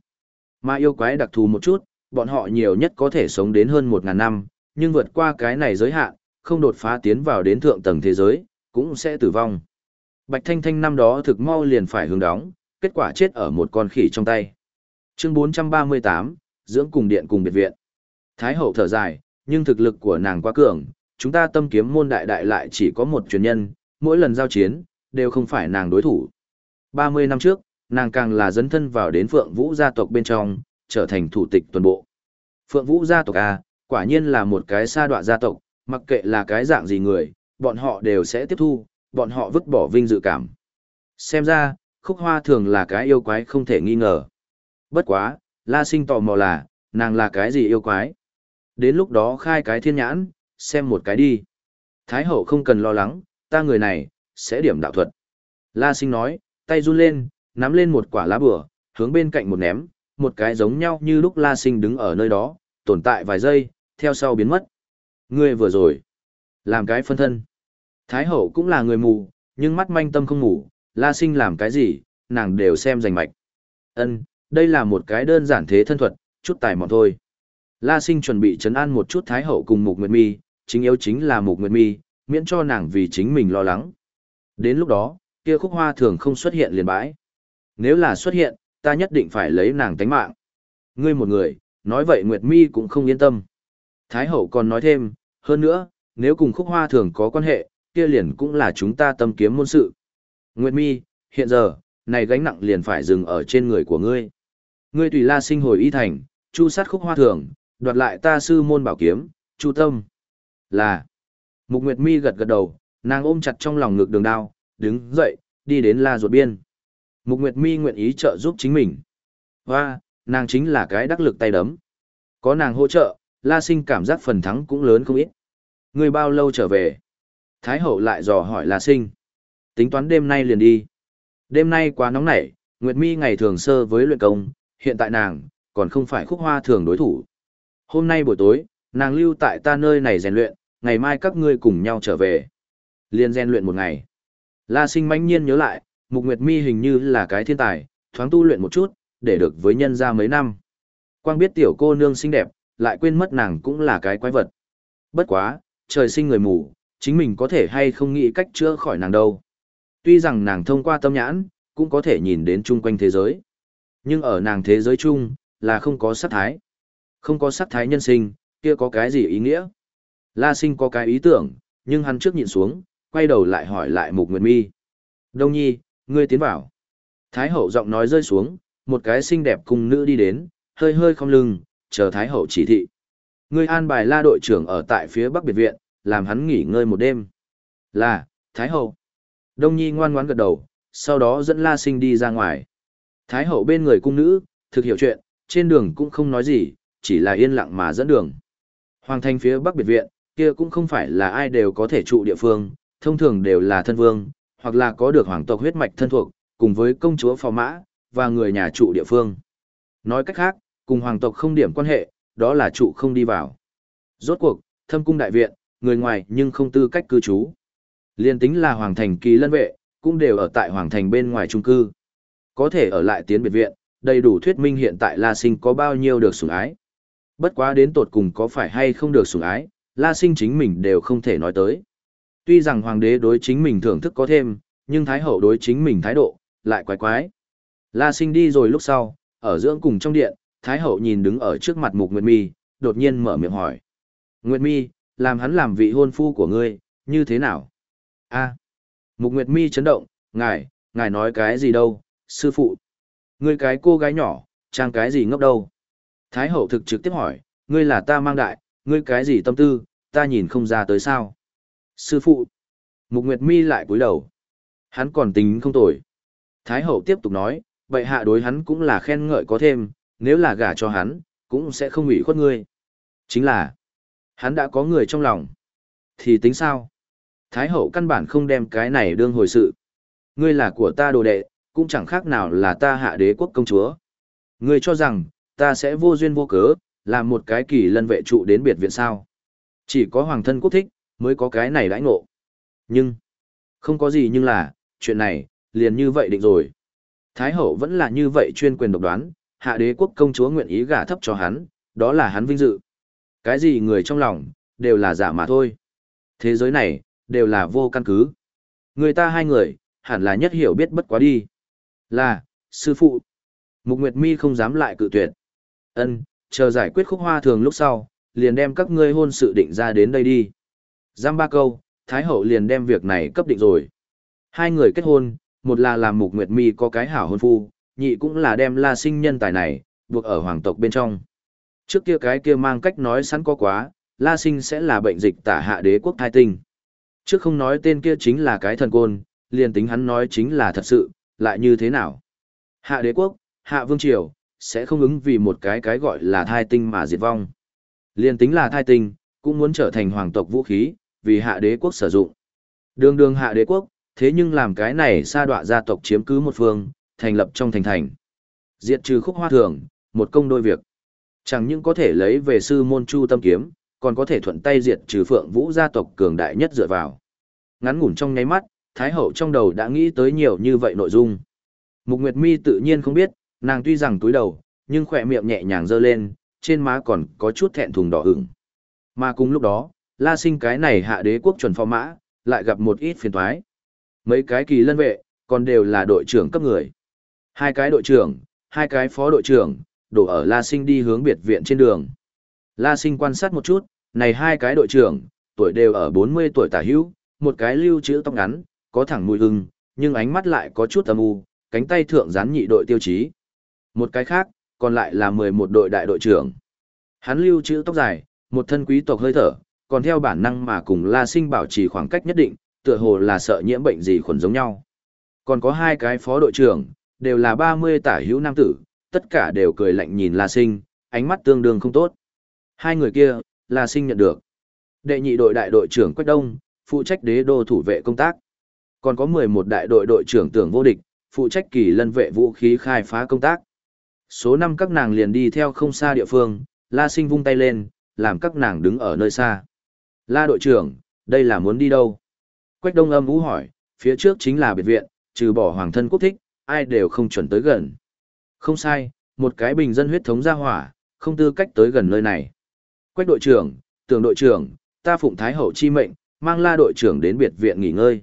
Mà yêu quái đặc thù một chút, bọn họ nhiều nhất có thể sống đến hơn 1.000 năm, nhưng vượt qua cái này giới hạn, không đột phá tiến vào đến thượng tầng thế giới, cũng sẽ tử vong. Bạch Thanh Thanh năm đó thực mau liền phải hướng đóng, kết quả chết ở một con khỉ trong tay. Chương 438, dưỡng cùng điện cùng biệt viện. Thái hậu thở dài, nhưng thực lực của nàng quá cường, chúng ta tâm kiếm môn đại đại lại chỉ có một truyền nhân, mỗi lần giao chiến, đều không phải nàng đối thủ. 30 năm trước, nàng càng là dấn thân vào đến Phượng Vũ gia tộc bên trong, trở thành thủ tịch tuần bộ. Phượng Vũ gia tộc A, quả nhiên là một cái sa đoạ gia tộc, mặc kệ là cái dạng gì người, bọn họ đều sẽ tiếp thu, bọn họ vứt bỏ vinh dự cảm. Xem ra, khúc hoa thường là cái yêu quái không thể nghi ngờ. Bất quá, la sinh tò mò là, nàng là cái gì yêu quái? Đến lúc đó khai cái thiên nhãn, xem một cái đi. Thái hậu không cần lo lắng, ta người này, sẽ điểm đạo thuật. La sinh nói, tay run lên, nắm lên một quả lá bừa hướng bên cạnh một ném, một cái giống nhau như lúc La Sinh đứng ở nơi đó, tồn tại vài giây, theo sau biến mất. Ngươi vừa rồi, làm cái phân thân. Thái hậu cũng là người mù, nhưng mắt manh tâm không ngủ, La Sinh làm cái gì, nàng đều xem rành mạch. Ân, đây là một cái đơn giản thế thân thuật, chút tài mọn thôi. La Sinh chuẩn bị chấn an một chút Thái hậu cùng Mục Nguyệt Mi, chính yếu chính là Mục Nguyệt Mi, miễn cho nàng vì chính mình lo lắng. Đến lúc đó, kia khúc hoa thường không xuất hiện liền bãi. Nếu là xuất hiện, ta nhất định phải lấy nàng tánh mạng. Ngươi một người, nói vậy Nguyệt Mi cũng không yên tâm. Thái hậu còn nói thêm, hơn nữa, nếu cùng khúc hoa thường có quan hệ, kia liền cũng là chúng ta tâm kiếm môn sự. Nguyệt Mi, hiện giờ, này gánh nặng liền phải dừng ở trên người của ngươi. Ngươi tùy la sinh hồi y thành, chu sát khúc hoa thường, đoạt lại ta sư môn bảo kiếm, chu tâm. Là. Mục Nguyệt Mi gật gật đầu, nàng ôm chặt trong lòng ngực đường đao, đứng dậy, đi đến la ruột biên. Mục Nguyệt Mi nguyện ý trợ giúp chính mình. Và, nàng chính là cái đắc lực tay đấm. Có nàng hỗ trợ, la sinh cảm giác phần thắng cũng lớn không ít. Người bao lâu trở về? Thái hậu lại dò hỏi la sinh. Tính toán đêm nay liền đi. Đêm nay quá nóng nảy, Nguyệt Mi ngày thường sơ với luyện công, hiện tại nàng, còn không phải khúc hoa thường đối thủ. Hôm nay buổi tối, nàng lưu tại ta nơi này rèn luyện, ngày mai các ngươi cùng nhau trở về. Liên rèn luyện một ngày. La sinh mãnh nhiên nhớ lại, Mục Nguyệt Mi hình như là cái thiên tài, thoáng tu luyện một chút, để được với nhân ra mấy năm. Quang biết tiểu cô nương xinh đẹp, lại quên mất nàng cũng là cái quái vật. Bất quá, trời sinh người mù, chính mình có thể hay không nghĩ cách chữa khỏi nàng đâu. Tuy rằng nàng thông qua tâm nhãn, cũng có thể nhìn đến chung quanh thế giới. Nhưng ở nàng thế giới chung, là không có sát thái. Không có sát thái nhân sinh, kia có cái gì ý nghĩa? La sinh có cái ý tưởng, nhưng hắn trước nhìn xuống, quay đầu lại hỏi lại Mục Nguyệt Mi. Đông nhi, ngươi tiến vào. Thái hậu giọng nói rơi xuống, một cái xinh đẹp cung nữ đi đến, hơi hơi không lưng, chờ Thái hậu chỉ thị. Ngươi an bài la đội trưởng ở tại phía bắc biệt viện, làm hắn nghỉ ngơi một đêm. Là, Thái hậu. Đông nhi ngoan ngoãn gật đầu, sau đó dẫn la sinh đi ra ngoài. Thái hậu bên người cung nữ, thực hiểu chuyện, trên đường cũng không nói gì, chỉ là yên lặng mà dẫn đường. Hoàng thành phía bắc biệt viện, kia cũng không phải là ai đều có thể trụ địa phương, thông thường đều là thân vương, hoặc là có được hoàng tộc huyết mạch thân thuộc, cùng với công chúa phò mã, và người nhà trụ địa phương. Nói cách khác, cùng hoàng tộc không điểm quan hệ, đó là trụ không đi vào. Rốt cuộc, thâm cung đại viện, người ngoài nhưng không tư cách cư trú. Liên tính là hoàng thành kỳ lân vệ, cũng đều ở tại hoàng thành bên ngoài trung cư. Có thể ở lại tiến biệt viện, đầy đủ thuyết minh hiện tại La Sinh có bao nhiêu được sủng ái. Bất quá đến tột cùng có phải hay không được sủng ái, La Sinh chính mình đều không thể nói tới. Tuy rằng hoàng đế đối chính mình thưởng thức có thêm, nhưng thái hậu đối chính mình thái độ, lại quái quái. La Sinh đi rồi lúc sau, ở dưỡng cùng trong điện, thái hậu nhìn đứng ở trước mặt Mục Nguyệt Mi, đột nhiên mở miệng hỏi. Nguyệt Mi, làm hắn làm vị hôn phu của ngươi, như thế nào? A. Mục Nguyệt Mi chấn động, ngài, ngài nói cái gì đâu, sư phụ. Ngươi cái cô gái nhỏ, trang cái gì ngốc đâu. Thái hậu thực trực tiếp hỏi, ngươi là ta mang đại, ngươi cái gì tâm tư, ta nhìn không ra tới sao. Sư phụ. Mục Nguyệt Mi lại cúi đầu. Hắn còn tính không tồi. Thái hậu tiếp tục nói, vậy hạ đối hắn cũng là khen ngợi có thêm, nếu là gả cho hắn, cũng sẽ không ủy khuất ngươi. Chính là, hắn đã có người trong lòng. Thì tính sao? Thái hậu căn bản không đem cái này đương hồi sự. Ngươi là của ta đồ đệ, cũng chẳng khác nào là ta hạ đế quốc công chúa. Ngươi cho rằng, ta sẽ vô duyên vô cớ, làm một cái kỳ lân vệ trụ đến biệt viện sao. Chỉ có hoàng thân quốc thích, mới có cái này đãi ngộ. Nhưng, không có gì nhưng là, chuyện này, liền như vậy định rồi. Thái hậu vẫn là như vậy chuyên quyền độc đoán, hạ đế quốc công chúa nguyện ý gả thấp cho hắn, đó là hắn vinh dự. Cái gì người trong lòng, đều là giả mà thôi. Thế giới này, đều là vô căn cứ. Người ta hai người, hẳn là nhất hiểu biết bất quá đi. Là, sư phụ. Mục Nguyệt Mi không dám lại cự tuyệt. Ân, chờ giải quyết khúc hoa thường lúc sau, liền đem các ngươi hôn sự định ra đến đây đi. Giam ba câu, Thái hậu liền đem việc này cấp định rồi. Hai người kết hôn, một là làm Mục Nguyệt Mi có cái hảo hôn phu, nhị cũng là đem La Sinh nhân tài này buộc ở hoàng tộc bên trong. Trước kia cái kia mang cách nói sẵn có quá, La Sinh sẽ là bệnh dịch tả hạ đế quốc thai tinh. Trước không nói tên kia chính là cái thần côn, liền tính hắn nói chính là thật sự, lại như thế nào? Hạ đế quốc, hạ vương triều, sẽ không ứng vì một cái cái gọi là thai tinh mà diệt vong. Liên tính là thai tinh, cũng muốn trở thành hoàng tộc vũ khí, vì hạ đế quốc sử dụng. Đường đường hạ đế quốc, thế nhưng làm cái này sa đọa gia tộc chiếm cứ một phương, thành lập trong thành thành. Diệt trừ khúc hoa thường, một công đôi việc. Chẳng những có thể lấy về sư môn chu tâm kiếm, còn có thể thuận tay diệt trừ phượng vũ gia tộc cường đại nhất dựa vào. Ngắn ngủn trong nháy mắt, Thái hậu trong đầu đã nghĩ tới nhiều như vậy nội dung. Mục Nguyệt Mi tự nhiên không biết, nàng tuy rằng túi đầu, nhưng khỏe miệng nhẹ nhàng giơ lên, trên má còn có chút thẹn thùng đỏ ửng. Mà cùng lúc đó, La Sinh cái này hạ đế quốc chuẩn phò mã, lại gặp một ít phiền toái. Mấy cái kỳ lân vệ, còn đều là đội trưởng cấp người. Hai cái đội trưởng, hai cái phó đội trưởng, đổ ở La Sinh đi hướng biệt viện trên đường. La Sinh quan sát một chút, này hai cái đội trưởng, tuổi đều ở 40 tuổi tả hữu, một cái lưu chữ tóc ngắn, có thẳng mùi hưng, nhưng ánh mắt lại có chút âm u, cánh tay thượng dán nhị đội tiêu chí. Một cái khác, còn lại là 11 đội đại đội trưởng. Hắn lưu chữ tóc dài, một thân quý tộc hơi thở, còn theo bản năng mà cùng La Sinh bảo trì khoảng cách nhất định, tựa hồ là sợ nhiễm bệnh gì khuẩn giống nhau. Còn có hai cái phó đội trưởng, đều là 30 tả hữu nam tử, tất cả đều cười lạnh nhìn La Sinh, ánh mắt tương đương không tốt. Hai người kia, La Sinh nhận được. Đệ nhị đội đại đội trưởng Quách Đông, phụ trách đế đô thủ vệ công tác. Còn có 11 đại đội đội trưởng tưởng vô địch, phụ trách kỳ lân vệ vũ khí khai phá công tác. Số 5 các nàng liền đi theo không xa địa phương, La Sinh vung tay lên, làm các nàng đứng ở nơi xa. La đội trưởng, đây là muốn đi đâu? Quách đông âm vũ hỏi, phía trước chính là biệt viện, trừ bỏ hoàng thân quốc thích, ai đều không chuẩn tới gần. Không sai, một cái bình dân huyết thống gia hỏa, không tư cách tới gần nơi này. Quách đội trưởng, tưởng đội trưởng, ta phụng thái hậu chi mệnh, mang la đội trưởng đến biệt viện nghỉ ngơi.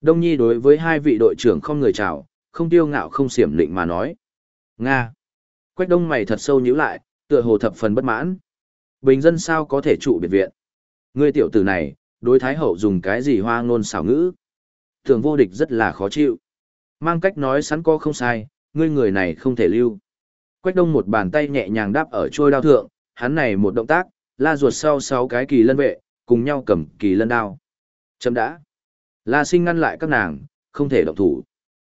Đông Nhi đối với hai vị đội trưởng không người chào, không tiêu ngạo không xiểm lịnh mà nói. Nga. Quách đông mày thật sâu nhíu lại, tựa hồ thập phần bất mãn. Bình dân sao có thể trụ biệt viện? Ngươi tiểu tử này, đối thái hậu dùng cái gì hoa ngôn xảo ngữ? Thường vô địch rất là khó chịu. Mang cách nói sẵn co không sai, ngươi người này không thể lưu. Quách đông một bàn tay nhẹ nhàng đáp ở trôi đao thượng, hắn này một động tác, la ruột sau sáu cái kỳ lân vệ, cùng nhau cầm kỳ lân đao. Chấm đã. La sinh ngăn lại các nàng, không thể động thủ.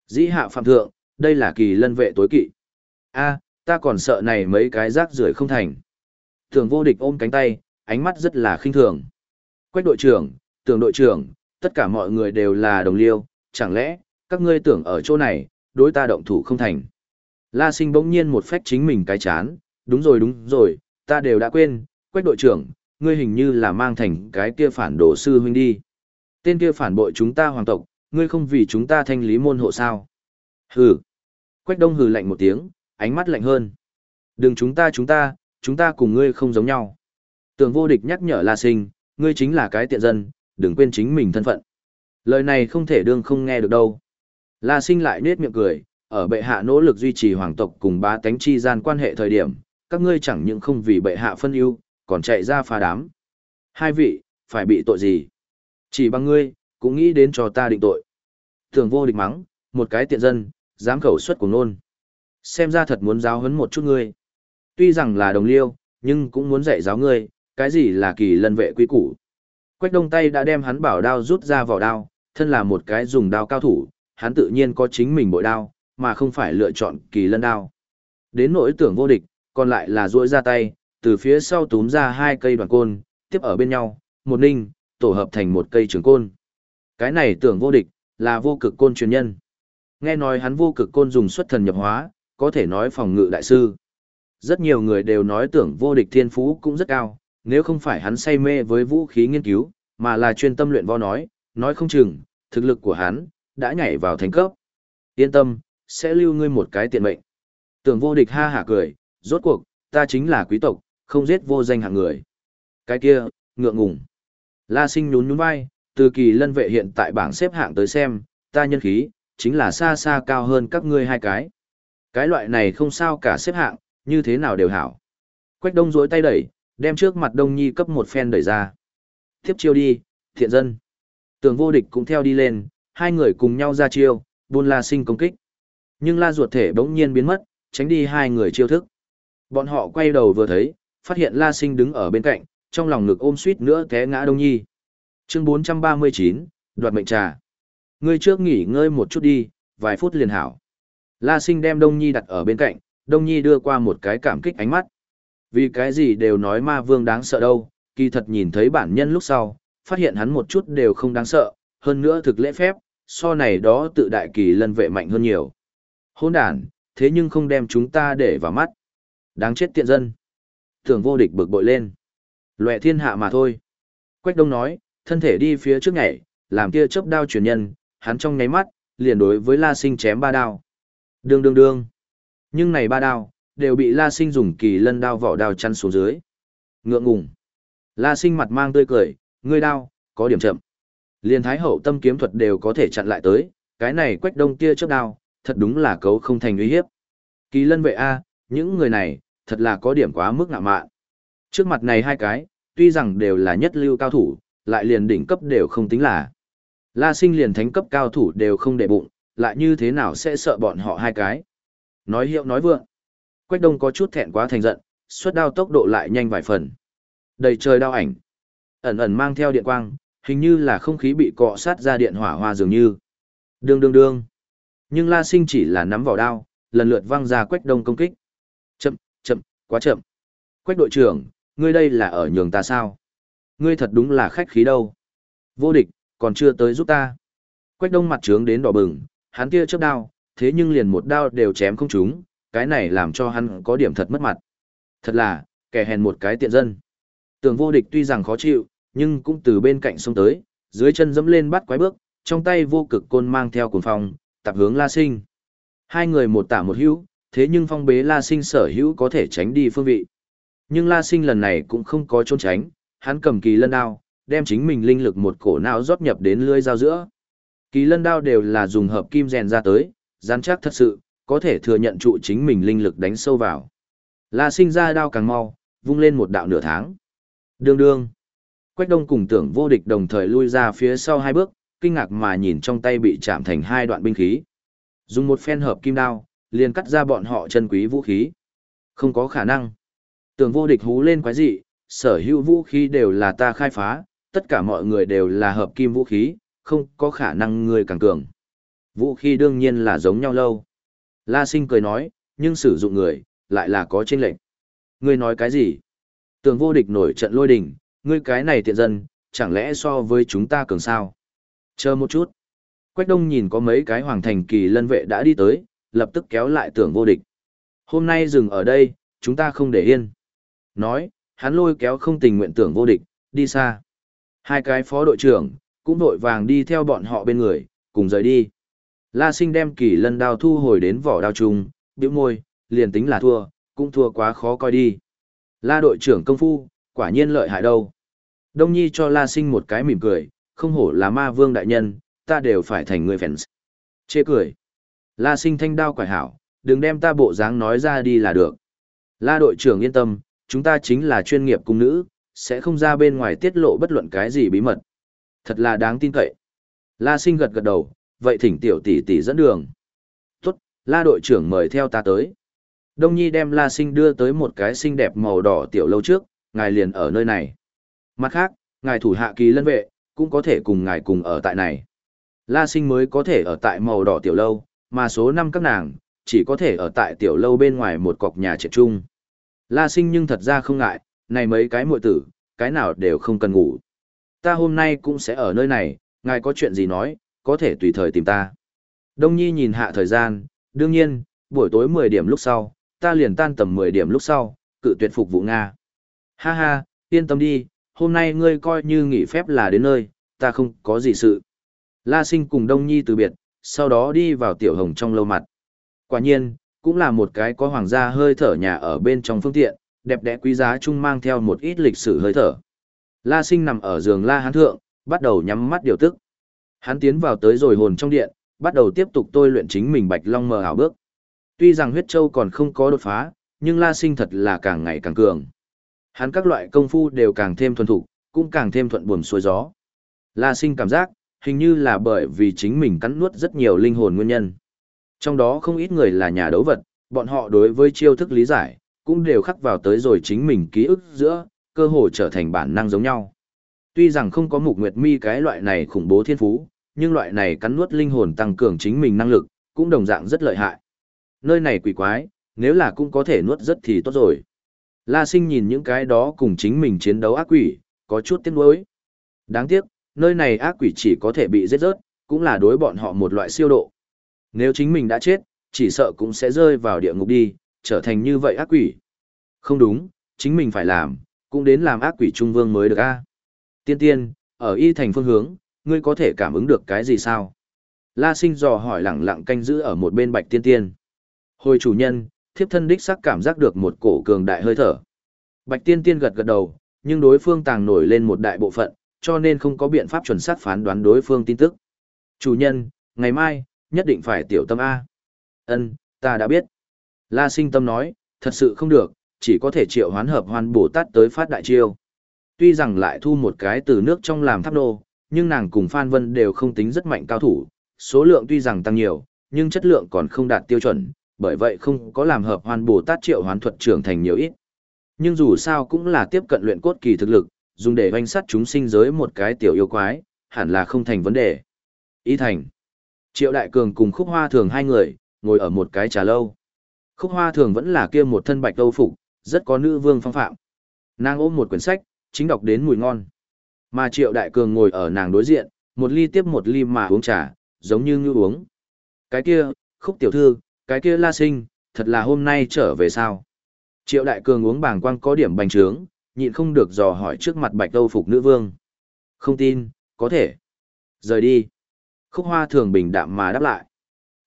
Dĩ hạ phạm thượng, đây là kỳ lân vệ tối kỵ. a ta còn sợ này mấy cái rác rưởi không thành. Thường vô địch ôm cánh tay, ánh mắt rất là khinh thường. Quách đội trưởng, tưởng đội trưởng, tất cả mọi người đều là đồng liêu, chẳng lẽ, các ngươi tưởng ở chỗ này, đối ta động thủ không thành. La sinh bỗng nhiên một phách chính mình cái chán, đúng rồi đúng rồi, ta đều đã quên, quách đội trưởng, ngươi hình như là mang thành cái kia phản đồ sư huynh đi. Tên kia phản bội chúng ta hoàng tộc, ngươi không vì chúng ta thanh lý môn hộ sao. Hừ. Quách đông hừ lạnh một tiếng, ánh mắt lạnh hơn. Đừng chúng ta chúng ta, chúng ta cùng ngươi không giống nhau. Tường vô địch nhắc nhở La Sinh, ngươi chính là cái tiện dân, đừng quên chính mình thân phận. Lời này không thể đương không nghe được đâu. La Sinh lại nết miệng cười, ở bệ hạ nỗ lực duy trì hoàng tộc cùng bá tánh chi gian quan hệ thời điểm, các ngươi chẳng những không vì bệ hạ phân ưu, còn chạy ra phá đám. Hai vị, phải bị tội gì? Chỉ bằng ngươi, cũng nghĩ đến cho ta định tội. Thường vô địch mắng, một cái tiện dân, dám khẩu xuất của nôn. Xem ra thật muốn giáo huấn một chút ngươi. Tuy rằng là đồng liêu, nhưng cũng muốn dạy giáo ngươi, cái gì là kỳ lân vệ quý củ. Quách đông tay đã đem hắn bảo đao rút ra vỏ đao, thân là một cái dùng đao cao thủ, hắn tự nhiên có chính mình bội đao, mà không phải lựa chọn kỳ lân đao. Đến nỗi tưởng vô địch, còn lại là duỗi ra tay, từ phía sau túm ra hai cây đoàn côn, tiếp ở bên nhau, một ninh, tổ hợp thành một cây trường côn. Cái này tưởng vô địch, là vô cực côn truyền nhân. Nghe nói hắn vô cực côn dùng xuất thần nhập hóa, có thể nói phòng ngự đại sư. Rất nhiều người đều nói tưởng vô địch thiên phú cũng rất cao, nếu không phải hắn say mê với vũ khí nghiên cứu, mà là chuyên tâm luyện võ nói, nói không chừng, thực lực của hắn, đã nhảy vào thành cấp. Yên tâm, sẽ lưu ngươi một cái tiện mệnh. Tưởng vô địch ha hả cười, rốt cuộc, ta chính là quý tộc, không giết vô danh hạng người. Cái kia, ngượng ngùng. La sinh nhún nhún vai, từ kỳ lân vệ hiện tại bảng xếp hạng tới xem, ta nhân khí, chính là xa xa cao hơn các ngươi hai cái. Cái loại này không sao cả xếp hạng, như thế nào đều hảo. Quách đông dối tay đẩy, đem trước mặt đông nhi cấp một phen đẩy ra. Tiếp chiêu đi, thiện dân. Tường vô địch cũng theo đi lên, hai người cùng nhau ra chiêu, buôn la sinh công kích. Nhưng la ruột thể bỗng nhiên biến mất, tránh đi hai người chiêu thức. Bọn họ quay đầu vừa thấy, phát hiện la sinh đứng ở bên cạnh, trong lòng ngực ôm suýt nữa té ngã đông nhi. Chương 439, đoạt mệnh trà. Ngươi trước nghỉ ngơi một chút đi, vài phút liền hảo. La sinh đem đông nhi đặt ở bên cạnh, đông nhi đưa qua một cái cảm kích ánh mắt. Vì cái gì đều nói ma vương đáng sợ đâu, kỳ thật nhìn thấy bản nhân lúc sau, phát hiện hắn một chút đều không đáng sợ, hơn nữa thực lễ phép, so này đó tự đại kỳ lân vệ mạnh hơn nhiều. Hôn đàn, thế nhưng không đem chúng ta để vào mắt. Đáng chết tiện dân. Thường vô địch bực bội lên. Loẹ thiên hạ mà thôi. Quách đông nói, thân thể đi phía trước nhảy, làm kia chớp đao truyền nhân, hắn trong nháy mắt, liền đối với La Sinh chém ba đao. Đương đương đương. Nhưng này ba đao, đều bị La Sinh dùng kỳ lân đao vỏ đao chăn xuống dưới. Ngượng ngùng. La Sinh mặt mang tươi cười, ngươi đao, có điểm chậm. Liên thái hậu tâm kiếm thuật đều có thể chặn lại tới, cái này quách đông kia chớp đao, thật đúng là cấu không thành uy hiếp. Kỳ lân vệ A, những người này, thật là có điểm quá mức ngạ mạn. Trước mặt này hai cái, tuy rằng đều là nhất lưu cao thủ, lại liền đỉnh cấp đều không tính là. La sinh liền thánh cấp cao thủ đều không để bụng, lại như thế nào sẽ sợ bọn họ hai cái. Nói hiệu nói vượng. Quách đông có chút thẹn quá thành giận, xuất đao tốc độ lại nhanh vài phần. Đầy trời đao ảnh. Ẩn ẩn mang theo điện quang, hình như là không khí bị cọ sát ra điện hỏa hoa dường như. Đương đương đương. Nhưng La Sinh chỉ là nắm vào đao, lần lượt văng ra Quách Đông công kích. Chậm, chậm, quá chậm. Quách đội trưởng, ngươi đây là ở nhường ta sao? Ngươi thật đúng là khách khí đâu. Vô địch, còn chưa tới giúp ta. Quách Đông mặt trướng đến đỏ bừng, hắn kia chớp đao, thế nhưng liền một đao đều chém không trúng, cái này làm cho hắn có điểm thật mất mặt. Thật là, kẻ hèn một cái tiện dân. Tưởng vô địch tuy rằng khó chịu, nhưng cũng từ bên cạnh xông tới, dưới chân dẫm lên bắt quái bước, trong tay vô cực côn mang theo cuồng phong, tập hướng La Sinh. Hai người một tả một hữu, thế nhưng phong bế La Sinh sở hữu có thể tránh đi phương vị. Nhưng La Sinh lần này cũng không có trốn tránh, hắn cầm kỳ lân đao, đem chính mình linh lực một cổ não rót nhập đến lưỡi dao giữa. Kỳ lân đao đều là dùng hợp kim rèn ra tới, rắn chắc thật sự, có thể thừa nhận trụ chính mình linh lực đánh sâu vào. La Sinh ra đao càng mau, vung lên một đạo nửa tháng. Đương đương. Quách đông cùng tưởng vô địch đồng thời lui ra phía sau hai bước, kinh ngạc mà nhìn trong tay bị chạm thành hai đoạn binh khí. Dùng một phen hợp kim đao, liền cắt ra bọn họ chân quý vũ khí. Không có khả năng. Tường vô địch hú lên quái dị, sở hữu vũ khí đều là ta khai phá, tất cả mọi người đều là hợp kim vũ khí, không có khả năng người càng cường. Vũ khí đương nhiên là giống nhau lâu. La sinh cười nói, nhưng sử dụng người, lại là có chênh lệnh. Ngươi nói cái gì? Tường vô địch nổi trận lôi đình, ngươi cái này tiện dân, chẳng lẽ so với chúng ta cường sao? Chờ một chút. Quách đông nhìn có mấy cái hoàng thành kỳ lân vệ đã đi tới, lập tức kéo lại tưởng vô địch. Hôm nay dừng ở đây, chúng ta không để yên. Nói, hắn lôi kéo không tình nguyện tưởng vô địch, đi xa. Hai cái phó đội trưởng, cũng đội vàng đi theo bọn họ bên người, cùng rời đi. La sinh đem kỳ lân đao thu hồi đến vỏ đao chung, biểu môi, liền tính là thua, cũng thua quá khó coi đi. La đội trưởng công phu, quả nhiên lợi hại đâu. Đông Nhi cho La Sinh một cái mỉm cười, không hổ là ma vương đại nhân, ta đều phải thành người fans. Chê cười. La Sinh thanh đao quải hảo, đừng đem ta bộ dáng nói ra đi là được. La đội trưởng yên tâm, chúng ta chính là chuyên nghiệp cung nữ, sẽ không ra bên ngoài tiết lộ bất luận cái gì bí mật. Thật là đáng tin cậy. La Sinh gật gật đầu, vậy thỉnh tiểu tỷ tỷ dẫn đường. Tốt, La đội trưởng mời theo ta tới. Đông Nhi đem La Sinh đưa tới một cái xinh đẹp màu đỏ tiểu lâu trước, ngài liền ở nơi này. Mặt khác, ngài thủ hạ kỳ lân vệ, cũng có thể cùng ngài cùng ở tại này. La Sinh mới có thể ở tại màu đỏ tiểu lâu, mà số 5 các nàng, chỉ có thể ở tại tiểu lâu bên ngoài một cọc nhà trệt chung. La Sinh nhưng thật ra không ngại, này mấy cái muội tử, cái nào đều không cần ngủ. Ta hôm nay cũng sẽ ở nơi này, ngài có chuyện gì nói, có thể tùy thời tìm ta. Đông Nhi nhìn hạ thời gian, đương nhiên, buổi tối 10 điểm lúc sau, ta liền tan tầm 10 điểm lúc sau, cự tuyệt phục vụ Nga. Ha ha, yên tâm đi, hôm nay ngươi coi như nghỉ phép là đến nơi, ta không có gì sự. La sinh cùng Đông Nhi từ biệt, sau đó đi vào tiểu hồng trong lâu mặt. Quả nhiên, cũng là một cái có hoàng gia hơi thở nhà ở bên trong phương tiện, đẹp đẽ quý giá chung mang theo một ít lịch sử hơi thở. La sinh nằm ở giường La Hán Thượng, bắt đầu nhắm mắt điều tức. Hắn tiến vào tới rồi hồn trong điện, bắt đầu tiếp tục tôi luyện chính mình bạch long mờ ảo bước. Tuy rằng huyết châu còn không có đột phá, nhưng La Sinh thật là càng ngày càng cường. Hắn các loại công phu đều càng thêm thuần thục, cũng càng thêm thuận buồm xuôi gió. La Sinh cảm giác, hình như là bởi vì chính mình cắn nuốt rất nhiều linh hồn nguyên nhân. Trong đó không ít người là nhà đấu vật, bọn họ đối với chiêu thức lý giải, cũng đều khắc vào tới rồi chính mình ký ức giữa, cơ hội trở thành bản năng giống nhau. Tuy rằng không có mục nguyệt mi cái loại này khủng bố thiên phú, nhưng loại này cắn nuốt linh hồn tăng cường chính mình năng lực, cũng đồng dạng rất lợi hại. Nơi này quỷ quái, nếu là cũng có thể nuốt rất thì tốt rồi. La sinh nhìn những cái đó cùng chính mình chiến đấu ác quỷ, có chút tiếc nuối. Đáng tiếc, nơi này ác quỷ chỉ có thể bị giết rớt, cũng là đối bọn họ một loại siêu độ. Nếu chính mình đã chết, chỉ sợ cũng sẽ rơi vào địa ngục đi, trở thành như vậy ác quỷ. Không đúng, chính mình phải làm, cũng đến làm ác quỷ trung vương mới được a. Tiên tiên, ở y thành phương hướng, ngươi có thể cảm ứng được cái gì sao? La sinh dò hỏi lẳng lặng canh giữ ở một bên bạch tiên tiên. Hồi chủ nhân, thiếp thân đích sắc cảm giác được một cổ cường đại hơi thở. Bạch tiên tiên gật gật đầu, nhưng đối phương tàng nổi lên một đại bộ phận, cho nên không có biện pháp chuẩn xác phán đoán đối phương tin tức. Chủ nhân, ngày mai, nhất định phải tiểu tâm A. Ân, ta đã biết. La sinh tâm nói, thật sự không được, chỉ có thể triệu hoán hợp hoan bổ tát tới phát đại chiêu. Tuy rằng lại thu một cái từ nước trong làm tháp nô, nhưng nàng cùng Phan Vân đều không tính rất mạnh cao thủ, số lượng tuy rằng tăng nhiều, nhưng chất lượng còn không đạt tiêu chuẩn, bởi vậy không có làm hợp hoan Bồ Tát triệu hoán thuật trưởng thành nhiều ít. Nhưng dù sao cũng là tiếp cận luyện cốt kỳ thực lực, dùng để hoành sát chúng sinh giới một cái tiểu yêu quái, hẳn là không thành vấn đề. Ý thành. Triệu Đại Cường cùng Khúc Hoa Thường hai người, ngồi ở một cái trà lâu. Khúc Hoa Thường vẫn là kia một thân bạch đâu phục, rất có nữ vương phong phạm. Nàng ôm một quyển sách, chính đọc đến mùi ngon. Mà Triệu Đại Cường ngồi ở nàng đối diện, một ly tiếp một ly mà uống trà, giống như như uống. Cái kia, Khúc tiểu thư, cái kia la sinh, thật là hôm nay trở về sao? Triệu đại cường uống bàng quang có điểm bành trướng, nhịn không được dò hỏi trước mặt bạch đâu phục nữ vương. Không tin, có thể. Rời đi. Khúc hoa thường bình đạm mà đáp lại.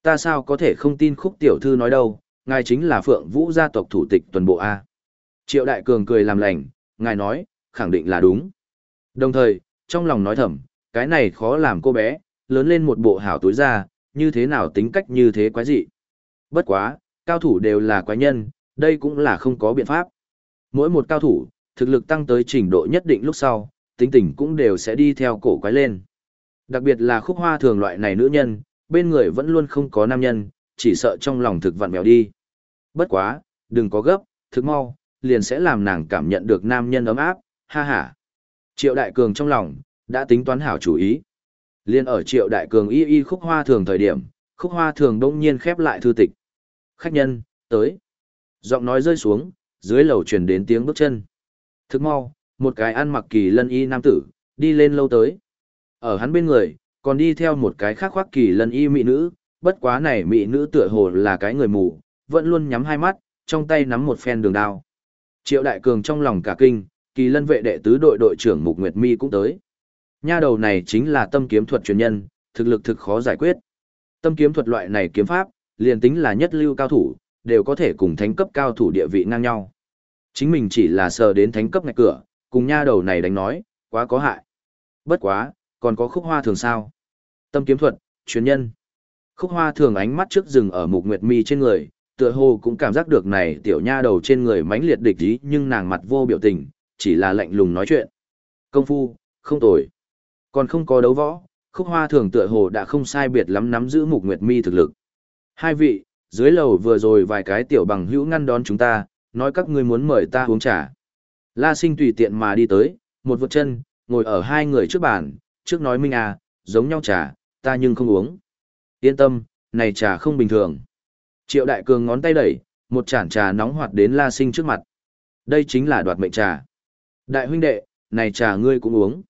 Ta sao có thể không tin khúc tiểu thư nói đâu, ngài chính là Phượng Vũ gia tộc thủ tịch tuần bộ A. Triệu Đại Cường cười làm lành, ngài nói, khẳng định là đúng. Đồng thời, trong lòng nói thầm, cái này khó làm cô bé, lớn lên một bộ hảo túi ra, như thế nào tính cách như thế quái dị. Bất quá, cao thủ đều là quái nhân, đây cũng là không có biện pháp. Mỗi một cao thủ, thực lực tăng tới trình độ nhất định lúc sau, tính tình cũng đều sẽ đi theo cổ quái lên. Đặc biệt là khúc hoa thường loại này nữ nhân, bên người vẫn luôn không có nam nhân, chỉ sợ trong lòng thực vặn mèo đi. Bất quá, đừng có gấp, thực mau, liền sẽ làm nàng cảm nhận được nam nhân ấm áp, ha ha. Triệu Đại Cường trong lòng, đã tính toán hảo chủ ý. Liên ở Triệu Đại Cường y y khúc hoa thường thời điểm, khúc hoa thường đông nhiên khép lại thư tịch. Khách nhân, tới. Giọng nói rơi xuống, dưới lầu truyền đến tiếng bước chân. Thức mau, một cái ăn mặc kỳ lân y nam tử, đi lên lâu tới. Ở hắn bên người, còn đi theo một cái khác khoác kỳ lân y mỹ nữ, bất quá này mỹ nữ tựa hồ là cái người mù, vẫn luôn nhắm hai mắt, trong tay nắm một phen đường đao. Triệu Đại Cường trong lòng cả kinh, kỳ lân vệ đệ tứ đội đội trưởng Mục Nguyệt Mi cũng tới. Nha đầu này chính là tâm kiếm thuật truyền nhân, thực lực thực khó giải quyết. Tâm kiếm thuật loại này kiếm pháp, liền tính là nhất lưu cao thủ, đều có thể cùng thánh cấp cao thủ địa vị ngang nhau. Chính mình chỉ là sờ đến thánh cấp ngạch cửa, cùng nha đầu này đánh nói, quá có hại. Bất quá, còn có khúc hoa thường sao? Tâm kiếm thuật, chuyên nhân. Khúc hoa thường ánh mắt trước rừng ở mục nguyệt mi trên người, tựa hồ cũng cảm giác được này tiểu nha đầu trên người mãnh liệt địch ý nhưng nàng mặt vô biểu tình, chỉ là lạnh lùng nói chuyện. Công phu, không tồi. Còn không có đấu võ, khúc hoa thường tựa hồ đã không sai biệt lắm nắm giữ mục nguyệt mi thực lực. Hai vị, dưới lầu vừa rồi vài cái tiểu bằng hữu ngăn đón chúng ta, nói các ngươi muốn mời ta uống trà. La sinh tùy tiện mà đi tới, một vượt chân, ngồi ở hai người trước bàn, trước nói minh à, giống nhau trà, ta nhưng không uống. Yên tâm, này trà không bình thường. Triệu đại cường ngón tay đẩy, một chản trà nóng hoạt đến la sinh trước mặt. Đây chính là đoạt mệnh trà. Đại huynh đệ, này trà ngươi cũng uống.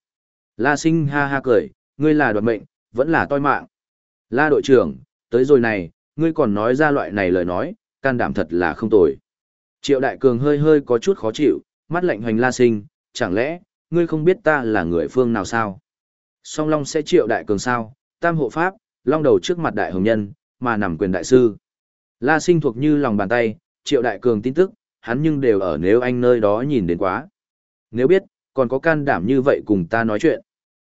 La sinh ha ha cười, ngươi là đoạt mệnh, vẫn là toi mạng. La đội trưởng, tới rồi này, ngươi còn nói ra loại này lời nói, can đảm thật là không tồi. Triệu đại cường hơi hơi có chút khó chịu, mắt lạnh hoành la sinh, chẳng lẽ, ngươi không biết ta là người phương nào sao? Song Long sẽ triệu đại cường sao, tam hộ pháp, long đầu trước mặt đại hồng nhân, mà nằm quyền đại sư. La sinh thuộc như lòng bàn tay, triệu đại cường tin tức, hắn nhưng đều ở nếu anh nơi đó nhìn đến quá. Nếu biết, còn có can đảm như vậy cùng ta nói chuyện.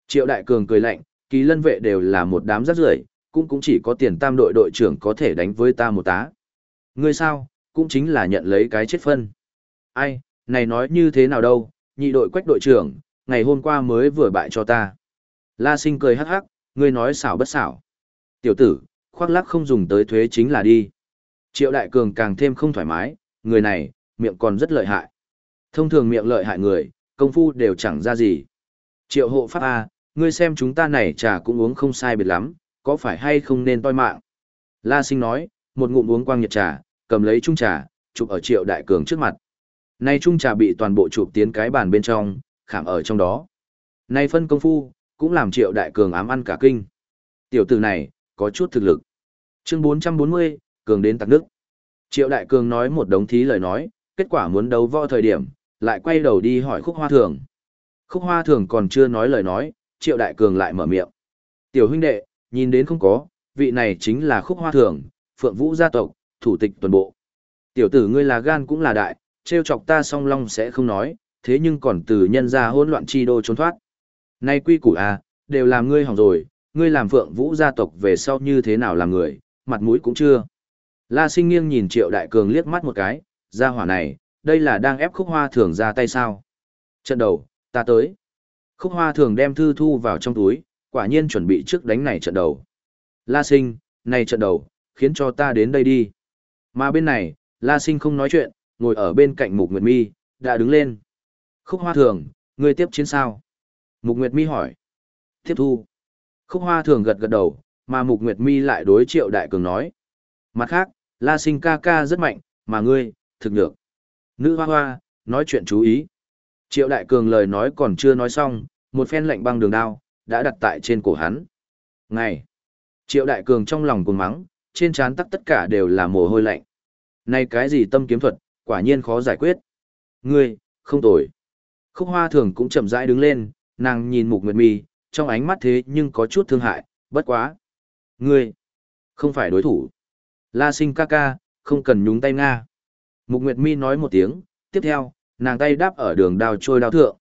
Triệu đại cường cười lạnh, kỳ lân vệ đều là một đám rác rưởi cũng cũng chỉ có tiền tam đội đội trưởng có thể đánh với ta một tá. Ngươi sao, cũng chính là nhận lấy cái chết phân. Ai, này nói như thế nào đâu, nhị đội quách đội trưởng, ngày hôm qua mới vừa bại cho ta. La sinh cười hắc hắc, ngươi nói xảo bất xảo. Tiểu tử, khoác lác không dùng tới thuế chính là đi. Triệu đại cường càng thêm không thoải mái, người này, miệng còn rất lợi hại. Thông thường miệng lợi hại người, công phu đều chẳng ra gì. Triệu hộ pháp A, ngươi xem chúng ta này trà cũng uống không sai biệt lắm, có phải hay không nên toi mạng? La sinh nói, một ngụm uống quang nhật trà, cầm lấy chung trà, chụp ở triệu đại cường trước mặt. Nay chung trà bị toàn bộ chụp tiến cái bàn bên trong, khảm ở trong đó. Nay phân công phu, cũng làm triệu đại cường ám ăn cả kinh. Tiểu tử này, có chút thực lực. Chương 440, cường đến tạc nước. Triệu đại cường nói một đống thí lời nói, kết quả muốn đấu võ thời điểm, lại quay đầu đi hỏi khúc hoa thường. Khúc hoa thường còn chưa nói lời nói, triệu đại cường lại mở miệng. Tiểu huynh đệ, nhìn đến không có, vị này chính là khúc hoa thường, phượng vũ gia tộc, thủ tịch tuần bộ. Tiểu tử ngươi là gan cũng là đại, trêu chọc ta song long sẽ không nói, thế nhưng còn từ nhân ra hỗn loạn chi đô trốn thoát. Nay quy củ à, đều làm ngươi hỏng rồi, ngươi làm phượng vũ gia tộc về sau như thế nào làm người, mặt mũi cũng chưa. La sinh nghiêng nhìn triệu đại cường liếc mắt một cái, gia hỏa này, đây là đang ép khúc hoa thường ra tay sao. Trận đầu, ta tới. Khúc hoa thường đem thư thu vào trong túi, quả nhiên chuẩn bị trước đánh này trận đầu. La sinh, này trận đầu, khiến cho ta đến đây đi. Mà bên này, La sinh không nói chuyện, ngồi ở bên cạnh Mục Nguyệt Mi, đã đứng lên. Khúc hoa thường, ngươi tiếp chiến sao? Mục Nguyệt Mi hỏi. Tiếp thu. Khúc hoa thường gật gật đầu, mà Mục Nguyệt Mi lại đối triệu đại cường nói. Mặt khác, La sinh ca ca rất mạnh, mà ngươi, thực được. Nữ hoa hoa, nói chuyện chú ý. Triệu đại cường lời nói còn chưa nói xong, một phen lạnh băng đường đao, đã đặt tại trên cổ hắn. Ngày. Triệu đại cường trong lòng cuồng mắng, trên trán tắc tất cả đều là mồ hôi lạnh. Này cái gì tâm kiếm thuật, quả nhiên khó giải quyết. Ngươi, không tồi. Khúc hoa thường cũng chậm rãi đứng lên, nàng nhìn mục nguyệt mi, trong ánh mắt thế nhưng có chút thương hại, bất quá. Ngươi, không phải đối thủ. La sinh ca ca, không cần nhúng tay Nga. Mục Nguyệt Mi nói một tiếng, tiếp theo, nàng tay đáp ở đường đào trôi đao thượng.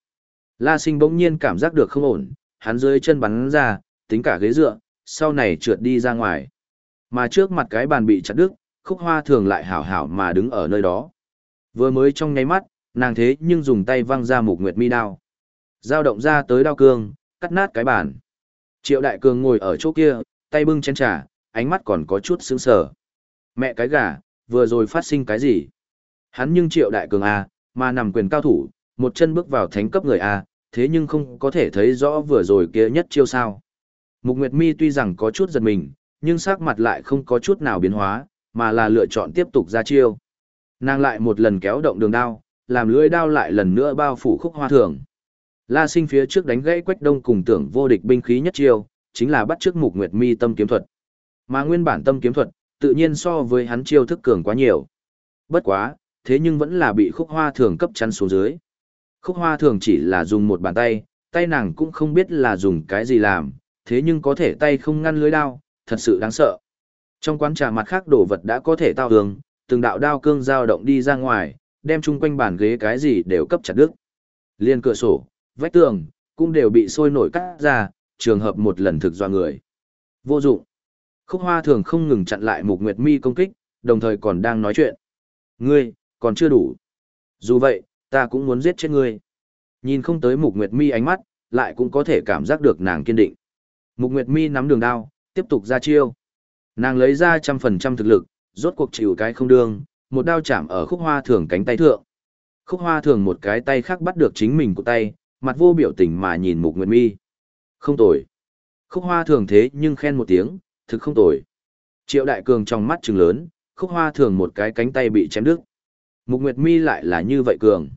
La sinh bỗng nhiên cảm giác được không ổn, hắn dưới chân bắn ra, tính cả ghế dựa, sau này trượt đi ra ngoài. Mà trước mặt cái bàn bị chặt đứt, khúc hoa thường lại hảo hảo mà đứng ở nơi đó. Vừa mới trong nháy mắt, nàng thế nhưng dùng tay văng ra mục nguyệt mi đao. Giao động ra tới đao cương, cắt nát cái bàn. Triệu đại cường ngồi ở chỗ kia, tay bưng chén trà, ánh mắt còn có chút sững sờ. Mẹ cái gà, vừa rồi phát sinh cái gì? Hắn nhưng triệu đại cường A, mà nằm quyền cao thủ, một chân bước vào thánh cấp người A, thế nhưng không có thể thấy rõ vừa rồi kia nhất chiêu sao. Mục Nguyệt Mi tuy rằng có chút giật mình, nhưng sắc mặt lại không có chút nào biến hóa, mà là lựa chọn tiếp tục ra chiêu. Nàng lại một lần kéo động đường đao, làm lưỡi đao lại lần nữa bao phủ khúc hoa thường. La sinh phía trước đánh gãy quách đông cùng tưởng vô địch binh khí nhất chiêu, chính là bắt trước mục nguyệt mi tâm kiếm thuật. Mà nguyên bản tâm kiếm thuật, tự nhiên so với hắn chiêu thức cường quá nhiều. Bất quá, thế nhưng vẫn là bị khúc hoa thường cấp chắn xuống dưới. Khúc hoa thường chỉ là dùng một bàn tay, tay nàng cũng không biết là dùng cái gì làm, thế nhưng có thể tay không ngăn lưới đao, thật sự đáng sợ. Trong quán trà mặt khác đồ vật đã có thể tao hướng, từng đạo đao cương dao động đi ra ngoài, đem chung quanh bàn ghế cái gì đều cấp chặt đứt. Liên cửa sổ, vách tường, cũng đều bị sôi nổi cắt ra, trường hợp một lần thực do người. Vô dụng. Khúc hoa thường không ngừng chặn lại mục nguyệt mi công kích, đồng thời còn đang nói chuyện. Ngươi, còn chưa đủ. Dù vậy, ta cũng muốn giết chết ngươi. Nhìn không tới mục nguyệt mi ánh mắt, lại cũng có thể cảm giác được nàng kiên định. Mục nguyệt mi nắm đường đao, tiếp tục ra chiêu. Nàng lấy ra trăm phần trăm thực lực, rốt cuộc chịu cái không đương, một đao chạm ở khúc hoa thường cánh tay thượng. Khúc hoa thường một cái tay khác bắt được chính mình của tay, mặt vô biểu tình mà nhìn mục nguyệt mi. Không tồi. Khúc hoa thường thế nhưng khen một tiếng, thực không tồi. Triệu đại cường trong mắt trừng lớn, khúc hoa thường một cái cánh tay bị chém đứt. Mục nguyệt mi lại là như vậy cường.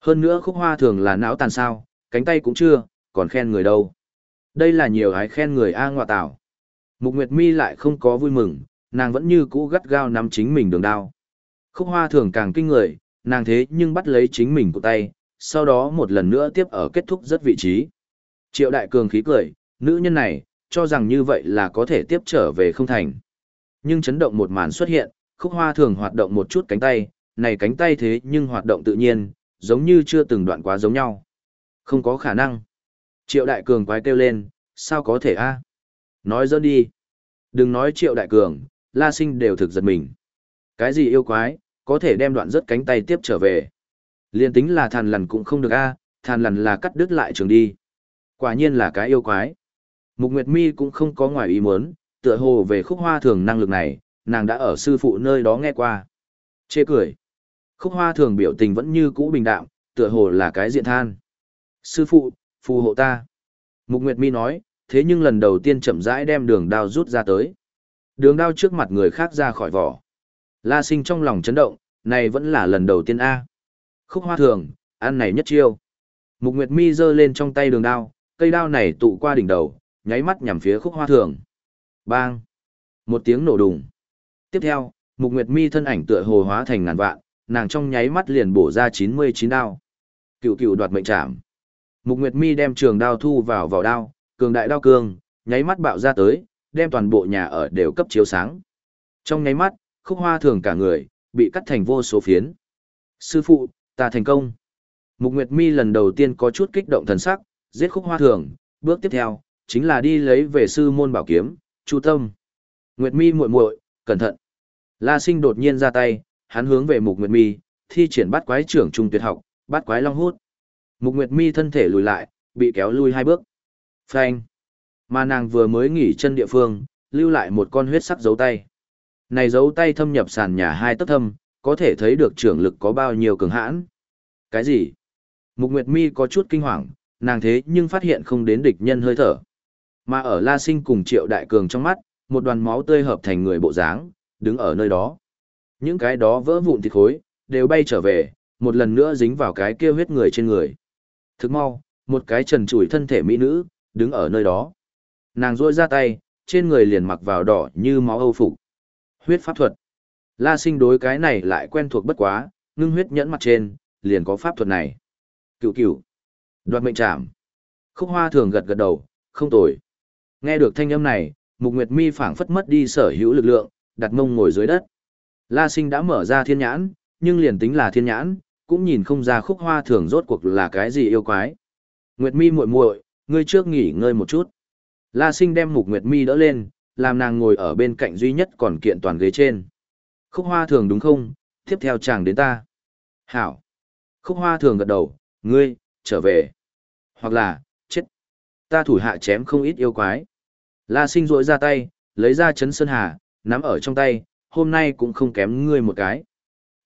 Hơn nữa khúc hoa thường là não tàn sao, cánh tay cũng chưa, còn khen người đâu. Đây là nhiều ái khen người A ngọa tảo. Mục nguyệt mi lại không có vui mừng, nàng vẫn như cũ gắt gao nắm chính mình đường đao. Khúc hoa thường càng kinh người, nàng thế nhưng bắt lấy chính mình của tay, sau đó một lần nữa tiếp ở kết thúc rất vị trí. Triệu đại cường khí cười, nữ nhân này, cho rằng như vậy là có thể tiếp trở về không thành. Nhưng chấn động một màn xuất hiện, khúc hoa thường hoạt động một chút cánh tay, này cánh tay thế nhưng hoạt động tự nhiên, giống như chưa từng đoạn quá giống nhau. Không có khả năng. Triệu đại cường quái kêu lên, sao có thể a? Nói dỡ đi. Đừng nói triệu đại cường, la sinh đều thực giật mình. Cái gì yêu quái, có thể đem đoạn rất cánh tay tiếp trở về. Liên tính là thàn lằn cũng không được a, à, thàn lằn là cắt đứt lại trường đi. Quả nhiên là cái yêu quái. Mục Nguyệt Mi cũng không có ngoài ý muốn, tựa hồ về khúc hoa thường năng lực này, nàng đã ở sư phụ nơi đó nghe qua. Chê cười. Khúc hoa thường biểu tình vẫn như cũ bình đạm, tựa hồ là cái diện than. Sư phụ, phù hộ ta. Mục Nguyệt Mi nói, thế nhưng lần đầu tiên chậm rãi đem đường đao rút ra tới. Đường đao trước mặt người khác ra khỏi vỏ. La sinh trong lòng chấn động, này vẫn là lần đầu tiên A. Khúc hoa thường, ăn này nhất chiêu. Mục Nguyệt Mi giơ lên trong tay đường đao, cây đao này tụ qua đỉnh đầu, nháy mắt nhằm phía khúc hoa thường. Bang! Một tiếng nổ đùng. Tiếp theo, Mục Nguyệt Mi thân ảnh tựa hồ hóa thành ngàn vạn, nàng trong nháy mắt liền bổ ra 99 đao. Cựu cựu đoạt mệnh trảm. Mục Nguyệt Mi đem trường đao thu vào vào đao, cường đại đao cương, nháy mắt bạo ra tới, đem toàn bộ nhà ở đều cấp chiếu sáng. Trong nháy mắt, khúc hoa thường cả người, bị cắt thành vô số phiến. Sư phụ, ta thành công. Mục Nguyệt Mi lần đầu tiên có chút kích động thần sắc, giết khúc hoa thường, bước tiếp theo, chính là đi lấy về sư môn bảo kiếm, Chu Tâm. Nguyệt Mi muội muội, cẩn thận. La Sinh đột nhiên ra tay, hắn hướng về Mục Nguyệt Mi, thi triển bắt quái trưởng trung tuyệt học, bắt quái long hút. Mục Nguyệt Mi thân thể lùi lại, bị kéo lui hai bước. Phanh. Mà nàng vừa mới nghỉ chân địa phương, lưu lại một con huyết sắc dấu tay. Này dấu tay thâm nhập sàn nhà hai tấc thâm, có thể thấy được trưởng lực có bao nhiêu cường hãn. Cái gì? Mục Nguyệt Mi có chút kinh hoàng, nàng thế nhưng phát hiện không đến địch nhân hơi thở. Mà ở La Sinh cùng Triệu Đại Cường trong mắt, một đoàn máu tươi hợp thành người bộ dáng, đứng ở nơi đó. Những cái đó vỡ vụn thịt khối, đều bay trở về, một lần nữa dính vào cái kia huyết người trên người. Thức mau, một cái trần trụi thân thể mỹ nữ, đứng ở nơi đó. Nàng rôi ra tay, trên người liền mặc vào đỏ như máu âu phục. Huyết pháp thuật. La sinh đối cái này lại quen thuộc bất quá, ngưng huyết nhẫn mặt trên, liền có pháp thuật này. Cựu cựu. Đoạt mệnh trảm. Khúc hoa thường gật gật đầu, không tồi. Nghe được thanh âm này, Mục Nguyệt Mi phảng phất mất đi sở hữu lực lượng, đặt mông ngồi dưới đất. La sinh đã mở ra thiên nhãn, nhưng liền tính là thiên nhãn, cũng nhìn không ra khúc hoa thường rốt cuộc là cái gì yêu quái. Nguyệt mi muội muội, ngươi trước nghỉ ngơi một chút. La sinh đem mục Nguyệt mi đỡ lên, làm nàng ngồi ở bên cạnh duy nhất còn kiện toàn ghế trên. Khúc hoa thường đúng không, tiếp theo chàng đến ta. Hảo. Khúc hoa thường gật đầu, ngươi, trở về. Hoặc là, chết. Ta thủ hạ chém không ít yêu quái. La sinh rỗi ra tay, lấy ra chấn sơn hà, nắm ở trong tay, hôm nay cũng không kém ngươi một cái.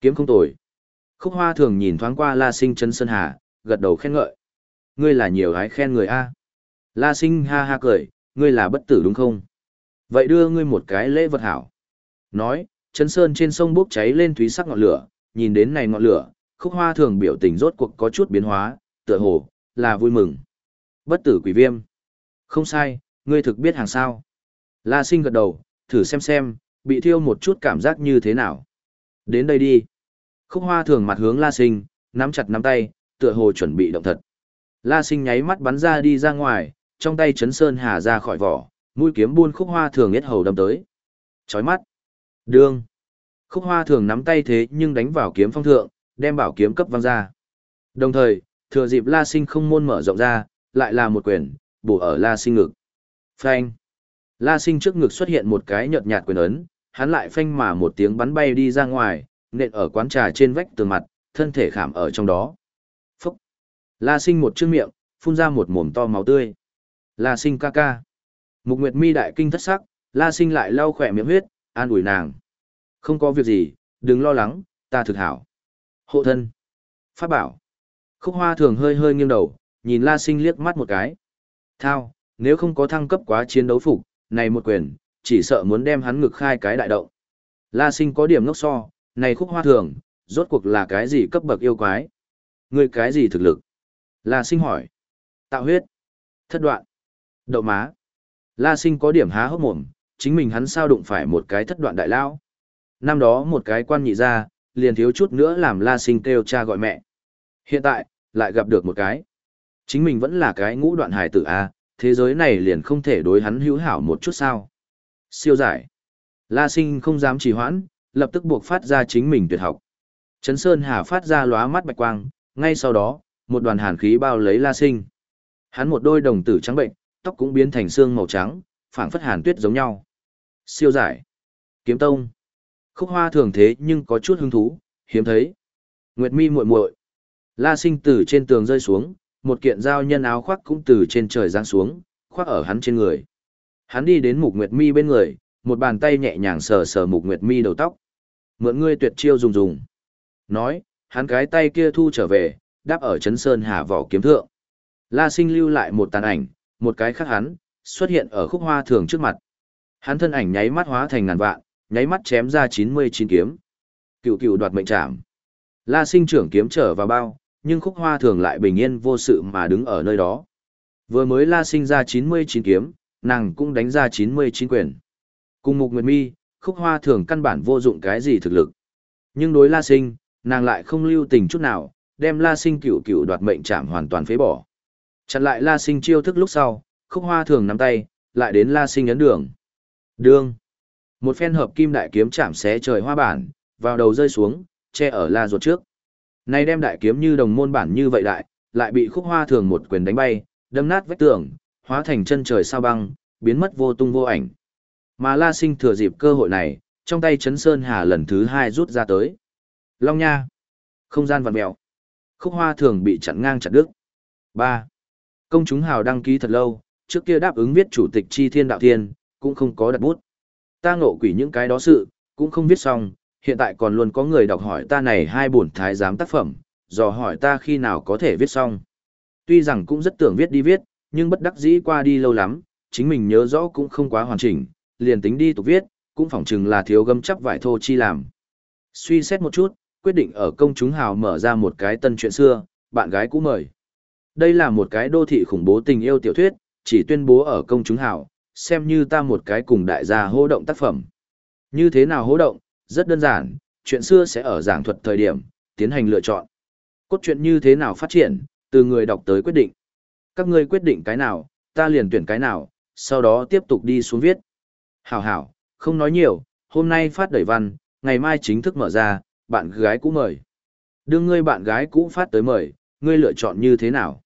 Kiếm không tồi. Khúc hoa thường nhìn thoáng qua la sinh chấn sơn hà, gật đầu khen ngợi. Ngươi là nhiều gái khen người A. La sinh ha ha cười, ngươi là bất tử đúng không? Vậy đưa ngươi một cái lễ vật hảo. Nói, chấn sơn trên sông bốc cháy lên thúy sắc ngọn lửa, nhìn đến này ngọn lửa, khúc hoa thường biểu tình rốt cuộc có chút biến hóa, tựa hồ, là vui mừng. Bất tử quỷ viêm. Không sai, ngươi thực biết hàng sao. La sinh gật đầu, thử xem xem, bị thiêu một chút cảm giác như thế nào. Đến đây đi. Khúc hoa thường mặt hướng la sinh, nắm chặt nắm tay, tựa hồ chuẩn bị động thật. La sinh nháy mắt bắn ra đi ra ngoài, trong tay chấn sơn hà ra khỏi vỏ, mũi kiếm buôn khúc hoa thường yết hầu đâm tới. Chói mắt. Đương. Khúc hoa thường nắm tay thế nhưng đánh vào kiếm phong thượng, đem bảo kiếm cấp văng ra. Đồng thời, thừa dịp La Sinh không môn mở rộng ra, lại là một quyền, bổ ở La Sinh ngực. Phanh. La Sinh trước ngực xuất hiện một cái nhợt nhạt quyền ấn, hắn lại phanh mà một tiếng bắn bay đi ra ngoài, nện ở quán trà trên vách tường mặt, thân thể khảm ở trong đó. Phúc. La Sinh một chữ miệng, phun ra một mồm to máu tươi. La Sinh ca ca. Mục Nguyệt Mi đại kinh thất sắc, La Sinh lại lau khỏe miệng huyết, an ủi nàng. Không có việc gì, đừng lo lắng, ta thực hảo. Hộ thân. Pháp bảo. Khúc hoa thường hơi hơi nghiêng đầu, nhìn La Sinh liếc mắt một cái. Thao, nếu không có thăng cấp quá chiến đấu phục, này một quyền, chỉ sợ muốn đem hắn ngực khai cái đại động. La Sinh có điểm ngốc so, này khúc hoa thường, rốt cuộc là cái gì cấp bậc yêu quái? Người cái gì thực lực? La Sinh hỏi. Tạo huyết. Thất đoạn. Đậu má. La Sinh có điểm há hốc mồm, chính mình hắn sao đụng phải một cái thất đoạn đại lão Năm đó một cái quan nhị ra, liền thiếu chút nữa làm La Sinh kêu cha gọi mẹ. Hiện tại, lại gặp được một cái. Chính mình vẫn là cái ngũ đoạn hài tử A, thế giới này liền không thể đối hắn hữu hảo một chút sao. Siêu giải. La Sinh không dám trì hoãn, lập tức buộc phát ra chính mình tuyệt học. Trấn Sơn Hà phát ra lóa mắt bạch quang, ngay sau đó, một đoàn hàn khí bao lấy La Sinh. Hắn một đôi đồng tử trắng bệnh, tóc cũng biến thành xương màu trắng, phảng phất hàn tuyết giống nhau. Siêu giải. Kiếm tông. Khúc hoa thường thế nhưng có chút hứng thú, hiếm thấy. Nguyệt mi muội muội. La sinh từ trên tường rơi xuống, một kiện dao nhân áo khoác cũng từ trên trời giáng xuống, khoác ở hắn trên người. Hắn đi đến mục Nguyệt mi bên người, một bàn tay nhẹ nhàng sờ sờ mục Nguyệt mi đầu tóc. Mượn ngươi tuyệt chiêu dùng dùng. Nói, hắn cái tay kia thu trở về, đáp ở chấn sơn hà vỏ kiếm thượng. La sinh lưu lại một tàn ảnh, một cái khác hắn, xuất hiện ở khúc hoa thường trước mặt. Hắn thân ảnh nháy mắt hóa thành ngàn vạn, nháy mắt chém ra 99 kiếm. Cựu cựu đoạt mệnh trảm. La sinh trưởng kiếm trở vào bao, nhưng khúc hoa thường lại bình yên vô sự mà đứng ở nơi đó. Vừa mới la sinh ra 99 kiếm, nàng cũng đánh ra 99 quyền. Cùng mục nguyệt mi, khúc hoa thường căn bản vô dụng cái gì thực lực. Nhưng đối la sinh, nàng lại không lưu tình chút nào, đem la sinh cựu cựu đoạt mệnh trảm hoàn toàn phế bỏ. Chặn lại la sinh chiêu thức lúc sau, khúc hoa thường nắm tay, lại đến la sinh ấn đường đương Một phen hợp kim đại kiếm chạm xé trời hoa bản, vào đầu rơi xuống, che ở la ruột trước. nay đem đại kiếm như đồng môn bản như vậy đại, lại bị khúc hoa thường một quyền đánh bay, đâm nát vách tường, hóa thành chân trời sao băng, biến mất vô tung vô ảnh. Mà La Sinh thừa dịp cơ hội này, trong tay chấn sơn hà lần thứ hai rút ra tới. Long nha. Không gian vặn mèo. Khúc hoa thường bị chặn ngang chặt đứt. 3. Công chúng hào đăng ký thật lâu, trước kia đáp ứng viết chủ tịch chi thiên đạo thiên, cũng không có đặt bút. Ta ngộ quỷ những cái đó sự, cũng không viết xong, hiện tại còn luôn có người đọc hỏi ta này hai bổn thái giám tác phẩm, dò hỏi ta khi nào có thể viết xong. Tuy rằng cũng rất tưởng viết đi viết, nhưng bất đắc dĩ qua đi lâu lắm, chính mình nhớ rõ cũng không quá hoàn chỉnh, liền tính đi tục viết, cũng phỏng chừng là thiếu gâm chắp vải thô chi làm. Suy xét một chút, quyết định ở công chúng hào mở ra một cái tân chuyện xưa, bạn gái cũ mời. Đây là một cái đô thị khủng bố tình yêu tiểu thuyết, chỉ tuyên bố ở công chúng hào, xem như ta một cái cùng đại gia hô động tác phẩm. Như thế nào hô động, rất đơn giản, chuyện xưa sẽ ở giảng thuật thời điểm, tiến hành lựa chọn. Cốt truyện như thế nào phát triển, từ người đọc tới quyết định. Các ngươi quyết định cái nào, ta liền tuyển cái nào, sau đó tiếp tục đi xuống viết. Hảo hảo, không nói nhiều, hôm nay phát đẩy văn, ngày mai chính thức mở ra, bạn gái cũ mời. Đưa ngươi bạn gái cũ phát tới mời, ngươi lựa chọn như thế nào?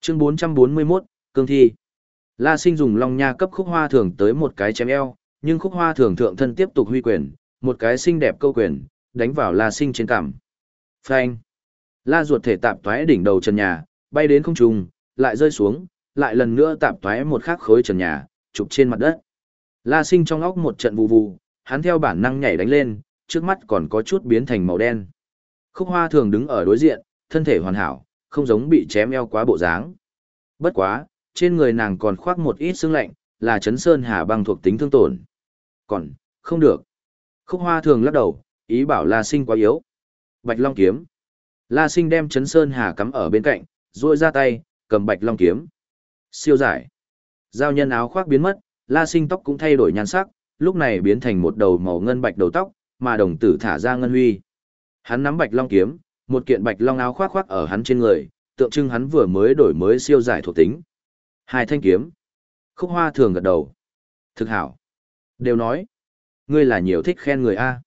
Chương 441, Cương Thi. La sinh dùng long nha cấp khúc hoa thường tới một cái chém eo, nhưng khúc hoa thường thượng thân tiếp tục huy quyền, một cái xinh đẹp câu quyền, đánh vào la sinh trên cằm. Phanh. La ruột thể tạp toái đỉnh đầu trần nhà, bay đến không trung, lại rơi xuống, lại lần nữa tạp toái một khắc khối trần nhà, chụp trên mặt đất. La sinh trong óc một trận vụ vụ, hắn theo bản năng nhảy đánh lên, trước mắt còn có chút biến thành màu đen. Khúc hoa thường đứng ở đối diện, thân thể hoàn hảo, không giống bị chém eo quá bộ dáng. Bất quá, trên người nàng còn khoác một ít xương lạnh, là chấn sơn hà băng thuộc tính thương tổn. Còn, không được. Khúc hoa thường lắc đầu, ý bảo La Sinh quá yếu. Bạch Long kiếm. La Sinh đem chấn sơn hà cắm ở bên cạnh, duỗi ra tay, cầm Bạch Long kiếm. Siêu giải. Giao nhân áo khoác biến mất, La Sinh tóc cũng thay đổi nhan sắc, lúc này biến thành một đầu màu ngân bạch đầu tóc, mà đồng tử thả ra ngân huy. Hắn nắm Bạch Long kiếm, một kiện Bạch Long áo khoác khoác ở hắn trên người, tượng trưng hắn vừa mới đổi mới siêu giải thuộc tính. Hai thanh kiếm. Khúc hoa thường gật đầu. Thực hảo. Đều nói. Ngươi là nhiều thích khen người A.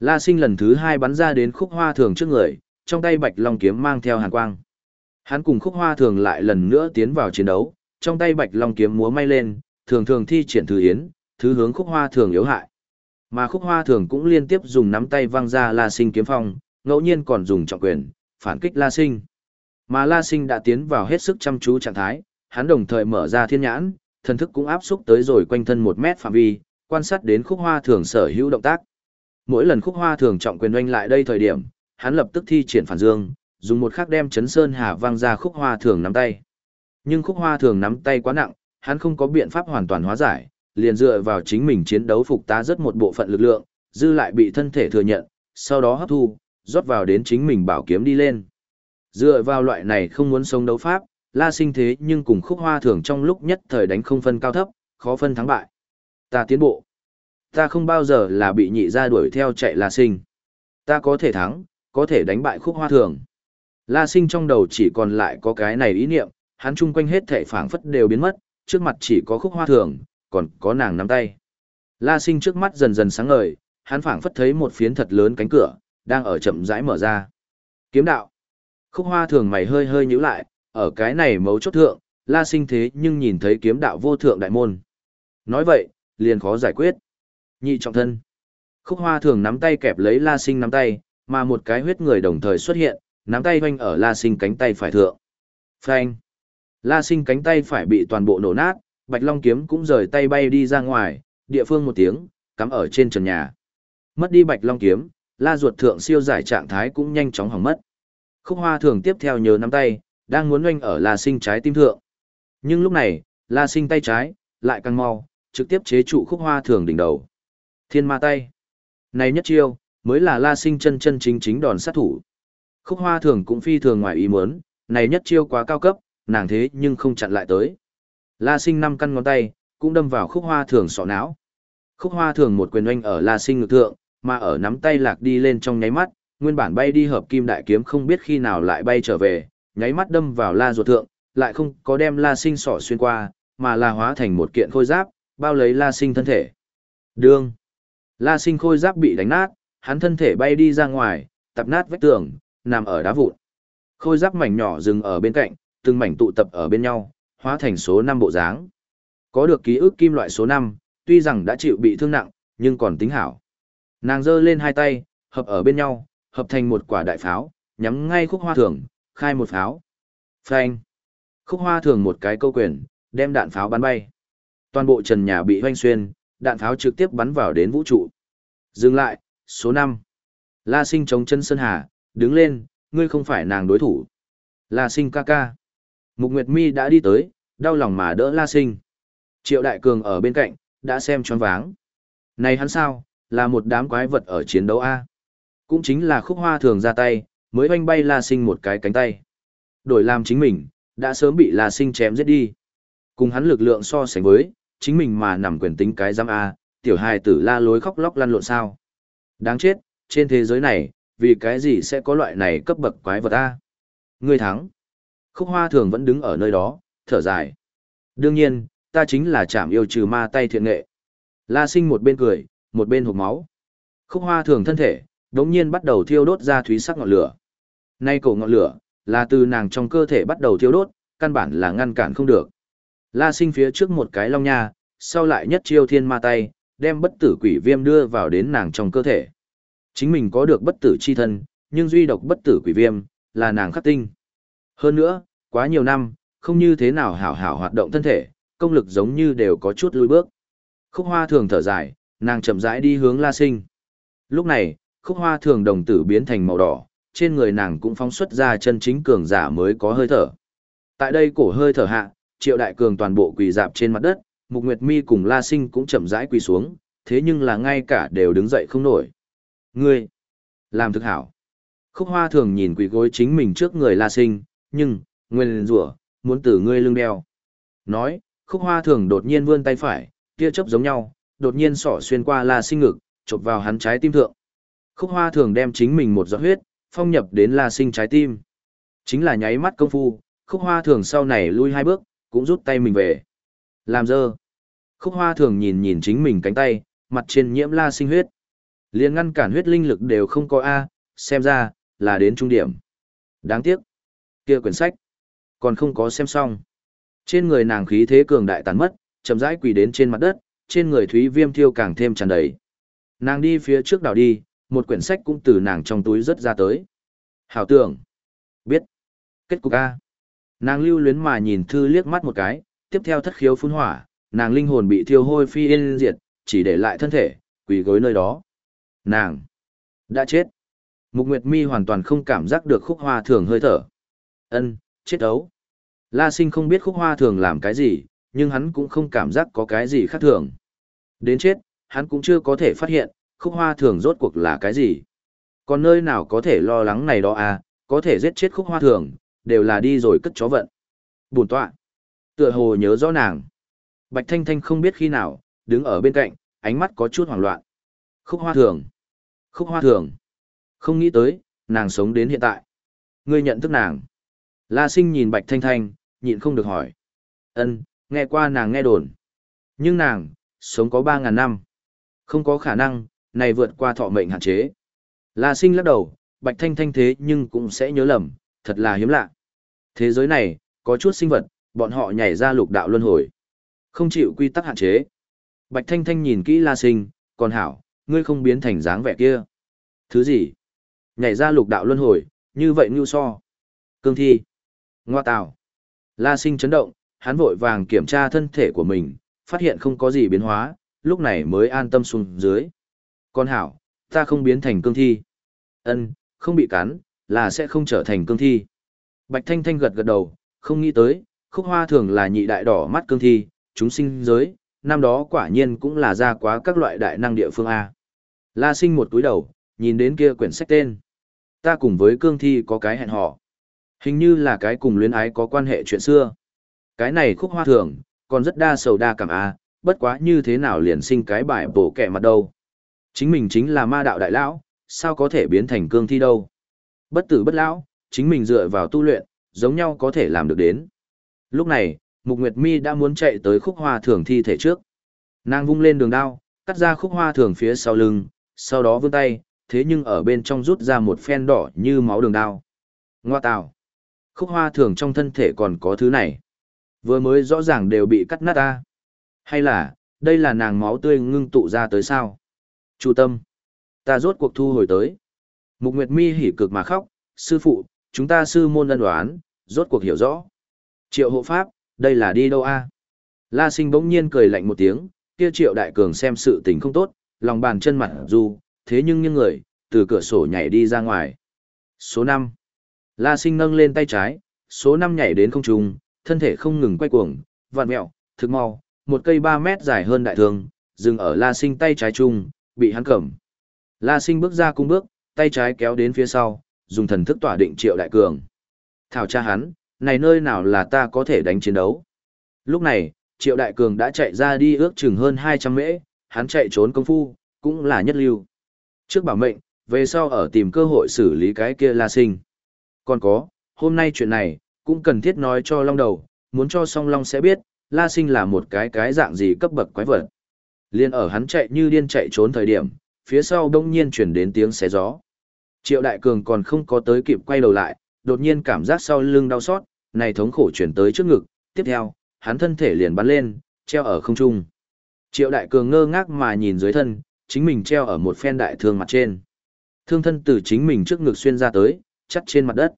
La sinh lần thứ hai bắn ra đến khúc hoa thường trước người, trong tay bạch long kiếm mang theo hàn quang. Hắn cùng khúc hoa thường lại lần nữa tiến vào chiến đấu, trong tay bạch long kiếm múa may lên, thường thường thi triển thứ yến, thứ hướng khúc hoa thường yếu hại. Mà khúc hoa thường cũng liên tiếp dùng nắm tay văng ra la sinh kiếm phong, ngẫu nhiên còn dùng trọng quyền, phản kích la sinh. Mà la sinh đã tiến vào hết sức chăm chú trạng thái, hắn đồng thời mở ra thiên nhãn, thần thức cũng áp xúc tới rồi quanh thân một mét phạm vi, quan sát đến khúc hoa thường sở hữu động tác. Mỗi lần khúc hoa thường trọng quyền oanh lại đây thời điểm, hắn lập tức thi triển phản dương, dùng một khắc đem chấn sơn hà vang ra khúc hoa thường nắm tay. Nhưng khúc hoa thường nắm tay quá nặng, hắn không có biện pháp hoàn toàn hóa giải, liền dựa vào chính mình chiến đấu phục tá rất một bộ phận lực lượng, dư lại bị thân thể thừa nhận, sau đó hấp thu, rót vào đến chính mình bảo kiếm đi lên. Dựa vào loại này không muốn sống đấu pháp, La sinh thế nhưng cùng khúc hoa thường trong lúc nhất thời đánh không phân cao thấp, khó phân thắng bại. Ta tiến bộ. Ta không bao giờ là bị nhị ra đuổi theo chạy La sinh. Ta có thể thắng, có thể đánh bại khúc hoa thường. La sinh trong đầu chỉ còn lại có cái này ý niệm, hắn chung quanh hết thể phảng phất đều biến mất, trước mặt chỉ có khúc hoa thường, còn có nàng nắm tay. La sinh trước mắt dần dần sáng ngời, hắn phảng phất thấy một phiến thật lớn cánh cửa, đang ở chậm rãi mở ra. Kiếm đạo. Khúc hoa thường mày hơi hơi nhíu lại, ở cái này mấu chốt thượng, la sinh thế nhưng nhìn thấy kiếm đạo vô thượng đại môn. Nói vậy, liền khó giải quyết. Nhị trọng thân. Khúc hoa thường nắm tay kẹp lấy la sinh nắm tay, mà một cái huyết người đồng thời xuất hiện, nắm tay hoanh ở la sinh cánh tay phải thượng. Phanh. La sinh cánh tay phải bị toàn bộ nổ nát, bạch long kiếm cũng rời tay bay đi ra ngoài, địa phương một tiếng, cắm ở trên trần nhà. Mất đi bạch long kiếm, la ruột thượng siêu giải trạng thái cũng nhanh chóng hỏng mất. Khúc hoa thường tiếp theo nhớ nắm tay, đang muốn oanh ở La Sinh trái tim thượng. Nhưng lúc này, La Sinh tay trái, lại càng mau, trực tiếp chế trụ khúc hoa thường đỉnh đầu. Thiên ma tay. Này nhất chiêu, mới là La Sinh chân chân chính chính đòn sát thủ. Khúc hoa thường cũng phi thường ngoài ý muốn, này nhất chiêu quá cao cấp, nàng thế nhưng không chặn lại tới. La Sinh năm căn ngón tay, cũng đâm vào khúc hoa thường sọ não. Khúc hoa thường một quyền oanh ở La Sinh ngực thượng, mà ở nắm tay lạc đi lên trong nháy mắt, nguyên bản bay đi hợp kim đại kiếm không biết khi nào lại bay trở về, nháy mắt đâm vào la ruột thượng, lại không có đem la sinh sỏ xuyên qua, mà là hóa thành một kiện khôi giáp, bao lấy la sinh thân thể. Đương. La sinh khôi giáp bị đánh nát, hắn thân thể bay đi ra ngoài, tập nát vách tường, nằm ở đá vụn. Khôi giáp mảnh nhỏ dừng ở bên cạnh, từng mảnh tụ tập ở bên nhau, hóa thành số 5 bộ dáng. Có được ký ức kim loại số 5, tuy rằng đã chịu bị thương nặng, nhưng còn tính hảo. Nàng giơ lên hai tay, hợp ở bên nhau, hợp thành một quả đại pháo, nhắm ngay khúc hoa thường, khai một pháo. Phanh. Khúc hoa thường một cái câu quyền, đem đạn pháo bắn bay. Toàn bộ trần nhà bị hoanh xuyên, đạn pháo trực tiếp bắn vào đến vũ trụ. Dừng lại, số 5. La sinh chống chân Sơn Hà, đứng lên, ngươi không phải nàng đối thủ. La sinh ca ca. Mục Nguyệt Mi đã đi tới, đau lòng mà đỡ La sinh. Triệu Đại Cường ở bên cạnh, đã xem choáng váng. Này hắn sao, là một đám quái vật ở chiến đấu A. Cũng chính là khúc hoa thường ra tay, mới oanh bay La Sinh một cái cánh tay. Đổi làm chính mình, đã sớm bị La Sinh chém giết đi. Cùng hắn lực lượng so sánh với, chính mình mà nằm quyền tính cái giam A, tiểu hài tử la lối khóc lóc lăn lộn sao. Đáng chết, trên thế giới này, vì cái gì sẽ có loại này cấp bậc quái vật A. Ngươi thắng. Khúc hoa thường vẫn đứng ở nơi đó, thở dài. Đương nhiên, ta chính là chạm yêu trừ ma tay thiện nghệ. La sinh một bên cười, một bên hộp máu. Khúc hoa thường thân thể, đống nhiên bắt đầu thiêu đốt ra thúy sắc ngọn lửa. Nay cổ ngọn lửa, là từ nàng trong cơ thể bắt đầu thiêu đốt, căn bản là ngăn cản không được. La sinh phía trước một cái long nha, sau lại nhất chiêu thiên ma tay, đem bất tử quỷ viêm đưa vào đến nàng trong cơ thể. Chính mình có được bất tử chi thân, nhưng duy độc bất tử quỷ viêm, là nàng khắc tinh. Hơn nữa, quá nhiều năm, không như thế nào hảo hảo hoạt động thân thể, công lực giống như đều có chút lùi bước. Khúc hoa thường thở dài, nàng chậm rãi đi hướng la sinh. Lúc này, khúc hoa thường đồng tử biến thành màu đỏ, trên người nàng cũng phóng xuất ra chân chính cường giả mới có hơi thở. Tại đây cổ hơi thở hạ, triệu đại cường toàn bộ quỳ dạp trên mặt đất, mục nguyệt mi cùng la sinh cũng chậm rãi quỳ xuống, thế nhưng là ngay cả đều đứng dậy không nổi. Ngươi, làm thực hảo. Khúc hoa thường nhìn quỳ gối chính mình trước người la sinh, nhưng, nguyên rủa muốn tử ngươi lưng đeo. Nói, khúc hoa thường đột nhiên vươn tay phải, tia chớp giống nhau, đột nhiên sỏ xuyên qua la sinh ngực, chộp vào hắn trái tim thượng. Khúc hoa thường đem chính mình một giọt huyết, phong nhập đến la sinh trái tim. Chính là nháy mắt công phu, khúc hoa thường sau này lui hai bước, cũng rút tay mình về. Làm dơ. Khúc hoa thường nhìn nhìn chính mình cánh tay, mặt trên nhiễm la sinh huyết. liền ngăn cản huyết linh lực đều không có A, xem ra, là đến trung điểm. Đáng tiếc. kia quyển sách. Còn không có xem xong. Trên người nàng khí thế cường đại tàn mất, chậm rãi quỳ đến trên mặt đất, trên người Thúy Viêm thiêu càng thêm tràn đầy. Nàng đi phía trước đảo đi, một quyển sách cũng từ nàng trong túi rớt ra tới. Hảo tưởng. Biết. Kết cục A. Nàng lưu luyến mà nhìn thư liếc mắt một cái, tiếp theo thất khiếu phun hỏa, nàng linh hồn bị thiêu hôi phi yên diệt, chỉ để lại thân thể, quỳ gối nơi đó. Nàng đã chết. Mục Nguyệt Mi hoàn toàn không cảm giác được khúc hoa thường hơi thở. Ân, chết ấu. La sinh không biết khúc hoa thường làm cái gì, nhưng hắn cũng không cảm giác có cái gì khác thường. Đến chết, hắn cũng chưa có thể phát hiện, khúc hoa thường rốt cuộc là cái gì. Còn nơi nào có thể lo lắng này đó à, có thể giết chết khúc hoa thường, đều là đi rồi cất chó vận. Buồn tọa. Tựa hồ nhớ rõ nàng. Bạch Thanh Thanh không biết khi nào, đứng ở bên cạnh, ánh mắt có chút hoảng loạn. Khúc hoa thường. Khúc hoa thường. Không nghĩ tới, nàng sống đến hiện tại. Ngươi nhận thức nàng. La sinh nhìn Bạch Thanh Thanh, nhịn không được hỏi. Ân, nghe qua nàng nghe đồn. Nhưng nàng, sống có 3.000 năm. Không có khả năng, này vượt qua thọ mệnh hạn chế. La sinh lắc đầu, Bạch Thanh Thanh thế nhưng cũng sẽ nhớ lầm, thật là hiếm lạ. Thế giới này, có chút sinh vật, bọn họ nhảy ra lục đạo luân hồi. Không chịu quy tắc hạn chế. Bạch Thanh Thanh nhìn kỹ La Sinh, còn hảo, ngươi không biến thành dáng vẻ kia. Thứ gì? Nhảy ra lục đạo luân hồi, như vậy như so. Cương thi. Ngoa tào. La Sinh chấn động, hắn vội vàng kiểm tra thân thể của mình, phát hiện không có gì biến hóa, lúc này mới an tâm xuống dưới. Con hảo, ta không biến thành cương thi. Ân, không bị cắn, là sẽ không trở thành cương thi. Bạch Thanh Thanh gật gật đầu, không nghĩ tới, khúc hoa thường là nhị đại đỏ mắt cương thi, chúng sinh giới, năm đó quả nhiên cũng là ra quá các loại đại năng địa phương A. La sinh một túi đầu, nhìn đến kia quyển sách tên. Ta cùng với cương thi có cái hẹn hò. Hình như là cái cùng luyến ái có quan hệ chuyện xưa. Cái này khúc hoa thường, còn rất đa sầu đa cảm A, bất quá như thế nào liền sinh cái bài bổ kẻ mặt đâu. Chính mình chính là ma đạo đại lão, sao có thể biến thành cương thi đâu. Bất tử bất lão, chính mình dựa vào tu luyện, giống nhau có thể làm được đến. Lúc này, Mục Nguyệt Mi đã muốn chạy tới khúc hoa thường thi thể trước. Nàng vung lên đường đao, cắt ra khúc hoa thường phía sau lưng, sau đó vươn tay, thế nhưng ở bên trong rút ra một phen đỏ như máu đường đao. Ngoa tào. Khúc hoa thường trong thân thể còn có thứ này. Vừa mới rõ ràng đều bị cắt nát ta. Hay là, đây là nàng máu tươi ngưng tụ ra tới sao? Chu tâm. Ta rốt cuộc thu hồi tới. Mục Nguyệt Mi hỉ cực mà khóc, sư phụ, chúng ta sư môn ân đoán, rốt cuộc hiểu rõ. Triệu hộ pháp, đây là đi đâu a? La sinh bỗng nhiên cười lạnh một tiếng, kia triệu đại cường xem sự tình không tốt, lòng bàn chân mặt dù, thế nhưng những người, từ cửa sổ nhảy đi ra ngoài. Số 5. La sinh nâng lên tay trái, số 5 nhảy đến không trung, thân thể không ngừng quay cuồng, Vạn mẹo, thực mau, một cây 3 mét dài hơn đại thường, dừng ở la sinh tay trái trung, bị hắn cầm. La sinh bước ra cung bước, tay trái kéo đến phía sau, dùng thần thức tỏa định triệu đại cường. Thảo cha hắn, này nơi nào là ta có thể đánh chiến đấu. Lúc này, triệu đại cường đã chạy ra đi ước chừng hơn 200 mễ, hắn chạy trốn công phu, cũng là nhất lưu. Trước bảo mệnh, về sau ở tìm cơ hội xử lý cái kia la sinh. Còn có, hôm nay chuyện này, cũng cần thiết nói cho long đầu, muốn cho song long sẽ biết, la sinh là một cái cái dạng gì cấp bậc quái vật. Liên ở hắn chạy như điên chạy trốn thời điểm, phía sau đông nhiên chuyển đến tiếng xé gió. Triệu Đại Cường còn không có tới kịp quay đầu lại, đột nhiên cảm giác sau lưng đau xót, này thống khổ chuyển tới trước ngực, tiếp theo, hắn thân thể liền bắn lên, treo ở không trung. Triệu Đại Cường ngơ ngác mà nhìn dưới thân, chính mình treo ở một phen đại thương mặt trên. Thương thân từ chính mình trước ngực xuyên ra tới, chắt trên mặt đất.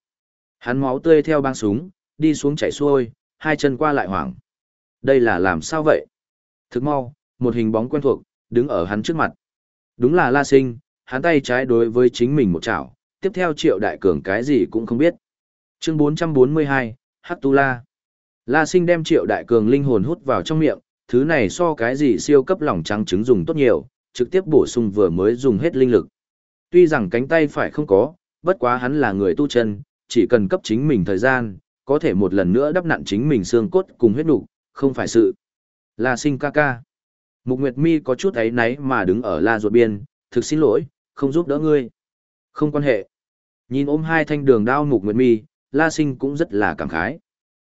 Hắn máu tươi theo băng súng, đi xuống chảy xuôi, hai chân qua lại hoảng. Đây là làm sao vậy? Thức mau, một hình bóng quen thuộc, đứng ở hắn trước mặt. Đúng là La Sinh, hắn tay trái đối với chính mình một chảo, tiếp theo triệu đại cường cái gì cũng không biết. Chương 442, Hắc Tu La. La Sinh đem triệu đại cường linh hồn hút vào trong miệng, thứ này so cái gì siêu cấp lỏng trắng trứng dùng tốt nhiều, trực tiếp bổ sung vừa mới dùng hết linh lực. Tuy rằng cánh tay phải không có, bất quá hắn là người tu chân, chỉ cần cấp chính mình thời gian, có thể một lần nữa đắp nặn chính mình xương cốt cùng huyết đủ không phải sự. La Sinh ca ca. Mục Nguyệt Mi có chút ấy náy mà đứng ở la ruột biên, thực xin lỗi, không giúp đỡ ngươi. Không quan hệ. Nhìn ôm hai thanh đường đao Mục Nguyệt Mi, La Sinh cũng rất là cảm khái.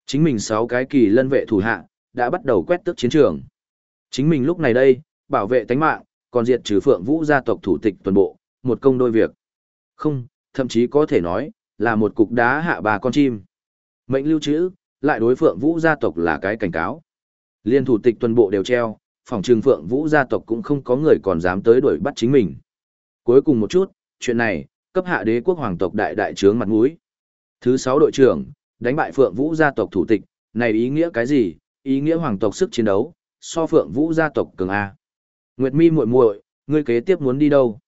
Chính mình sáu cái kỳ lân vệ thủ hạ, đã bắt đầu quét tước chiến trường. Chính mình lúc này đây, bảo vệ tánh mạng, còn diệt trừ phượng vũ gia tộc thủ tịch toàn bộ, một công đôi việc. Không, thậm chí có thể nói, là một cục đá hạ bà con chim. Mệnh lưu trữ, lại đối phượng vũ gia tộc là cái cảnh cáo. Liên thủ tịch tuần bộ đều treo, phòng trường phượng vũ gia tộc cũng không có người còn dám tới đuổi bắt chính mình. Cuối cùng một chút, chuyện này, cấp hạ đế quốc hoàng tộc đại đại trướng mặt mũi. Thứ sáu đội trưởng, đánh bại phượng vũ gia tộc thủ tịch, này ý nghĩa cái gì? Ý nghĩa hoàng tộc sức chiến đấu, so phượng vũ gia tộc cường A. Nguyệt mi muội muội, ngươi kế tiếp muốn đi đâu?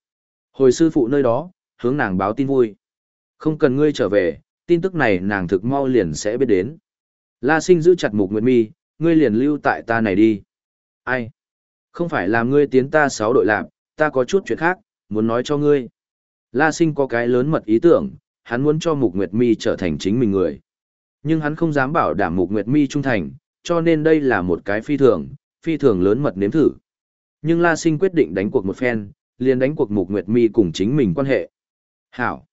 Hồi sư phụ nơi đó, hướng nàng báo tin vui. Không cần ngươi trở về, tin tức này nàng thực mau liền sẽ biết đến. La sinh giữ chặt mục Nguyệt mi, ngươi liền lưu tại ta này đi. Ai? Không phải làm ngươi tiến ta sáu đội lạc, ta có chút chuyện khác, muốn nói cho ngươi. La sinh có cái lớn mật ý tưởng, hắn muốn cho mục Nguyệt mi trở thành chính mình người. Nhưng hắn không dám bảo đảm mục Nguyệt mi trung thành, cho nên đây là một cái phi thường, phi thường lớn mật nếm thử. Nhưng La Sinh quyết định đánh cuộc một phen, liền đánh cuộc Mục Nguyệt Mi cùng chính mình quan hệ. Hảo.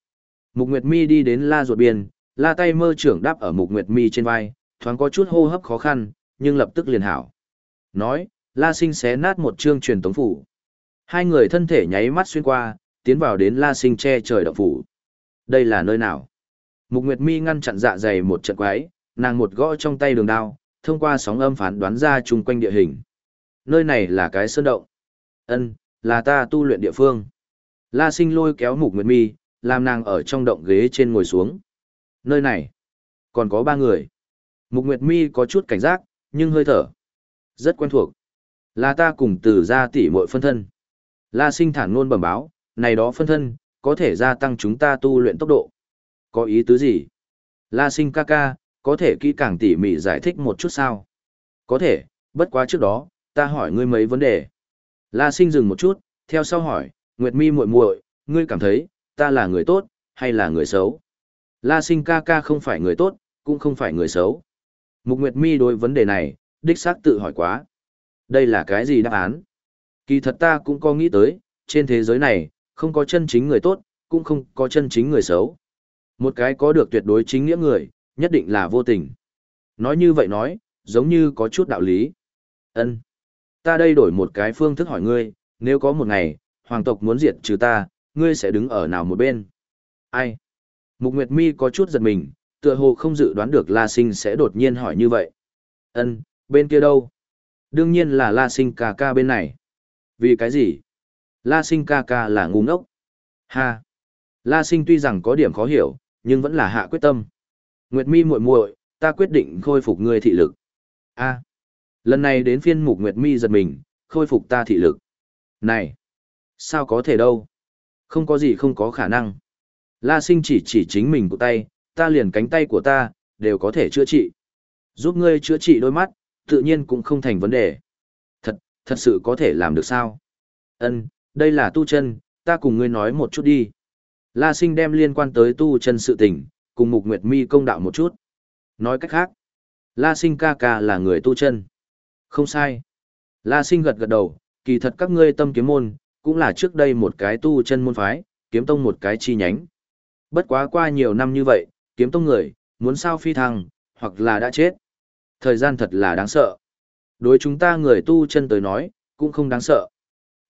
Mục Nguyệt Mi đi đến La ruột biên, La tay mơ trưởng đáp ở Mục Nguyệt Mi trên vai, thoáng có chút hô hấp khó khăn, nhưng lập tức liền hảo. Nói, La Sinh xé nát một chương truyền tống phủ. Hai người thân thể nháy mắt xuyên qua, tiến vào đến La Sinh che trời động phủ. Đây là nơi nào? Mục Nguyệt Mi ngăn chặn dạ dày một trận quái, nàng một gõ trong tay đường đao, thông qua sóng âm phán đoán ra chung quanh địa hình. Nơi này là cái sơn động. Ân, là ta tu luyện địa phương. La sinh lôi kéo mục nguyệt mi, làm nàng ở trong động ghế trên ngồi xuống. Nơi này, còn có ba người. Mục nguyệt mi có chút cảnh giác, nhưng hơi thở. Rất quen thuộc. Là ta cùng từ ra tỷ muội phân thân. La sinh thản luôn bẩm báo, này đó phân thân, có thể gia tăng chúng ta tu luyện tốc độ. Có ý tứ gì? La sinh ca ca, có thể kỹ càng tỉ mỉ giải thích một chút sao? Có thể, bất quá trước đó, ta hỏi ngươi mấy vấn đề. La sinh dừng một chút, theo sau hỏi, Nguyệt mi muội muội, ngươi cảm thấy, ta là người tốt, hay là người xấu? La sinh ca ca không phải người tốt, cũng không phải người xấu. Mục Nguyệt mi đối vấn đề này, đích xác tự hỏi quá. Đây là cái gì đáp án? Kỳ thật ta cũng có nghĩ tới, trên thế giới này, không có chân chính người tốt, cũng không có chân chính người xấu. Một cái có được tuyệt đối chính nghĩa người, nhất định là vô tình. Nói như vậy nói, giống như có chút đạo lý. Ân. Ta đây đổi một cái phương thức hỏi ngươi, nếu có một ngày, hoàng tộc muốn diệt trừ ta, ngươi sẽ đứng ở nào một bên? Ai? Mục Nguyệt Mi có chút giật mình, tựa hồ không dự đoán được La Sinh sẽ đột nhiên hỏi như vậy. Ân, bên kia đâu? Đương nhiên là La Sinh ca ca bên này. Vì cái gì? La Sinh ca ca là ngu ngốc. Ha! La Sinh tuy rằng có điểm khó hiểu, nhưng vẫn là hạ quyết tâm. Nguyệt Mi muội muội, ta quyết định khôi phục ngươi thị lực. A. Lần này đến phiên mục Nguyệt Mi giật mình, khôi phục ta thị lực. Này! Sao có thể đâu? Không có gì không có khả năng. La sinh chỉ chỉ chính mình của tay, ta liền cánh tay của ta, đều có thể chữa trị. Giúp ngươi chữa trị đôi mắt, tự nhiên cũng không thành vấn đề. Thật, thật sự có thể làm được sao? Ân, đây là tu chân, ta cùng ngươi nói một chút đi. La sinh đem liên quan tới tu chân sự tình, cùng mục nguyệt mi công đạo một chút. Nói cách khác, La sinh ca ca là người tu chân. Không sai. La sinh gật gật đầu, kỳ thật các ngươi tâm kiếm môn, cũng là trước đây một cái tu chân môn phái, kiếm tông một cái chi nhánh. Bất quá qua nhiều năm như vậy, kiếm tông người, muốn sao phi thăng, hoặc là đã chết. Thời gian thật là đáng sợ. Đối chúng ta người tu chân tới nói, cũng không đáng sợ.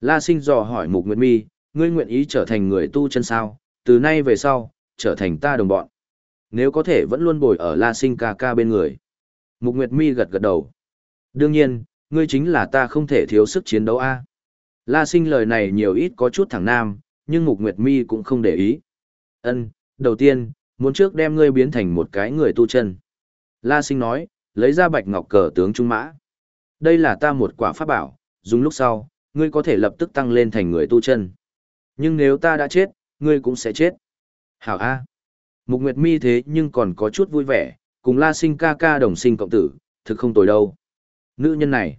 La sinh dò hỏi Mục Nguyệt Mi, ngươi nguyện ý trở thành người tu chân sao, từ nay về sau, trở thành ta đồng bọn. Nếu có thể vẫn luôn bồi ở La Sinh ca ca bên người. Mục Nguyệt Mi gật gật đầu. Đương nhiên, ngươi chính là ta không thể thiếu sức chiến đấu a. La Sinh lời này nhiều ít có chút thẳng nam, nhưng Mục Nguyệt Mi cũng không để ý. Ân, đầu tiên, muốn trước đem ngươi biến thành một cái người tu chân. La Sinh nói, lấy ra bạch ngọc cờ tướng Trung Mã. Đây là ta một quả pháp bảo, dùng lúc sau, ngươi có thể lập tức tăng lên thành người tu chân. Nhưng nếu ta đã chết, ngươi cũng sẽ chết. Hảo A. Mục Nguyệt Mi thế nhưng còn có chút vui vẻ, cùng La Sinh ca ca đồng sinh cộng tử, thực không tồi đâu. Nữ nhân này,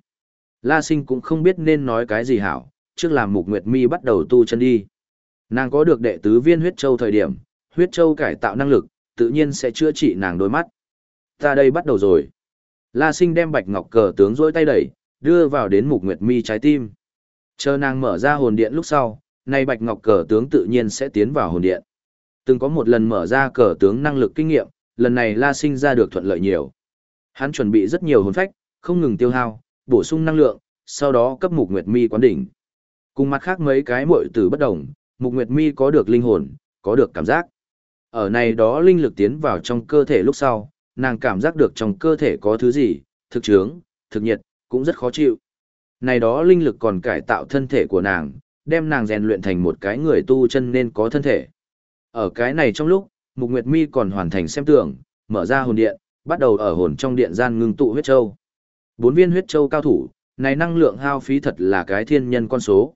La Sinh cũng không biết nên nói cái gì hảo, trước làm Mục Nguyệt Mi bắt đầu tu chân đi. Nàng có được đệ tứ viên huyết châu thời điểm, huyết châu cải tạo năng lực, tự nhiên sẽ chữa trị nàng đôi mắt. Ta đây bắt đầu rồi. La Sinh đem bạch ngọc cờ tướng rỗi tay đẩy, đưa vào đến Mục Nguyệt Mi trái tim. Chờ nàng mở ra hồn điện lúc sau, nay bạch ngọc cờ tướng tự nhiên sẽ tiến vào hồn điện. Từng có một lần mở ra cờ tướng năng lực kinh nghiệm, lần này La Sinh ra được thuận lợi nhiều. Hắn chuẩn bị rất nhiều hồn phách, không ngừng tiêu hao, bổ sung năng lượng, sau đó cấp Mục Nguyệt Mi quán đỉnh. Cùng mặt khác mấy cái muội tử bất đồng, Mục Nguyệt Mi có được linh hồn, có được cảm giác. Ở này đó linh lực tiến vào trong cơ thể lúc sau, nàng cảm giác được trong cơ thể có thứ gì, thực trướng, thực nhiệt, cũng rất khó chịu. Này đó linh lực còn cải tạo thân thể của nàng, đem nàng rèn luyện thành một cái người tu chân nên có thân thể. Ở cái này trong lúc, Mục Nguyệt Mi còn hoàn thành xem tưởng, mở ra hồn điện, bắt đầu ở hồn trong điện gian ngưng tụ huyết châu. Bốn viên huyết châu cao thủ, này năng lượng hao phí thật là cái thiên nhân con số.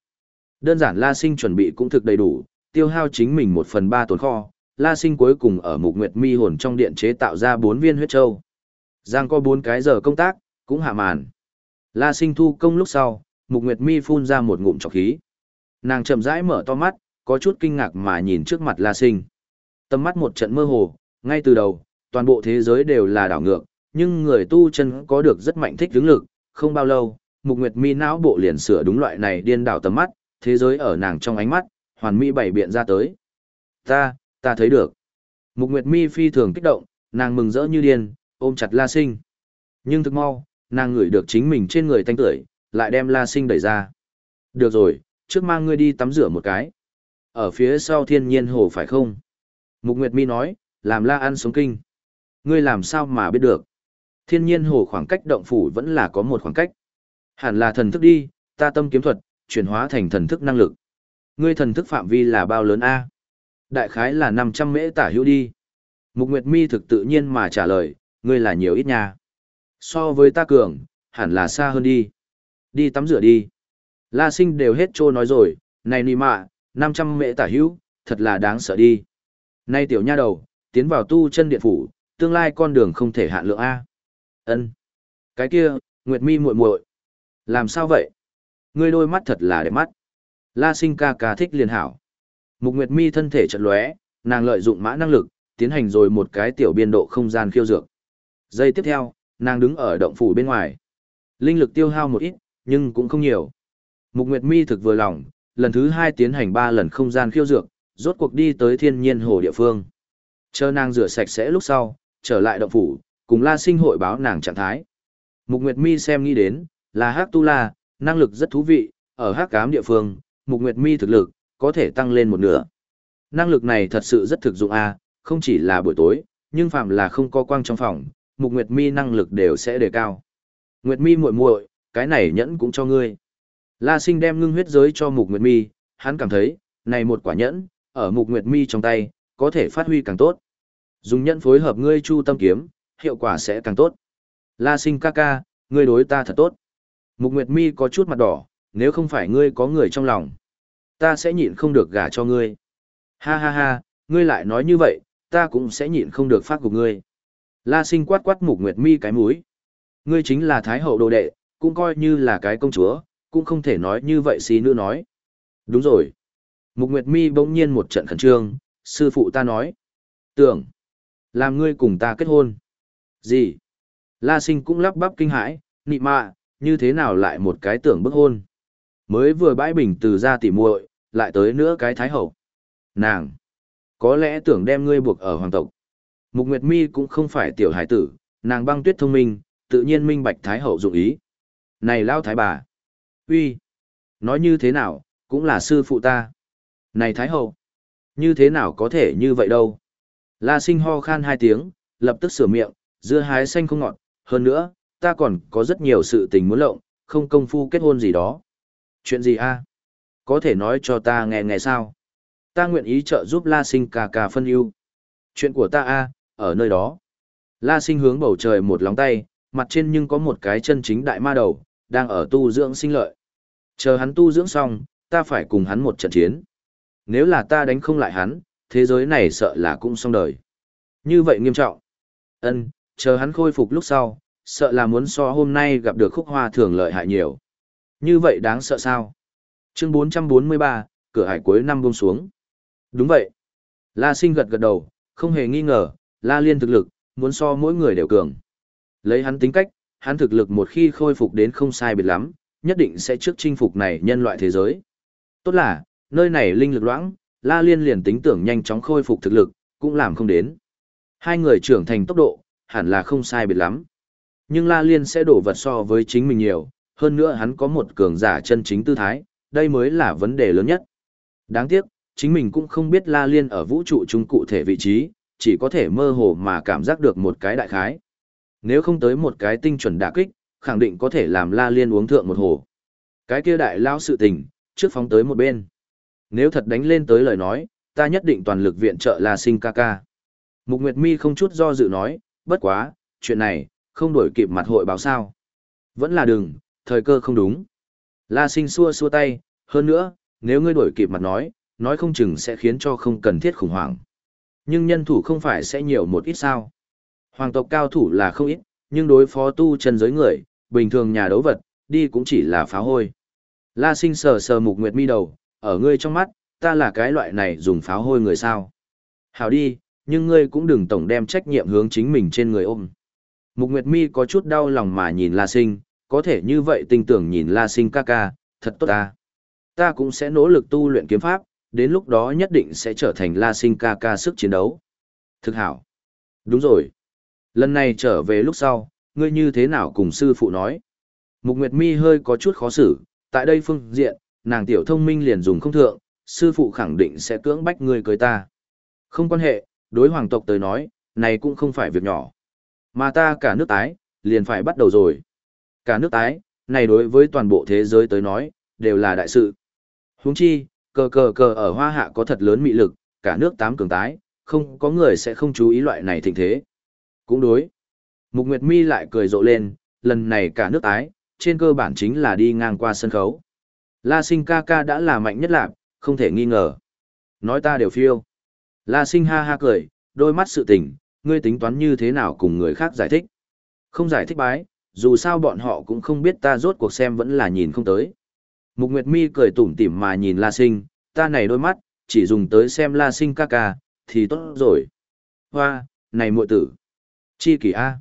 Đơn giản La Sinh chuẩn bị cũng thực đầy đủ, tiêu hao chính mình một phần ba tồn kho, La Sinh cuối cùng ở Mục Nguyệt Mi hồn trong điện chế tạo ra bốn viên huyết châu. Giang có bốn cái giờ công tác, cũng hạ màn. La Sinh thu công lúc sau, Mục Nguyệt Mi phun ra một ngụm trọc khí. Nàng chậm rãi mở to mắt, có chút kinh ngạc mà nhìn trước mặt La Sinh. Tâm mắt một trận mơ hồ, ngay từ đầu, toàn bộ thế giới đều là đảo ngược, nhưng người tu chân có được rất mạnh thích đứng lực, không bao lâu, Mục Nguyệt Mi não bộ liền sửa đúng loại này điên đảo tầm mắt, thế giới ở nàng trong ánh mắt, hoàn mỹ bảy biện ra tới. Ta, ta thấy được. Mục Nguyệt Mi phi thường kích động, nàng mừng rỡ như điên, ôm chặt La Sinh. Nhưng thực mau, nàng ngửi được chính mình trên người thanh tưởi, lại đem La Sinh đẩy ra. Được rồi, trước mang ngươi đi tắm rửa một cái. Ở phía sau thiên nhiên hồ phải không? Mục Nguyệt Mi nói, làm La ăn sống kinh. Ngươi làm sao mà biết được? Thiên nhiên hồ khoảng cách động phủ vẫn là có một khoảng cách. Hẳn là thần thức đi, ta tâm kiếm thuật, chuyển hóa thành thần thức năng lực. Ngươi thần thức phạm vi là bao lớn A? Đại khái là 500 mễ tả hữu đi. Mục Nguyệt Mi thực tự nhiên mà trả lời, ngươi là nhiều ít nha. So với ta cường, hẳn là xa hơn đi. Đi tắm rửa đi. La sinh đều hết trô nói rồi, này nì mạ, 500 mễ tả hữu, thật là đáng sợ đi. Nay tiểu nha đầu, tiến vào tu chân điện phủ, tương lai con đường không thể hạn lượng A. ân Cái kia, Nguyệt Mi muội muội Làm sao vậy? Ngươi đôi mắt thật là đẹp mắt. La sinh ca ca thích liền hảo. Mục Nguyệt Mi thân thể chợt lóe, nàng lợi dụng mã năng lực, tiến hành rồi một cái tiểu biên độ không gian khiêu dược. Giây tiếp theo, nàng đứng ở động phủ bên ngoài. Linh lực tiêu hao một ít, nhưng cũng không nhiều. Mục Nguyệt Mi thực vừa lòng, lần thứ hai tiến hành ba lần không gian khiêu dược, rốt cuộc đi tới thiên nhiên hồ địa phương. Chờ nàng rửa sạch sẽ lúc sau, trở lại động phủ, cùng La Sinh hội báo nàng trạng thái. Mục Nguyệt Mi xem nghĩ đến, là Hắc Tu La, năng lực rất thú vị, ở Hắc Ám địa phương, Mục Nguyệt Mi thực lực có thể tăng lên một nửa. Năng lực này thật sự rất thực dụng a, không chỉ là buổi tối, nhưng phạm là không có quang trong phòng, Mục Nguyệt Mi năng lực đều sẽ đề cao. Nguyệt Mi muội muội, cái này nhẫn cũng cho ngươi. La Sinh đem ngưng huyết giới cho Mục Nguyệt Mi, hắn cảm thấy, này một quả nhẫn, ở Mục Nguyệt Mi trong tay, có thể phát huy càng tốt. Dùng nhẫn phối hợp ngươi chu tâm kiếm, hiệu quả sẽ càng tốt. La Sinh ca ca, ngươi đối ta thật tốt. Mục Nguyệt Mi có chút mặt đỏ, nếu không phải ngươi có người trong lòng, ta sẽ nhịn không được gả cho ngươi. Ha ha ha, ngươi lại nói như vậy, ta cũng sẽ nhịn không được phát của ngươi. La Sinh quát quát Mục Nguyệt Mi cái mũi. Ngươi chính là thái hậu đồ đệ, cũng coi như là cái công chúa, cũng không thể nói như vậy xí nữ nói. Đúng rồi. Mục Nguyệt Mi bỗng nhiên một trận khẩn trương, sư phụ ta nói. Tưởng, làm ngươi cùng ta kết hôn. Gì? La sinh cũng lắp bắp kinh hãi, nị mạ, như thế nào lại một cái tưởng bức hôn. Mới vừa bãi bình từ ra tỉ muội, lại tới nữa cái thái hậu. Nàng, có lẽ tưởng đem ngươi buộc ở hoàng tộc. Mục Nguyệt Mi cũng không phải tiểu hải tử, nàng băng tuyết thông minh, tự nhiên minh bạch thái hậu dụng ý. Này lao thái bà, uy, nói như thế nào, cũng là sư phụ ta. Này Thái Hậu, như thế nào có thể như vậy đâu? La sinh ho khan hai tiếng, lập tức sửa miệng, dưa hái xanh không ngọt, hơn nữa, ta còn có rất nhiều sự tình muốn lộng, không công phu kết hôn gì đó. Chuyện gì a? Có thể nói cho ta nghe nghe sao? Ta nguyện ý trợ giúp La sinh ca ca phân ưu. Chuyện của ta a, ở nơi đó. La sinh hướng bầu trời một lóng tay, mặt trên nhưng có một cái chân chính đại ma đầu, đang ở tu dưỡng sinh lợi. Chờ hắn tu dưỡng xong, ta phải cùng hắn một trận chiến. Nếu là ta đánh không lại hắn, thế giới này sợ là cũng xong đời. Như vậy nghiêm trọng. Ân, chờ hắn khôi phục lúc sau, sợ là muốn so hôm nay gặp được khúc hoa thường lợi hại nhiều. Như vậy đáng sợ sao? Chương 443, cửa hải cuối năm buông xuống. Đúng vậy. La sinh gật gật đầu, không hề nghi ngờ, La Liên thực lực, muốn so mỗi người đều cường. Lấy hắn tính cách, hắn thực lực một khi khôi phục đến không sai biệt lắm, nhất định sẽ trước chinh phục này nhân loại thế giới. Tốt là, nơi này linh lực loãng, La Liên liền tính tưởng nhanh chóng khôi phục thực lực, cũng làm không đến. Hai người trưởng thành tốc độ, hẳn là không sai biệt lắm. Nhưng La Liên sẽ đổ vật so với chính mình nhiều, hơn nữa hắn có một cường giả chân chính tư thái, đây mới là vấn đề lớn nhất. Đáng tiếc, chính mình cũng không biết La Liên ở vũ trụ trung cụ thể vị trí, chỉ có thể mơ hồ mà cảm giác được một cái đại khái. Nếu không tới một cái tinh chuẩn đả kích, khẳng định có thể làm La Liên uống thượng một hồ. Cái kia đại lao sự tình, trước phóng tới một bên. Nếu thật đánh lên tới lời nói, ta nhất định toàn lực viện trợ La Sinh ca ca. Mục Nguyệt Mi không chút do dự nói, bất quá, chuyện này, không đổi kịp mặt hội báo sao. Vẫn là đừng, thời cơ không đúng. La Sinh xua xua tay, hơn nữa, nếu ngươi đổi kịp mặt nói, nói không chừng sẽ khiến cho không cần thiết khủng hoảng. Nhưng nhân thủ không phải sẽ nhiều một ít sao. Hoàng tộc cao thủ là không ít, nhưng đối phó tu chân giới người, bình thường nhà đấu vật, đi cũng chỉ là phá hôi. La sinh sờ sờ mục nguyệt mi đầu, ở ngươi trong mắt, ta là cái loại này dùng pháo hôi người sao. Hảo đi, nhưng ngươi cũng đừng tổng đem trách nhiệm hướng chính mình trên người ôm. Mục nguyệt mi có chút đau lòng mà nhìn La sinh, có thể như vậy tinh tưởng nhìn La sinh ca ca, thật tốt ta. Ta cũng sẽ nỗ lực tu luyện kiếm pháp, đến lúc đó nhất định sẽ trở thành La sinh ca ca sức chiến đấu. Thực hảo. Đúng rồi. Lần này trở về lúc sau, ngươi như thế nào cùng sư phụ nói? Mục Nguyệt Mi hơi có chút khó xử, tại đây phương diện, nàng tiểu thông minh liền dùng không thượng, sư phụ khẳng định sẽ cưỡng bách ngươi cưới ta. Không quan hệ, đối hoàng tộc tới nói, này cũng không phải việc nhỏ. Mà ta cả nước tái, liền phải bắt đầu rồi. Cả nước tái, này đối với toàn bộ thế giới tới nói, đều là đại sự. Huống chi, cờ cờ cờ ở hoa hạ có thật lớn mị lực, cả nước tám cường tái, không có người sẽ không chú ý loại này thịnh thế. Cũng đối. Mục Nguyệt Mi lại cười rộ lên, lần này cả nước tái, trên cơ bản chính là đi ngang qua sân khấu. La sinh ca ca đã là mạnh nhất lạc, không thể nghi ngờ. Nói ta đều phiêu. La sinh ha ha cười, đôi mắt sự tình, ngươi tính toán như thế nào cùng người khác giải thích. Không giải thích bái, dù sao bọn họ cũng không biết ta rốt cuộc xem vẫn là nhìn không tới. Mục Nguyệt Mi cười tủm tỉm mà nhìn La Sinh, ta này đôi mắt, chỉ dùng tới xem La Sinh ca ca, thì tốt rồi. Hoa, này muội tử. Chi kỷ A.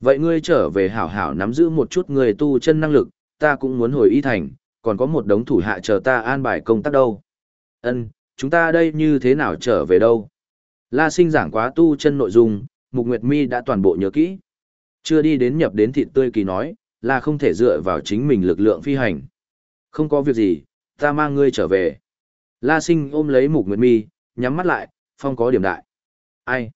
Vậy ngươi trở về hảo hảo nắm giữ một chút người tu chân năng lực, ta cũng muốn hồi y thành, còn có một đống thủ hạ chờ ta an bài công tác đâu. Ân, chúng ta đây như thế nào trở về đâu? La sinh giảng quá tu chân nội dung, Mục Nguyệt Mi đã toàn bộ nhớ kỹ. Chưa đi đến nhập đến thịt tươi kỳ nói, là không thể dựa vào chính mình lực lượng phi hành. Không có việc gì, ta mang ngươi trở về. La sinh ôm lấy Mục Nguyệt Mi, nhắm mắt lại, phong có điểm đại. Ai?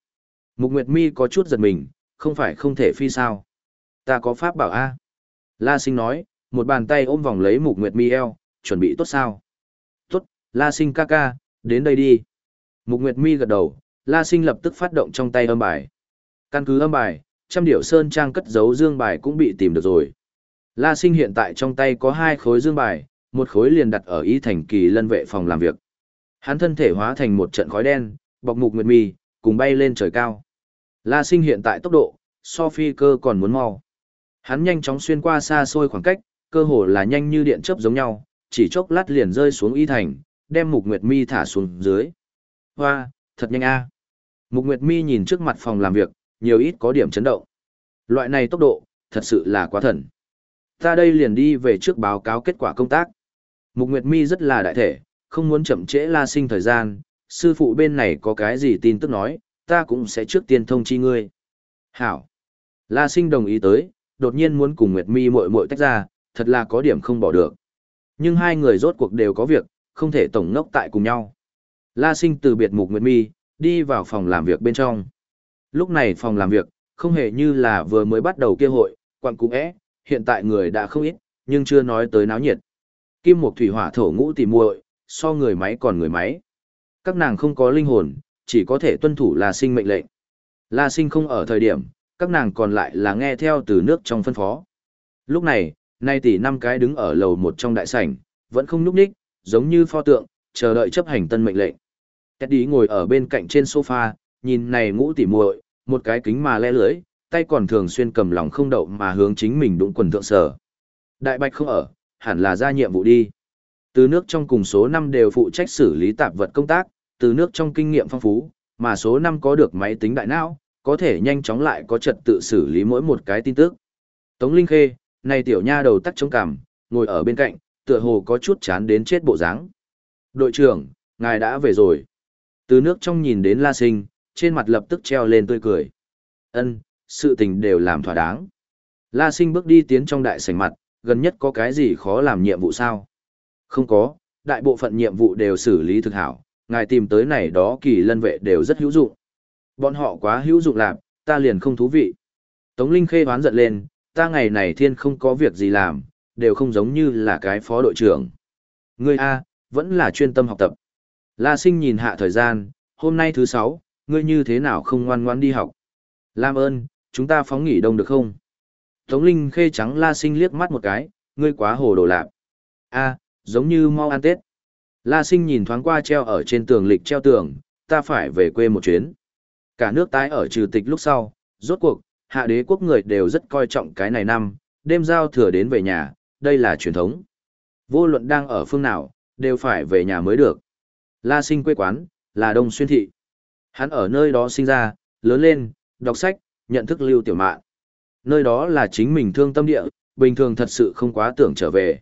Mục Nguyệt Mi có chút giật mình, không phải không thể phi sao. Ta có pháp bảo A. La sinh nói, một bàn tay ôm vòng lấy Mục Nguyệt Mi eo, chuẩn bị tốt sao? Tốt, La sinh ca ca, đến đây đi. Mục Nguyệt Mi gật đầu, La sinh lập tức phát động trong tay âm bài. Căn cứ âm bài, trăm điểu sơn trang cất giấu dương bài cũng bị tìm được rồi. La sinh hiện tại trong tay có hai khối dương bài, một khối liền đặt ở y thành kỳ lân vệ phòng làm việc. Hắn thân thể hóa thành một trận khói đen, bọc mục nguyệt mi, cùng bay lên trời cao. La sinh hiện tại tốc độ, so phi cơ còn muốn mau. Hắn nhanh chóng xuyên qua xa xôi khoảng cách, cơ hồ là nhanh như điện chớp giống nhau, chỉ chốc lát liền rơi xuống y thành, đem mục nguyệt mi thả xuống dưới. Hoa, thật nhanh a. Mục nguyệt mi nhìn trước mặt phòng làm việc, nhiều ít có điểm chấn động. Loại này tốc độ, thật sự là quá thần. Ta đây liền đi về trước báo cáo kết quả công tác. Mục Nguyệt Mi rất là đại thể, không muốn chậm trễ la sinh thời gian, sư phụ bên này có cái gì tin tức nói, ta cũng sẽ trước tiên thông chi ngươi. Hảo. La sinh đồng ý tới, đột nhiên muốn cùng Nguyệt Mi muội muội tách ra, thật là có điểm không bỏ được. Nhưng hai người rốt cuộc đều có việc, không thể tổng ngốc tại cùng nhau. La Sinh từ biệt Mục Nguyệt Mi, đi vào phòng làm việc bên trong. Lúc này phòng làm việc, không hề như là vừa mới bắt đầu kia hội, quặng cũng é, hiện tại người đã không ít, nhưng chưa nói tới náo nhiệt. Kim Mục Thủy Hỏa Thổ Ngũ tỉ muội, so người máy còn người máy. Các nàng không có linh hồn, chỉ có thể tuân thủ La Sinh mệnh lệnh. La Sinh không ở thời điểm, các nàng còn lại là nghe theo từ nước trong phân phó. Lúc này, nay tỷ năm cái đứng ở lầu một trong đại sảnh, vẫn không nhúc nhích, giống như pho tượng, chờ đợi chấp hành tân mệnh lệnh. Teddy ngồi ở bên cạnh trên sofa, nhìn này ngũ tỉ muội, một cái kính mà le lưỡi tay còn thường xuyên cầm lòng không đậu mà hướng chính mình đụng quần thượng sở. Đại bạch không ở, hẳn là ra nhiệm vụ đi. Từ nước trong cùng số 5 đều phụ trách xử lý tạp vật công tác, từ nước trong kinh nghiệm phong phú, mà số 5 có được máy tính đại não, có thể nhanh chóng lại có trật tự xử lý mỗi một cái tin tức. Tống Linh Khê, này tiểu nha đầu tắt chống cằm, ngồi ở bên cạnh, tựa hồ có chút chán đến chết bộ dáng. Đội trưởng, ngài đã về rồi. Từ nước trong nhìn đến La Sinh, trên mặt lập tức treo lên tươi cười. Ân, sự tình đều làm thỏa đáng. La Sinh bước đi tiến trong đại sảnh mặt, gần nhất có cái gì khó làm nhiệm vụ sao? Không có, đại bộ phận nhiệm vụ đều xử lý thực hảo, ngài tìm tới này đó kỳ lân vệ đều rất hữu dụng. Bọn họ quá hữu dụng làm, ta liền không thú vị. Tống Linh khê hoán giận lên, ta ngày này thiên không có việc gì làm, đều không giống như là cái phó đội trưởng. Ngươi A, vẫn là chuyên tâm học tập. La sinh nhìn hạ thời gian, hôm nay thứ sáu, ngươi như thế nào không ngoan ngoan đi học. Lam ơn, chúng ta phóng nghỉ đông được không? Tống Linh khê trắng La sinh liếc mắt một cái, ngươi quá hồ đồ lạp. A, giống như mau ăn Tết. La sinh nhìn thoáng qua treo ở trên tường lịch treo tường, ta phải về quê một chuyến. Cả nước tái ở trừ tịch lúc sau, rốt cuộc, hạ đế quốc người đều rất coi trọng cái này năm, đêm giao thừa đến về nhà, đây là truyền thống. Vô luận đang ở phương nào, đều phải về nhà mới được. La sinh quê quán, là Đông Xuyên Thị. Hắn ở nơi đó sinh ra, lớn lên, đọc sách, nhận thức lưu tiểu mạn. Nơi đó là chính mình thương tâm địa, bình thường thật sự không quá tưởng trở về.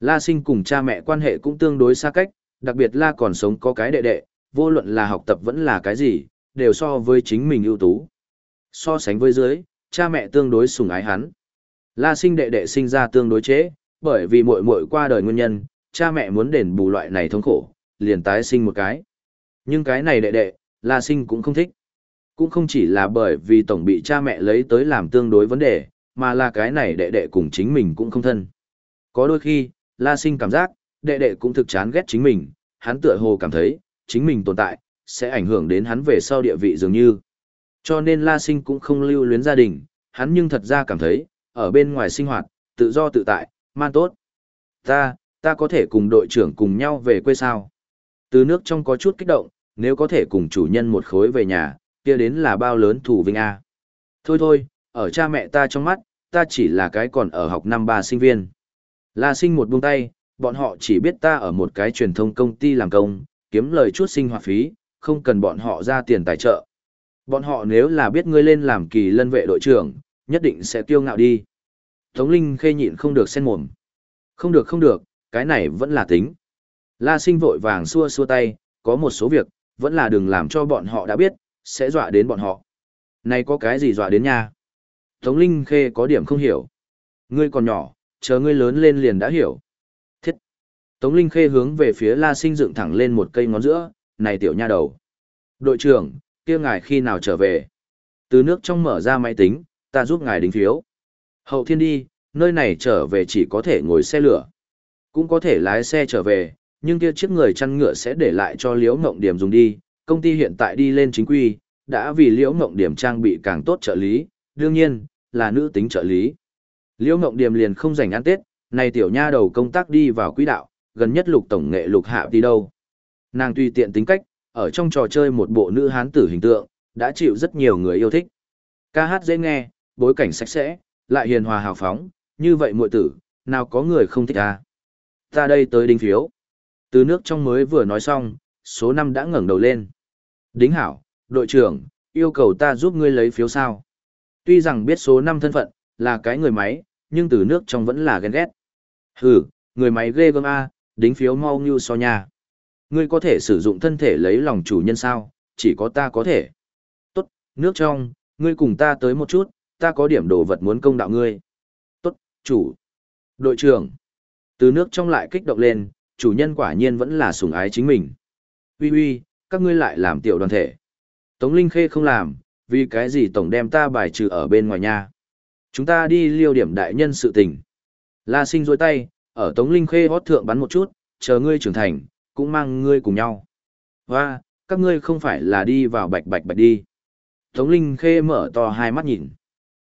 La sinh cùng cha mẹ quan hệ cũng tương đối xa cách, đặc biệt La còn sống có cái đệ đệ, vô luận là học tập vẫn là cái gì, đều so với chính mình ưu tú. So sánh với dưới, cha mẹ tương đối sủng ái hắn. La sinh đệ đệ sinh ra tương đối chế, bởi vì muội muội qua đời nguyên nhân, cha mẹ muốn đền bù loại này thống khổ, liền tái sinh một cái. Nhưng cái này đệ đệ, La sinh cũng không thích. Cũng không chỉ là bởi vì tổng bị cha mẹ lấy tới làm tương đối vấn đề, mà là cái này đệ đệ cùng chính mình cũng không thân. Có đôi khi, La sinh cảm giác, đệ đệ cũng thực chán ghét chính mình, hắn tựa hồ cảm thấy, chính mình tồn tại, sẽ ảnh hưởng đến hắn về sau địa vị dường như. Cho nên La Sinh cũng không lưu luyến gia đình, hắn nhưng thật ra cảm thấy, ở bên ngoài sinh hoạt, tự do tự tại, man tốt. Ta, ta có thể cùng đội trưởng cùng nhau về quê sao? Từ nước trong có chút kích động, nếu có thể cùng chủ nhân một khối về nhà, kia đến là bao lớn thủ vinh A. Thôi thôi, ở cha mẹ ta trong mắt, ta chỉ là cái còn ở học năm ba sinh viên. La sinh một buông tay, bọn họ chỉ biết ta ở một cái truyền thông công ty làm công, kiếm lời chút sinh hoạt phí, không cần bọn họ ra tiền tài trợ. Bọn họ nếu là biết ngươi lên làm kỳ lân vệ đội trưởng, nhất định sẽ kiêu ngạo đi. Tống Linh khê nhịn không được sen mồm. Không được không được, cái này vẫn là tính. La sinh vội vàng xua xua tay, có một số việc, vẫn là đừng làm cho bọn họ đã biết, sẽ dọa đến bọn họ. Này có cái gì dọa đến nha? Tống Linh khê có điểm không hiểu. Ngươi còn nhỏ, chờ ngươi lớn lên liền đã hiểu. Thiết. Tống Linh khê hướng về phía La sinh dựng thẳng lên một cây ngón giữa, này tiểu nha đầu. Đội trưởng, kia ngài khi nào trở về? Từ nước trong mở ra máy tính, ta giúp ngài đính phiếu. Hậu thiên đi, nơi này trở về chỉ có thể ngồi xe lửa. Cũng có thể lái xe trở về, nhưng kia chiếc người chăn ngựa sẽ để lại cho liễu ngộng điểm dùng đi. Công ty hiện tại đi lên chính quy, đã vì liễu ngộng điểm trang bị càng tốt trợ lý, đương nhiên, là nữ tính trợ lý. Liễu ngộng điểm liền không dành ăn Tết, này tiểu nha đầu công tác đi vào quỹ đạo, gần nhất lục tổng nghệ lục hạ đi đâu. Nàng tùy tiện tính cách, ở trong trò chơi một bộ nữ hán tử hình tượng, đã chịu rất nhiều người yêu thích. Ca hát dễ nghe, bối cảnh sạch sẽ, lại hiền hòa hào phóng, như vậy muội tử, nào có người không thích à. Ta đây tới đinh phiếu. Từ nước trong mới vừa nói xong, số năm đã ngẩng đầu lên. Đính hảo, đội trưởng, yêu cầu ta giúp ngươi lấy phiếu sao. Tuy rằng biết số năm thân phận, là cái người máy, nhưng từ nước trong vẫn là ghen ghét. Hừ, người máy ghê gớm A, đính phiếu mau như so nhà. Ngươi có thể sử dụng thân thể lấy lòng chủ nhân sao, chỉ có ta có thể. Tốt, nước trong, ngươi cùng ta tới một chút, ta có điểm đồ vật muốn công đạo ngươi. Tốt, chủ. Đội trưởng. Từ nước trong lại kích động lên, chủ nhân quả nhiên vẫn là sủng ái chính mình. Uy uy, các ngươi lại làm tiểu đoàn thể. Tống Linh Khê không làm, vì cái gì tổng đem ta bài trừ ở bên ngoài nhà. Chúng ta đi liêu điểm đại nhân sự tình. La sinh dôi tay, ở Tống Linh Khê hót thượng bắn một chút, chờ ngươi trưởng thành, cũng mang ngươi cùng nhau. Và, các ngươi không phải là đi vào bạch bạch bạch đi. Tống Linh Khê mở to hai mắt nhìn.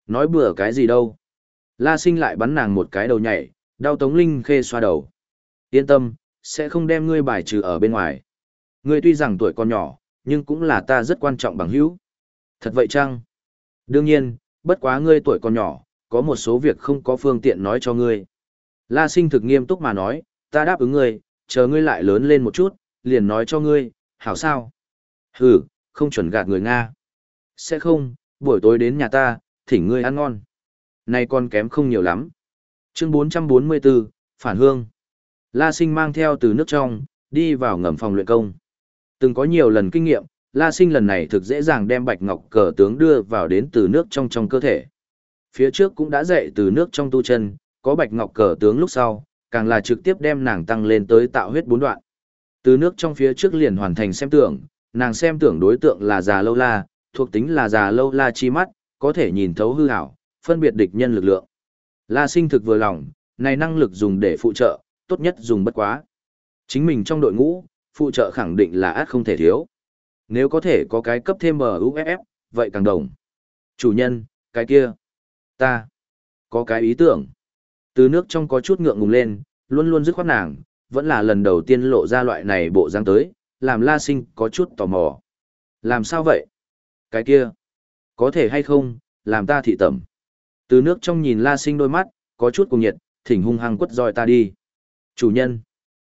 Nói bừa cái gì đâu. La sinh lại bắn nàng một cái đầu nhảy, đau Tống Linh Khê xoa đầu. Yên tâm, sẽ không đem ngươi bài trừ ở bên ngoài. Ngươi tuy rằng tuổi còn nhỏ, nhưng cũng là ta rất quan trọng bằng hữu. Thật vậy chăng? Đương nhiên, bất quá ngươi tuổi còn nhỏ, có một số việc không có phương tiện nói cho ngươi. La sinh thực nghiêm túc mà nói, ta đáp ứng ngươi, chờ ngươi lại lớn lên một chút, liền nói cho ngươi, hảo sao? Hừ, không chuẩn gạt người Nga. Sẽ không, buổi tối đến nhà ta, thỉnh ngươi ăn ngon. Nay còn kém không nhiều lắm. Chương 444, Phản Hương. La Sinh mang theo từ nước trong, đi vào ngầm phòng luyện công. Từng có nhiều lần kinh nghiệm, La Sinh lần này thực dễ dàng đem bạch ngọc cờ tướng đưa vào đến từ nước trong trong cơ thể. Phía trước cũng đã dạy từ nước trong tu chân, có bạch ngọc cờ tướng lúc sau, càng là trực tiếp đem nàng tăng lên tới tạo huyết bốn đoạn. Từ nước trong phía trước liền hoàn thành xem tưởng, nàng xem tưởng đối tượng là già lâu la, thuộc tính là già lâu la chi mắt, có thể nhìn thấu hư ảo, phân biệt địch nhân lực lượng. La sinh thực vừa lòng, này năng lực dùng để phụ trợ, tốt nhất dùng bất quá. Chính mình trong đội ngũ, phụ trợ khẳng định là át không thể thiếu. Nếu có thể có cái cấp thêm MUFF, vậy càng đồng. Chủ nhân, cái kia. Ta. Có cái ý tưởng. Từ nước trong có chút ngượng ngùng lên, luôn luôn dứt khoát nàng, vẫn là lần đầu tiên lộ ra loại này bộ dáng tới, làm la sinh có chút tò mò. Làm sao vậy? Cái kia. Có thể hay không, làm ta thị tẩm. Từ nước trong nhìn la sinh đôi mắt, có chút cùng nhiệt, thỉnh hung hăng quất roi ta đi. Chủ nhân.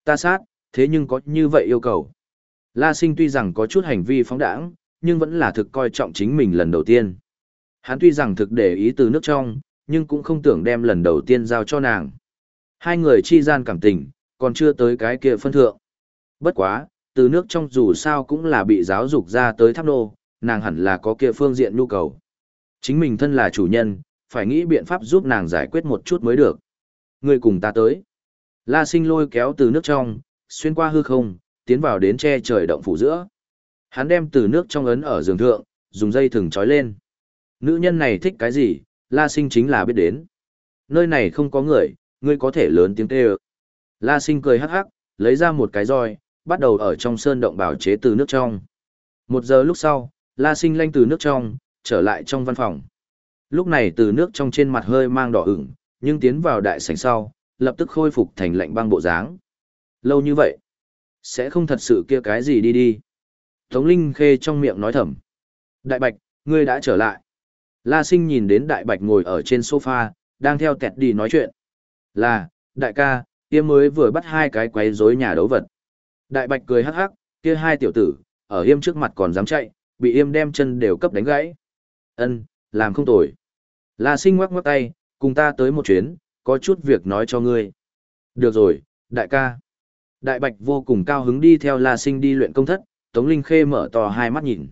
Ta sát, thế nhưng có như vậy yêu cầu. La sinh tuy rằng có chút hành vi phóng đãng, nhưng vẫn là thực coi trọng chính mình lần đầu tiên. Hắn tuy rằng thực để ý từ nước trong, nhưng cũng không tưởng đem lần đầu tiên giao cho nàng. Hai người chi gian cảm tình, còn chưa tới cái kia phân thượng. Bất quá, từ nước trong dù sao cũng là bị giáo dục ra tới tháp nô, nàng hẳn là có kia phương diện nhu cầu. Chính mình thân là chủ nhân, phải nghĩ biện pháp giúp nàng giải quyết một chút mới được. Người cùng ta tới. La sinh lôi kéo từ nước trong, xuyên qua hư không, tiến vào đến che trời động phủ giữa. Hắn đem từ nước trong ấn ở giường thượng, dùng dây thừng trói lên. Nữ nhân này thích cái gì, La Sinh chính là biết đến. Nơi này không có người, ngươi có thể lớn tiếng kêu. La Sinh cười hắc hắc, lấy ra một cái roi, bắt đầu ở trong sơn động bảo chế từ nước trong. Một giờ lúc sau, La Sinh lanh từ nước trong, trở lại trong văn phòng. Lúc này từ nước trong trên mặt hơi mang đỏ ửng, nhưng tiến vào đại sảnh sau, lập tức khôi phục thành lạnh băng bộ dáng. Lâu như vậy, sẽ không thật sự kia cái gì đi đi. Tống Linh Khê trong miệng nói thầm. Đại Bạch, ngươi đã trở lại. La Sinh nhìn đến Đại Bạch ngồi ở trên sofa, đang theo kẹt đi nói chuyện. Là, đại ca, kia mới vừa bắt hai cái quấy rối nhà đấu vật. Đại Bạch cười hắc hắc, kia hai tiểu tử, ở yêm trước mặt còn dám chạy, bị yêm đem chân đều cấp đánh gãy. Ân, làm không tồi. La Sinh ngoắc ngoắc tay, cùng ta tới một chuyến, có chút việc nói cho ngươi. Được rồi, đại ca. Đại Bạch vô cùng cao hứng đi theo La Sinh đi luyện công thất, Tống Linh Khê mở to hai mắt nhìn.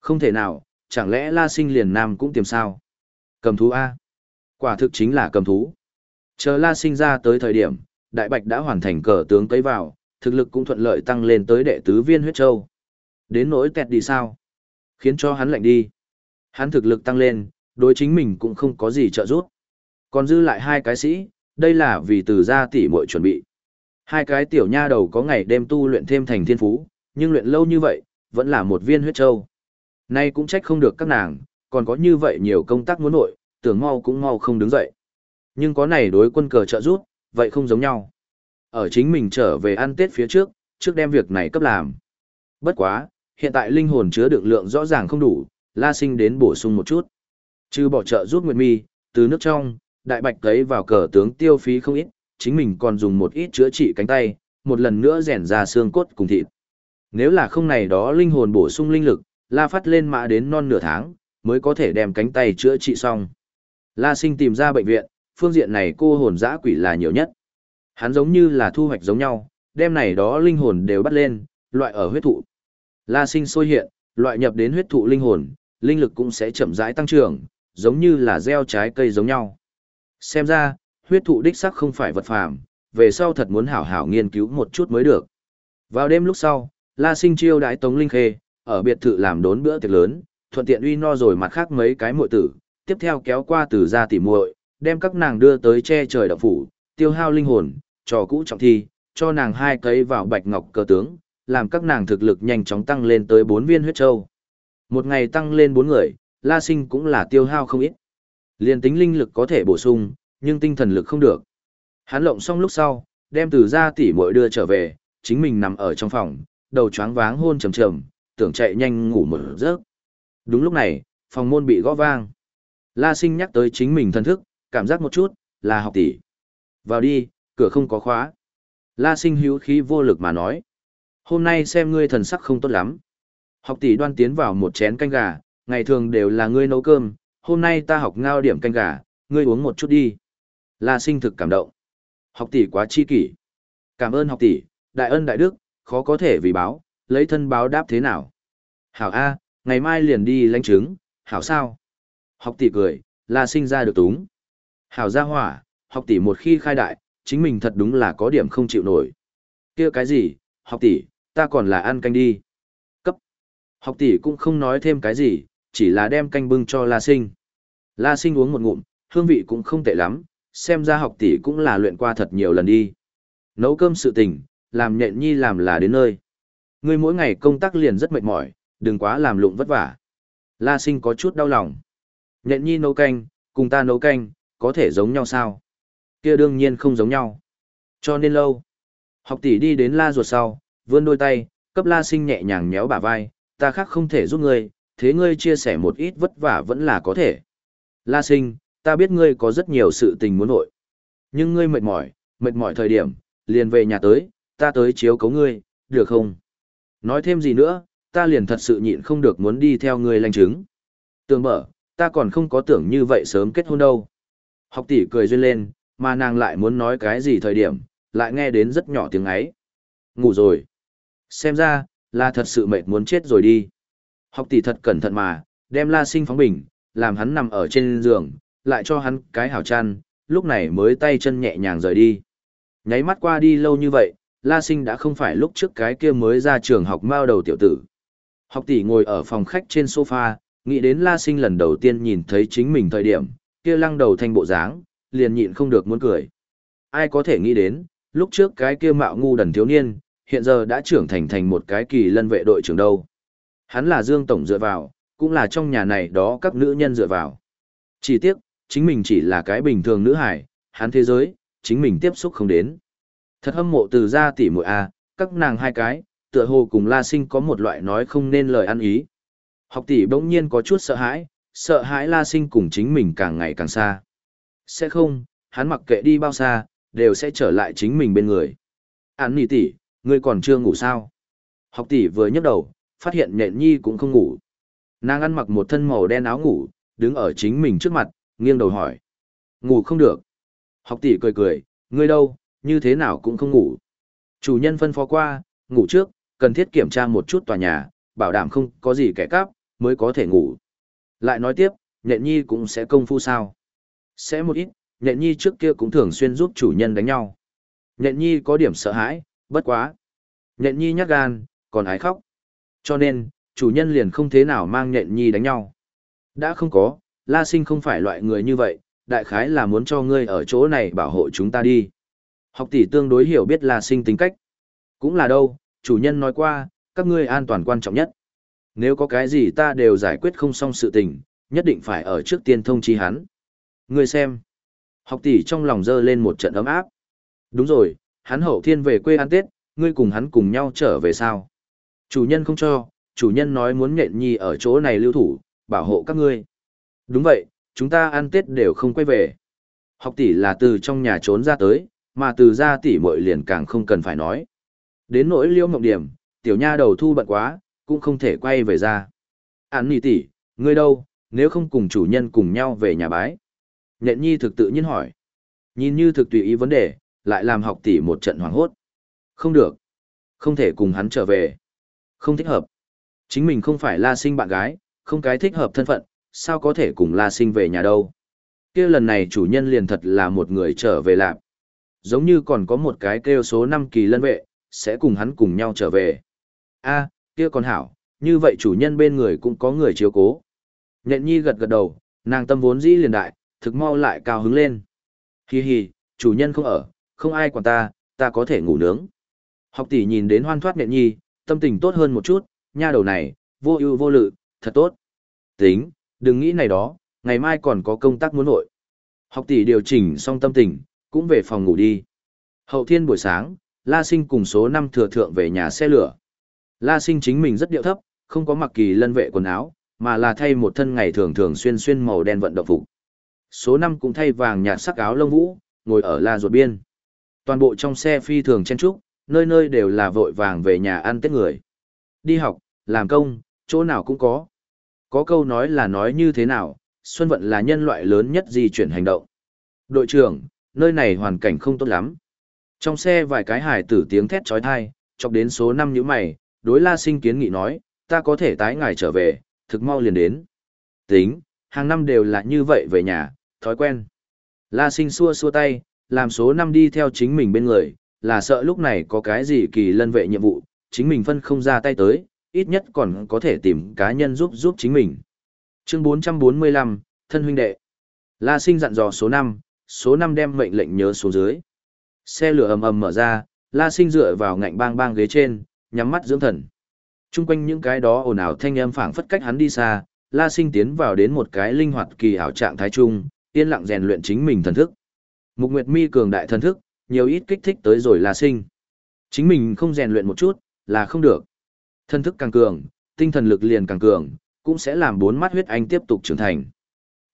Không thể nào, chẳng lẽ La Sinh liền nam cũng tìm sao? Cầm thú A. Quả thực chính là cầm thú. Chờ La Sinh ra tới thời điểm, Đại Bạch đã hoàn thành cờ tướng cấy vào, thực lực cũng thuận lợi tăng lên tới đệ tứ viên huyết châu. Đến nỗi tẹt đi sao? Khiến cho hắn lạnh đi. Hắn thực lực tăng lên, đối chính mình cũng không có gì trợ giúp. Còn dư lại hai cái sĩ, đây là vì từ gia tỷ muội chuẩn bị. Hai cái tiểu nha đầu có ngày đêm tu luyện thêm thành thiên phú, nhưng luyện lâu như vậy, vẫn là một viên huyết châu. Nay cũng trách không được các nàng, còn có như vậy nhiều công tác muốn nội, tưởng mau cũng mau không đứng dậy. Nhưng có này đối quân cờ trợ rút, vậy không giống nhau. Ở chính mình trở về ăn Tết phía trước, trước đem việc này cấp làm. Bất quá, hiện tại linh hồn chứa đựng lượng rõ ràng không đủ, La Sinh đến bổ sung một chút. Trừ bỏ trợ rút Nguyệt Mi, từ nước trong, đại bạch thấy vào cờ tướng tiêu phí không ít, chính mình còn dùng một ít chữa trị cánh tay, một lần nữa rèn ra xương cốt cùng thịt. Nếu là không này đó linh hồn bổ sung linh lực, la phát lên mã đến non nửa tháng, mới có thể đem cánh tay chữa trị xong. La sinh tìm ra bệnh viện, phương diện này cô hồn dã quỷ là nhiều nhất. Hắn giống như là thu hoạch giống nhau, đem này đó linh hồn đều bắt lên, loại ở huyết thụ. La sinh sôi hiện, loại nhập đến huyết thụ linh hồn, linh lực cũng sẽ chậm rãi tăng trưởng, giống như là gieo trái cây giống nhau. Xem ra, huyết thụ đích sắc không phải vật phàm, về sau thật muốn hảo hảo nghiên cứu một chút mới được. Vào đêm lúc sau, La Sinh chiêu đãi Tống Linh Khê, ở biệt thự làm đốn bữa tiệc lớn, thuận tiện uy no rồi mặt khác mấy cái muội tử, tiếp theo kéo qua từ gia tỉ muội, đem các nàng đưa tới che trời động phủ, tiêu hao linh hồn, trò cũ trọng thi, cho nàng hai cấy vào bạch ngọc cơ tướng, làm các nàng thực lực nhanh chóng tăng lên tới bốn viên huyết châu. Một ngày tăng lên bốn người, La Sinh cũng là tiêu hao không ít. Liên tính linh lực có thể bổ sung, nhưng tinh thần lực không được. Hắn lộng xong lúc sau, đem từ gia tỷ muội đưa trở về, chính mình nằm ở trong phòng, đầu choáng váng hôn trầm trầm, tưởng chạy nhanh ngủ một giấc. Đúng lúc này, phòng môn bị gõ vang. La Sinh nhắc tới chính mình thân thức, cảm giác một chút, là học tỷ. Vào đi, cửa không có khóa. La Sinh hữu khí vô lực mà nói. Hôm nay xem ngươi thần sắc không tốt lắm. Học tỷ đoan tiến vào một chén canh gà, ngày thường đều là ngươi nấu cơm, hôm nay ta học ngao điểm canh gà, ngươi uống một chút đi. La Sinh thực cảm động. Học tỷ quá chi kỷ. Cảm ơn học tỷ, đại ân đại đức, khó có thể vì báo, lấy thân báo đáp thế nào. Hảo A, ngày mai liền đi lãnh chứng, hảo sao? Học tỷ cười, La sinh ra được túng. Hảo gia hỏa, học tỷ một khi khai đại, chính mình thật đúng là có điểm không chịu nổi. kia cái gì, học tỷ, ta còn là ăn canh đi. Cấp. Học tỷ cũng không nói thêm cái gì, chỉ là đem canh bưng cho La Sinh. La Sinh uống một ngụm, hương vị cũng không tệ lắm, xem ra học tỷ cũng là luyện qua thật nhiều lần đi. Nấu cơm sự tình, làm nhện nhi làm là đến nơi. Ngươi mỗi ngày công tác liền rất mệt mỏi, đừng quá làm lụng vất vả. La sinh có chút đau lòng. Nhện nhi nấu canh, cùng ta nấu canh, có thể giống nhau sao? kia đương nhiên không giống nhau. Cho nên lâu. Học tỷ đi đến la ruột sau, vươn đôi tay, cấp la sinh nhẹ nhàng nhéo bả vai, ta khác không thể giúp ngươi, thế ngươi chia sẻ một ít vất vả vẫn là có thể. La sinh, ta biết ngươi có rất nhiều sự tình muốn nội. Nhưng ngươi mệt mỏi, mệt mỏi thời điểm, liền về nhà tới, ta tới chiếu cấu ngươi, được không? Nói thêm gì nữa, ta liền thật sự nhịn không được muốn đi theo ngươi lành chứng. Tường mở, ta còn không có tưởng như vậy sớm kết hôn đâu. Học tỷ cười duyên lên, mà nàng lại muốn nói cái gì thời điểm, lại nghe đến rất nhỏ tiếng ấy. Ngủ rồi. Xem ra, là thật sự mệt muốn chết rồi đi. Học tỷ thật cẩn thận mà, đem la sinh phóng bình, làm hắn nằm ở trên giường, lại cho hắn cái hảo chăn, lúc này mới tay chân nhẹ nhàng rời đi. Nháy mắt qua đi lâu như vậy, La Sinh đã không phải lúc trước cái kia mới ra trường học mao đầu tiểu tử. Học tỷ ngồi ở phòng khách trên sofa, nghĩ đến La Sinh lần đầu tiên nhìn thấy chính mình thời điểm, kia lăng đầu thanh bộ dáng, liền nhịn không được muốn cười. Ai có thể nghĩ đến, lúc trước cái kia mạo ngu đần thiếu niên, hiện giờ đã trưởng thành thành một cái kỳ lân vệ đội trưởng đâu. Hắn là Dương Tổng dựa vào, cũng là trong nhà này đó các nữ nhân dựa vào. Chỉ tiếc, chính mình chỉ là cái bình thường nữ hải, hắn thế giới, chính mình tiếp xúc không đến. Thật hâm mộ từ gia tỷ muội a, các nàng hai cái, tựa hồ cùng La Sinh có một loại nói không nên lời ăn ý. Học tỷ bỗng nhiên có chút sợ hãi, sợ hãi La Sinh cùng chính mình càng ngày càng xa. Sẽ không, hắn mặc kệ đi bao xa, đều sẽ trở lại chính mình bên người. Án nỉ tỷ, ngươi còn chưa ngủ sao? Học tỷ vừa nhấc đầu, phát hiện nhện nhi cũng không ngủ. Nàng ăn mặc một thân màu đen áo ngủ, đứng ở chính mình trước mặt, nghiêng đầu hỏi. Ngủ không được. Học tỷ cười cười, ngươi đâu, như thế nào cũng không ngủ. Chủ nhân phân phó qua, ngủ trước, cần thiết kiểm tra một chút tòa nhà, bảo đảm không có gì kẻ cắp, mới có thể ngủ. Lại nói tiếp, nhện nhi cũng sẽ công phu sao. Sẽ một ít, nhện nhi trước kia cũng thường xuyên giúp chủ nhân đánh nhau. Nhện nhi có điểm sợ hãi, bất quá. Nhện nhi nhát gan, còn ái khóc. Cho nên, chủ nhân liền không thế nào mang nhện nhi đánh nhau. Đã không có, La Sinh không phải loại người như vậy, đại khái là muốn cho ngươi ở chỗ này bảo hộ chúng ta đi. Học tỷ tương đối hiểu biết La Sinh tính cách. Cũng là đâu, chủ nhân nói qua, các ngươi an toàn quan trọng nhất. Nếu có cái gì ta đều giải quyết không xong sự tình, nhất định phải ở trước tiên thông chi hắn. Ngươi xem. Học tỷ trong lòng dơ lên một trận ấm áp. Đúng rồi, hắn hậu thiên về quê ăn Tết, ngươi cùng hắn cùng nhau trở về sao? Chủ nhân không cho, chủ nhân nói muốn nhện nhi ở chỗ này lưu thủ, bảo hộ các ngươi. Đúng vậy, chúng ta ăn Tết đều không quay về. Học tỷ là từ trong nhà trốn ra tới, mà từ ra tỷ muội liền càng không cần phải nói. Đến nỗi liêu mộng điểm, tiểu nha đầu thu bận quá, cũng không thể quay về ra. Án nì tỷ, ngươi đâu, nếu không cùng chủ nhân cùng nhau về nhà bái. Nhện nhi thực tự nhiên hỏi. Nhìn như thực tùy ý vấn đề, lại làm học tỷ một trận hoảng hốt. Không được. Không thể cùng hắn trở về. Không thích hợp. Chính mình không phải la sinh bạn gái, không cái thích hợp thân phận, sao có thể cùng la sinh về nhà đâu. kia lần này chủ nhân liền thật là một người trở về lạp. Giống như còn có một cái kêu số 5 kỳ lân vệ, sẽ cùng hắn cùng nhau trở về. a kia còn hảo, như vậy chủ nhân bên người cũng có người chiếu cố. Nhện nhi gật gật đầu, nàng tâm vốn dĩ liền đại, thực mau lại cao hứng lên. Hi hi, chủ nhân không ở, không ai quản ta, ta có thể ngủ nướng. Học tỷ nhìn đến hoan thoát nhện nhi, tâm tình tốt hơn một chút, nha đầu này, vô ưu vô lự, thật tốt. Tính, đừng nghĩ này đó, ngày mai còn có công tác muốn nội. Học tỷ điều chỉnh xong tâm tình, cũng về phòng ngủ đi. Hậu thiên buổi sáng, La Sinh cùng số 5 thừa thượng về nhà xe lửa. La Sinh chính mình rất điệu thấp, không có mặc kỳ lân vệ quần áo, mà là thay một thân ngày thường thường xuyên xuyên màu đen vận động phục. Số 5 cũng thay vàng nhạt sắc áo lông vũ, ngồi ở la ruột biên. Toàn bộ trong xe phi thường chen trúc, nơi nơi đều là vội vàng về nhà ăn tết người. Đi học, làm công, chỗ nào cũng có. Có câu nói là nói như thế nào, Xuân Vận là nhân loại lớn nhất di chuyển hành động. Đội trưởng, nơi này hoàn cảnh không tốt lắm. Trong xe vài cái hải tử tiếng thét trói thai, chọc đến số 5 như mày, đối la sinh kiến nghị nói, ta có thể tái ngài trở về, thực mau liền đến. Tính, hàng năm đều là như vậy về nhà, thói quen. La sinh xua xua tay, làm số 5 đi theo chính mình bên người, là sợ lúc này có cái gì kỳ lân vệ nhiệm vụ, chính mình phân không ra tay tới, ít nhất còn có thể tìm cá nhân giúp giúp chính mình. Chương 445, Thân huynh đệ. La sinh dặn dò số 5, số 5 đem mệnh lệnh nhớ xuống dưới. Xe lửa ầm ầm mở ra, La sinh dựa vào ngạnh bang bang ghế trên, nhắm mắt dưỡng thần. Trung quanh những cái đó ồn ào thanh âm phảng phất cách hắn đi xa, La Sinh tiến vào đến một cái linh hoạt kỳ ảo trạng thái trung, yên lặng rèn luyện chính mình thần thức. Mục Nguyệt Mi cường đại thần thức, nhiều ít kích thích tới rồi La Sinh. Chính mình không rèn luyện một chút, là không được. Thân thức càng cường, tinh thần lực liền càng cường, cũng sẽ làm bốn mắt huyết anh tiếp tục trưởng thành.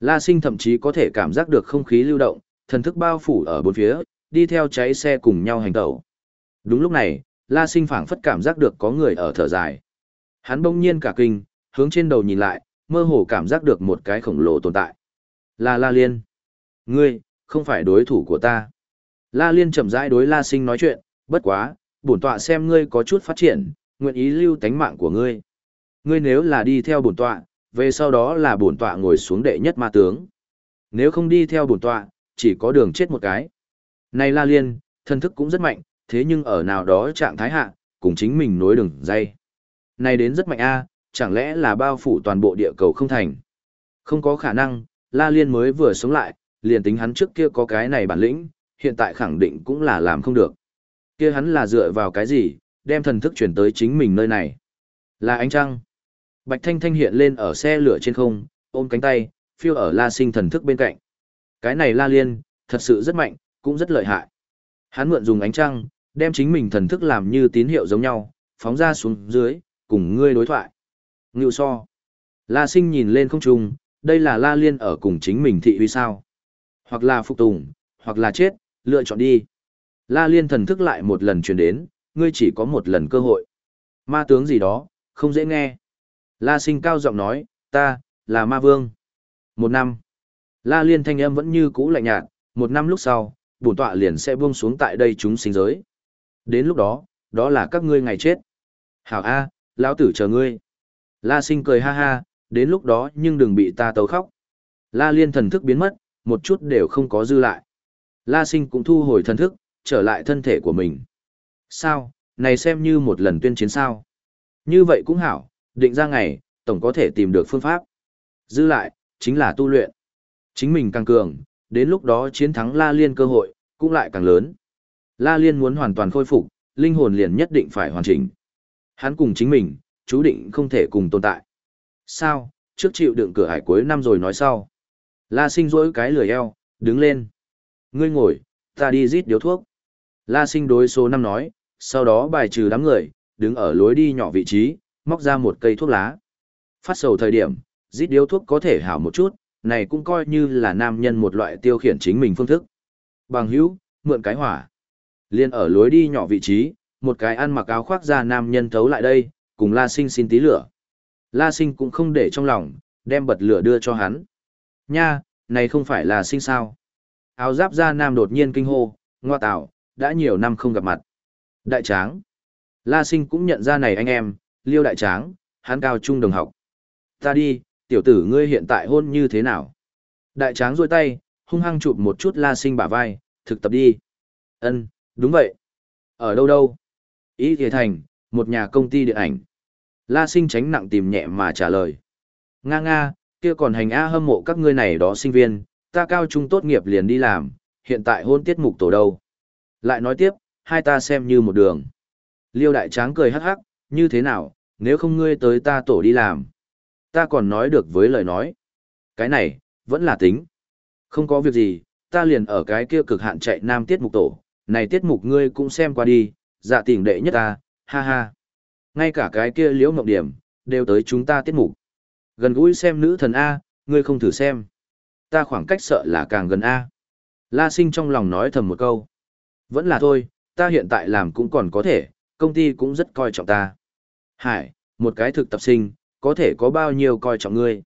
La Sinh thậm chí có thể cảm giác được không khí lưu động, thần thức bao phủ ở bốn phía, đi theo cháy xe cùng nhau hành tẩu. Đúng lúc này, La Sinh phảng phất cảm giác được có người ở thở dài. Hắn bỗng nhiên cả kinh, hướng trên đầu nhìn lại, mơ hồ cảm giác được một cái khổng lồ tồn tại. Là La Liên. Ngươi, không phải đối thủ của ta. La Liên chậm rãi đối La Sinh nói chuyện, bất quá, bổn tọa xem ngươi có chút phát triển, nguyện ý lưu tánh mạng của ngươi. Ngươi nếu là đi theo bổn tọa, về sau đó là bổn tọa ngồi xuống đệ nhất ma tướng. Nếu không đi theo bổn tọa, chỉ có đường chết một cái. Này La Liên, thân thức cũng rất mạnh, thế nhưng ở nào đó trạng thái hạ, cùng chính mình nối đường dây. Này đến rất mạnh a, chẳng lẽ là bao phủ toàn bộ địa cầu không thành? Không có khả năng, La Liên mới vừa sống lại, liền tính hắn trước kia có cái này bản lĩnh, hiện tại khẳng định cũng là làm không được. Kia hắn là dựa vào cái gì, đem thần thức chuyển tới chính mình nơi này? Là ánh trăng. Bạch Thanh Thanh hiện lên ở xe lửa trên không, ôm cánh tay, phiêu ở La Sinh thần thức bên cạnh. Cái này La Liên, thật sự rất mạnh, cũng rất lợi hại. Hắn mượn dùng ánh trăng, đem chính mình thần thức làm như tín hiệu giống nhau, phóng ra xuống dưới, cùng ngươi đối thoại. Ngưu so. La sinh nhìn lên không trung, đây là La Liên ở cùng chính mình thị uy sao. Hoặc là phục tùng, hoặc là chết, lựa chọn đi. La Liên thần thức lại một lần truyền đến, ngươi chỉ có một lần cơ hội. Ma tướng gì đó, không dễ nghe. La sinh cao giọng nói, ta, là ma vương. Một năm. La Liên thanh âm vẫn như cũ lạnh nhạt, một năm lúc sau, bổn tọa liền sẽ buông xuống tại đây chúng sinh giới. Đến lúc đó, đó là các ngươi ngày chết. Hảo A, lão tử chờ ngươi. La sinh cười ha ha, đến lúc đó nhưng đừng bị ta tấu khóc. La liên thần thức biến mất, một chút đều không có dư lại. La sinh cũng thu hồi thần thức, trở lại thân thể của mình. Sao, này xem như một lần tuyên chiến sao. Như vậy cũng hảo, định ra ngày, tổng có thể tìm được phương pháp. Dư lại, chính là tu luyện. Chính mình càng cường, đến lúc đó chiến thắng La Liên cơ hội, cũng lại càng lớn. La Liên muốn hoàn toàn khôi phục, linh hồn liền nhất định phải hoàn chỉnh. Hắn cùng chính mình, chú định không thể cùng tồn tại. Sao, trước chịu đựng cửa hải cuối năm rồi nói sau. La sinh rỗi cái lười eo, đứng lên. Ngươi ngồi, ta đi rít điếu thuốc. La sinh đối số năm nói, sau đó bài trừ đám người, đứng ở lối đi nhỏ vị trí, móc ra một cây thuốc lá. Phát sầu thời điểm, rít điếu thuốc có thể hảo một chút, này cũng coi như là nam nhân một loại tiêu khiển chính mình phương thức. Bằng hữu, mượn cái hỏa. Liên ở lối đi nhỏ vị trí, một cái ăn mặc áo khoác da nam nhân thấu lại đây, cùng La Sinh xin tí lửa. La Sinh cũng không để trong lòng, đem bật lửa đưa cho hắn. Nha, này không phải là Sinh sao? Áo giáp da nam đột nhiên kinh hô, ngoa tạo, đã nhiều năm không gặp mặt. Đại tráng. La Sinh cũng nhận ra này anh em, liêu đại tráng, hắn cao trung đồng học. Ta đi, tiểu tử ngươi hiện tại hôn như thế nào? Đại tráng rôi tay, hung hăng chụp một chút La Sinh bả vai, thực tập đi. Ân, đúng vậy. Ở đâu đâu? Ý thề thành, Một nhà công ty điện ảnh. La sinh tránh nặng tìm nhẹ mà trả lời. Nga nga, kia còn hành A hâm mộ các ngươi này đó sinh viên, ta cao trung tốt nghiệp liền đi làm, hiện tại hôn tiết mục tổ đâu. Lại nói tiếp, hai ta xem như một đường. Liêu đại tráng cười hắc hắc, như thế nào, nếu không ngươi tới ta tổ đi làm. Ta còn nói được với lời nói. Cái này, vẫn là tính. Không có việc gì, ta liền ở cái kia cực hạn chạy nam tiết mục tổ, này tiết mục ngươi cũng xem qua đi, dạ tỉnh đệ nhất ta, ha ha. Ngay cả cái kia liễu mộng điểm, đều tới chúng ta tiết mục. Gần gũi xem nữ thần A, ngươi không thử xem. Ta khoảng cách sợ là càng gần A. La sinh trong lòng nói thầm một câu. Vẫn là thôi, ta hiện tại làm cũng còn có thể, công ty cũng rất coi trọng ta. Hải, một cái thực tập sinh, có thể có bao nhiêu coi trọng ngươi.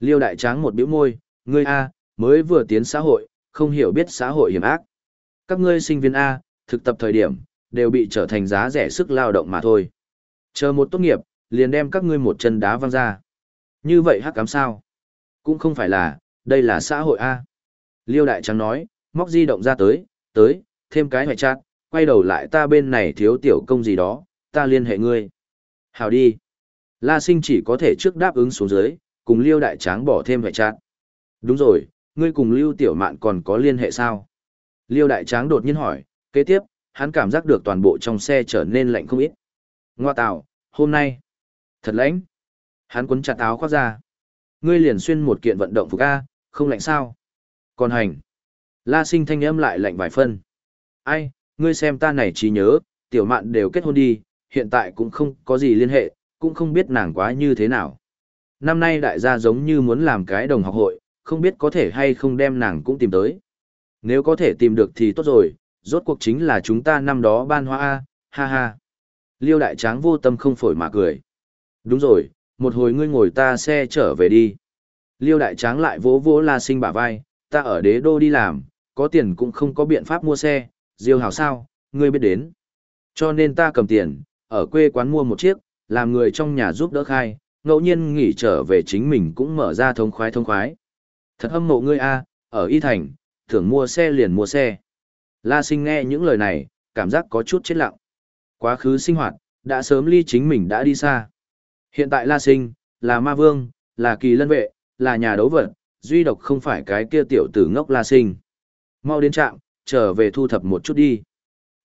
Liêu đại tráng một biểu môi, ngươi A, mới vừa tiến xã hội, không hiểu biết xã hội hiểm ác. Các ngươi sinh viên A, thực tập thời điểm, đều bị trở thành giá rẻ sức lao động mà thôi. Chờ một tốt nghiệp, liền đem các ngươi một chân đá văng ra. Như vậy hắc cám sao? Cũng không phải là, đây là xã hội A. Liêu đại trắng nói, móc di động ra tới, tới, thêm cái hoại chát, quay đầu lại ta bên này thiếu tiểu công gì đó, ta liên hệ ngươi. Hào đi. La sinh chỉ có thể trước đáp ứng xuống dưới, cùng liêu đại tráng bỏ thêm vài chát. Đúng rồi, ngươi cùng lưu tiểu mạn còn có liên hệ sao? Liêu đại tráng đột nhiên hỏi, kế tiếp, hắn cảm giác được toàn bộ trong xe trở nên lạnh không ít. Ngoa tạo, hôm nay, thật lạnh. Hắn quấn chặt áo khoác ra. Ngươi liền xuyên một kiện vận động phục A, không lạnh sao? Còn hành. La sinh thanh âm lại lạnh vài phân. Ai, ngươi xem ta này trí nhớ, tiểu mạn đều kết hôn đi, hiện tại cũng không có gì liên hệ, cũng không biết nàng quá như thế nào. Năm nay đại gia giống như muốn làm cái đồng học hội, không biết có thể hay không đem nàng cũng tìm tới. Nếu có thể tìm được thì tốt rồi, rốt cuộc chính là chúng ta năm đó ban hoa A, ha ha. Liêu đại tráng vô tâm không phổi mà cười. Đúng rồi, một hồi ngươi ngồi ta xe trở về đi. Liêu đại tráng lại vỗ vỗ la sinh bả vai, ta ở đế đô đi làm, có tiền cũng không có biện pháp mua xe, diêu hảo sao, ngươi biết đến. Cho nên ta cầm tiền, ở quê quán mua một chiếc, làm người trong nhà giúp đỡ khai, ngẫu nhiên nghỉ trở về chính mình cũng mở ra thông khoái thông khoái. Thật hâm mộ ngươi a, ở Y Thành, thường mua xe liền mua xe. La sinh nghe những lời này, cảm giác có chút chết lặng. Quá khứ sinh hoạt, đã sớm ly chính mình đã đi xa. Hiện tại La sinh, là ma vương, là kỳ lân vệ, là nhà đấu vật, duy độc không phải cái kia tiểu tử ngốc La sinh. Mau đến trạm, trở về thu thập một chút đi.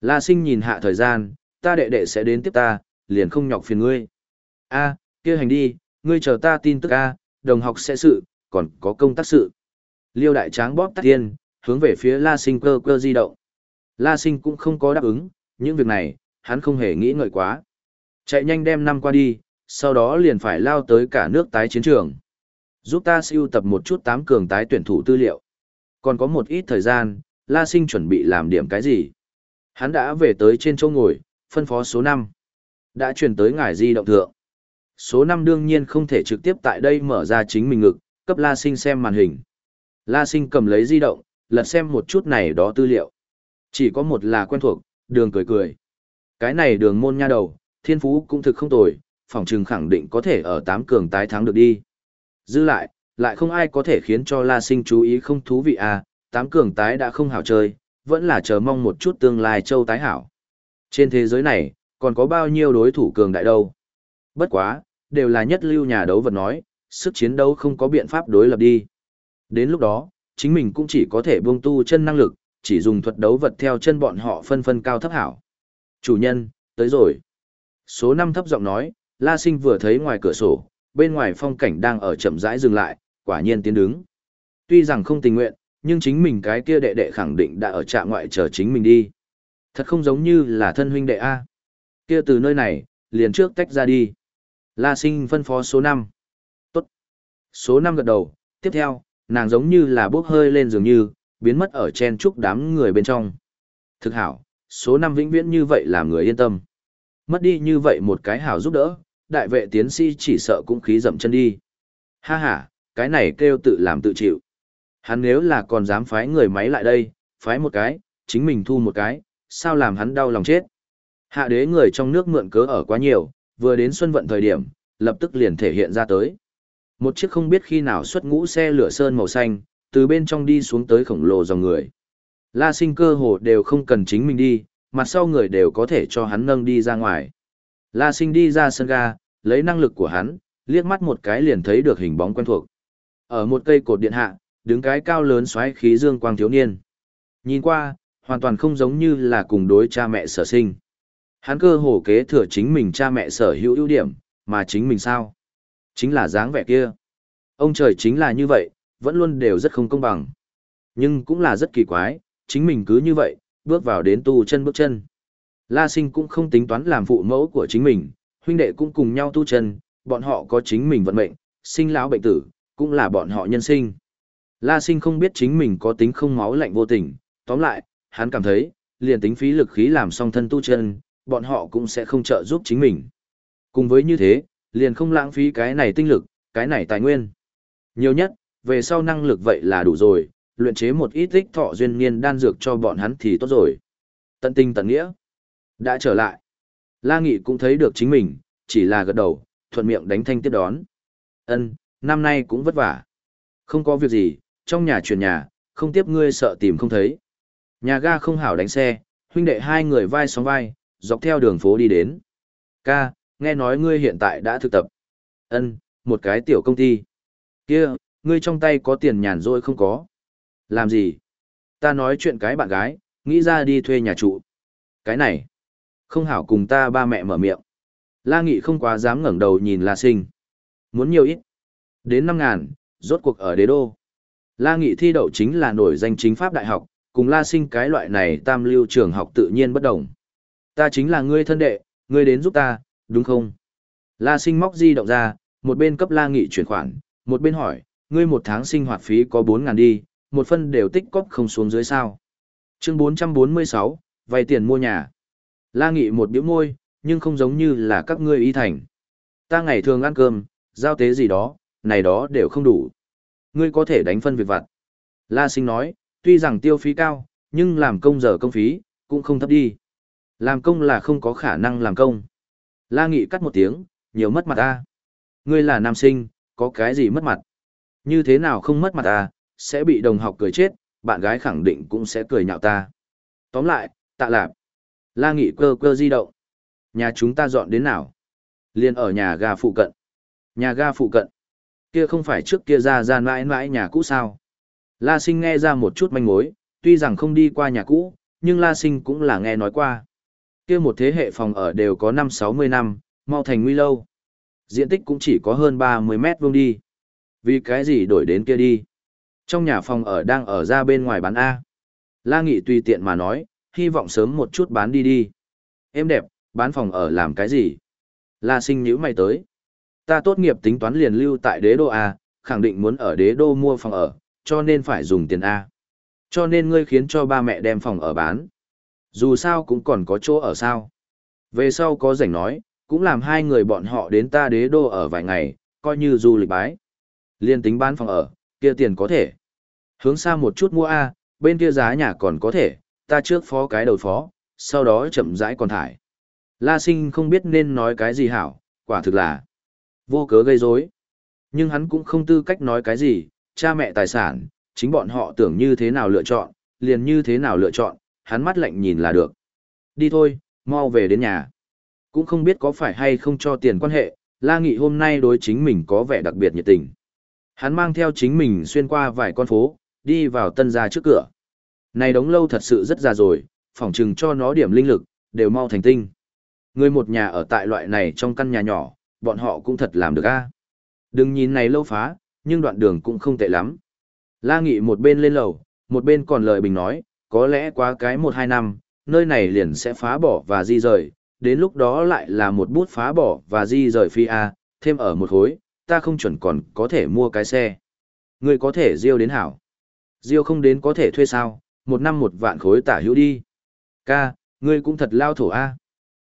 La sinh nhìn hạ thời gian, ta đệ đệ sẽ đến tiếp ta, liền không nhọc phiền ngươi. A, kia hành đi, ngươi chờ ta tin tức A, đồng học sẽ sự, còn có công tác sự. Liêu đại tráng bóp tắt tiên, hướng về phía La Sinh cơ cơ di động. La Sinh cũng không có đáp ứng, những việc này, hắn không hề nghĩ ngợi quá. Chạy nhanh đem năm qua đi, sau đó liền phải lao tới cả nước tái chiến trường. Giúp ta siêu tập một chút tám cường tái tuyển thủ tư liệu. Còn có một ít thời gian, La Sinh chuẩn bị làm điểm cái gì. Hắn đã về tới trên chỗ ngồi, phân phó số 5. Đã chuyển tới ngài di động thượng. Số 5 đương nhiên không thể trực tiếp tại đây mở ra chính mình ngực, cấp La Sinh xem màn hình. La Sinh cầm lấy di động, lật xem một chút này đó tư liệu. Chỉ có một là quen thuộc, đường cười cười. Cái này đường môn nha đầu, thiên phú cũng thực không tồi, phòng trừng khẳng định có thể ở tám cường tái thắng được đi. Dư lại, lại không ai có thể khiến cho La Sinh chú ý không thú vị à, tám cường tái đã không hảo chơi, vẫn là chờ mong một chút tương lai châu tái hảo. Trên thế giới này, còn có bao nhiêu đối thủ cường đại đâu. Bất quá, đều là nhất lưu nhà đấu vật nói, sức chiến đấu không có biện pháp đối lập đi. Đến lúc đó, chính mình cũng chỉ có thể buông tu chân năng lực, chỉ dùng thuật đấu vật theo chân bọn họ phân phân cao thấp hảo. Chủ nhân, tới rồi. Số 5 thấp giọng nói, La Sinh vừa thấy ngoài cửa sổ, bên ngoài phong cảnh đang ở chậm rãi dừng lại, quả nhiên tiến đứng. Tuy rằng không tình nguyện, nhưng chính mình cái kia đệ đệ khẳng định đã ở trạm ngoại chờ chính mình đi. Thật không giống như là thân huynh đệ A. Kia từ nơi này, liền trước tách ra đi. La Sinh phân phó số 5. Tốt. Số 5 gật đầu, tiếp theo, nàng giống như là bốc hơi lên dường như, biến mất ở chen trúc đám người bên trong. Thực hảo, số năm vĩnh viễn như vậy làm người yên tâm. Mất đi như vậy một cái hảo giúp đỡ, đại vệ tiến sĩ chỉ sợ cũng khí dậm chân đi. Ha ha, cái này kêu tự làm tự chịu. Hắn nếu là còn dám phái người máy lại đây, phái một cái, chính mình thu một cái, sao làm hắn đau lòng chết. Hạ đế người trong nước mượn cớ ở quá nhiều, vừa đến xuân vận thời điểm, lập tức liền thể hiện ra tới. Một chiếc không biết khi nào xuất ngũ xe lửa sơn màu xanh, từ bên trong đi xuống tới khổng lồ dòng người. La sinh cơ hồ đều không cần chính mình đi, mặt sau người đều có thể cho hắn nâng đi ra ngoài. La sinh đi ra sân ga, lấy năng lực của hắn, liếc mắt một cái liền thấy được hình bóng quen thuộc. Ở một cây cột điện hạ, đứng cái cao lớn xoáy khí dương quang thiếu niên. Nhìn qua, hoàn toàn không giống như là cùng đối cha mẹ sở sinh. Hắn cơ hồ kế thừa chính mình cha mẹ sở hữu ưu điểm, mà chính mình sao? Chính là dáng vẻ kia. Ông trời chính là như vậy, vẫn luôn đều rất không công bằng. Nhưng cũng là rất kỳ quái, chính mình cứ như vậy, bước vào đến tu chân bước chân. La sinh cũng không tính toán làm phụ mẫu của chính mình, huynh đệ cũng cùng nhau tu chân, bọn họ có chính mình vận mệnh, sinh lão bệnh tử, cũng là bọn họ nhân sinh. La sinh không biết chính mình có tính không máu lạnh vô tình, tóm lại, hắn cảm thấy, liền tính phí lực khí làm song thân tu chân, bọn họ cũng sẽ không trợ giúp chính mình. Cùng với như thế, liền không lãng phí cái này tinh lực, cái này tài nguyên. Nhiều nhất, về sau năng lực vậy là đủ rồi, luyện chế một ít tích thọ duyên niên đan dược cho bọn hắn thì tốt rồi. Tận tinh tận nghĩa. Đã trở lại. La Nghị cũng thấy được chính mình, chỉ là gật đầu, thuận miệng đánh thanh tiếp đón. Ân, năm nay cũng vất vả. Không có việc gì, trong nhà chuyển nhà, không tiếp ngươi sợ tìm không thấy. Nhà ga không hảo đánh xe, huynh đệ hai người vai sóng vai, dọc theo đường phố đi đến. Ca, nghe nói ngươi hiện tại đã thực tập. Ân, một cái tiểu công ty. Kia, ngươi trong tay có tiền nhàn rỗi không có? Làm gì? Ta nói chuyện cái bạn gái, nghĩ ra đi thuê nhà trụ. Cái này, không hảo cùng ta ba mẹ mở miệng. La Nghị không quá dám ngẩng đầu nhìn La Sinh. Muốn nhiều ít? Đến năm ngàn, rốt cuộc ở đế đô. La Nghị thi đậu chính là nổi danh chính pháp đại học, cùng La Sinh cái loại này tam lưu trường học tự nhiên bất đồng. Ta chính là ngươi thân đệ, ngươi đến giúp ta, đúng không? La Sinh móc di động ra, một bên cấp La Nghị chuyển khoản, một bên hỏi, ngươi một tháng sinh hoạt phí có 4 ngàn đi, một phân đều tích cóp không xuống dưới sao. Chương 446, vay tiền mua nhà. La Nghị một biểu môi, nhưng không giống như là các ngươi y thành. Ta ngày thường ăn cơm, giao tế gì đó, này đó đều không đủ. Ngươi có thể đánh phân việc vặt. La Sinh nói, tuy rằng tiêu phí cao, nhưng làm công giờ công phí, cũng không thấp đi. Làm công là không có khả năng làm công. La Nghị cắt một tiếng, nhiều mất mặt ta. Ngươi là nam sinh, có cái gì mất mặt? Như thế nào không mất mặt ta, sẽ bị đồng học cười chết, bạn gái khẳng định cũng sẽ cười nhạo ta. Tóm lại, tạ lạp. La Nghị cơ cơ di động. Nhà chúng ta dọn đến nào? Liên ở nhà ga phụ cận. Nhà ga phụ cận. Kia không phải trước kia ra ra mãi mãi nhà cũ sao? La Sinh nghe ra một chút manh mối, tuy rằng không đi qua nhà cũ, nhưng La Sinh cũng là nghe nói qua. Kia một thế hệ phòng ở đều có 5-60 năm, mau thành nguy lâu. Diện tích cũng chỉ có hơn 30 mét vuông đi. Vì cái gì đổi đến kia đi? Trong nhà phòng ở đang ở ra bên ngoài bán A. La Nghị tùy tiện mà nói, hy vọng sớm một chút bán đi đi. Em đẹp, bán phòng ở làm cái gì? La sinh nhữ mày tới. Ta tốt nghiệp tính toán liền lưu tại đế đô A, khẳng định muốn ở đế đô mua phòng ở, cho nên phải dùng tiền A. Cho nên ngươi khiến cho ba mẹ đem phòng ở bán. Dù sao cũng còn có chỗ ở sao. Về sau có rảnh nói, cũng làm hai người bọn họ đến ta đế đô ở vài ngày, coi như du lịch bái. Liên tính bán phòng ở, kia tiền có thể. Hướng xa một chút mua A, bên kia giá nhà còn có thể, ta trước phó cái đầu phó, sau đó chậm rãi còn thải. La sinh không biết nên nói cái gì hảo, quả thực là vô cớ gây rối. Nhưng hắn cũng không tư cách nói cái gì, cha mẹ tài sản, chính bọn họ tưởng như thế nào lựa chọn, liền như thế nào lựa chọn, hắn mắt lạnh nhìn là được. Đi thôi, mau về đến nhà. Cũng không biết có phải hay không cho tiền quan hệ, La Nghị hôm nay đối chính mình có vẻ đặc biệt nhiệt tình. Hắn mang theo chính mình xuyên qua vài con phố, đi vào tân gia trước cửa. Này đống lâu thật sự rất già rồi, phỏng chừng cho nó điểm linh lực, đều mau thành tinh. Người một nhà ở tại loại này trong căn nhà nhỏ, bọn họ cũng thật làm được a. Đừng nhìn này lâu phá, nhưng đoạn đường cũng không tệ lắm. La Nghị một bên lên lầu, một bên còn lời bình nói, có lẽ quá cái một hai năm, nơi này liền sẽ phá bỏ và di rời, đến lúc đó lại là một bút phá bỏ và di rời phi A, thêm ở một hối, ta không chuẩn còn có thể mua cái xe. người có thể diêu đến hảo. Diêu không đến có thể thuê sao, một năm một vạn khối tả hữu đi. Ca, ngươi cũng thật lao thổ a.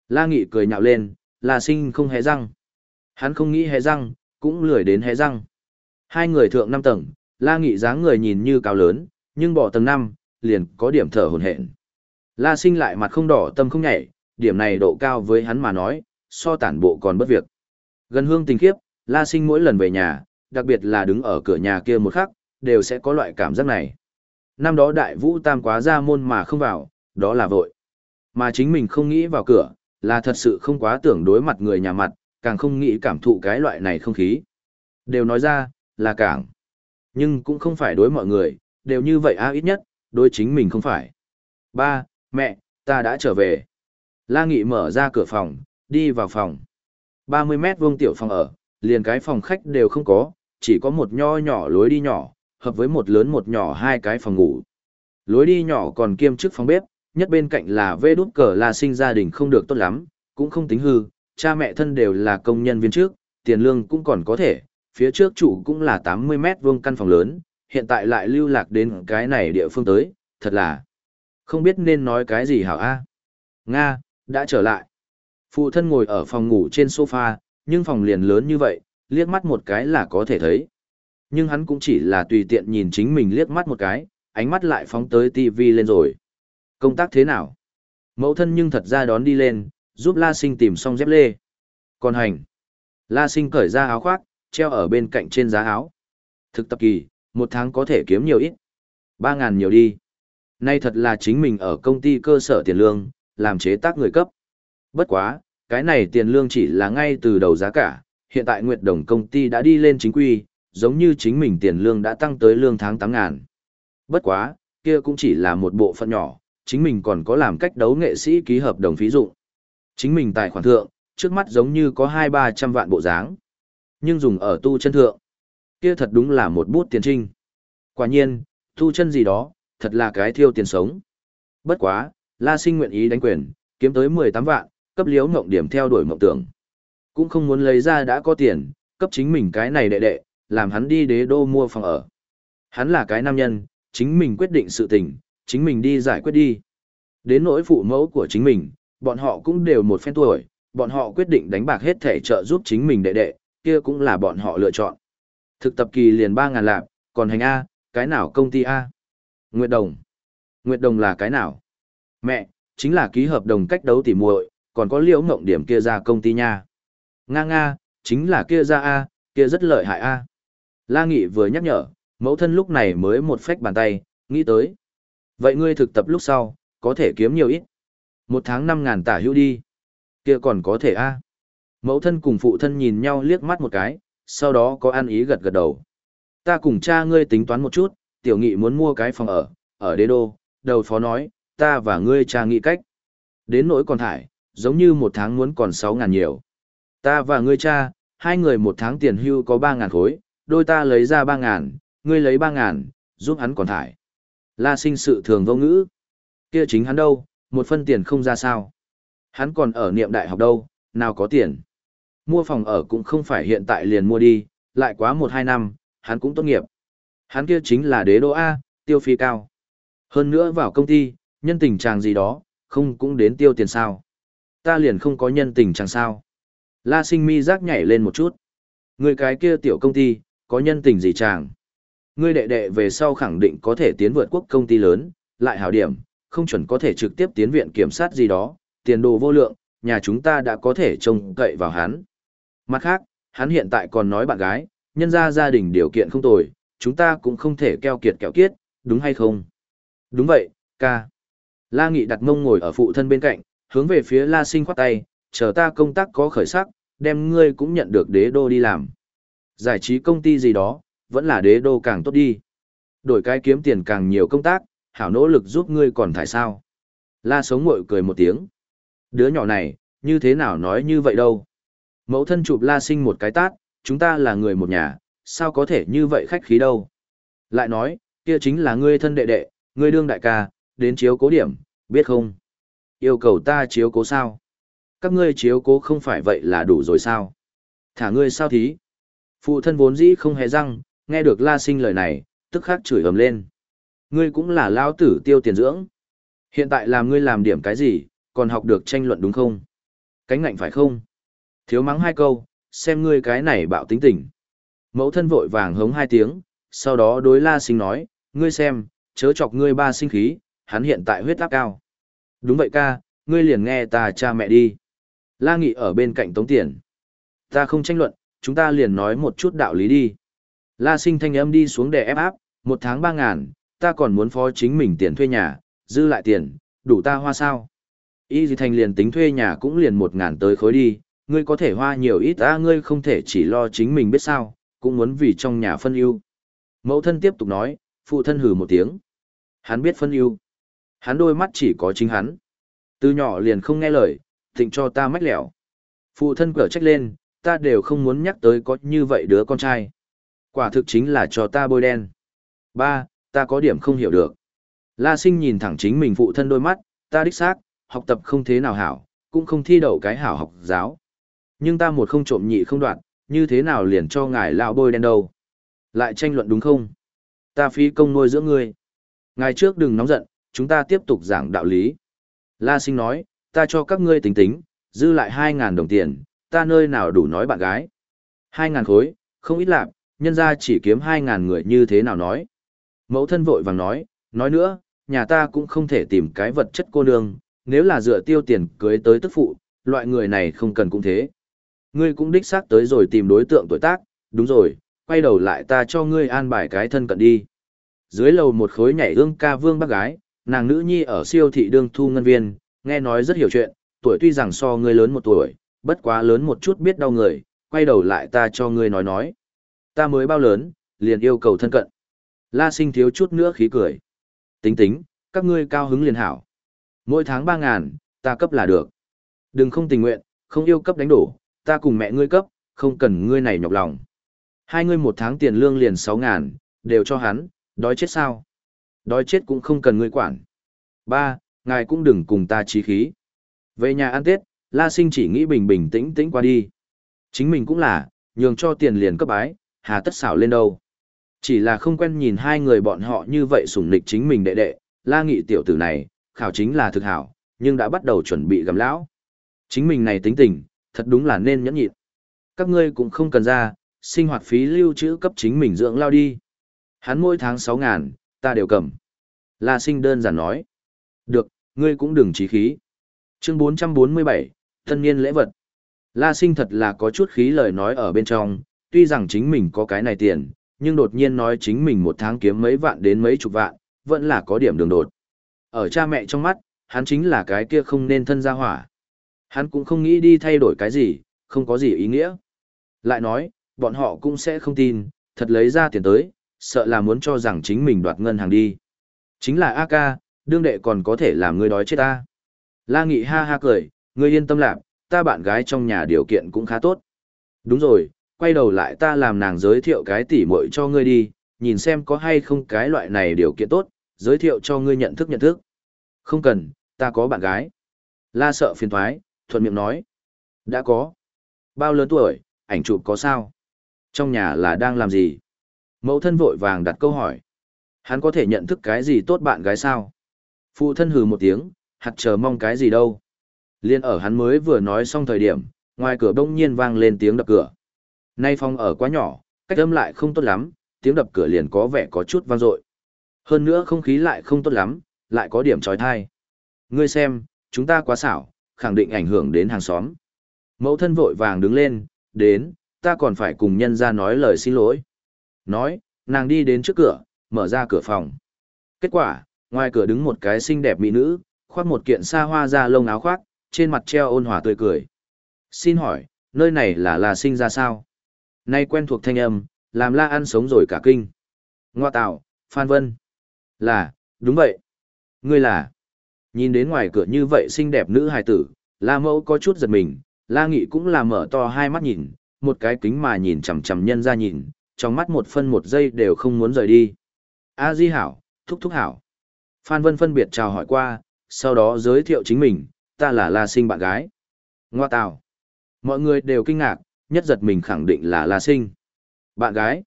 La Nghị cười nhạo lên, là sinh không hé răng. Hắn không nghĩ hé răng, cũng lười đến hé răng. Hai người thượng năm tầng, La Nghị dáng người nhìn như cao lớn, nhưng bỏ tầng năm, liền có điểm thở hồn hển. La sinh lại mặt không đỏ tâm không nhảy, điểm này độ cao với hắn mà nói, so tản bộ còn bất việc. Gần hương tình khiếp, La sinh mỗi lần về nhà, đặc biệt là đứng ở cửa nhà kia một khắc, đều sẽ có loại cảm giác này. Năm đó đại vũ tam quá ra môn mà không vào, đó là vội. Mà chính mình không nghĩ vào cửa, Là thật sự không quá tưởng đối mặt người nhà mặt, càng không nghĩ cảm thụ cái loại này không khí. Đều nói ra, là cảng. Nhưng cũng không phải đối mọi người, đều như vậy a ít nhất, đối chính mình không phải. Ba, mẹ, ta đã trở về. La Nghị mở ra cửa phòng, đi vào phòng. 30 mét vuông tiểu phòng ở, liền cái phòng khách đều không có, chỉ có một nho nhỏ lối đi nhỏ, hợp với một lớn một nhỏ hai cái phòng ngủ. Lối đi nhỏ còn kiêm chức phòng bếp, nhất bên cạnh là vê đút cờ là sinh gia đình không được tốt lắm, cũng không tính hư, cha mẹ thân đều là công nhân viên trước, tiền lương cũng còn có thể, phía trước chủ cũng là 80 mét vuông căn phòng lớn, hiện tại lại lưu lạc đến cái này địa phương tới, thật là không biết nên nói cái gì hảo a. Nga, đã trở lại. Phụ thân ngồi ở phòng ngủ trên sofa, nhưng phòng liền lớn như vậy, liếc mắt một cái là có thể thấy. Nhưng hắn cũng chỉ là tùy tiện nhìn chính mình liếc mắt một cái, ánh mắt lại phóng tới TV lên rồi. Công tác thế nào? Mẫu thân nhưng thật ra đón đi lên, giúp La Sinh tìm xong dép lê. Còn hành. La Sinh cởi ra áo khoác, treo ở bên cạnh trên giá áo. Thực tập kỳ, một tháng có thể kiếm nhiều ít. Ba ngàn nhiều đi. Nay thật là chính mình ở công ty cơ sở tiền lương, làm chế tác người cấp. Bất quá, cái này tiền lương chỉ là ngay từ đầu giá cả, hiện tại Nguyệt Đồng công ty đã đi lên chính quy, giống như chính mình tiền lương đã tăng tới lương tháng 8 ngàn. Bất quá, kia cũng chỉ là một bộ phận nhỏ, chính mình còn có làm cách đấu nghệ sĩ ký hợp đồng phí dụ. Chính mình tài khoản thượng, trước mắt giống như có 2-300 vạn bộ dáng. Nhưng dùng ở tu chân thượng, kia thật đúng là một bút tiền trinh. Quả nhiên, tu chân gì đó, thật là cái thiêu tiền sống. Bất quá, La Sinh nguyện ý đánh quyền, kiếm tới 18 vạn, cấp liếu ngộng điểm theo đuổi mộng tưởng. Cũng không muốn lấy ra đã có tiền, cấp chính mình cái này đệ đệ, làm hắn đi đế đô mua phòng ở. Hắn là cái nam nhân, chính mình quyết định sự tình, chính mình đi giải quyết đi. Đến nỗi phụ mẫu của chính mình, bọn họ cũng đều một phen tuổi, bọn họ quyết định đánh bạc hết thể trợ giúp chính mình đệ đệ, kia cũng là bọn họ lựa chọn. Thực tập kỳ liền 3.000 lạp, còn hành A, cái nào công ty A? Nguyệt Đồng. Nguyệt Đồng là cái nào? Mẹ, chính là ký hợp đồng cách đấu tỉ muội, còn có liễu ngộng điểm kia ra công ty nha. Nga nga, chính là kia ra A, kia rất lợi hại A. La Nghị vừa nhắc nhở, mẫu thân lúc này mới một phách bàn tay, nghĩ tới. Vậy ngươi thực tập lúc sau, có thể kiếm nhiều ít. Một tháng năm ngàn tả hữu đi. Kia còn có thể A. Mẫu thân cùng phụ thân nhìn nhau liếc mắt một cái, sau đó có ăn ý gật gật đầu. Ta cùng cha ngươi tính toán một chút, tiểu nghị muốn mua cái phòng ở, ở đế đô, đầu phó nói, ta và ngươi cha nghị cách. Đến nỗi còn thải, giống như một tháng muốn còn sáu ngàn nhiều. Ta và ngươi cha, hai người một tháng tiền hưu có ba ngàn khối, đôi ta lấy ra ba ngàn, ngươi lấy ba ngàn, giúp hắn còn thải. La sinh sự thường vô ngữ. Kia chính hắn đâu, một phân tiền không ra sao. Hắn còn ở niệm đại học đâu, nào có tiền. Mua phòng ở cũng không phải hiện tại liền mua đi, lại quá một hai năm, hắn cũng tốt nghiệp. Hắn kia chính là đế đô A, tiêu phí cao. Hơn nữa vào công ty, nhân tình chàng gì đó, không cũng đến tiêu tiền sao. Ta liền không có nhân tình chàng sao. La sinh mi rác nhảy lên một chút. Người cái kia tiểu công ty, có nhân tình gì chàng. Ngươi đệ đệ về sau khẳng định có thể tiến vượt quốc công ty lớn, lại hảo điểm, không chuẩn có thể trực tiếp tiến viện kiểm sát gì đó, tiền đồ vô lượng, nhà chúng ta đã có thể trông cậy vào hắn. Mặt khác, hắn hiện tại còn nói bạn gái, nhân ra gia đình điều kiện không tồi, chúng ta cũng không thể keo kiệt kẹo kiết, đúng hay không? Đúng vậy, ca. La Nghị đặt mông ngồi ở phụ thân bên cạnh, hướng về phía La Sinh khoát tay, chờ ta công tác có khởi sắc, đem ngươi cũng nhận được đế đô đi làm. Giải trí công ty gì đó, vẫn là đế đô càng tốt đi. Đổi cái kiếm tiền càng nhiều công tác, hảo nỗ lực giúp ngươi còn thải sao. La sống mội cười một tiếng. Đứa nhỏ này, như thế nào nói như vậy đâu. Mẫu thân chụp la sinh một cái tát, chúng ta là người một nhà, sao có thể như vậy khách khí đâu. Lại nói, kia chính là ngươi thân đệ đệ, ngươi đương đại ca, đến chiếu cố điểm, biết không? Yêu cầu ta chiếu cố sao? Các ngươi chiếu cố không phải vậy là đủ rồi sao? Thả ngươi sao thí? Phụ thân vốn dĩ không hề răng, nghe được la sinh lời này, tức khắc chửi ầm lên. Ngươi cũng là lao tử tiêu tiền dưỡng. Hiện tại làm ngươi làm điểm cái gì, còn học được tranh luận đúng không? Cánh ngạnh phải không? Thiếu mắng hai câu, xem ngươi cái này bạo tính tình. Mẫu thân vội vàng hống hai tiếng, sau đó đối la sinh nói, ngươi xem, chớ chọc ngươi ba sinh khí, hắn hiện tại huyết áp cao. Đúng vậy ca, ngươi liền nghe ta cha mẹ đi. La nghị ở bên cạnh tống tiền. Ta không tranh luận, chúng ta liền nói một chút đạo lý đi. La sinh thanh âm đi xuống để ép áp, một tháng ba ngàn, ta còn muốn phó chính mình tiền thuê nhà, dư lại tiền, đủ ta hoa sao. Y gì thành liền tính thuê nhà cũng liền một ngàn tới khối đi, ngươi có thể hoa nhiều ít ta ngươi không thể chỉ lo chính mình biết sao, cũng muốn vì trong nhà phân ưu. Mẫu thân tiếp tục nói, phụ thân hừ một tiếng. Hắn biết phân ưu. Hắn đôi mắt chỉ có chính hắn. Từ nhỏ liền không nghe lời, thịnh cho ta mách lẻo. Phụ thân cở trách lên, ta đều không muốn nhắc tới có như vậy đứa con trai. Quả thực chính là cho ta bôi đen. Ba, ta có điểm không hiểu được. La sinh nhìn thẳng chính mình phụ thân đôi mắt, ta đích xác, học tập không thế nào hảo, cũng không thi đậu cái hảo học giáo. Nhưng ta một không trộm nhị không đoạn, như thế nào liền cho ngài lão bôi đen đâu. Lại tranh luận đúng không? Ta phí công nuôi giữa ngươi. Ngài trước đừng nóng giận, chúng ta tiếp tục giảng đạo lý. La sinh nói, ta cho các ngươi tính tính, dư lại 2.000 đồng tiền, ta nơi nào đủ nói bạn gái. 2.000 khối, không ít lạc, nhân ra chỉ kiếm 2.000 người như thế nào nói. Mẫu thân vội vàng nói, nói nữa, nhà ta cũng không thể tìm cái vật chất cô nương, nếu là dựa tiêu tiền cưới tới tức phụ, loại người này không cần cũng thế. Ngươi cũng đích xác tới rồi tìm đối tượng tuổi tác, đúng rồi, quay đầu lại ta cho ngươi an bài cái thân cận đi. Dưới lầu một khối nhảy ương ca vương bác gái, nàng nữ nhi ở siêu thị đương thu ngân viên, nghe nói rất hiểu chuyện, tuổi tuy rằng so ngươi lớn một tuổi, bất quá lớn một chút biết đau người, quay đầu lại ta cho ngươi nói nói. Ta mới bao lớn, liền yêu cầu thân cận. La sinh thiếu chút nữa khí cười. Tính tính, các ngươi cao hứng liền hảo. Mỗi tháng ba ngàn, ta cấp là được. Đừng không tình nguyện, không yêu cấp đánh đổ, ta cùng mẹ ngươi cấp, không cần ngươi này nhọc lòng. Hai ngươi một tháng tiền lương liền sáu ngàn, đều cho hắn, đói chết sao? Đói chết cũng không cần ngươi quản. Ba, ngài cũng đừng cùng ta trí khí. Về nhà ăn Tết, La Sinh chỉ nghĩ bình bình tĩnh tĩnh qua đi. Chính mình cũng là, nhường cho tiền liền cấp bái, hà tất xảo lên đâu. Chỉ là không quen nhìn hai người bọn họ như vậy sủng nịch chính mình đệ đệ, La Nghị tiểu tử này, khảo chính là thực hảo, nhưng đã bắt đầu chuẩn bị gặm lão. Chính mình này tính tình, thật đúng là nên nhẫn nhịn. Các ngươi cũng không cần ra, sinh hoạt phí lưu trữ cấp chính mình dưỡng lao đi. Hắn mỗi tháng 6 ngàn, ta đều cầm. La sinh đơn giản nói. Được, ngươi cũng đừng trí khí. Chương 447, thân niên lễ vật. La sinh thật là có chút khí lời nói ở bên trong, tuy rằng chính mình có cái này tiền, nhưng đột nhiên nói chính mình một tháng kiếm mấy vạn đến mấy chục vạn, vẫn là có điểm đường đột. Ở cha mẹ trong mắt, hắn chính là cái kia không nên thân gia hỏa. Hắn cũng không nghĩ đi thay đổi cái gì, không có gì ý nghĩa. Lại nói, bọn họ cũng sẽ không tin, thật lấy ra tiền tới, sợ là muốn cho rằng chính mình đoạt ngân hàng đi. Chính là A ca, đương đệ còn có thể làm người đói chết ta. La Nghị ha ha cười, ngươi yên tâm lạc, ta bạn gái trong nhà điều kiện cũng khá tốt. Đúng rồi, quay đầu lại ta làm nàng giới thiệu cái tỉ muội cho ngươi đi, nhìn xem có hay không cái loại này điều kiện tốt, giới thiệu cho ngươi nhận thức nhận thức. Không cần, ta có bạn gái. La sợ phiền thoái, thuận miệng nói. Đã có. Bao lớn tuổi, ảnh chụp có sao? Trong nhà là đang làm gì? Mẫu thân vội vàng đặt câu hỏi. Hắn có thể nhận thức cái gì tốt bạn gái sao? Phụ thân hừ một tiếng, hạt chờ mong cái gì đâu. Liên ở hắn mới vừa nói xong thời điểm, ngoài cửa đông nhiên vang lên tiếng đập cửa. Nay phòng ở quá nhỏ, cách âm lại không tốt lắm, tiếng đập cửa liền có vẻ có chút vang dội. Hơn nữa không khí lại không tốt lắm, lại có điểm trói thai. Ngươi xem, chúng ta quá xảo, khẳng định ảnh hưởng đến hàng xóm. Mẫu thân vội vàng đứng lên, đến, ta còn phải cùng nhân ra nói lời xin lỗi. Nói, nàng đi đến trước cửa, mở ra cửa phòng. Kết quả, ngoài cửa đứng một cái xinh đẹp mỹ nữ, khoác một kiện xa hoa da lông áo khoác, trên mặt treo ôn hòa tươi cười. Xin hỏi, nơi này là là sinh ra sao? Nay quen thuộc thanh âm, làm la ăn sống rồi cả kinh. Ngoa tạo, Phan Vân. Là, đúng vậy. Ngươi là. Nhìn đến ngoài cửa như vậy xinh đẹp nữ hài tử, la mẫu có chút giật mình, la nghị cũng là mở to hai mắt nhìn, một cái kính mà nhìn chằm chằm nhân ra nhìn, trong mắt một phân một giây đều không muốn rời đi. A Di hảo, thúc thúc hảo. Phan Vân phân biệt chào hỏi qua, sau đó giới thiệu chính mình, ta là La Sinh bạn gái. Ngoa tào. Mọi người đều kinh ngạc, nhất giật mình khẳng định là La Sinh. Bạn gái?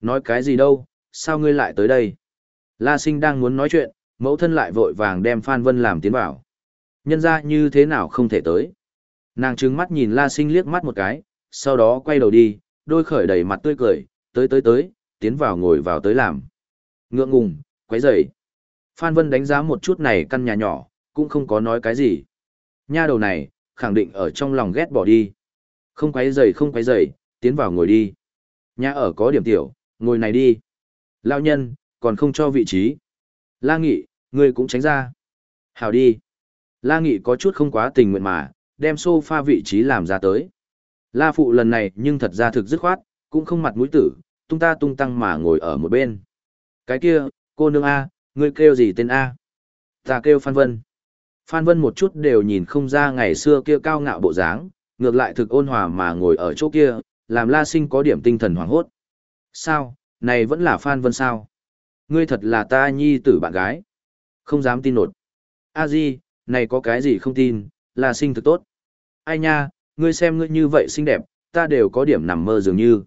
Nói cái gì đâu, sao ngươi lại tới đây? La Sinh đang muốn nói chuyện, mẫu thân lại vội vàng đem Phan Vân làm tiến vào. Nhân ra như thế nào không thể tới? Nàng trừng mắt nhìn La Sinh liếc mắt một cái, sau đó quay đầu đi, đôi khởi đầy mặt tươi cười, tới tới tới, tiến vào ngồi vào tới làm. Ngượng ngùng, quấy rầy. Phan Vân đánh giá một chút này căn nhà nhỏ, cũng không có nói cái gì. Nha đầu này, khẳng định ở trong lòng ghét bỏ đi. Không quấy rầy không quấy rầy, tiến vào ngồi đi. Nhà ở có điểm tiểu, ngồi này đi. lao nhân, còn không cho vị trí. La Nghị, ngươi cũng tránh ra. Hảo đi. La Nghị có chút không quá tình nguyện mà, đem sofa vị trí làm ra tới. La Phụ lần này nhưng thật ra thực dứt khoát, cũng không mặt mũi tử, tung ta tung tăng mà ngồi ở một bên. Cái kia, cô nương A, ngươi kêu gì tên A? Ta kêu Phan Vân. Phan Vân một chút đều nhìn không ra ngày xưa kia cao ngạo bộ dáng, ngược lại thực ôn hòa mà ngồi ở chỗ kia, làm La Sinh có điểm tinh thần hoảng hốt. Sao, này vẫn là Phan Vân sao? Ngươi thật là ta nhi tử bạn gái. Không dám tin nột. A Di, này có cái gì không tin, La Sinh thực tốt. Ai nha, ngươi xem ngươi như vậy xinh đẹp, ta đều có điểm nằm mơ dường như.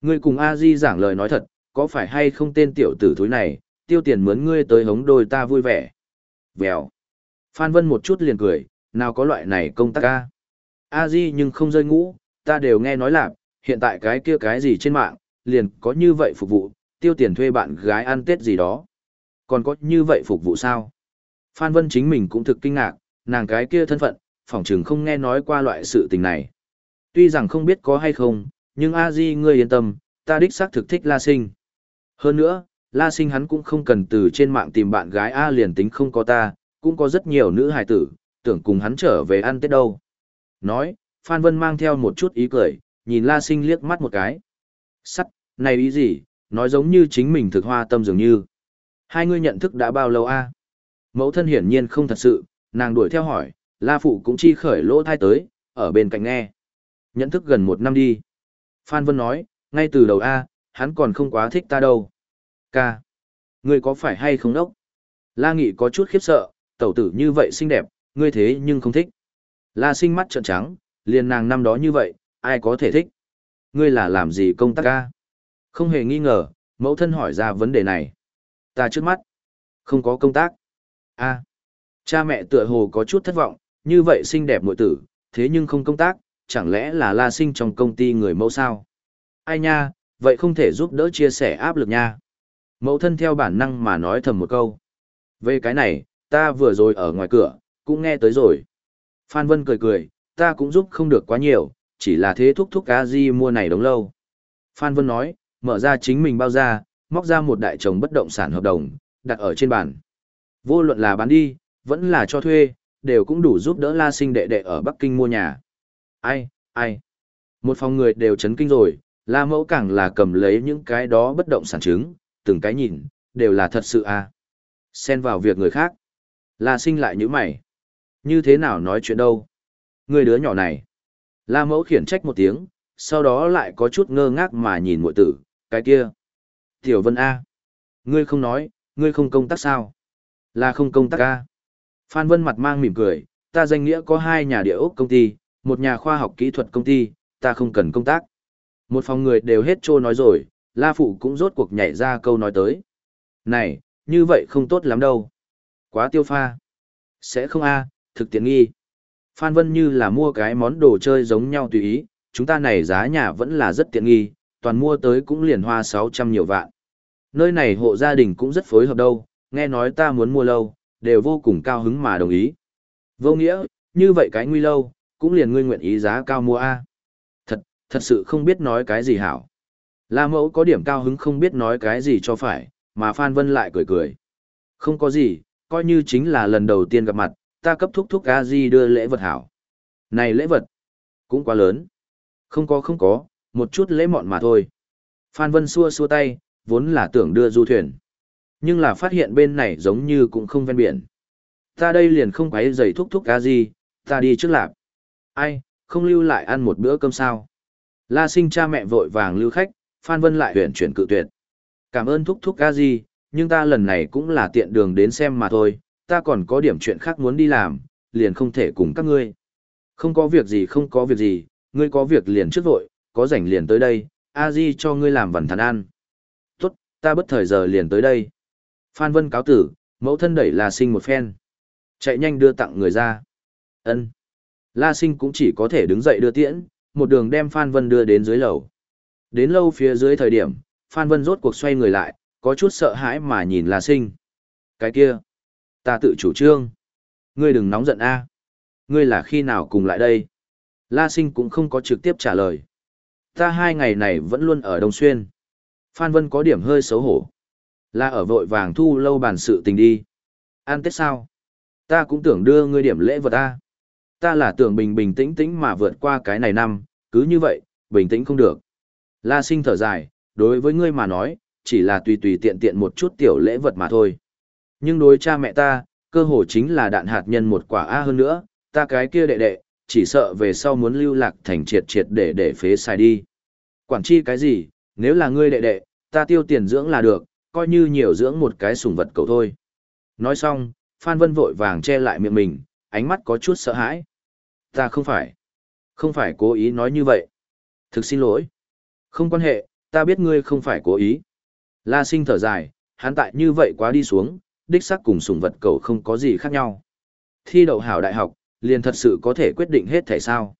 Ngươi cùng A Di giảng lời nói thật, có phải hay không tên tiểu tử thúi này, tiêu tiền mướn ngươi tới hống đôi ta vui vẻ. Vèo. Phan Vân một chút liền cười, nào có loại này công tác ca. A Di nhưng không rơi ngũ, ta đều nghe nói là, hiện tại cái kia cái gì trên mạng, liền có như vậy phục vụ, tiêu tiền thuê bạn gái ăn tết gì đó. Còn có như vậy phục vụ sao? Phan Vân chính mình cũng thực kinh ngạc, nàng cái kia thân phận, phỏng chừng không nghe nói qua loại sự tình này. Tuy rằng không biết có hay không, nhưng A Di ngươi yên tâm, ta đích xác thực thích La Sinh. Hơn nữa, La Sinh hắn cũng không cần từ trên mạng tìm bạn gái A liền tính không có ta, cũng có rất nhiều nữ hài tử, tưởng cùng hắn trở về ăn Tết đâu. Nói, Phan Vân mang theo một chút ý cười, nhìn La Sinh liếc mắt một cái. Sắt, này ý gì, nói giống như chính mình thực hoa tâm dường như. Hai người nhận thức đã bao lâu a? Mẫu thân hiển nhiên không thật sự, nàng đuổi theo hỏi, La Phụ cũng chi khởi lỗ thai tới, ở bên cạnh nghe. Nhận thức gần một năm đi. Phan Vân nói, ngay từ đầu A, hắn còn không quá thích ta đâu. Ca. Ngươi có phải hay không đốc? La Nghị có chút khiếp sợ, tẩu tử như vậy xinh đẹp, ngươi thế nhưng không thích. La sinh mắt trợn trắng, liền nàng năm đó như vậy, ai có thể thích? Ngươi là làm gì công tác ca? Không hề nghi ngờ, mẫu thân hỏi ra vấn đề này. Ta trước mắt, không có công tác. a cha mẹ tựa hồ có chút thất vọng, như vậy xinh đẹp muội tử, thế nhưng không công tác, chẳng lẽ là la sinh trong công ty người mẫu sao? Ai nha, vậy không thể giúp đỡ chia sẻ áp lực nha. Mẫu thân theo bản năng mà nói thầm một câu. Về cái này, ta vừa rồi ở ngoài cửa, cũng nghe tới rồi. Phan Vân cười cười, ta cũng giúp không được quá nhiều, chỉ là thế thúc thúc cá di mua này đống lâu. Phan Vân nói, mở ra chính mình bao ra, móc ra một đại chồng bất động sản hợp đồng, đặt ở trên bàn. Vô luận là bán đi, vẫn là cho thuê, đều cũng đủ giúp đỡ La Sinh đệ đệ ở Bắc Kinh mua nhà. Ai, ai. Một phòng người đều chấn kinh rồi, La Mẫu càng là cầm lấy những cái đó bất động sản chứng, từng cái nhìn, đều là thật sự à. Xen vào việc người khác. La Sinh lại như mày. Như thế nào nói chuyện đâu? Người đứa nhỏ này. La Mẫu khiển trách một tiếng, sau đó lại có chút ngơ ngác mà nhìn muội tử, cái kia. Tiểu Vân A. Ngươi không nói, ngươi không công tác sao? Là không công tác A. Phan Vân mặt mang mỉm cười, ta danh nghĩa có hai nhà địa ốc công ty, một nhà khoa học kỹ thuật công ty, ta không cần công tác. Một phòng người đều hết trô nói rồi, La Phụ cũng rốt cuộc nhảy ra câu nói tới. Này, như vậy không tốt lắm đâu. Quá tiêu pha. Sẽ không a, thực tiện nghi. Phan Vân như là mua cái món đồ chơi giống nhau tùy ý, chúng ta này giá nhà vẫn là rất tiện nghi, toàn mua tới cũng liền hoa 600 nhiều vạn. Nơi này hộ gia đình cũng rất phối hợp đâu, nghe nói ta muốn mua lâu, đều vô cùng cao hứng mà đồng ý. Vô nghĩa, như vậy cái nguy lâu, cũng liền ngươi nguyện ý giá cao mua A. Thật, thật sự không biết nói cái gì hảo. La mẫu có điểm cao hứng không biết nói cái gì cho phải, mà Phan Vân lại cười cười. Không có gì, coi như chính là lần đầu tiên gặp mặt, ta cấp thúc thúc a di đưa lễ vật hảo. Này lễ vật, cũng quá lớn. Không có không có, một chút lễ mọn mà thôi. Phan Vân xua xua tay, vốn là tưởng đưa du thuyền. Nhưng là phát hiện bên này giống như cũng không ven biển. Ta đây liền không quấy giày thúc thúc a di, ta đi trước lạp. Ai, không lưu lại ăn một bữa cơm sao? La sinh cha mẹ vội vàng lưu khách, Phan Vân lại huyện chuyển cự tuyệt. Cảm ơn thúc thúc a di, nhưng ta lần này cũng là tiện đường đến xem mà thôi, ta còn có điểm chuyện khác muốn đi làm, liền không thể cùng các ngươi. Không có việc gì không có việc gì, ngươi có việc liền trước vội, có rảnh liền tới đây, a di cho ngươi làm vần thắn ăn. Tốt, ta bất thời giờ liền tới đây. Phan Vân cáo tử, mẫu thân đẩy La Sinh một phen. Chạy nhanh đưa tặng người ra. Ân. La Sinh cũng chỉ có thể đứng dậy đưa tiễn, một đường đem Phan Vân đưa đến dưới lầu. Đến lâu phía dưới thời điểm, Phan Vân rốt cuộc xoay người lại, có chút sợ hãi mà nhìn La Sinh. Cái kia, ta tự chủ trương. Ngươi đừng nóng giận a. Ngươi là khi nào cùng lại đây? La Sinh cũng không có trực tiếp trả lời. Ta hai ngày này vẫn luôn ở Đông Xuyên. Phan Vân có điểm hơi xấu hổ. Là ở vội vàng thu lâu bàn sự tình đi. An Tết sao? Ta cũng tưởng đưa ngươi điểm lễ vật ta. Ta là tưởng bình bình tĩnh tĩnh mà vượt qua cái này năm, cứ như vậy, bình tĩnh không được. La sinh thở dài, đối với ngươi mà nói, chỉ là tùy tùy tiện tiện một chút tiểu lễ vật mà thôi. Nhưng đối cha mẹ ta, cơ hồ chính là đạn hạt nhân một quả A hơn nữa, ta cái kia đệ đệ, chỉ sợ về sau muốn lưu lạc thành triệt triệt để để phế xài đi. Quản chi cái gì, nếu là ngươi đệ đệ, ta tiêu tiền dưỡng là được, coi như nhiều dưỡng một cái sủng vật cậu thôi. Nói xong, Phan Vân vội vàng che lại miệng mình, ánh mắt có chút sợ hãi. Ta không phải, không phải cố ý nói như vậy. Thực xin lỗi. Không quan hệ, ta biết ngươi không phải cố ý. La sinh thở dài, hắn tại như vậy quá đi xuống, đích xác cùng sùng vật cầu không có gì khác nhau. Thi đậu hảo đại học, liền thật sự có thể quyết định hết thể sao.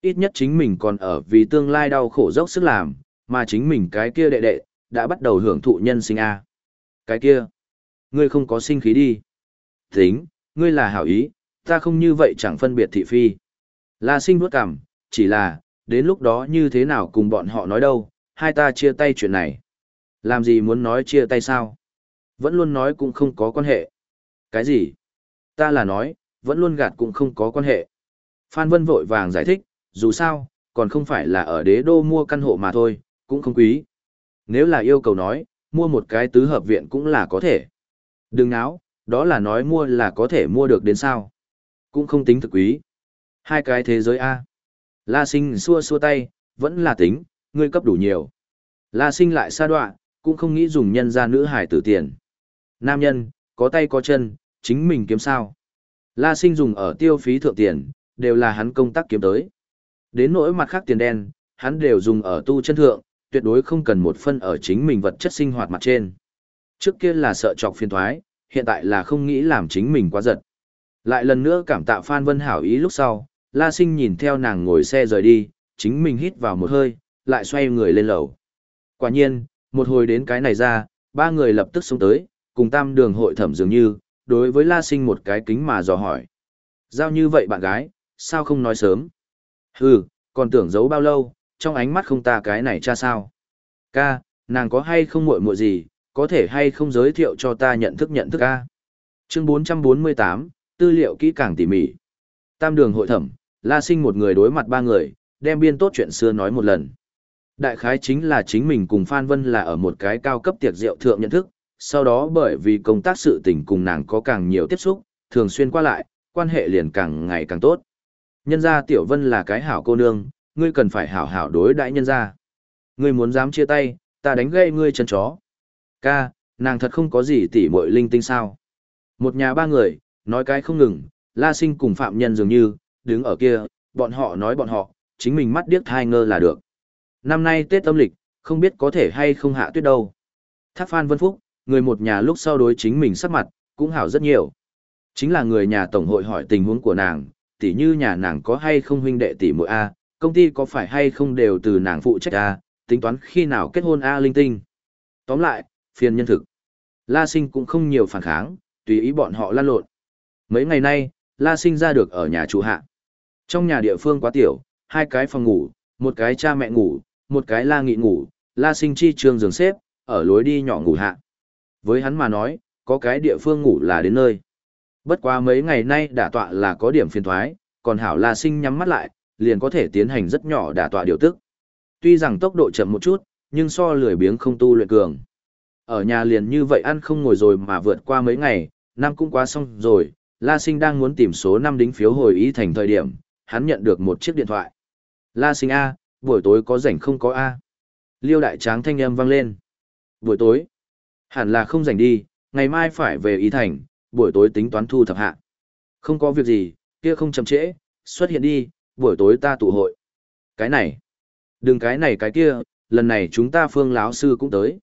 Ít nhất chính mình còn ở vì tương lai đau khổ dốc sức làm, mà chính mình cái kia đệ đệ, đã bắt đầu hưởng thụ nhân sinh A. Cái kia, ngươi không có sinh khí đi. Tính, ngươi là hảo ý, ta không như vậy chẳng phân biệt thị phi. La sinh bước cảm, chỉ là, đến lúc đó như thế nào cùng bọn họ nói đâu, hai ta chia tay chuyện này. Làm gì muốn nói chia tay sao? Vẫn luôn nói cũng không có quan hệ. Cái gì? Ta là nói, vẫn luôn gạt cũng không có quan hệ. Phan Vân vội vàng giải thích, dù sao, còn không phải là ở đế đô mua căn hộ mà thôi, cũng không quý. Nếu là yêu cầu nói, mua một cái tứ hợp viện cũng là có thể. Đừng náo, đó là nói mua là có thể mua được đến sao. Cũng không tính thực quý. Hai cái thế giới A. La sinh xua xua tay, vẫn là tính, ngươi cấp đủ nhiều. La sinh lại xa đoạn, cũng không nghĩ dùng nhân ra nữ hải tử tiền. Nam nhân, có tay có chân, chính mình kiếm sao. La sinh dùng ở tiêu phí thượng tiền, đều là hắn công tác kiếm tới. Đến nỗi mặt khác tiền đen, hắn đều dùng ở tu chân thượng, tuyệt đối không cần một phân ở chính mình vật chất sinh hoạt mặt trên. Trước kia là sợ chọc phiền thoái, hiện tại là không nghĩ làm chính mình quá giật. Lại lần nữa cảm tạ Phan Vân hảo ý lúc sau, La Sinh nhìn theo nàng ngồi xe rời đi, chính mình hít vào một hơi, lại xoay người lên lầu. Quả nhiên, một hồi đến cái này ra, ba người lập tức xuống tới, cùng tam đường hội thẩm dường như, đối với La Sinh một cái kính mà dò hỏi. Giao như vậy bạn gái, sao không nói sớm? Hừ, còn tưởng giấu bao lâu, trong ánh mắt không ta cái này cha sao? Ca, nàng có hay không muội muội gì, có thể hay không giới thiệu cho ta nhận thức nhận thức ca? Chương 448, tư liệu kỹ càng tỉ mỉ. Tam đường hội thẩm, La Sinh một người đối mặt ba người, đem biên tốt chuyện xưa nói một lần. Đại khái chính là chính mình cùng Phan Vân là ở một cái cao cấp tiệc rượu thượng nhận thức, sau đó bởi vì công tác sự tình cùng nàng có càng nhiều tiếp xúc, thường xuyên qua lại, quan hệ liền càng ngày càng tốt. Nhân gia Tiểu Vân là cái hảo cô nương, ngươi cần phải hảo hảo đối đãi nhân gia. Ngươi muốn dám chia tay, ta đánh gây ngươi chân chó. Ca, nàng thật không có gì tỉ muội linh tinh sao. Một nhà ba người, nói cái không ngừng, La Sinh cùng phạm nhân dường như, đứng ở kia, bọn họ nói bọn họ, chính mình mắt điếc thai ngơ là được. Năm nay Tết âm lịch, không biết có thể hay không hạ tuyết đâu. Thác Phan Vân Phúc, người một nhà lúc sau đối chính mình sắc mặt, cũng hảo rất nhiều. Chính là người nhà tổng hội hỏi tình huống của nàng, tỉ như nhà nàng có hay không huynh đệ tỷ muội A, công ty có phải hay không đều từ nàng phụ trách A, tính toán khi nào kết hôn A linh tinh. Tóm lại, phiền nhân thực. La sinh cũng không nhiều phản kháng, tùy ý bọn họ lan lộn. Mấy ngày nay, La sinh ra được ở nhà chủ hạ. Trong nhà địa phương quá tiểu, hai cái phòng ngủ, một cái cha mẹ ngủ, một cái la nghị ngủ, La sinh chi trường giường xếp, ở lối đi nhỏ ngủ hạ. Với hắn mà nói, có cái địa phương ngủ là đến nơi. Bất quá mấy ngày nay đả tọa là có điểm phiền thoái, còn hảo là Sinh nhắm mắt lại, liền có thể tiến hành rất nhỏ đả tọa điều tức. Tuy rằng tốc độ chậm một chút, nhưng so lười biếng không tu luyện cường. Ở nhà liền như vậy ăn không ngồi rồi mà vượt qua mấy ngày, năm cũng quá xong rồi, La Sinh đang muốn tìm số năm đính phiếu hồi ý thành thời điểm, hắn nhận được một chiếc điện thoại. La Sinh A, buổi tối có rảnh không có A. Liêu đại tráng thanh âm vang lên. Buổi tối, hẳn là không rảnh đi, ngày mai phải về ý thành, buổi tối tính toán thu thập hạ. Không có việc gì, kia không chậm trễ, xuất hiện đi, buổi tối ta tụ hội. Cái này, đừng cái này cái kia, lần này chúng ta phương lão sư cũng tới.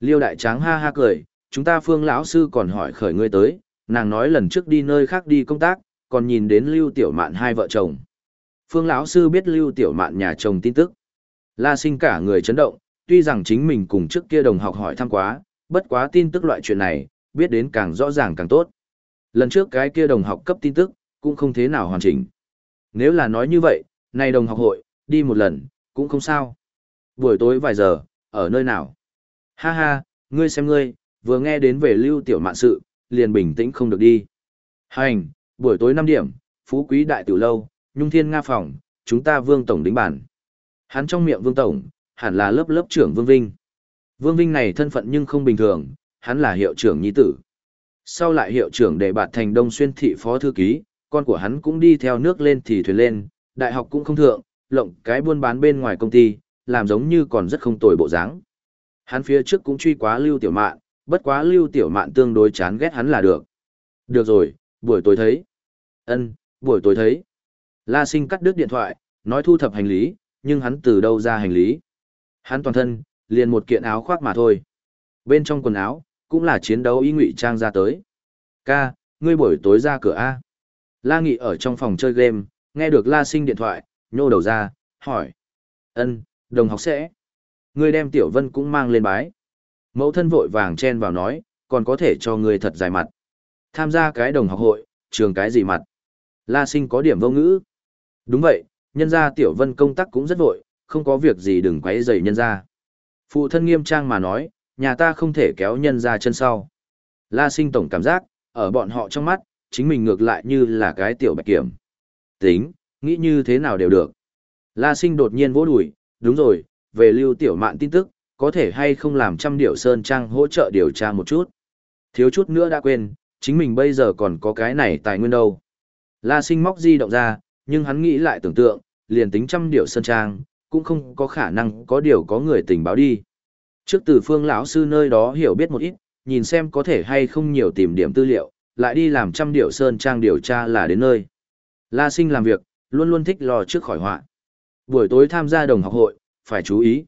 Liêu đại tráng ha ha cười, chúng ta phương lão sư còn hỏi khởi ngươi tới, nàng nói lần trước đi nơi khác đi công tác, còn nhìn đến Lưu Tiểu Mạn hai vợ chồng. Phương lão sư biết Lưu Tiểu Mạn nhà chồng tin tức. La sinh cả người chấn động, tuy rằng chính mình cùng trước kia đồng học hỏi thăm quá, bất quá tin tức loại chuyện này, biết đến càng rõ ràng càng tốt. Lần trước cái kia đồng học cấp tin tức, cũng không thế nào hoàn chỉnh. Nếu là nói như vậy, nay đồng học hội, đi một lần, cũng không sao. Buổi tối vài giờ, ở nơi nào? Ha ha, ngươi xem ngươi, vừa nghe đến về lưu tiểu mạn sự, liền bình tĩnh không được đi. Hành, buổi tối 5 điểm, phú quý đại tiểu lâu, nhung thiên nga phòng, chúng ta vương tổng đính bản. Hắn trong miệng vương tổng, hẳn là lớp lớp trưởng vương vinh. Vương vinh này thân phận nhưng không bình thường, hắn là hiệu trưởng nhi tử. Sau lại hiệu trưởng để bạt thành đông xuyên thị phó thư ký, con của hắn cũng đi theo nước lên thì thuyền lên, đại học cũng không thượng, lộng cái buôn bán bên ngoài công ty, làm giống như còn rất không tồi bộ dáng. Hắn phía trước cũng truy quá lưu tiểu mạn, bất quá lưu tiểu mạn tương đối chán ghét hắn là được. Được rồi, buổi tối thấy. Ân, buổi tối thấy. La sinh cắt đứt điện thoại, nói thu thập hành lý, nhưng hắn từ đâu ra hành lý. Hắn toàn thân, liền một kiện áo khoác mà thôi. Bên trong quần áo, cũng là chiến đấu y ngụy trang ra tới. Ca, ngươi buổi tối ra cửa A. La Nghị ở trong phòng chơi game, nghe được La Sinh điện thoại, nhô đầu ra, hỏi. Ân, đồng học sẽ. Ngươi đem Tiểu Vân cũng mang lên bái. Mẫu thân vội vàng chen vào nói, còn có thể cho ngươi thật dài mặt. Tham gia cái đồng học hội, trường cái gì mặt. La Sinh có điểm vô ngữ. Đúng vậy, nhân gia Tiểu Vân công tác cũng rất vội, không có việc gì đừng quấy rầy nhân gia. Phụ thân nghiêm trang mà nói, nhà ta không thể kéo nhân ra chân sau. La sinh tổng cảm giác, ở bọn họ trong mắt, chính mình ngược lại như là cái tiểu bạch kiểm. Tính, nghĩ như thế nào đều được. La sinh đột nhiên vỗ đùi, đúng rồi, về lưu tiểu mạn tin tức, có thể hay không làm trăm điệu sơn trang hỗ trợ điều tra một chút. Thiếu chút nữa đã quên, chính mình bây giờ còn có cái này tài nguyên đâu. La sinh móc di động ra, nhưng hắn nghĩ lại tưởng tượng, liền tính trăm điệu sơn trang, cũng không có khả năng có điều có người tình báo đi. Trước từ phương lão sư nơi đó hiểu biết một ít, nhìn xem có thể hay không nhiều tìm điểm tư liệu, lại đi làm trăm điệu sơn trang điều tra là đến nơi. La sinh làm việc, luôn luôn thích lo trước khỏi họa. Buổi tối tham gia đồng học hội, phải chú ý.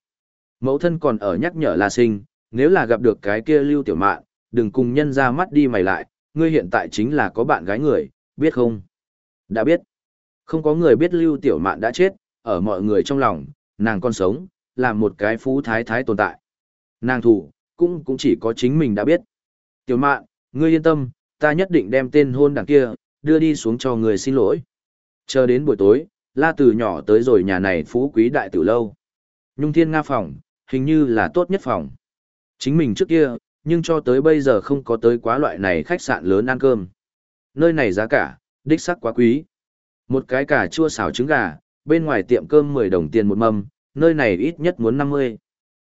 Mẫu thân còn ở nhắc nhở La sinh, nếu là gặp được cái kia lưu tiểu mạn, đừng cùng nhân ra mắt đi mày lại, ngươi hiện tại chính là có bạn gái người, biết không? Đã biết. Không có người biết lưu tiểu mạn đã chết, ở mọi người trong lòng, nàng còn sống, là một cái phú thái thái tồn tại. Nàng thủ, cũng cũng chỉ có chính mình đã biết. Tiểu mạn, ngươi yên tâm, ta nhất định đem tên hôn đảng kia, đưa đi xuống cho người xin lỗi. Chờ đến buổi tối, la từ nhỏ tới rồi nhà này phú quý đại tử lâu. Nhung thiên nga phòng, hình như là tốt nhất phòng. Chính mình trước kia, nhưng cho tới bây giờ không có tới quá loại này khách sạn lớn ăn cơm. Nơi này giá cả, đích sắc quá quý. Một cái cà chua xào trứng gà, bên ngoài tiệm cơm 10 đồng tiền một mâm, nơi này ít nhất muốn 50.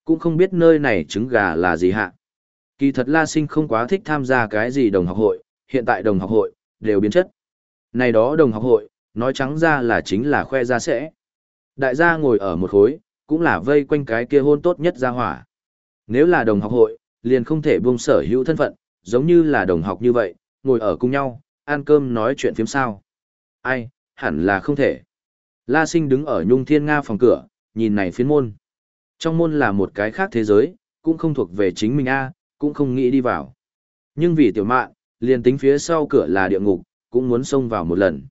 Cũng không biết nơi này trứng gà là gì hạ. Kỳ thật La Sinh không quá thích tham gia cái gì đồng học hội, hiện tại đồng học hội, đều biến chất. Này đó đồng học hội, nói trắng ra là chính là khoe ra sẽ. Đại gia ngồi ở một khối, cũng là vây quanh cái kia hôn tốt nhất ra hỏa. Nếu là đồng học hội, liền không thể buông sở hữu thân phận, giống như là đồng học như vậy, ngồi ở cùng nhau, ăn cơm nói chuyện phiếm sao. Ai, hẳn là không thể. La Sinh đứng ở Nhung Thiên Nga phòng cửa, nhìn này phiến môn. Trong môn là một cái khác thế giới, cũng không thuộc về chính mình a, cũng không nghĩ đi vào. Nhưng vì tiểu mạn, liền tính phía sau cửa là địa ngục, cũng muốn xông vào một lần.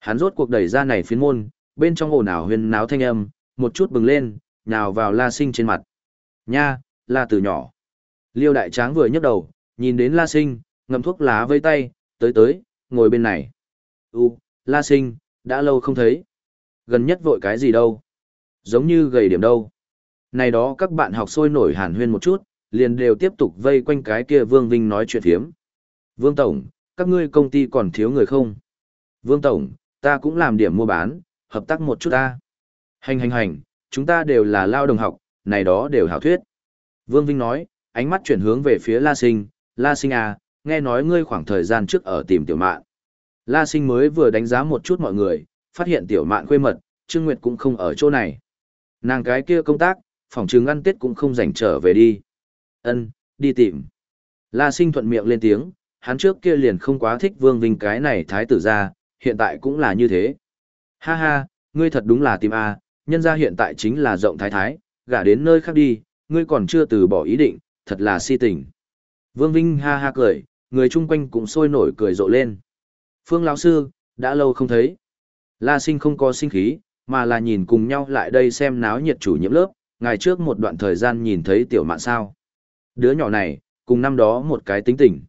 Hắn rốt cuộc đẩy ra này phiến môn, bên trong ồn ào huyên náo thanh âm, một chút bừng lên, nhào vào La Sinh trên mặt. Nha, La từ nhỏ. Liêu đại tráng vừa nhấc đầu, nhìn đến La Sinh, ngậm thuốc lá với tay, tới tới, ngồi bên này. U, La Sinh, đã lâu không thấy. Gần nhất vội cái gì đâu. Giống như gầy điểm đâu. Này đó các bạn học sôi nổi hàn huyên một chút, liền đều tiếp tục vây quanh cái kia Vương Vinh nói chuyện thiếm. Vương Tổng, các ngươi công ty còn thiếu người không? Vương Tổng, ta cũng làm điểm mua bán, hợp tác một chút ta. Hành hành hành, chúng ta đều là lao đồng học, này đó đều hảo thuyết. Vương Vinh nói, ánh mắt chuyển hướng về phía La Sinh, La Sinh à, nghe nói ngươi khoảng thời gian trước ở tìm tiểu mạn. La Sinh mới vừa đánh giá một chút mọi người, phát hiện tiểu mạn quê mật, Trương Nguyệt cũng không ở chỗ này. Nàng cái kia công tác, phòng trường ăn tết cũng không rảnh trở về đi. Ân, đi tìm. La sinh thuận miệng lên tiếng, hắn trước kia liền không quá thích vương vinh cái này thái tử ra, hiện tại cũng là như thế. Ha ha, ngươi thật đúng là tìm A, nhân ra hiện tại chính là rộng thái thái, gả đến nơi khác đi, ngươi còn chưa từ bỏ ý định, thật là si tình. Vương Vinh ha ha cười, người chung quanh cũng sôi nổi cười rộ lên. Phương lão sư, đã lâu không thấy. La sinh không có sinh khí, mà là nhìn cùng nhau lại đây xem náo nhiệt chủ nhiệm lớp, ngày trước một đoạn thời gian nhìn thấy tiểu mạn sao. Đứa nhỏ này, cùng năm đó một cái tính tình.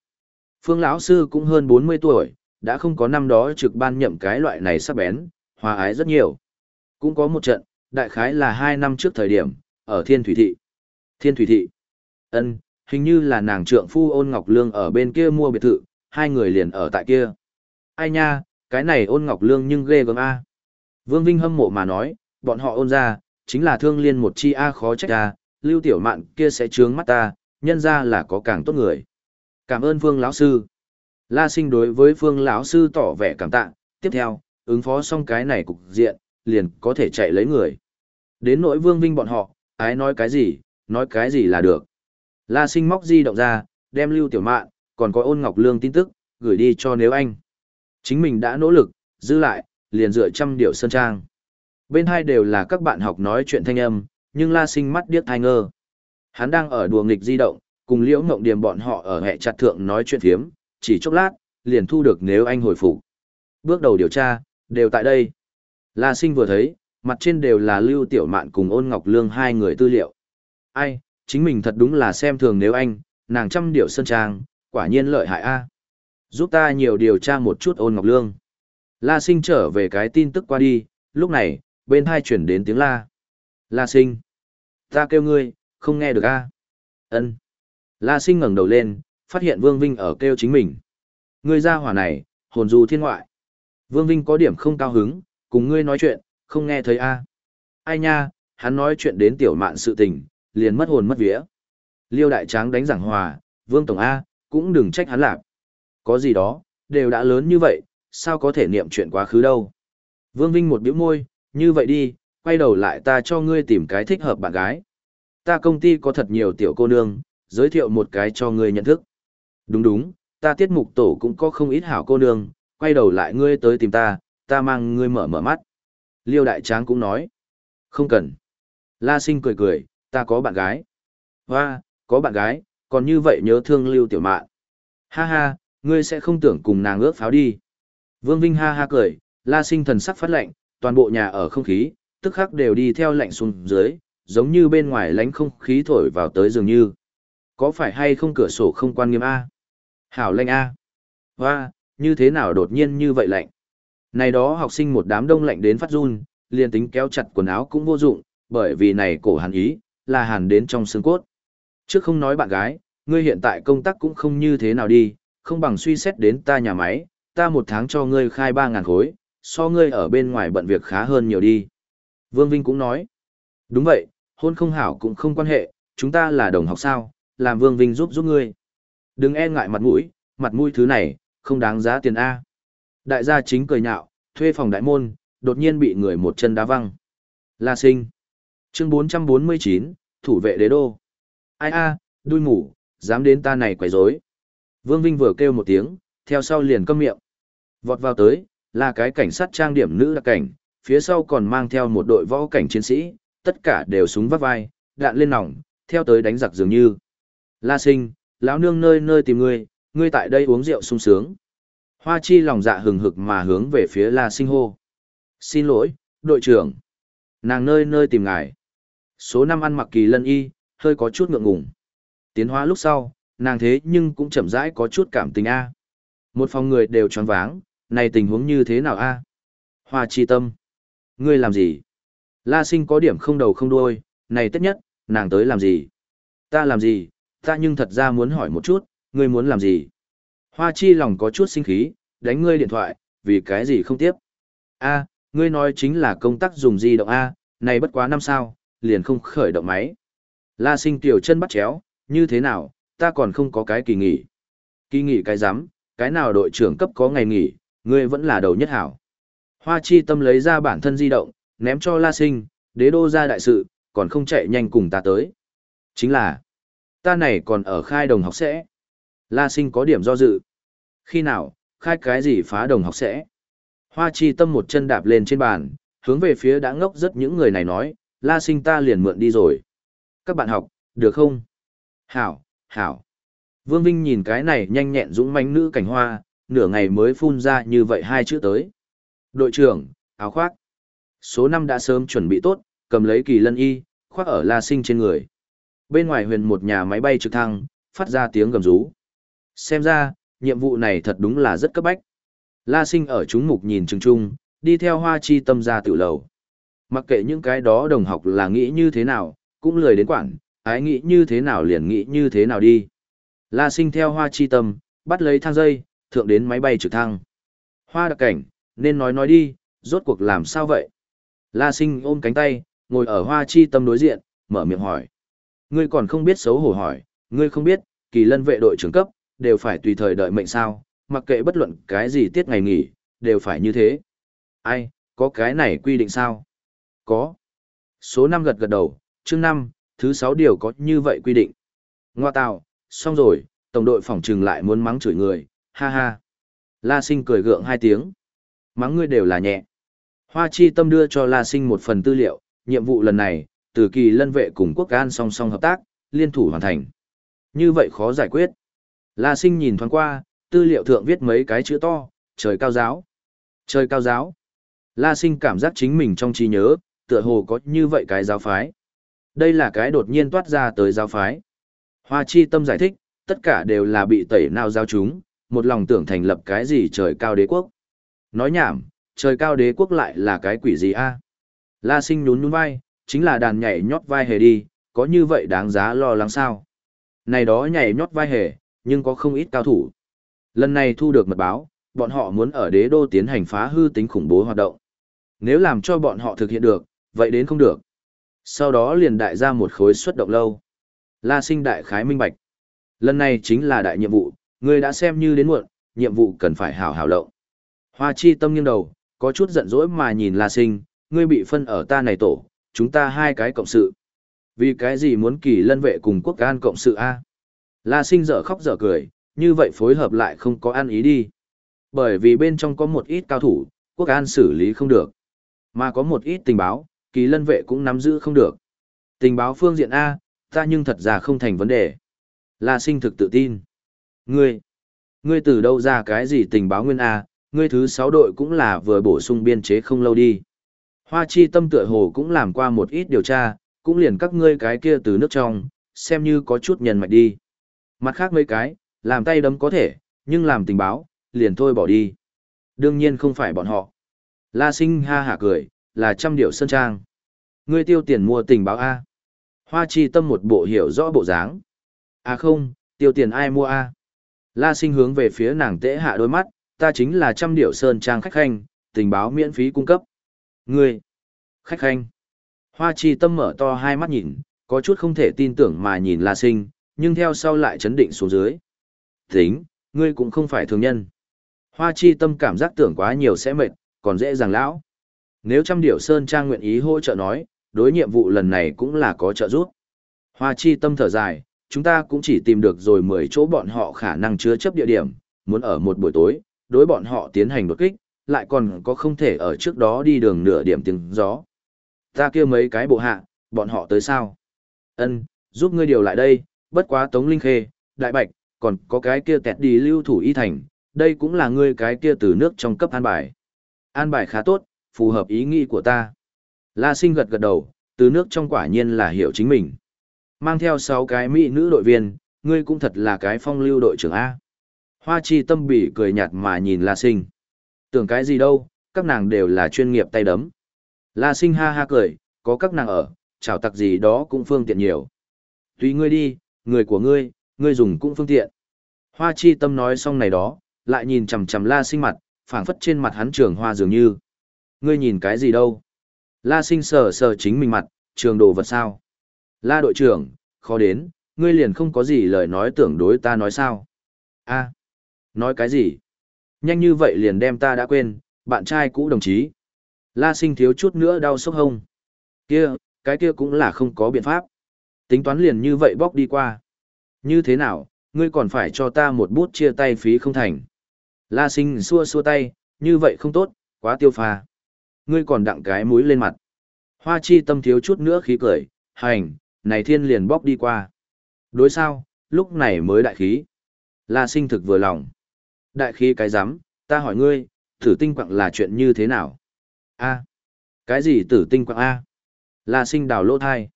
Phương lão sư cũng hơn 40 tuổi, đã không có năm đó trực ban nhậm cái loại này sắc bén, hòa ái rất nhiều. Cũng có một trận, đại khái là hai năm trước thời điểm, ở Thiên Thủy Thị. Thiên Thủy Thị. ân hình như là nàng trượng phu ôn ngọc lương ở bên kia mua biệt thự, hai người liền ở tại kia. Ai nha, cái này ôn ngọc lương nhưng ghê gớm a. Vương Vinh hâm mộ mà nói, bọn họ ôn ra, chính là thương liên một chi a khó trách a, lưu tiểu mạn kia sẽ trướng mắt ta, nhân ra là có càng tốt người. Cảm ơn Phương lão sư. La Sinh đối với Phương lão sư tỏ vẻ cảm tạ, tiếp theo, ứng phó xong cái này cục diện, liền có thể chạy lấy người. Đến nỗi Vương Vinh bọn họ, ái nói cái gì, nói cái gì là được. La Sinh móc di động ra, đem Lưu Tiểu Mạn, còn có Ôn Ngọc Lương tin tức, gửi đi cho nếu anh. Chính mình đã nỗ lực, giữ lại, liền dựa trăm điệu sơn trang. Bên hai đều là các bạn học nói chuyện thanh âm, nhưng La Sinh mắt điếc thai ngơ. Hắn đang ở đùa nghịch di động, cùng Liễu Ngộng Điềm bọn họ ở hệ chặt thượng nói chuyện thiếm, chỉ chốc lát, liền thu được nếu anh hồi phục. Bước đầu điều tra, đều tại đây. La Sinh vừa thấy, mặt trên đều là Lưu Tiểu Mạn cùng Ôn Ngọc Lương hai người tư liệu. Ai, chính mình thật đúng là xem thường nếu anh, nàng trăm điệu sơn trang, quả nhiên lợi hại a. Giúp ta nhiều điều tra một chút Ôn Ngọc Lương. La Sinh trở về cái tin tức qua đi, lúc này, bên hai chuyển đến tiếng la. La Sinh. Ta kêu ngươi, không nghe được a ân La Sinh ngẩng đầu lên, phát hiện Vương Vinh ở kêu chính mình. Ngươi ra hỏa này, hồn du thiên ngoại. Vương Vinh có điểm không cao hứng, cùng ngươi nói chuyện, không nghe thấy a Ai nha, hắn nói chuyện đến tiểu mạn sự tình, liền mất hồn mất vía. Liêu đại tráng đánh giảng hòa, Vương Tổng A, cũng đừng trách hắn lạc. Có gì đó, đều đã lớn như vậy, sao có thể niệm chuyện quá khứ đâu. Vương Vinh một biểu môi, như vậy đi, quay đầu lại ta cho ngươi tìm cái thích hợp bạn gái. Ta công ty có thật nhiều tiểu cô nương, giới thiệu một cái cho ngươi nhận thức. Đúng đúng, ta tiết mục tổ cũng có không ít hảo cô nương, quay đầu lại ngươi tới tìm ta, ta mang ngươi mở mở mắt. Liêu đại tráng cũng nói. Không cần. La sinh cười cười, ta có bạn gái. Hoa, có bạn gái, còn như vậy nhớ thương lưu tiểu mạn. Ha ha, ngươi sẽ không tưởng cùng nàng ước pháo đi. Vương Vinh ha ha cười, la sinh thần sắc phát lạnh, toàn bộ nhà ở không khí, tức khắc đều đi theo lạnh xuống dưới, giống như bên ngoài lánh không khí thổi vào tới dường như. Có phải hay không cửa sổ không quan nghiêm A? Hảo lạnh A. Hoa, như thế nào đột nhiên như vậy lạnh? Này đó học sinh một đám đông lạnh đến phát run, liền tính kéo chặt quần áo cũng vô dụng, bởi vì này cổ hàn ý, là hàn đến trong xương cốt. Trước không nói bạn gái, ngươi hiện tại công tác cũng không như thế nào đi, không bằng suy xét đến ta nhà máy, ta một tháng cho ngươi khai 3.000 khối, so ngươi ở bên ngoài bận việc khá hơn nhiều đi. Vương Vinh cũng nói, đúng vậy, hôn không hảo cũng không quan hệ, chúng ta là đồng học sao, làm Vương Vinh giúp giúp ngươi. Đừng e ngại mặt mũi, mặt mũi thứ này, không đáng giá tiền A. Đại gia chính cười nhạo, thuê phòng đại môn, đột nhiên bị người một chân đá văng. La sinh. Chương 449, thủ vệ đế đô. Ai a, đuôi mủ, dám đến ta này quấy rối. Vương Vinh vừa kêu một tiếng, theo sau liền câm miệng. Vọt vào tới, là cái cảnh sát trang điểm nữ đặc cảnh, phía sau còn mang theo một đội võ cảnh chiến sĩ, tất cả đều súng vắt vai, đạn lên nòng, theo tới đánh giặc dường như. La sinh, lão nương nơi nơi tìm ngươi, ngươi tại đây uống rượu sung sướng. Hoa chi lòng dạ hừng hực mà hướng về phía La sinh hô. Xin lỗi, đội trưởng. Nàng nơi nơi tìm ngài. Số năm ăn mặc kỳ lân y, hơi có chút ngượng ngùng. Tiến hóa lúc sau, nàng thế nhưng cũng chậm rãi có chút cảm tình a. Một phòng người đều choáng váng, này tình huống như thế nào a? Hoa chi tâm. Ngươi làm gì? La sinh có điểm không đầu không đuôi, này tất nhất, nàng tới làm gì? Ta làm gì? Ta nhưng thật ra muốn hỏi một chút, ngươi muốn làm gì? Hoa chi lòng có chút sinh khí, đánh ngươi điện thoại, vì cái gì không tiếp? A, ngươi nói chính là công tác dùng di động A, này bất quá năm sao, liền không khởi động máy. La sinh tiểu chân bắt chéo, như thế nào, ta còn không có cái kỳ nghỉ. Kỳ nghỉ cái giám, cái nào đội trưởng cấp có ngày nghỉ, ngươi vẫn là đầu nhất hảo. Hoa chi tâm lấy ra bản thân di động, ném cho La sinh, đế đô ra đại sự, còn không chạy nhanh cùng ta tới. Chính là, ta này còn ở khai đồng học sẽ. La sinh có điểm do dự. Khi nào, khai cái gì phá đồng học sẽ? Hoa chi tâm một chân đạp lên trên bàn, hướng về phía đã ngốc rất những người này nói, la sinh ta liền mượn đi rồi. Các bạn học, được không? Hảo, hảo. Vương Vinh nhìn cái này nhanh nhẹn dũng mãnh nữ cảnh hoa, nửa ngày mới phun ra như vậy hai chữ tới. Đội trưởng, áo khoác. Số năm đã sớm chuẩn bị tốt, cầm lấy kỳ lân y, khoác ở la sinh trên người. Bên ngoài huyền một nhà máy bay trực thăng, phát ra tiếng gầm rú. Xem ra, nhiệm vụ này thật đúng là rất cấp bách. La sinh ở chúng mục nhìn chừng chung, đi theo hoa chi tâm ra tự lầu. Mặc kệ những cái đó đồng học là nghĩ như thế nào, cũng lười đến quản, ái nghĩ như thế nào liền nghĩ như thế nào đi. La sinh theo hoa chi tâm, bắt lấy thang dây, thượng đến máy bay trực thăng. Hoa đặc cảnh, nên nói nói đi, rốt cuộc làm sao vậy? La sinh ôm cánh tay, ngồi ở hoa chi tâm đối diện, mở miệng hỏi. Ngươi còn không biết xấu hổ hỏi, ngươi không biết, kỳ lân vệ đội trưởng cấp, đều phải tùy thời đợi mệnh sao, mặc kệ bất luận cái gì tiết ngày nghỉ, đều phải như thế. Ai, có cái này quy định sao? Có. Số 5 gật gật đầu, chương 5, thứ sáu điều có như vậy quy định. Ngoa tào, xong rồi, tổng đội phòng trừng lại muốn mắng chửi người, ha ha. La sinh cười gượng hai tiếng. Mắng ngươi đều là nhẹ. Hoa chi tâm đưa cho La sinh một phần tư liệu, nhiệm vụ lần này, từ kỳ lân vệ cùng quốc an song song hợp tác, liên thủ hoàn thành. Như vậy khó giải quyết. La sinh nhìn thoáng qua, tư liệu thượng viết mấy cái chữ to, trời cao giáo. Trời cao giáo. La sinh cảm giác chính mình trong trí nhớ, tựa hồ có như vậy cái giáo phái. Đây là cái đột nhiên toát ra tới giáo phái. Hoa chi tâm giải thích, tất cả đều là bị tẩy nào giao chúng, một lòng tưởng thành lập cái gì trời cao đế quốc. Nói nhảm, trời cao đế quốc lại là cái quỷ gì a? La sinh nhún nhún vai, chính là đàn nhảy nhót vai hề đi, có như vậy đáng giá lo lắng sao? Này đó nhảy nhót vai hề, nhưng có không ít cao thủ. Lần này thu được mật báo, bọn họ muốn ở đế đô tiến hành phá hư tính khủng bố hoạt động. Nếu làm cho bọn họ thực hiện được, vậy đến không được. Sau đó liền đại ra một khối xuất động lâu. La sinh đại khái minh bạch. Lần này chính là đại nhiệm vụ, người đã xem như đến muộn, nhiệm vụ cần phải hảo hảo lộng. Hoa chi tâm nghiêng đầu, có chút giận dỗi mà nhìn La sinh, ngươi bị phân ở ta này tổ, chúng ta hai cái cộng sự. Vì cái gì muốn kỳ lân vệ cùng quốc an cộng sự A? La sinh dở khóc dở cười, như vậy phối hợp lại không có ăn ý đi. Bởi vì bên trong có một ít cao thủ, quốc an xử lý không được. Mà có một ít tình báo, kỳ lân vệ cũng nắm giữ không được. Tình báo phương diện A, ta nhưng thật ra không thành vấn đề. La sinh thực tự tin. Ngươi, ngươi từ đâu ra cái gì tình báo nguyên A, ngươi thứ sáu đội cũng là vừa bổ sung biên chế không lâu đi. Hoa chi tâm tựa hồ cũng làm qua một ít điều tra, cũng liền các ngươi cái kia từ nước trong, xem như có chút nhân mạch đi. Mặt khác mấy cái, làm tay đấm có thể, nhưng làm tình báo, liền thôi bỏ đi. Đương nhiên không phải bọn họ. La sinh ha hả cười, là trăm điệu sơn trang. Ngươi tiêu tiền mua tình báo A. Hoa chi tâm một bộ hiểu rõ bộ dáng. À không, tiêu tiền ai mua A. La sinh hướng về phía nàng tễ hạ đôi mắt, ta chính là trăm điệu sơn trang khách khanh, tình báo miễn phí cung cấp. Ngươi, khách khanh. Hoa chi tâm mở to hai mắt nhìn, có chút không thể tin tưởng mà nhìn La sinh, nhưng theo sau lại chấn định xuống dưới. Tính, ngươi cũng không phải thường nhân. Hoa chi tâm cảm giác tưởng quá nhiều sẽ mệt, còn dễ dàng lão. Nếu trăm điểu Sơn Trang nguyện ý hỗ trợ nói, đối nhiệm vụ lần này cũng là có trợ giúp. Hoa chi tâm thở dài, chúng ta cũng chỉ tìm được rồi 10 chỗ bọn họ khả năng chứa chấp địa điểm, muốn ở một buổi tối, đối bọn họ tiến hành đột kích, lại còn có không thể ở trước đó đi đường nửa điểm tiếng gió. Ta kia mấy cái bộ hạ, bọn họ tới sao? Ân, giúp ngươi điều lại đây, bất quá Tống Linh Khê, Đại Bạch, còn có cái kia tẹt đi lưu thủ y thành, đây cũng là ngươi cái kia từ nước trong cấp an bài. An bài khá tốt, phù hợp ý nghĩ của ta. La sinh gật gật đầu, từ nước trong quả nhiên là hiểu chính mình. Mang theo 6 cái mỹ nữ đội viên, ngươi cũng thật là cái phong lưu đội trưởng A. Hoa chi tâm bỉ cười nhạt mà nhìn La sinh. Tưởng cái gì đâu, các nàng đều là chuyên nghiệp tay đấm. La sinh ha ha cười, có các nàng ở, chào tặc gì đó cũng phương tiện nhiều. Tùy ngươi đi, người của ngươi, ngươi dùng cũng phương tiện. Hoa chi tâm nói xong này đó, lại nhìn chằm chằm la sinh mặt, phảng phất trên mặt hắn trường hoa dường như. Ngươi nhìn cái gì đâu? La sinh sờ sờ chính mình mặt, trường đồ vật sao? La đội trưởng, khó đến, ngươi liền không có gì lời nói tưởng đối ta nói sao? a nói cái gì? Nhanh như vậy liền đem ta đã quên, bạn trai cũ đồng chí. La sinh thiếu chút nữa đau sốc hông. Kia, cái kia cũng là không có biện pháp. Tính toán liền như vậy bóc đi qua. Như thế nào, ngươi còn phải cho ta một bút chia tay phí không thành. La sinh xua xua tay, như vậy không tốt, quá tiêu pha. Ngươi còn đặng cái mũi lên mặt. Hoa chi tâm thiếu chút nữa khí cười, hành, này thiên liền bóc đi qua. Đối sao, lúc này mới đại khí. La sinh thực vừa lòng. Đại khí cái rắm ta hỏi ngươi, tử tinh quặng là chuyện như thế nào? a cái gì tử tinh quặng A? La sinh đào lỗ thai.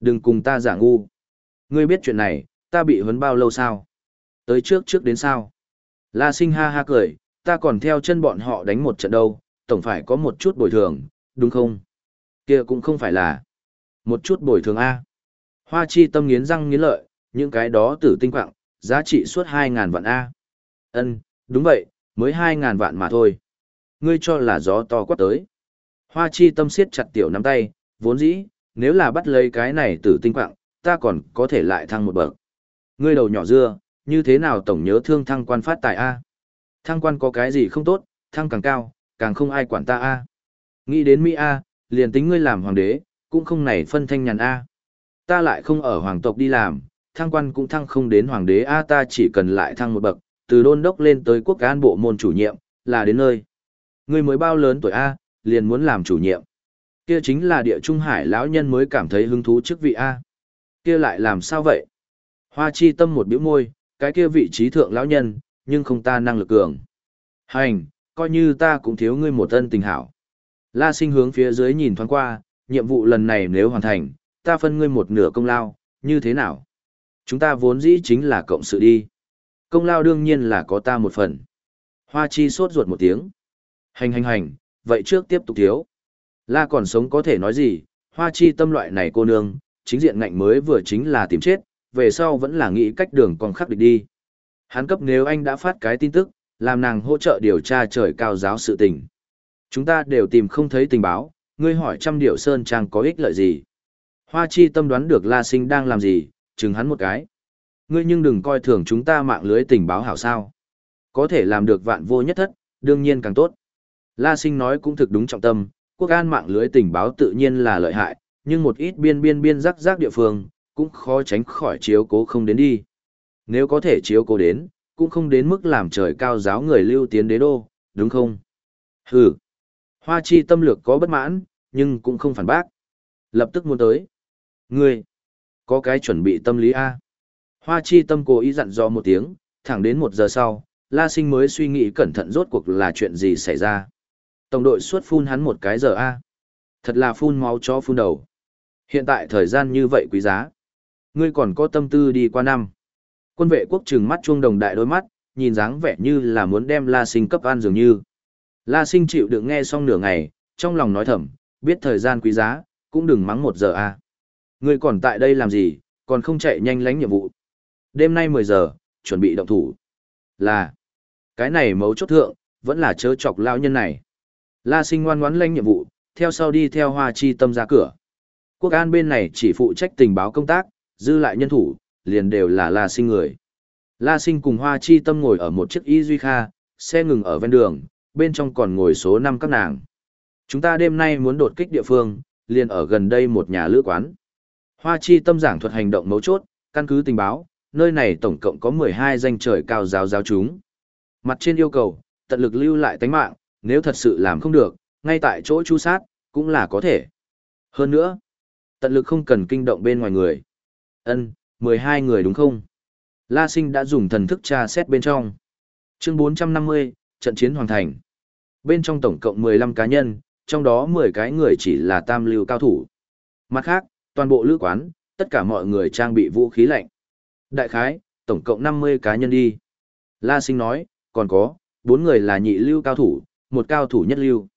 Đừng cùng ta giả ngu. Ngươi biết chuyện này, ta bị huấn bao lâu sao? Tới trước trước đến sao? La sinh ha ha cười, ta còn theo chân bọn họ đánh một trận đâu, tổng phải có một chút bồi thường, đúng không? kia cũng không phải là một chút bồi thường A. Hoa chi tâm nghiến răng nghiến lợi, những cái đó tử tinh quạng, giá trị suốt 2.000 vạn A. Ân, đúng vậy, mới 2.000 vạn mà thôi. ngươi cho là gió to quát tới. Hoa chi tâm siết chặt tiểu nắm tay, vốn dĩ, nếu là bắt lấy cái này tử tinh quạng, ta còn có thể lại thăng một bậc. Ngươi đầu nhỏ dưa, như thế nào tổng nhớ thương thăng quan phát tài A? Thăng quan có cái gì không tốt, thăng càng cao, càng không ai quản ta A. Nghĩ đến Mỹ A, liền tính ngươi làm hoàng đế, cũng không nảy phân thanh nhàn A. Ta lại không ở hoàng tộc đi làm, thăng quan cũng thăng không đến hoàng đế A ta chỉ cần lại thăng một bậc, từ đôn đốc lên tới quốc cán bộ môn chủ nhiệm, là đến nơi. Ngươi mới bao lớn tuổi A, liền muốn làm chủ nhiệm. Kia chính là địa trung hải lão nhân mới cảm thấy hứng thú chức vị A. Kia lại làm sao vậy? Hoa chi tâm một biểu môi, cái kia vị trí thượng lão nhân, nhưng không ta năng lực cường. Hành, coi như ta cũng thiếu ngươi một ân tình hảo. La sinh hướng phía dưới nhìn thoáng qua, nhiệm vụ lần này nếu hoàn thành, ta phân ngươi một nửa công lao, như thế nào? Chúng ta vốn dĩ chính là cộng sự đi. Công lao đương nhiên là có ta một phần. Hoa chi sốt ruột một tiếng. Hành hành hành, vậy trước tiếp tục thiếu. La còn sống có thể nói gì, hoa chi tâm loại này cô nương, chính diện ngạnh mới vừa chính là tìm chết, về sau vẫn là nghĩ cách đường còn khắc địch đi. Hắn cấp nếu anh đã phát cái tin tức, làm nàng hỗ trợ điều tra trời cao giáo sự tình. Chúng ta đều tìm không thấy tình báo, ngươi hỏi trăm điệu sơn trang có ích lợi gì. Hoa chi tâm đoán được La Sinh đang làm gì, chừng hắn một cái. Ngươi nhưng đừng coi thường chúng ta mạng lưới tình báo hảo sao. Có thể làm được vạn vô nhất thất, đương nhiên càng tốt. La Sinh nói cũng thực đúng trọng tâm, quốc an mạng lưới tình báo tự nhiên là lợi hại, nhưng một ít biên biên biên rắc rắc địa phương, cũng khó tránh khỏi chiếu cố không đến đi. Nếu có thể chiếu cố đến, cũng không đến mức làm trời cao giáo người lưu tiến đế đô, đúng không? Hừ. Hoa chi tâm lược có bất mãn, nhưng cũng không phản bác. Lập tức muốn tới. Ngươi, có cái chuẩn bị tâm lý A. Hoa chi tâm cố ý dặn dò một tiếng, thẳng đến một giờ sau, La Sinh mới suy nghĩ cẩn thận rốt cuộc là chuyện gì xảy ra. Tổng đội suốt phun hắn một cái giờ A. Thật là phun máu cho phun đầu. Hiện tại thời gian như vậy quý giá. Ngươi còn có tâm tư đi qua năm. Quân vệ quốc trừng mắt chuông đồng đại đôi mắt, nhìn dáng vẻ như là muốn đem La Sinh cấp an dường như. La Sinh chịu đựng nghe xong nửa ngày, trong lòng nói thầm, biết thời gian quý giá, cũng đừng mắng một giờ à. a. Ngươi còn tại đây làm gì, còn không chạy nhanh lánh nhiệm vụ. Đêm nay 10 giờ, chuẩn bị động thủ. Là, cái này mấu chốt thượng, vẫn là chớ chọc lao nhân này. La Sinh ngoan ngoãn lánh nhiệm vụ, theo sau đi theo Hoa Chi Tâm ra cửa. Quốc an bên này chỉ phụ trách tình báo công tác, dư lại nhân thủ, liền đều là La Sinh người. La Sinh cùng Hoa Chi Tâm ngồi ở một chiếc y duy kha, xe ngừng ở ven đường, bên trong còn ngồi số 5 các nàng. Chúng ta đêm nay muốn đột kích địa phương, liền ở gần đây một nhà lữ quán. Hoa Chi Tâm giảng thuật hành động mấu chốt, căn cứ tình báo, nơi này tổng cộng có 12 danh trời cao giáo giáo chúng. Mặt trên yêu cầu, tận lực lưu lại tánh mạng, nếu thật sự làm không được, ngay tại chỗ chu sát, cũng là có thể. Hơn nữa, tận lực không cần kinh động bên ngoài người. Ân, 12 người đúng không? La Sinh đã dùng thần thức tra xét bên trong. Chương 450, trận chiến hoàn thành. Bên trong tổng cộng 15 cá nhân, trong đó 10 cái người chỉ là tam lưu cao thủ. Mặt khác, toàn bộ lữ quán, tất cả mọi người trang bị vũ khí lạnh. Đại khái, tổng cộng 50 cá nhân đi. La Sinh nói, còn có, 4 người là nhị lưu cao thủ, một cao thủ nhất lưu.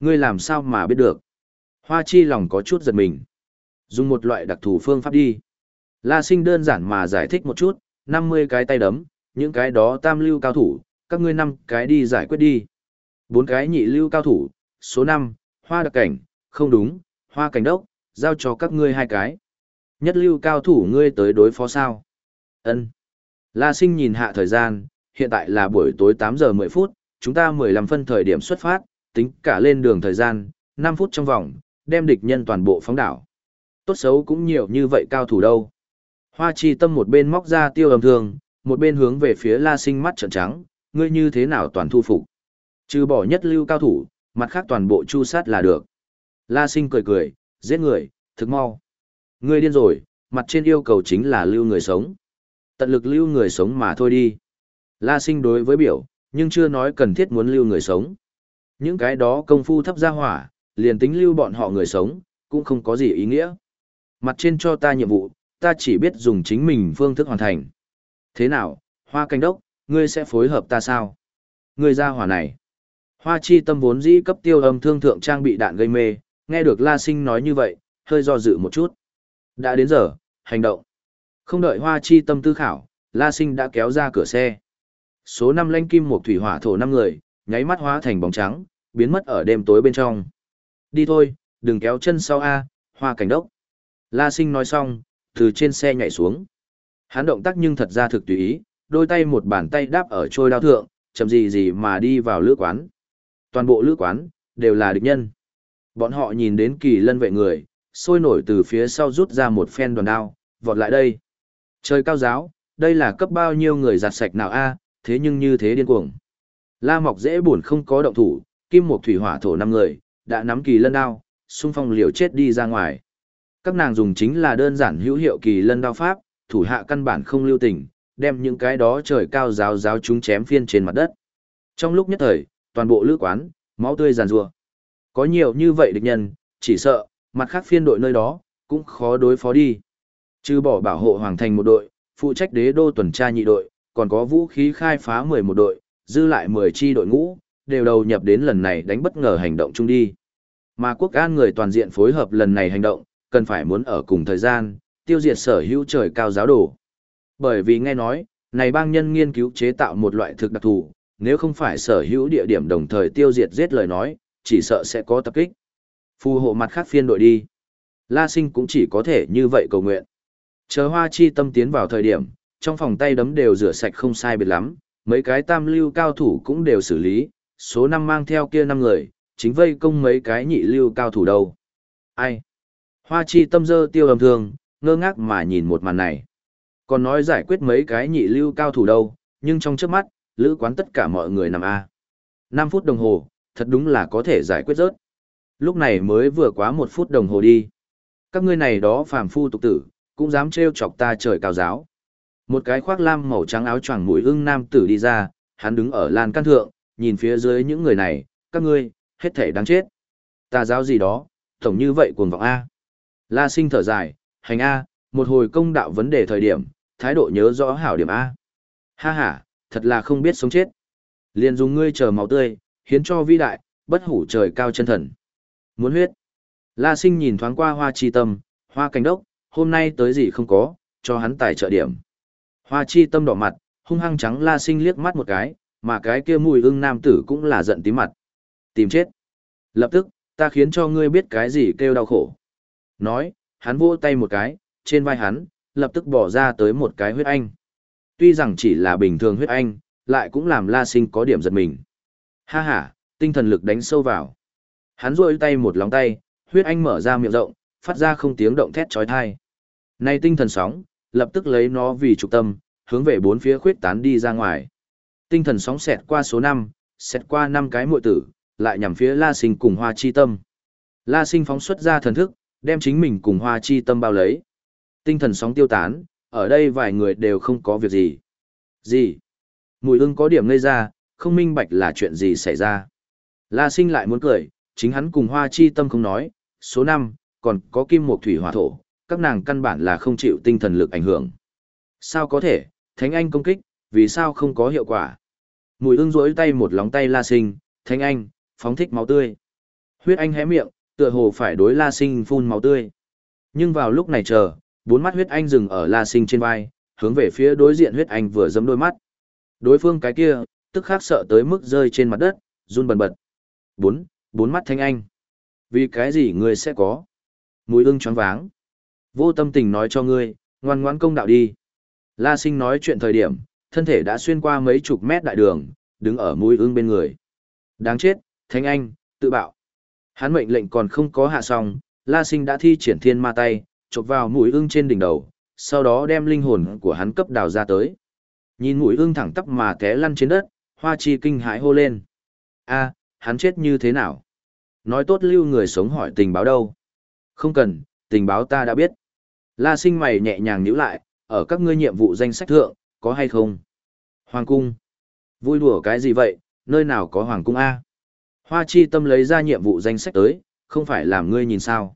Ngươi làm sao mà biết được? Hoa chi lòng có chút giật mình. Dùng một loại đặc thù phương pháp đi. La sinh đơn giản mà giải thích một chút, 50 cái tay đấm, những cái đó tam lưu cao thủ, các ngươi năm cái đi giải quyết đi. bốn cái nhị lưu cao thủ, số 5, hoa đặc cảnh, không đúng, hoa cảnh đốc, giao cho các ngươi hai cái. Nhất lưu cao thủ ngươi tới đối phó sao? Ân. La sinh nhìn hạ thời gian, hiện tại là buổi tối 8 giờ 10 phút, chúng ta 15 phân thời điểm xuất phát, tính cả lên đường thời gian, 5 phút trong vòng, đem địch nhân toàn bộ phóng đảo. Tốt xấu cũng nhiều như vậy cao thủ đâu. Hoa chi tâm một bên móc ra tiêu ầm thường, một bên hướng về phía la sinh mắt trợn trắng, ngươi như thế nào toàn thu phục. Trừ bỏ nhất lưu cao thủ, mặt khác toàn bộ chu sát là được. La sinh cười cười, giết người, thực mau. Ngươi điên rồi, mặt trên yêu cầu chính là lưu người sống. Tận lực lưu người sống mà thôi đi. La sinh đối với biểu, nhưng chưa nói cần thiết muốn lưu người sống. Những cái đó công phu thấp ra hỏa, liền tính lưu bọn họ người sống, cũng không có gì ý nghĩa. Mặt trên cho ta nhiệm vụ, ta chỉ biết dùng chính mình phương thức hoàn thành. Thế nào, hoa canh đốc, ngươi sẽ phối hợp ta sao? Ngươi ra hỏa này. Hoa chi tâm vốn dĩ cấp tiêu âm thương thượng trang bị đạn gây mê, nghe được La Sinh nói như vậy, hơi do dự một chút. Đã đến giờ, hành động. Không đợi hoa chi tâm tư khảo, La Sinh đã kéo ra cửa xe. Số 5 lanh kim một thủy hỏa thổ 5 người, nháy mắt hóa thành bóng trắng, biến mất ở đêm tối bên trong. Đi thôi, đừng kéo chân sau A, hoa cảnh đốc. La sinh nói xong, từ trên xe nhảy xuống. Hắn động tác nhưng thật ra thực tùy ý, đôi tay một bàn tay đáp ở trôi đao thượng, chậm gì gì mà đi vào lữ quán. Toàn bộ lữ quán, đều là địch nhân. Bọn họ nhìn đến kỳ lân vệ người, sôi nổi từ phía sau rút ra một phen đoàn đao, vọt lại đây. Trời cao giáo, đây là cấp bao nhiêu người giặt sạch nào a à, thế nhưng như thế điên cuồng. La Mọc dễ buồn không có động thủ, kim một thủy hỏa thổ năm người, đã nắm kỳ lân đao, xung phong liều chết đi ra ngoài. Các nàng dùng chính là đơn giản hữu hiệu kỳ lân đao pháp, thủ hạ căn bản không lưu tình, đem những cái đó trời cao giáo giáo chúng chém phiên trên mặt đất. Trong lúc nhất thời, toàn bộ lữ quán, máu tươi giàn rùa. Có nhiều như vậy địch nhân, chỉ sợ, mặt khác phiên đội nơi đó, cũng khó đối phó đi. Trừ bỏ bảo hộ hoàng thành một đội, phụ trách đế đô tuần tra nhị đội, còn có vũ khí khai phá 11 đội, dư lại 10 chi đội ngũ, đều đầu nhập đến lần này đánh bất ngờ hành động chung đi. Mà quốc an người toàn diện phối hợp lần này hành động, cần phải muốn ở cùng thời gian, tiêu diệt sở hữu trời cao giáo đồ. Bởi vì nghe nói, này bang nhân nghiên cứu chế tạo một loại thực đặc thù, nếu không phải sở hữu địa điểm đồng thời tiêu diệt giết lời nói, chỉ sợ sẽ có tập kích. Phù hộ mặt khác phiên đội đi. La sinh cũng chỉ có thể như vậy cầu nguyện. Chờ hoa chi tâm tiến vào thời điểm, trong phòng tay đấm đều rửa sạch không sai biệt lắm, mấy cái tam lưu cao thủ cũng đều xử lý, số năm mang theo kia năm người, chính vây công mấy cái nhị lưu cao thủ đâu. Ai? Hoa chi tâm dơ tiêu ầm thường, ngơ ngác mà nhìn một màn này. Còn nói giải quyết mấy cái nhị lưu cao thủ đâu, nhưng trong trước mắt, lữ quán tất cả mọi người nằm A. 5 phút đồng hồ, thật đúng là có thể giải quyết rớt. Lúc này mới vừa quá một phút đồng hồ đi. Các ngươi này đó phàm phu tục tử, cũng dám trêu chọc ta trời cao giáo. Một cái khoác lam màu trắng áo choàng mũi ưng nam tử đi ra, hắn đứng ở lan căn thượng, nhìn phía dưới những người này, các ngươi, hết thể đáng chết. Ta giáo gì đó, tổng như vậy cuồng vọng A. La sinh thở dài, hành A, một hồi công đạo vấn đề thời điểm, thái độ nhớ rõ hảo điểm A. Ha ha, thật là không biết sống chết. Liền dùng ngươi chờ máu tươi, hiến cho vĩ đại, bất hủ trời cao chân thần. Muốn huyết. La sinh nhìn thoáng qua hoa chi tâm, hoa cánh đốc, hôm nay tới gì không có, cho hắn tài trợ điểm. Hoa chi tâm đỏ mặt, hung hăng trắng la sinh liếc mắt một cái, mà cái kia mùi ưng nam tử cũng là giận tí mặt. Tìm chết. Lập tức, ta khiến cho ngươi biết cái gì kêu đau khổ. Nói, hắn vỗ tay một cái, trên vai hắn, lập tức bỏ ra tới một cái huyết anh. Tuy rằng chỉ là bình thường huyết anh, lại cũng làm la sinh có điểm giật mình. Ha ha, tinh thần lực đánh sâu vào. Hắn rôi tay một lòng tay, huyết anh mở ra miệng rộng, phát ra không tiếng động thét trói thai. Này tinh thần sóng, lập tức lấy nó vì trục tâm, hướng về bốn phía khuyết tán đi ra ngoài. Tinh thần sóng xẹt qua số 5, xẹt qua năm cái muội tử, lại nhằm phía La Sinh cùng Hoa Chi Tâm. La Sinh phóng xuất ra thần thức, đem chính mình cùng Hoa Chi Tâm bao lấy. Tinh thần sóng tiêu tán, ở đây vài người đều không có việc gì. Gì? Mùi ưng có điểm ngây ra, không minh bạch là chuyện gì xảy ra. La Sinh lại muốn cười, chính hắn cùng Hoa Chi Tâm không nói, số 5, còn có kim mộc thủy hỏa thổ, các nàng căn bản là không chịu tinh thần lực ảnh hưởng. Sao có thể, Thánh Anh công kích, vì sao không có hiệu quả? Mùi ưng rỗi tay một lóng tay La Sinh, Thánh Anh, phóng thích máu tươi. Huyết Anh hé miệng, tựa hồ phải đối La Sinh phun máu tươi. Nhưng vào lúc này chờ, bốn mắt huyết anh dừng ở La Sinh trên vai, hướng về phía đối diện huyết anh vừa giấm đôi mắt. Đối phương cái kia, tức khắc sợ tới mức rơi trên mặt đất, run bần bật. Bốn, bốn mắt thanh anh. Vì cái gì ngươi sẽ có? Mùi ưng choáng váng. Vô tâm tình nói cho ngươi, ngoan ngoãn công đạo đi. La sinh nói chuyện thời điểm, thân thể đã xuyên qua mấy chục mét đại đường, đứng ở mũi ưng bên người. Đáng chết, Thanh Anh, tự bạo. Hắn mệnh lệnh còn không có hạ xong, La sinh đã thi triển thiên ma tay, chộp vào mũi ưng trên đỉnh đầu, sau đó đem linh hồn của hắn cấp đào ra tới. Nhìn mũi ưng thẳng tắp mà té lăn trên đất, hoa chi kinh hãi hô lên. a hắn chết như thế nào? Nói tốt lưu người sống hỏi tình báo đâu? Không cần, tình báo ta đã biết. La sinh mày nhẹ nhàng nhíu lại, ở các ngươi nhiệm vụ danh sách thượng, có hay không? Hoàng cung. Vui đùa cái gì vậy, nơi nào có hoàng cung A? Hoa chi tâm lấy ra nhiệm vụ danh sách tới, không phải làm ngươi nhìn sao.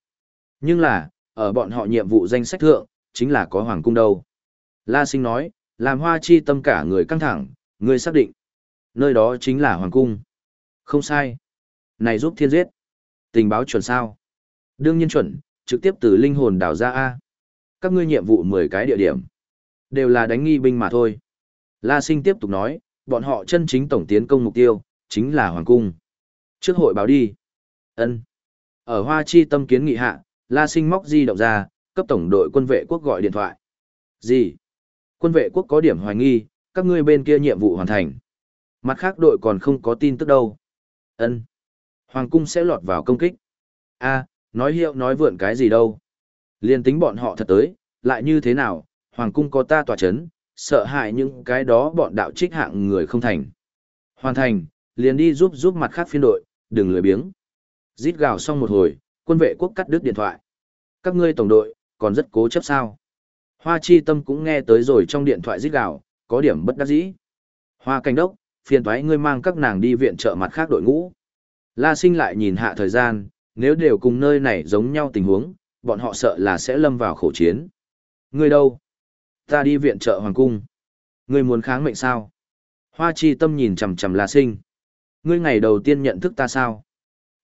Nhưng là, ở bọn họ nhiệm vụ danh sách thượng, chính là có hoàng cung đâu. La sinh nói, làm hoa chi tâm cả người căng thẳng, ngươi xác định. Nơi đó chính là hoàng cung. Không sai. Này giúp thiên giết. Tình báo chuẩn sao? Đương nhiên chuẩn, trực tiếp từ linh hồn đào ra A. Các ngươi nhiệm vụ 10 cái địa điểm. Đều là đánh nghi binh mà thôi. La sinh tiếp tục nói, bọn họ chân chính tổng tiến công mục tiêu, chính là Hoàng Cung. Trước hội báo đi. ân Ở Hoa Chi tâm kiến nghị hạ, La Sinh móc di động ra, cấp tổng đội quân vệ quốc gọi điện thoại. Gì? Quân vệ quốc có điểm hoài nghi, các ngươi bên kia nhiệm vụ hoàn thành. Mặt khác đội còn không có tin tức đâu. ân Hoàng cung sẽ lọt vào công kích. a nói hiệu nói vượn cái gì đâu. Liên tính bọn họ thật tới, lại như thế nào, Hoàng cung có ta tỏa chấn, sợ hại những cái đó bọn đạo trích hạng người không thành. Hoàn thành, liền đi giúp giúp mặt khác phiên đội, đừng lười biếng. Rít gào xong một hồi, quân vệ quốc cắt đứt điện thoại. Các ngươi tổng đội, còn rất cố chấp sao. Hoa chi tâm cũng nghe tới rồi trong điện thoại rít gào, có điểm bất đắc dĩ. Hoa canh đốc, phiền thoái ngươi mang các nàng đi viện trợ mặt khác đội ngũ. La sinh lại nhìn hạ thời gian, nếu đều cùng nơi này giống nhau tình huống, bọn họ sợ là sẽ lâm vào khổ chiến. Ngươi đâu? Ta đi viện trợ hoàng cung. Ngươi muốn kháng mệnh sao? Hoa chi tâm nhìn chằm chằm La sinh. Ngươi ngày đầu tiên nhận thức ta sao?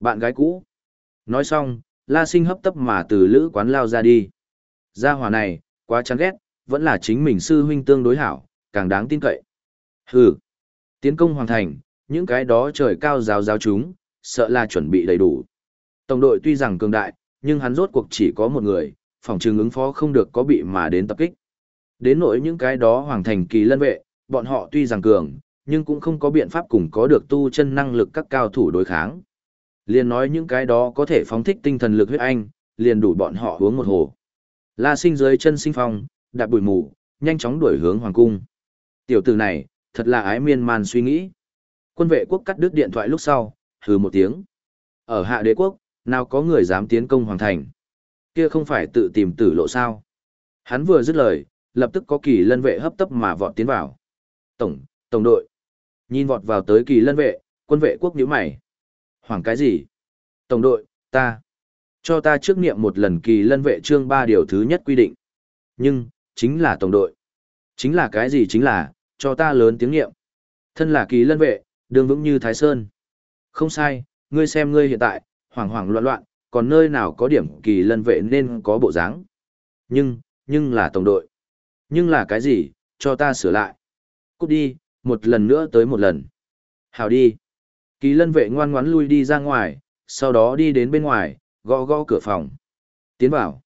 Bạn gái cũ. Nói xong, La sinh hấp tấp mà từ lữ quán lao ra đi. Gia hỏa này, quá chán ghét, vẫn là chính mình sư huynh tương đối hảo, càng đáng tin cậy. Hừ. Tiến công hoàn thành, những cái đó trời cao giáo giáo chúng, sợ là chuẩn bị đầy đủ. Tổng đội tuy rằng cường đại, nhưng hắn rốt cuộc chỉ có một người, phòng trường ứng phó không được có bị mà đến tập kích. Đến nỗi những cái đó hoàng thành kỳ lân vệ, bọn họ tuy rằng cường, nhưng cũng không có biện pháp cùng có được tu chân năng lực các cao thủ đối kháng. Liền nói những cái đó có thể phóng thích tinh thần lực huyết anh, liền đủ bọn họ uống một hồ. La sinh dưới chân sinh phong, đạp bụi mù, nhanh chóng đuổi hướng hoàng cung. Tiểu tử này, thật là ái miên man suy nghĩ. Quân vệ quốc cắt đứt điện thoại lúc sau, hừ một tiếng. Ở hạ đế quốc, nào có người dám tiến công hoàng thành. Kia không phải tự tìm tử lộ sao. Hắn vừa dứt lời, lập tức có kỳ lân vệ hấp tấp mà vọt tiến vào. Tổng, tổng đội. Nhìn vọt vào tới kỳ lân vệ, quân vệ quốc nhíu mày. Hoàng cái gì? Tổng đội, ta. Cho ta trước niệm một lần kỳ lân vệ chương ba điều thứ nhất quy định. Nhưng, chính là tổng đội. Chính là cái gì chính là, cho ta lớn tiếng niệm. Thân là kỳ lân vệ, đường vững như Thái Sơn. Không sai, ngươi xem ngươi hiện tại, hoảng hoảng loạn loạn, còn nơi nào có điểm kỳ lân vệ nên có bộ dáng. Nhưng, nhưng là tổng đội. Nhưng là cái gì, cho ta sửa lại. Cút đi, một lần nữa tới một lần. Hào đi. Kỳ lân vệ ngoan ngoãn lui đi ra ngoài, sau đó đi đến bên ngoài, gõ gõ cửa phòng. Tiến vào.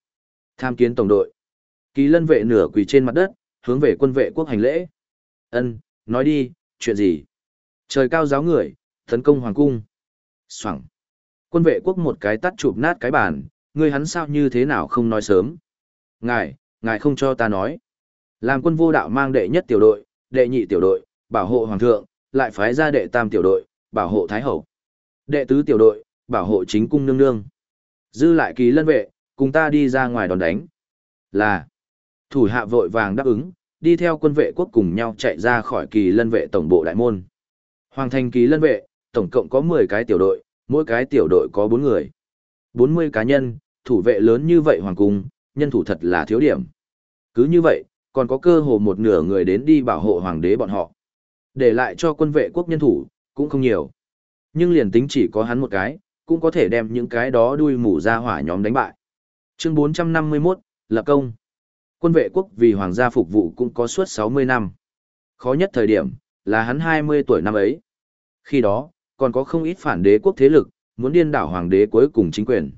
Tham kiến tổng đội. Kỳ lân vệ nửa quỳ trên mặt đất, hướng về quân vệ quốc hành lễ. Ân, nói đi, chuyện gì? Trời cao giáo người, tấn công hoàng cung. Soảng. Quân vệ quốc một cái tắt chụp nát cái bàn, ngươi hắn sao như thế nào không nói sớm. Ngài, ngài không cho ta nói. Làm quân vô đạo mang đệ nhất tiểu đội, đệ nhị tiểu đội, bảo hộ hoàng thượng, lại phái ra đệ tam tiểu đội, bảo hộ thái hậu. Đệ tứ tiểu đội, bảo hộ chính cung nương nương. Dư lại kỳ lân vệ, cùng ta đi ra ngoài đòn đánh. Là, thủ hạ vội vàng đáp ứng, đi theo quân vệ quốc cùng nhau chạy ra khỏi kỳ lân vệ tổng bộ đại môn. Hoàng thành kỳ lân vệ, tổng cộng có 10 cái tiểu đội, mỗi cái tiểu đội có 4 người. 40 cá nhân, thủ vệ lớn như vậy hoàng cung, nhân thủ thật là thiếu điểm. Cứ như vậy, còn có cơ hồ một nửa người đến đi bảo hộ hoàng đế bọn họ. Để lại cho quân vệ quốc nhân thủ, cũng không nhiều. Nhưng liền tính chỉ có hắn một cái, cũng có thể đem những cái đó đuôi mù ra hỏa nhóm đánh bại. Chương 451, Lập công. Quân vệ quốc vì hoàng gia phục vụ cũng có suốt 60 năm. Khó nhất thời điểm, là hắn 20 tuổi năm ấy. Khi đó, còn có không ít phản đế quốc thế lực, muốn điên đảo hoàng đế cuối cùng chính quyền.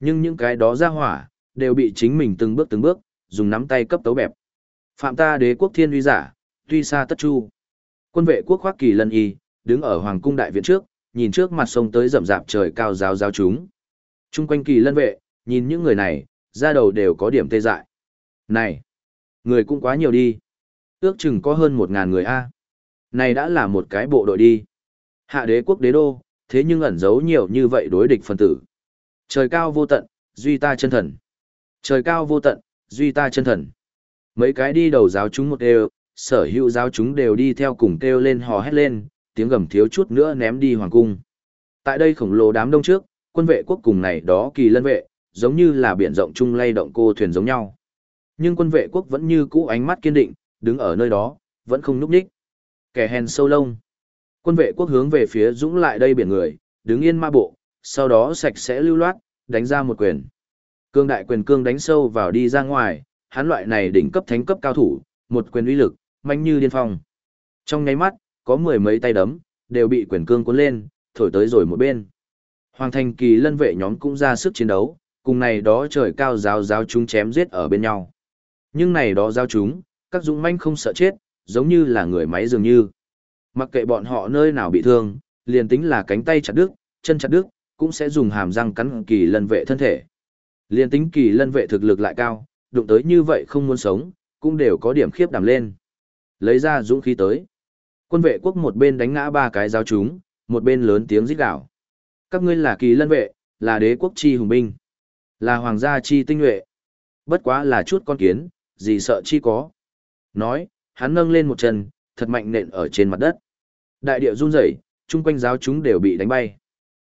Nhưng những cái đó ra hỏa, đều bị chính mình từng bước từng bước, dùng nắm tay cấp tấu bẹp. Phạm ta đế quốc thiên uy giả, tuy xa tất chu. Quân vệ quốc khoác kỳ lân y, đứng ở hoàng cung đại viện trước, nhìn trước mặt sông tới rậm rạp trời cao giáo giáo chúng. Trung quanh kỳ lân vệ, nhìn những người này, ra đầu đều có điểm tê dại. Này, người cũng quá nhiều đi. Ước chừng có hơn một ngàn người A. Này đã là một cái bộ đội đi. Hạ đế quốc đế đô, thế nhưng ẩn giấu nhiều như vậy đối địch phân tử. Trời cao vô tận, duy ta chân thần. Trời cao vô tận, duy ta chân thần. Mấy cái đi đầu giáo chúng một đều, sở hữu giáo chúng đều đi theo cùng kêu lên hò hét lên, tiếng gầm thiếu chút nữa ném đi hoàng cung. Tại đây khổng lồ đám đông trước, quân vệ quốc cùng này đó kỳ lân vệ, giống như là biển rộng chung lay động cô thuyền giống nhau. Nhưng quân vệ quốc vẫn như cũ ánh mắt kiên định, đứng ở nơi đó, vẫn không núp đích. Kẻ hèn sâu lông. Quân vệ quốc hướng về phía dũng lại đây biển người, đứng yên ma bộ, sau đó sạch sẽ lưu loát, đánh ra một quyền. Cương đại quyền cương đánh sâu vào đi ra ngoài, hắn loại này đỉnh cấp thánh cấp cao thủ, một quyền uy lực, mạnh như điên phong. Trong nháy mắt, có mười mấy tay đấm, đều bị quyền cương cuốn lên, thổi tới rồi một bên. Hoàng thành kỳ lân vệ nhóm cũng ra sức chiến đấu, cùng này đó trời cao giáo giáo chúng chém giết ở bên nhau. Nhưng này đó giáo chúng, các dũng manh không sợ chết, giống như là người máy dường như. Mặc kệ bọn họ nơi nào bị thương, liền tính là cánh tay chặt đứt, chân chặt đứt, cũng sẽ dùng hàm răng cắn kỳ lân vệ thân thể. Liền tính kỳ lân vệ thực lực lại cao, đụng tới như vậy không muốn sống, cũng đều có điểm khiếp đảm lên. Lấy ra dũng khí tới. Quân vệ quốc một bên đánh ngã ba cái giáo chúng, một bên lớn tiếng rít gào. Các ngươi là kỳ lân vệ, là đế quốc chi hùng binh, là hoàng gia chi tinh nhuệ. Bất quá là chút con kiến, gì sợ chi có. Nói, hắn nâng lên một chân, thật mạnh nện ở trên mặt đất. Đại địa run rẩy, chung quanh giáo chúng đều bị đánh bay.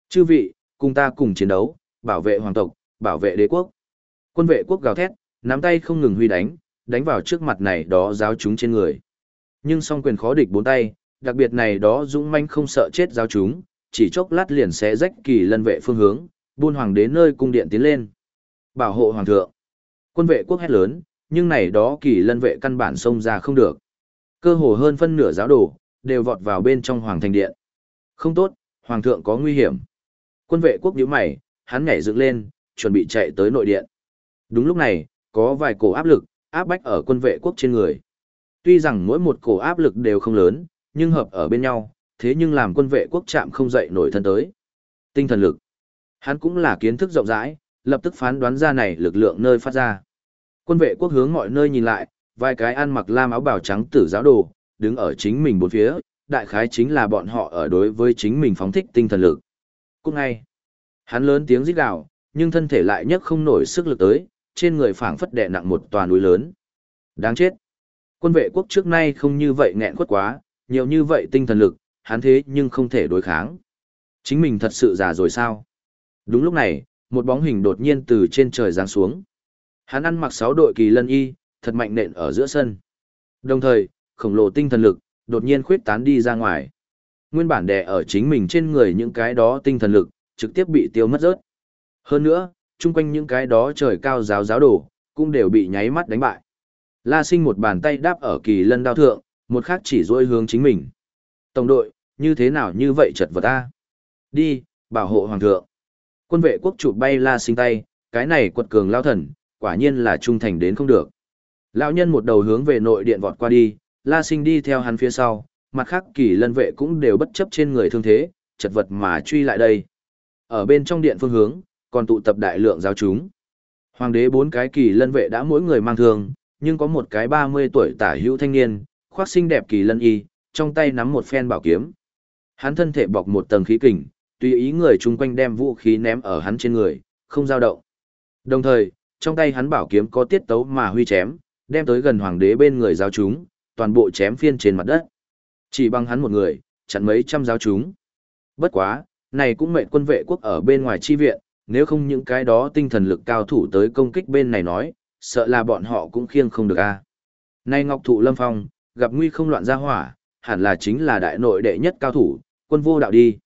Chư vị, cùng ta cùng chiến đấu, bảo vệ hoàng tộc, bảo vệ đế quốc. Quân vệ quốc gào thét, nắm tay không ngừng huy đánh, đánh vào trước mặt này đó giáo chúng trên người. Nhưng song quyền khó địch bốn tay, đặc biệt này đó dũng manh không sợ chết giao chúng, chỉ chốc lát liền sẽ rách kỳ lân vệ phương hướng, buôn hoàng đến nơi cung điện tiến lên. Bảo hộ hoàng thượng. Quân vệ quốc hét lớn, nhưng này đó kỳ lân vệ căn bản xông ra không được. Cơ hồ hơn phân nửa giáo đồ, đều vọt vào bên trong hoàng thành điện. Không tốt, hoàng thượng có nguy hiểm. Quân vệ quốc nhíu mày, hắn nhảy dựng lên, chuẩn bị chạy tới nội điện. Đúng lúc này, có vài cổ áp lực, áp bách ở quân vệ quốc trên người. Tuy rằng mỗi một cổ áp lực đều không lớn, nhưng hợp ở bên nhau, thế nhưng làm quân vệ quốc chạm không dậy nổi thân tới. Tinh thần lực. Hắn cũng là kiến thức rộng rãi, lập tức phán đoán ra này lực lượng nơi phát ra. Quân vệ quốc hướng mọi nơi nhìn lại, vài cái ăn mặc lam áo bào trắng tử giáo đồ, đứng ở chính mình bốn phía, đại khái chính là bọn họ ở đối với chính mình phóng thích tinh thần lực. Cũng ngay, hắn lớn tiếng rít gào, nhưng thân thể lại nhấc không nổi sức lực tới, trên người phảng phất đè nặng một tòa núi lớn. Đáng chết. Quân vệ quốc trước nay không như vậy nghẹn quất quá, nhiều như vậy tinh thần lực, hắn thế nhưng không thể đối kháng. Chính mình thật sự già rồi sao? Đúng lúc này, một bóng hình đột nhiên từ trên trời giáng xuống. Hắn ăn mặc sáu đội kỳ lân y, thật mạnh nện ở giữa sân. Đồng thời, khổng lồ tinh thần lực, đột nhiên khuyết tán đi ra ngoài. Nguyên bản đè ở chính mình trên người những cái đó tinh thần lực, trực tiếp bị tiêu mất rớt. Hơn nữa, chung quanh những cái đó trời cao giáo giáo đổ, cũng đều bị nháy mắt đánh bại. La sinh một bàn tay đáp ở kỳ lân đao thượng, một khác chỉ dôi hướng chính mình. Tổng đội, như thế nào như vậy chật vật ta? Đi, bảo hộ hoàng thượng. Quân vệ quốc chụp bay la sinh tay, cái này quật cường lao thần, quả nhiên là trung thành đến không được. Lão nhân một đầu hướng về nội điện vọt qua đi, la sinh đi theo hắn phía sau, mặt khác kỳ lân vệ cũng đều bất chấp trên người thương thế, chật vật mà truy lại đây. Ở bên trong điện phương hướng, còn tụ tập đại lượng giáo chúng. Hoàng đế bốn cái kỳ lân vệ đã mỗi người mang thương, nhưng có một cái 30 tuổi tả hữu thanh niên, khoác xinh đẹp kỳ lân y, trong tay nắm một phen bảo kiếm. Hắn thân thể bọc một tầng khí kình, tùy ý người chung quanh đem vũ khí ném ở hắn trên người, không dao động. Đồng thời, trong tay hắn bảo kiếm có tiết tấu mà huy chém, đem tới gần hoàng đế bên người giáo chúng, toàn bộ chém phiên trên mặt đất. Chỉ bằng hắn một người, chặn mấy trăm giáo chúng. Bất quá, này cũng mệnh quân vệ quốc ở bên ngoài chi viện, nếu không những cái đó tinh thần lực cao thủ tới công kích bên này nói, sợ là bọn họ cũng khiêng không được a. Nay Ngọc Thụ Lâm Phong, gặp nguy không loạn ra hỏa, hẳn là chính là đại nội đệ nhất cao thủ, quân vô đạo đi.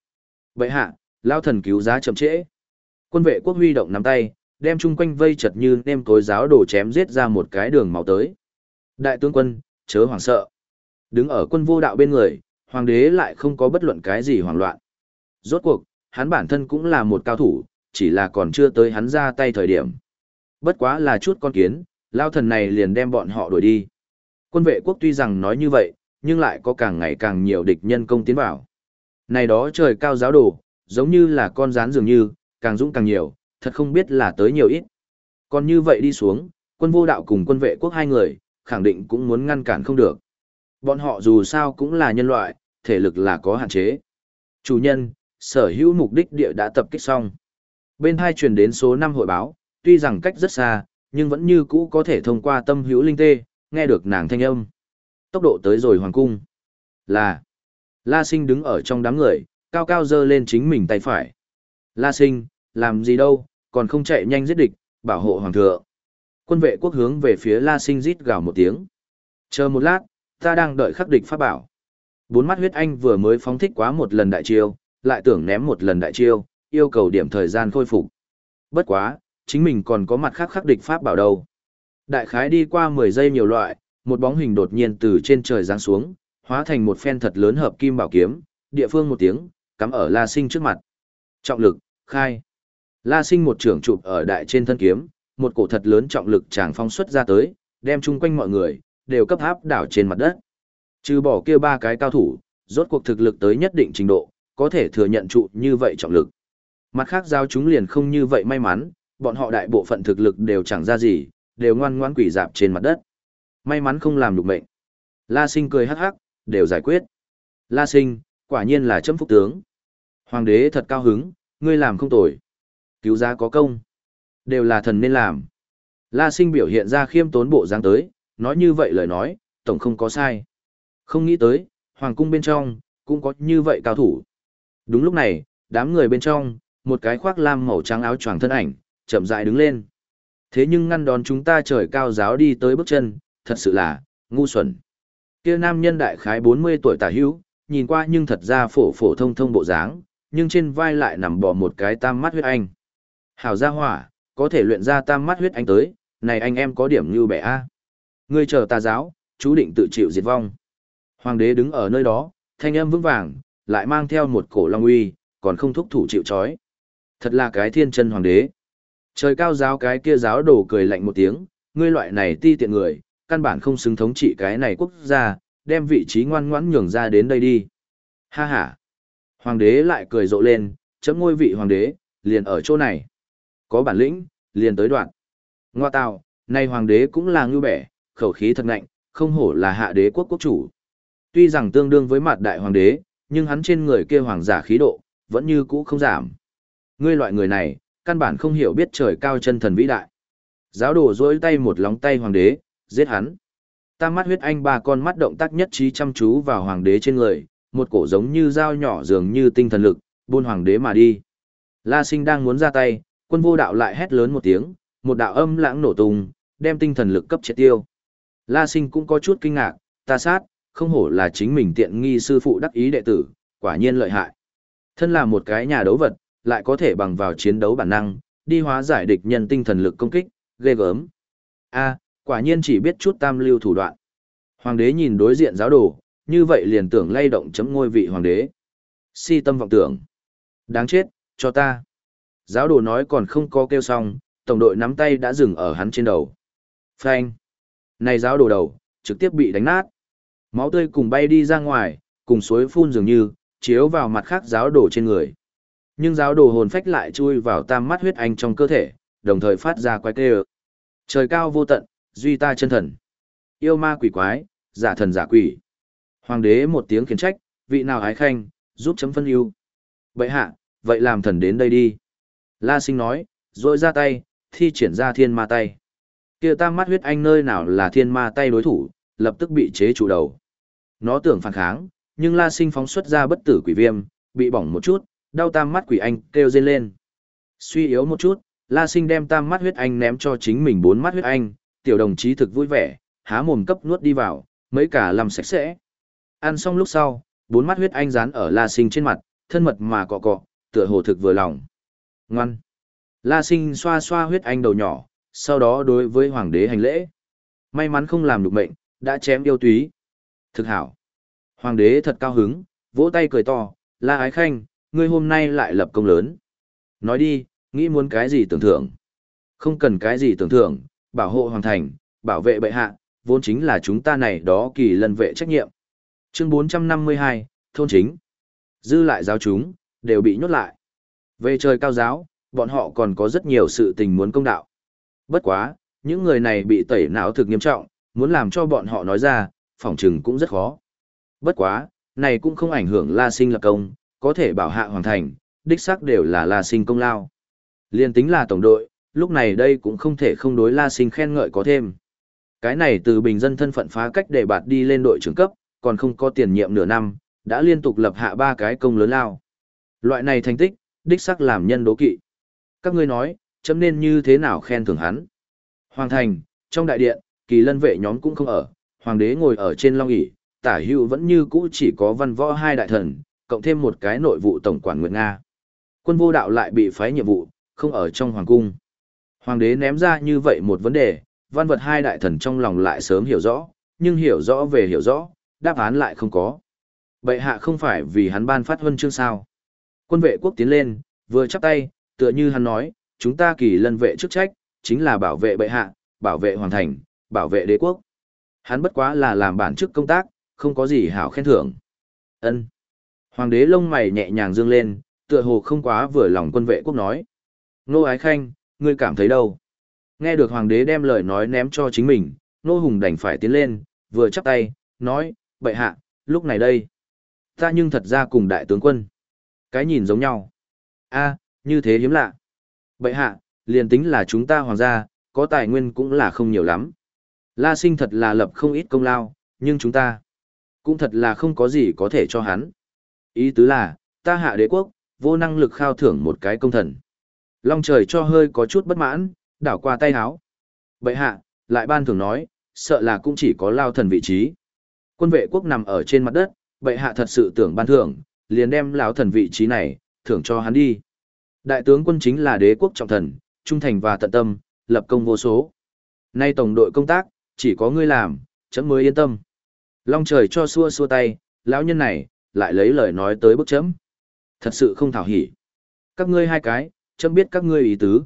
Vậy hạ, lao thần cứu giá chậm trễ. Quân vệ quốc huy động nắm tay, đem chung quanh vây chật như nêm tối giáo đổ chém giết ra một cái đường máu tới. Đại tướng quân, chớ hoảng sợ. Đứng ở quân vô đạo bên người, hoàng đế lại không có bất luận cái gì hoảng loạn. Rốt cuộc, hắn bản thân cũng là một cao thủ, chỉ là còn chưa tới hắn ra tay thời điểm. Bất quá là chút con kiến, lao thần này liền đem bọn họ đuổi đi. Quân vệ quốc tuy rằng nói như vậy, nhưng lại có càng ngày càng nhiều địch nhân công tiến vào. Này đó trời cao giáo đồ, giống như là con rán dường như, càng dũng càng nhiều, thật không biết là tới nhiều ít. Còn như vậy đi xuống, quân vô đạo cùng quân vệ quốc hai người, khẳng định cũng muốn ngăn cản không được. Bọn họ dù sao cũng là nhân loại, thể lực là có hạn chế. Chủ nhân, sở hữu mục đích địa đã tập kích xong. Bên hai truyền đến số 5 hội báo, tuy rằng cách rất xa, nhưng vẫn như cũ có thể thông qua tâm hữu linh tê, nghe được nàng thanh âm. Tốc độ tới rồi hoàng cung. Là. La sinh đứng ở trong đám người, cao cao dơ lên chính mình tay phải. La sinh, làm gì đâu, còn không chạy nhanh giết địch, bảo hộ hoàng thượng. Quân vệ quốc hướng về phía La sinh rít gào một tiếng. Chờ một lát, ta đang đợi khắc địch pháp bảo. Bốn mắt huyết anh vừa mới phóng thích quá một lần đại chiêu, lại tưởng ném một lần đại chiêu, yêu cầu điểm thời gian khôi phục. Bất quá, chính mình còn có mặt khác khắc địch pháp bảo đâu. Đại khái đi qua 10 giây nhiều loại, một bóng hình đột nhiên từ trên trời giáng xuống, hóa thành một phen thật lớn hợp kim bảo kiếm, địa phương một tiếng, cắm ở La Sinh trước mặt. Trọng lực, khai. La Sinh một trưởng chụp ở đại trên thân kiếm, một cổ thật lớn trọng lực tràng phong xuất ra tới, đem chung quanh mọi người, đều cấp áp đảo trên mặt đất. Trừ bỏ kia ba cái cao thủ, rốt cuộc thực lực tới nhất định trình độ, có thể thừa nhận trụ như vậy trọng lực. Mặt khác giao chúng liền không như vậy may mắn, bọn họ đại bộ phận thực lực đều chẳng ra gì, đều ngoan ngoãn quỷ dạp trên mặt đất. May mắn không làm được mệnh. La Sinh cười hắc hắc, đều giải quyết. La Sinh, quả nhiên là chấm phúc tướng. Hoàng đế thật cao hứng, ngươi làm không tồi. Cứu giá có công. Đều là thần nên làm. La Sinh biểu hiện ra khiêm tốn bộ dáng tới, nói như vậy lời nói, tổng không có sai. Không nghĩ tới, hoàng cung bên trong, cũng có như vậy cao thủ. Đúng lúc này, đám người bên trong, một cái khoác lam màu trắng áo choàng thân ảnh, chậm rãi đứng lên. Thế nhưng ngăn đón chúng ta trời cao giáo đi tới bước chân, thật sự là, ngu xuẩn. Kia nam nhân đại khái 40 tuổi tả hữu, nhìn qua nhưng thật ra phổ phổ thông thông bộ dáng, nhưng trên vai lại nằm bò một cái tam mắt huyết anh. Hảo gia hỏa, có thể luyện ra tam mắt huyết anh tới, này anh em có điểm như bẻ A. Ngươi chờ tà giáo, chú định tự chịu diệt vong. Hoàng đế đứng ở nơi đó, thanh âm vững vàng, lại mang theo một cổ long uy, còn không thúc thủ chịu chói. Thật là cái thiên chân hoàng đế. Trời cao giáo cái kia giáo đổ cười lạnh một tiếng, ngươi loại này ti tiện người, căn bản không xứng thống trị cái này quốc gia, đem vị trí ngoan ngoãn nhường ra đến đây đi. Ha ha. Hoàng đế lại cười rộ lên, chấm ngôi vị hoàng đế, liền ở chỗ này. Có bản lĩnh, liền tới đoạn. Ngoa tào, nay hoàng đế cũng là ngư bẻ, khẩu khí thật nạnh, không hổ là hạ đế quốc quốc chủ. Tuy rằng tương đương với mặt đại hoàng đế, nhưng hắn trên người kia hoàng giả khí độ, vẫn như cũ không giảm. Ngươi loại người này, căn bản không hiểu biết trời cao chân thần vĩ đại. Giáo đồ dối tay một lóng tay hoàng đế, giết hắn. Tam mắt huyết anh ba con mắt động tác nhất trí chăm chú vào hoàng đế trên người, một cổ giống như dao nhỏ dường như tinh thần lực, buôn hoàng đế mà đi. La sinh đang muốn ra tay, quân vô đạo lại hét lớn một tiếng, một đạo âm lãng nổ tung, đem tinh thần lực cấp triệt tiêu. La sinh cũng có chút kinh ngạc, ta sát, không hổ là chính mình tiện nghi sư phụ đắc ý đệ tử, quả nhiên lợi hại. Thân là một cái nhà đấu vật, lại có thể bằng vào chiến đấu bản năng, đi hóa giải địch nhân tinh thần lực công kích, ghê gớm. A, quả nhiên chỉ biết chút tam lưu thủ đoạn. Hoàng đế nhìn đối diện giáo đồ, như vậy liền tưởng lay động chấm ngôi vị hoàng đế. Si tâm vọng tưởng. Đáng chết, cho ta. Giáo đồ nói còn không có kêu xong, tổng đội nắm tay đã dừng ở hắn trên đầu. Phanh. Này giáo đồ đầu, trực tiếp bị đánh nát. Máu tươi cùng bay đi ra ngoài, cùng suối phun dường như, chiếu vào mặt khác giáo đồ trên người. Nhưng giáo đồ hồn phách lại chui vào tam mắt huyết anh trong cơ thể, đồng thời phát ra quái kêu. Trời cao vô tận, duy ta chân thần. Yêu ma quỷ quái, giả thần giả quỷ. Hoàng đế một tiếng khiển trách, vị nào ái khanh, giúp chấm phân ưu. Vậy hạ, vậy làm thần đến đây đi. La sinh nói, rồi ra tay, thi triển ra thiên ma tay. kia tam mắt huyết anh nơi nào là thiên ma tay đối thủ, lập tức bị chế trụ đầu. Nó tưởng phản kháng, nhưng la sinh phóng xuất ra bất tử quỷ viêm, bị bỏng một chút, đau tam mắt quỷ anh kêu rên lên. Suy yếu một chút, la sinh đem tam mắt huyết anh ném cho chính mình bốn mắt huyết anh, tiểu đồng chí thực vui vẻ, há mồm cấp nuốt đi vào, mấy cả làm sạch sẽ. Ăn xong lúc sau, bốn mắt huyết anh dán ở la sinh trên mặt, thân mật mà cọ cọ, tựa hồ thực vừa lòng. Ngoan. La sinh xoa xoa huyết anh đầu nhỏ, sau đó đối với hoàng đế hành lễ. May mắn không làm được mệnh, đã chém yêu túy. Thực hảo. Hoàng đế thật cao hứng, vỗ tay cười to, La Ái Khanh, ngươi hôm nay lại lập công lớn. Nói đi, nghĩ muốn cái gì tưởng thưởng. Không cần cái gì tưởng thưởng, bảo hộ hoàng thành, bảo vệ bệ hạ, vốn chính là chúng ta này đó kỳ lân vệ trách nhiệm. Chương 452, Thôn Chính. Dư lại giáo chúng, đều bị nhốt lại. Về trời cao giáo, bọn họ còn có rất nhiều sự tình muốn công đạo. Bất quá, những người này bị tẩy não thực nghiêm trọng, muốn làm cho bọn họ nói ra, phỏng trừng cũng rất khó. Bất quá, này cũng không ảnh hưởng La Sinh lập công, có thể bảo hạ hoàn thành, đích xác đều là La Sinh công lao. Liên tính là tổng đội, lúc này đây cũng không thể không đối La Sinh khen ngợi có thêm. Cái này từ bình dân thân phận phá cách để bạt đi lên đội trưởng cấp, còn không có tiền nhiệm nửa năm, đã liên tục lập hạ ba cái công lớn lao. Loại này thành tích, đích xác làm nhân đố kỵ. Các ngươi nói, chấm nên như thế nào khen thưởng hắn. Hoàng thành, trong đại điện, kỳ lân vệ nhóm cũng không ở, hoàng đế ngồi ở trên long ỷ tả hữu vẫn như cũ chỉ có văn võ hai đại thần, cộng thêm một cái nội vụ tổng quản Nguyệt Nga. Quân vô đạo lại bị phái nhiệm vụ, không ở trong hoàng cung. Hoàng đế ném ra như vậy một vấn đề, văn vật hai đại thần trong lòng lại sớm hiểu rõ, nhưng hiểu rõ về hiểu rõ, đáp án lại không có. Bệ hạ không phải vì hắn ban phát huân chương sao. Quân vệ quốc tiến lên, vừa chắp tay, tựa như hắn nói, chúng ta kỳ lân vệ chức trách, chính là bảo vệ bệ hạ, bảo vệ hoàng thành, bảo vệ đế quốc. Hắn bất quá là làm bản chức công tác, không có gì hảo khen thưởng. Ân. Hoàng đế lông mày nhẹ nhàng dương lên, tựa hồ không quá vừa lòng quân vệ quốc nói. Nô ái khanh, ngươi cảm thấy đâu? Nghe được hoàng đế đem lời nói ném cho chính mình, nô hùng đành phải tiến lên, vừa chắp tay, nói, bệ hạ, lúc này đây. Ta nhưng thật ra cùng đại tướng quân. Cái nhìn giống nhau. a như thế hiếm lạ. Bệ hạ, liền tính là chúng ta hoàng gia, có tài nguyên cũng là không nhiều lắm. La sinh thật là lập không ít công lao, nhưng chúng ta cũng thật là không có gì có thể cho hắn. Ý tứ là, ta hạ đế quốc, vô năng lực khao thưởng một cái công thần. Long trời cho hơi có chút bất mãn, đảo qua tay háo. Bệ hạ, lại ban thường nói, sợ là cũng chỉ có lao thần vị trí. Quân vệ quốc nằm ở trên mặt đất, bệ hạ thật sự tưởng ban thưởng, liền đem lão thần vị trí này, thưởng cho hắn đi. Đại tướng quân chính là đế quốc trọng thần, trung thành và tận tâm, lập công vô số. Nay tổng đội công tác, chỉ có ngươi làm, chấm mới yên tâm. Long trời cho xua xua tay, lão nhân này, lại lấy lời nói tới bức chấm. Thật sự không thảo hỉ. Các ngươi hai cái, chấm biết các ngươi ý tứ.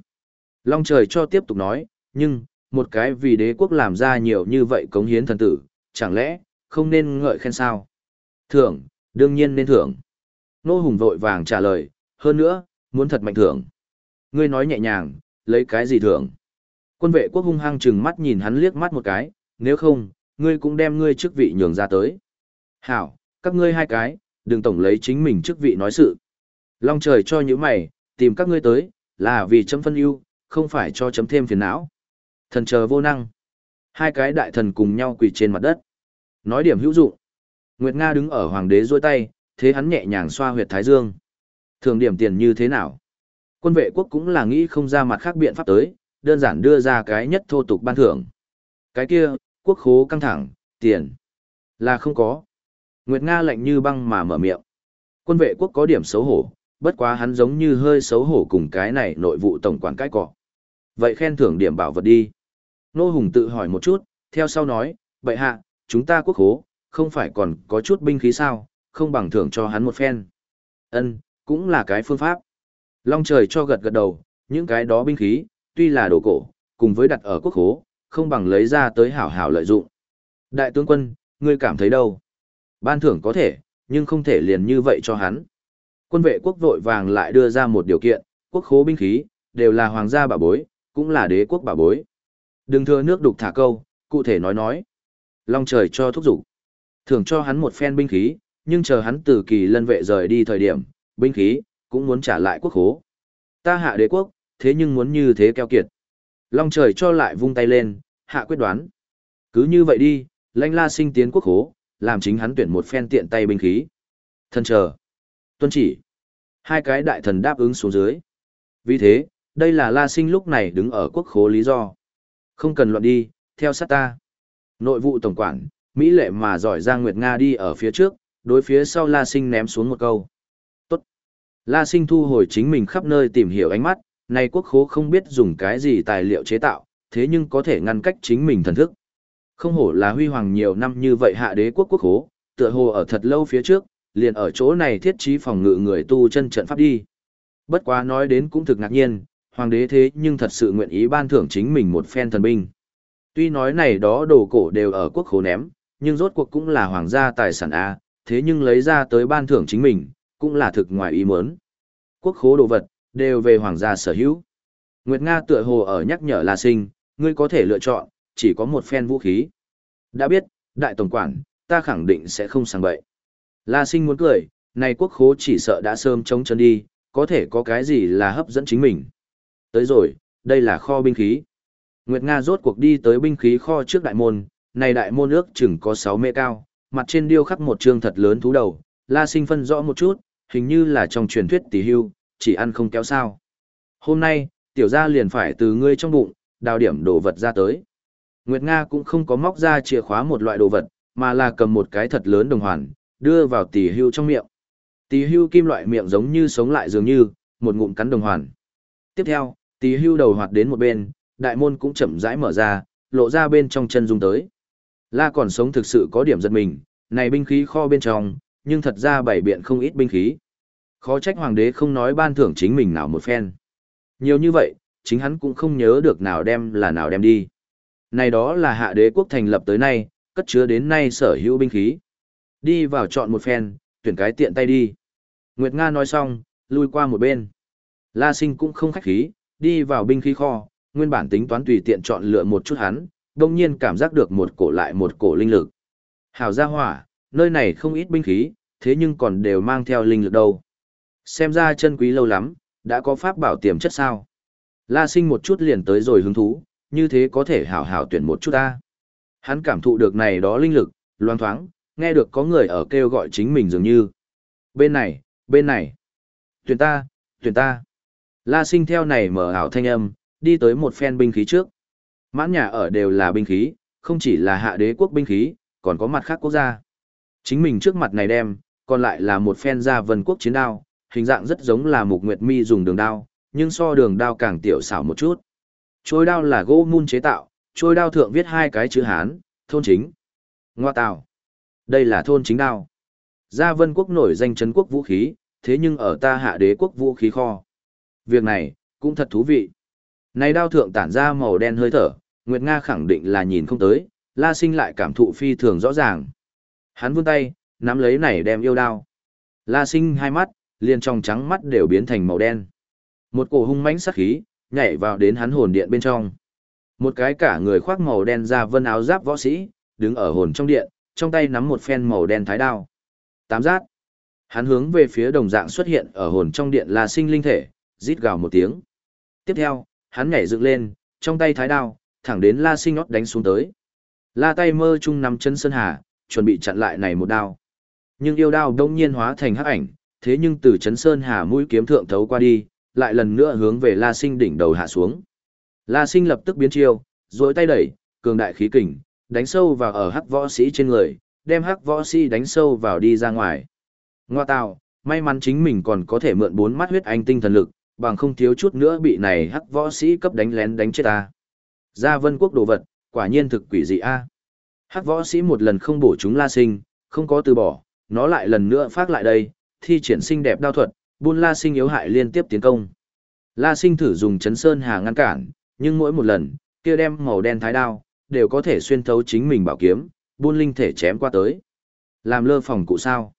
Long trời cho tiếp tục nói, nhưng, một cái vì đế quốc làm ra nhiều như vậy cống hiến thần tử, chẳng lẽ, không nên ngợi khen sao? Thưởng, đương nhiên nên thưởng. Nô Hùng vội vàng trả lời, hơn nữa, muốn thật mạnh thưởng. Ngươi nói nhẹ nhàng, lấy cái gì thưởng? Quân vệ quốc hung hăng chừng mắt nhìn hắn liếc mắt một cái, nếu không, ngươi cũng đem ngươi chức vị nhường ra tới. Hảo, các ngươi hai cái, đừng tổng lấy chính mình chức vị nói sự. Long trời cho những mày, tìm các ngươi tới, là vì chấm phân ưu, không phải cho chấm thêm phiền não. Thần chờ vô năng. Hai cái đại thần cùng nhau quỳ trên mặt đất. Nói điểm hữu dụng. Nguyệt Nga đứng ở hoàng đế dôi tay, thế hắn nhẹ nhàng xoa huyệt thái dương. Thường điểm tiền như thế nào? Quân vệ quốc cũng là nghĩ không ra mặt khác biện pháp tới, đơn giản đưa ra cái nhất thô tục ban thưởng. Cái kia, quốc khố căng thẳng, tiền. Là không có. Nguyệt Nga lạnh như băng mà mở miệng. Quân vệ quốc có điểm xấu hổ, bất quá hắn giống như hơi xấu hổ cùng cái này nội vụ tổng quản cái cọ. Vậy khen thưởng điểm bảo vật đi. Nô Hùng tự hỏi một chút, theo sau nói, vậy hạ, chúng ta quốc hố không phải còn có chút binh khí sao, không bằng thưởng cho hắn một phen. Ân, cũng là cái phương pháp. Long trời cho gật gật đầu, những cái đó binh khí, tuy là đồ cổ, cùng với đặt ở quốc hố, không bằng lấy ra tới hảo hảo lợi dụng. Đại tướng quân, ngươi cảm thấy đâu? Ban thưởng có thể, nhưng không thể liền như vậy cho hắn. Quân vệ quốc vội vàng lại đưa ra một điều kiện, quốc khố binh khí, đều là hoàng gia bảo bối, cũng là đế quốc bảo bối. Đừng thừa nước đục thả câu, cụ thể nói nói. Long trời cho thúc dục Thưởng cho hắn một phen binh khí, nhưng chờ hắn từ kỳ lân vệ rời đi thời điểm, binh khí, cũng muốn trả lại quốc khố. Ta hạ đế quốc, thế nhưng muốn như thế keo kiệt. Long trời cho lại vung tay lên, hạ quyết đoán. Cứ như vậy đi, lãnh la sinh tiến quốc khố, làm chính hắn tuyển một phen tiện tay binh khí. Thần chờ. Tuân chỉ. Hai cái đại thần đáp ứng xuống dưới. Vì thế, đây là la sinh lúc này đứng ở quốc khố lý do. Không cần luận đi, theo sát ta. Nội vụ tổng quản, Mỹ lệ mà giỏi Giang Nguyệt Nga đi ở phía trước, đối phía sau La Sinh ném xuống một câu. Tốt. La Sinh thu hồi chính mình khắp nơi tìm hiểu ánh mắt, này quốc khố không biết dùng cái gì tài liệu chế tạo, thế nhưng có thể ngăn cách chính mình thần thức. Không hổ là huy hoàng nhiều năm như vậy hạ đế quốc quốc hố, tựa hồ ở thật lâu phía trước, liền ở chỗ này thiết trí phòng ngự người tu chân trận pháp đi. Bất quá nói đến cũng thực ngạc nhiên, hoàng đế thế nhưng thật sự nguyện ý ban thưởng chính mình một phen thần binh. Tuy nói này đó đồ cổ đều ở quốc khố ném, nhưng rốt cuộc cũng là hoàng gia tài sản A, thế nhưng lấy ra tới ban thưởng chính mình, cũng là thực ngoài ý muốn. Quốc khố đồ vật, đều về hoàng gia sở hữu. Nguyệt Nga tựa hồ ở nhắc nhở La Sinh, ngươi có thể lựa chọn, chỉ có một phen vũ khí. Đã biết, đại tổng quản, ta khẳng định sẽ không sang bậy. La Sinh muốn cười, này quốc khố chỉ sợ đã sớm chống chân đi, có thể có cái gì là hấp dẫn chính mình. Tới rồi, đây là kho binh khí. Nguyệt Nga rốt cuộc đi tới binh khí kho trước đại môn, này đại môn ước chừng có 6 mê cao, mặt trên điêu khắc một trương thật lớn thú đầu, La Sinh phân rõ một chút, hình như là trong truyền thuyết tỷ hưu, chỉ ăn không kéo sao. Hôm nay, tiểu gia liền phải từ ngươi trong bụng, đào điểm đồ vật ra tới. Nguyệt Nga cũng không có móc ra chìa khóa một loại đồ vật, mà là cầm một cái thật lớn đồng hoàn, đưa vào tỷ hưu trong miệng. Tỷ hưu kim loại miệng giống như sống lại dường như, một ngụm cắn đồng hoàn. Tiếp theo, tỷ hưu đầu hoạt đến một bên, đại môn cũng chậm rãi mở ra, lộ ra bên trong chân dung tới. La còn sống thực sự có điểm giật mình, này binh khí kho bên trong, nhưng thật ra bảy biện không ít binh khí. Khó trách hoàng đế không nói ban thưởng chính mình nào một phen. Nhiều như vậy, chính hắn cũng không nhớ được nào đem là nào đem đi. Này đó là hạ đế quốc thành lập tới nay, cất chứa đến nay sở hữu binh khí. Đi vào chọn một phen, tuyển cái tiện tay đi. Nguyệt Nga nói xong, lui qua một bên. La sinh cũng không khách khí, đi vào binh khí kho, nguyên bản tính toán tùy tiện chọn lựa một chút hắn, đồng nhiên cảm giác được một cổ lại một cổ linh lực. Hảo gia hỏa, nơi này không ít binh khí, thế nhưng còn đều mang theo linh lực đâu. Xem ra chân quý lâu lắm, đã có pháp bảo tiềm chất sao. La sinh một chút liền tới rồi hứng thú, như thế có thể hảo hảo tuyển một chút ta. Hắn cảm thụ được này đó linh lực, loan thoáng, nghe được có người ở kêu gọi chính mình dường như. Bên này, bên này. Tuyển ta, tuyển ta. La sinh theo này mở ảo thanh âm, đi tới một phen binh khí trước. Mãn nhà ở đều là binh khí, không chỉ là hạ đế quốc binh khí, còn có mặt khác quốc gia. Chính mình trước mặt này đem, còn lại là một phen gia vân quốc chiến đao, hình dạng rất giống là mục nguyệt mi dùng đường đao, nhưng so đường đao càng tiểu xảo một chút. Trôi đao là gỗ mun chế tạo, trôi đao thượng viết hai cái chữ Hán, thôn chính. Ngoa tào. Đây là thôn chính đao. Gia vân quốc nổi danh trấn quốc vũ khí, thế nhưng ở ta hạ đế quốc vũ khí kho. Việc này, cũng thật thú vị. Này đao thượng tản ra màu đen hơi thở, Nguyệt Nga khẳng định là nhìn không tới, La Sinh lại cảm thụ phi thường rõ ràng. Hắn vươn tay, nắm lấy này đem yêu đao. La Sinh hai mắt, liền trong trắng mắt đều biến thành màu đen. Một cổ hung mãnh sát khí, nhảy vào đến hắn hồn điện bên trong. Một cái cả người khoác màu đen ra vân áo giáp võ sĩ, đứng ở hồn trong điện, trong tay nắm một phen màu đen thái đao. Tám giác. Hắn hướng về phía đồng dạng xuất hiện ở hồn trong điện là sinh linh thể, rít gào một tiếng. Tiếp theo, hắn nhảy dựng lên, trong tay thái đao, thẳng đến La Sinh nót đánh xuống tới. La tay mơ chung nắm chân sơn hà, chuẩn bị chặn lại này một đao. Nhưng yêu đao đông nhiên hóa thành hắc ảnh, thế nhưng từ chấn sơn hà mũi kiếm thượng thấu qua đi, lại lần nữa hướng về La Sinh đỉnh đầu hạ xuống. La Sinh lập tức biến chiêu, duỗi tay đẩy, cường đại khí kình, đánh sâu vào ở hắc võ sĩ trên người, đem hắc võ sĩ đánh sâu vào đi ra ngoài. Ngoa tạo, may mắn chính mình còn có thể mượn bốn mắt huyết anh tinh thần lực, bằng không thiếu chút nữa bị này hắc võ sĩ cấp đánh lén đánh chết ta. Gia vân quốc đồ vật, quả nhiên thực quỷ dị a. Hắc võ sĩ một lần không bổ chúng La Sinh, không có từ bỏ, nó lại lần nữa phát lại đây, thi triển sinh đẹp đao thuật, buôn La Sinh yếu hại liên tiếp tiến công. La Sinh thử dùng chấn sơn hà ngăn cản, nhưng mỗi một lần, kia đem màu đen thái đao, đều có thể xuyên thấu chính mình bảo kiếm, buôn linh thể chém qua tới. Làm lơ phòng cụ sao.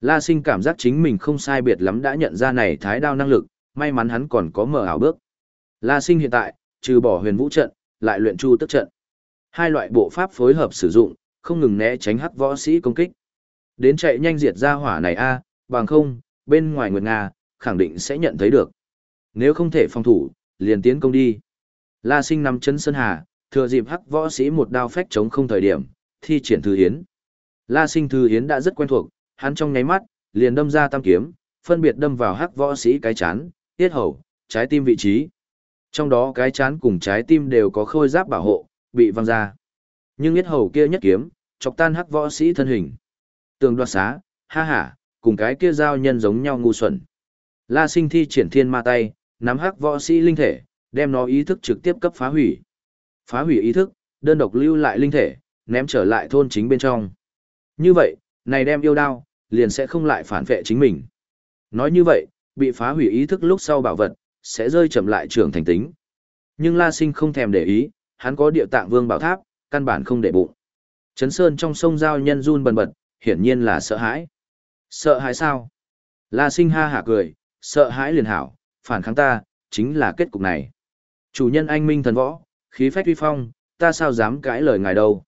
La Sinh cảm giác chính mình không sai biệt lắm đã nhận ra này thái đao năng lực, may mắn hắn còn có mở ảo bước. La Sinh hiện tại, trừ bỏ huyền vũ trận, lại luyện chu tức trận. Hai loại bộ pháp phối hợp sử dụng, không ngừng né tránh hắc võ sĩ công kích. Đến chạy nhanh diệt ra hỏa này a, bằng không, bên ngoài Nguyệt Nga, khẳng định sẽ nhận thấy được. Nếu không thể phòng thủ, liền tiến công đi. La sinh nằm chân sơn hà, thừa dịp hắc võ sĩ một đao phách chống không thời điểm, thi triển thư hiến. La sinh thư hiến đã rất quen thuộc, hắn trong nháy mắt, liền đâm ra tam kiếm, phân biệt đâm vào hắc võ sĩ cái chán, tiết hầu, trái tim vị trí. Trong đó cái chán cùng trái tim đều có khôi giáp bảo hộ, bị văng ra. Nhưng yết hầu kia nhất kiếm, chọc tan hắc võ sĩ thân hình. Tường đoạt xá, ha ha, cùng cái kia giao nhân giống nhau ngu xuẩn. La sinh thi triển thiên ma tay, nắm hắc võ sĩ linh thể, đem nó ý thức trực tiếp cấp phá hủy. Phá hủy ý thức, đơn độc lưu lại linh thể, ném trở lại thôn chính bên trong. Như vậy, này đem yêu đao, liền sẽ không lại phản vệ chính mình. Nói như vậy, bị phá hủy ý thức lúc sau bảo vật, sẽ rơi chậm lại trưởng thành tính. Nhưng La Sinh không thèm để ý, hắn có địa tạng vương bảo tháp, căn bản không để bụng. Trấn Sơn trong sông giao nhân run bần bật, hiển nhiên là sợ hãi. Sợ hãi sao? La Sinh ha hả cười, sợ hãi liền hảo, phản kháng ta, chính là kết cục này. Chủ nhân anh minh thần võ, khí phách uy phong, ta sao dám cãi lời ngài đâu.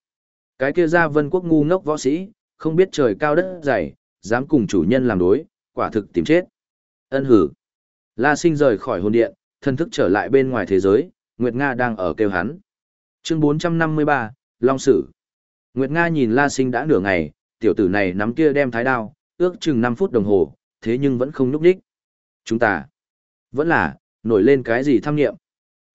Cái kia ra vân quốc ngu ngốc võ sĩ, không biết trời cao đất dày, dám cùng chủ nhân làm đối, quả thực tìm chết. Ân hử. La sinh rời khỏi hồn điện, thân thức trở lại bên ngoài thế giới, Nguyệt Nga đang ở kêu hắn. Chương 453, Long Sử. Nguyệt Nga nhìn La sinh đã nửa ngày, tiểu tử này nắm kia đem thái đao, ước chừng 5 phút đồng hồ, thế nhưng vẫn không núp đích. Chúng ta, vẫn là, nổi lên cái gì tham nghiệm.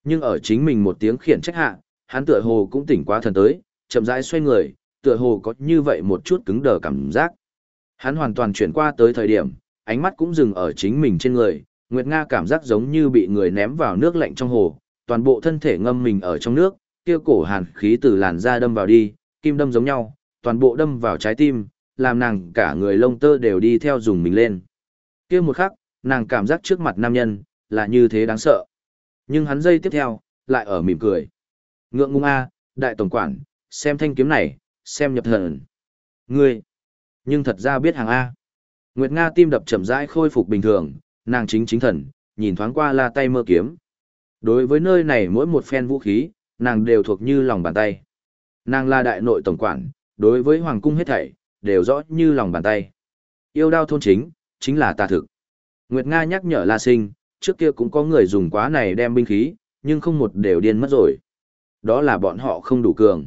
Nhưng ở chính mình một tiếng khiển trách hạ, hắn tựa hồ cũng tỉnh quá thần tới, chậm rãi xoay người, tựa hồ có như vậy một chút cứng đờ cảm giác. Hắn hoàn toàn chuyển qua tới thời điểm, ánh mắt cũng dừng ở chính mình trên người, Nguyệt Nga cảm giác giống như bị người ném vào nước lạnh trong hồ, toàn bộ thân thể ngâm mình ở trong nước, kia cổ hàn khí từ làn da đâm vào đi, kim đâm giống nhau, toàn bộ đâm vào trái tim, làm nàng cả người lông tơ đều đi theo dùng mình lên. kia một khắc, nàng cảm giác trước mặt nam nhân, là như thế đáng sợ. Nhưng hắn giây tiếp theo, lại ở mỉm cười. Ngượng ngung a, đại tổng quản, xem thanh kiếm này, xem nhập thần. Ngươi, nhưng thật ra biết hàng A. Nguyệt Nga tim đập chậm rãi khôi phục bình thường, nàng chính chính thần, nhìn thoáng qua la tay mơ kiếm. Đối với nơi này mỗi một phen vũ khí, nàng đều thuộc như lòng bàn tay. Nàng là đại nội tổng quản, đối với hoàng cung hết thảy, đều rõ như lòng bàn tay. Yêu đao thôn chính, chính là tà thực. Nguyệt Nga nhắc nhở La Sinh, trước kia cũng có người dùng quá này đem binh khí, nhưng không một đều điên mất rồi. Đó là bọn họ không đủ cường.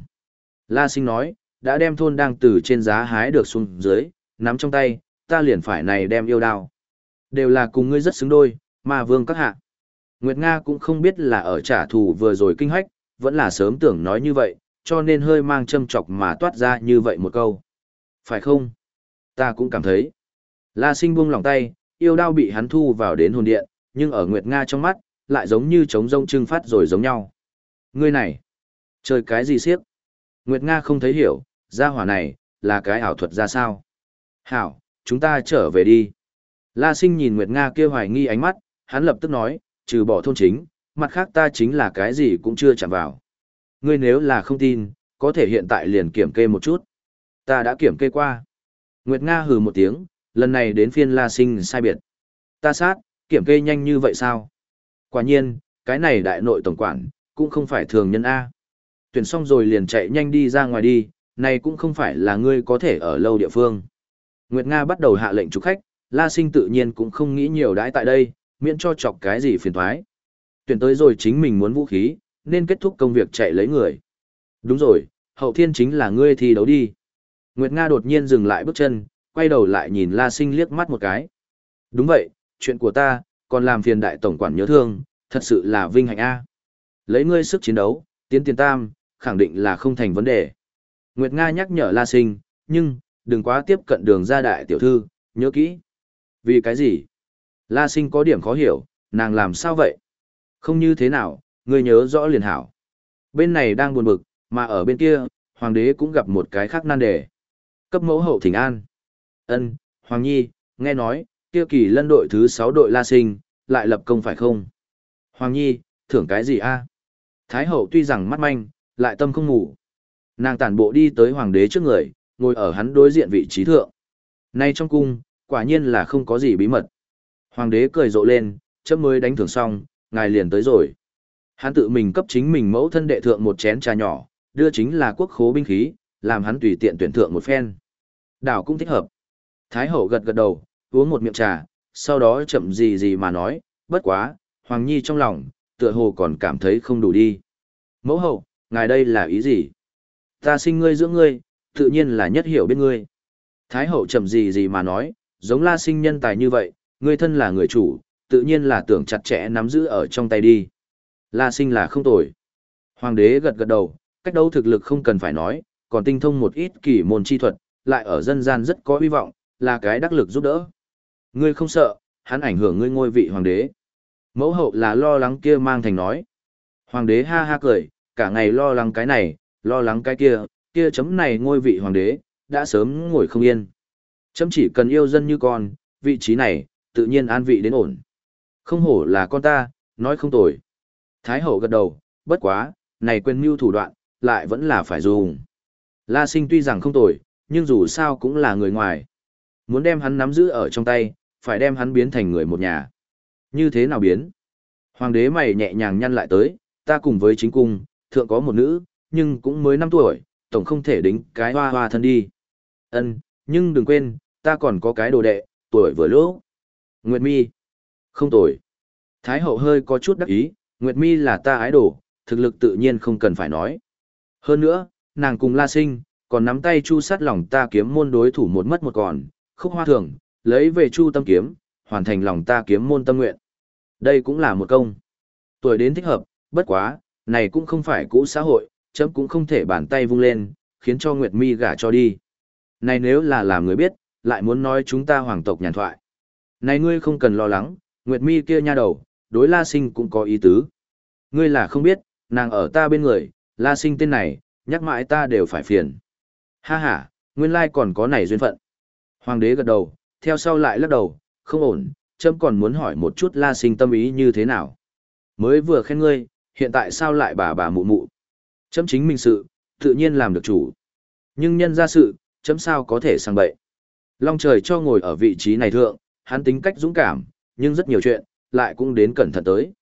La Sinh nói, đã đem thôn đang từ trên giá hái được xuống dưới, nắm trong tay, ta liền phải này đem yêu đao. Đều là cùng ngươi rất xứng đôi, mà vương các hạ. Nguyệt Nga cũng không biết là ở trả thù vừa rồi kinh hách, vẫn là sớm tưởng nói như vậy, cho nên hơi mang châm chọc mà toát ra như vậy một câu. Phải không? Ta cũng cảm thấy. La sinh buông lòng tay, yêu đao bị hắn thu vào đến hồn điện, nhưng ở Nguyệt Nga trong mắt, lại giống như trống rông trưng phát rồi giống nhau. Ngươi này, chơi cái gì siếp? Nguyệt Nga không thấy hiểu, gia hỏa này, là cái ảo thuật ra sao? Hảo, chúng ta trở về đi. La sinh nhìn Nguyệt Nga kia hoài nghi ánh mắt, hắn lập tức nói, trừ bỏ thôn chính, mặt khác ta chính là cái gì cũng chưa chạm vào. Ngươi nếu là không tin, có thể hiện tại liền kiểm kê một chút. Ta đã kiểm kê qua. Nguyệt Nga hừ một tiếng, lần này đến phiên La Sinh sai biệt. Ta sát, kiểm kê nhanh như vậy sao? Quả nhiên, cái này đại nội tổng quản, cũng không phải thường nhân A. Tuyển xong rồi liền chạy nhanh đi ra ngoài đi, này cũng không phải là ngươi có thể ở lâu địa phương. Nguyệt Nga bắt đầu hạ lệnh chúc khách, La Sinh tự nhiên cũng không nghĩ nhiều đãi tại đây, miễn cho chọc cái gì phiền thoái. Tuyển tới rồi chính mình muốn vũ khí, nên kết thúc công việc chạy lấy người. Đúng rồi, hậu thiên chính là ngươi thi đấu đi. Nguyệt Nga đột nhiên dừng lại bước chân, quay đầu lại nhìn La Sinh liếc mắt một cái. Đúng vậy, chuyện của ta, còn làm phiền đại tổng quản nhớ thương, thật sự là vinh hạnh a. Lấy ngươi sức chiến đấu, tiến tiền tam, khẳng định là không thành vấn đề. Nguyệt Nga nhắc nhở La Sinh, nhưng, đừng quá tiếp cận đường ra đại tiểu thư, nhớ kỹ. Vì cái gì? La Sinh có điểm khó hiểu, nàng làm sao vậy? Không như thế nào, ngươi nhớ rõ liền hảo. Bên này đang buồn bực, mà ở bên kia, hoàng đế cũng gặp một cái khác nan đề. Cấp mẫu hậu thỉnh an. Ân, Hoàng Nhi, nghe nói, kia kỳ lân đội thứ 6 đội La Sinh, lại lập công phải không? Hoàng Nhi, thưởng cái gì a? Thái hậu tuy rằng mắt manh, lại tâm không ngủ. Nàng tản bộ đi tới hoàng đế trước người, ngồi ở hắn đối diện vị trí thượng. Nay trong cung, quả nhiên là không có gì bí mật. Hoàng đế cười rộ lên, chấm mới đánh thưởng xong, ngài liền tới rồi. Hắn tự mình cấp chính mình mẫu thân đệ thượng một chén trà nhỏ, đưa chính là quốc khố binh khí, làm hắn tùy tiện tuyển thượng một phen. Đảo cũng thích hợp. Thái hậu gật gật đầu, uống một miệng trà, sau đó chậm gì gì mà nói, bất quá, Hoàng Nhi trong lòng, tựa hồ còn cảm thấy không đủ đi. Mẫu hậu, ngài đây là ý gì? Ta sinh ngươi dưỡng ngươi, tự nhiên là nhất hiểu biết ngươi. Thái hậu chậm gì gì mà nói, giống la sinh nhân tài như vậy, ngươi thân là người chủ, tự nhiên là tưởng chặt chẽ nắm giữ ở trong tay đi. La sinh là không tồi. Hoàng đế gật gật đầu, cách đấu thực lực không cần phải nói, còn tinh thông một ít kỳ môn chi thuật, lại ở dân gian rất có hy vọng, là cái đắc lực giúp đỡ. Ngươi không sợ, hắn ảnh hưởng ngươi ngôi vị hoàng đế. Mẫu hậu là lo lắng kia mang thành nói. Hoàng đế ha ha cười, cả ngày lo lắng cái này, lo lắng cái kia, kia chấm này ngôi vị hoàng đế, đã sớm ngồi không yên. Chấm chỉ cần yêu dân như con, vị trí này, tự nhiên an vị đến ổn. Không hổ là con ta, nói không tồi. Thái hậu gật đầu, bất quá, này quyền mưu thủ đoạn, lại vẫn là phải dùng. La sinh tuy rằng không tồi, nhưng dù sao cũng là người ngoài. Muốn đem hắn nắm giữ ở trong tay, phải đem hắn biến thành người một nhà. Như thế nào biến? Hoàng đế mày nhẹ nhàng nhăn lại tới, ta cùng với chính cung, thượng có một nữ, nhưng cũng mới 5 tuổi, tổng không thể đính cái hoa hoa thân đi. Ân, nhưng đừng quên, ta còn có cái đồ đệ, tuổi vừa lúc. Nguyệt Mi. Không tuổi. Thái hậu hơi có chút đắc ý, Nguyệt Mi là ta ái đồ, thực lực tự nhiên không cần phải nói. Hơn nữa, nàng cùng La Sinh, còn nắm tay chu sát lòng ta kiếm môn đối thủ một mất một còn, khúc hoa thường, lấy về chu tâm kiếm, hoàn thành lòng ta kiếm môn tâm nguyện. Đây cũng là một công. Tuổi đến thích hợp, bất quá, này cũng không phải cũ xã hội, chấm cũng không thể bàn tay vung lên, khiến cho Nguyệt Mi gả cho đi. Này nếu là làm người biết, lại muốn nói chúng ta hoàng tộc nhàn thoại. Này ngươi không cần lo lắng, Nguyệt Mi kia nha đầu, đối La Sinh cũng có ý tứ. Ngươi là không biết, nàng ở ta bên người, La Sinh tên này, nhắc mãi ta đều phải phiền. Ha ha, nguyên lai còn có này duyên phận. Hoàng đế gật đầu, theo sau lại lắc đầu, không ổn, chấm còn muốn hỏi một chút La Sinh tâm ý như thế nào. Mới vừa khen ngươi, hiện tại sao lại bà bà mụ mụ. Chấm chính mình sự, tự nhiên làm được chủ. Nhưng nhân ra sự, chấm sao có thể sang bậy. Long trời cho ngồi ở vị trí này thượng, hắn tính cách dũng cảm, nhưng rất nhiều chuyện, lại cũng đến cẩn thận tới.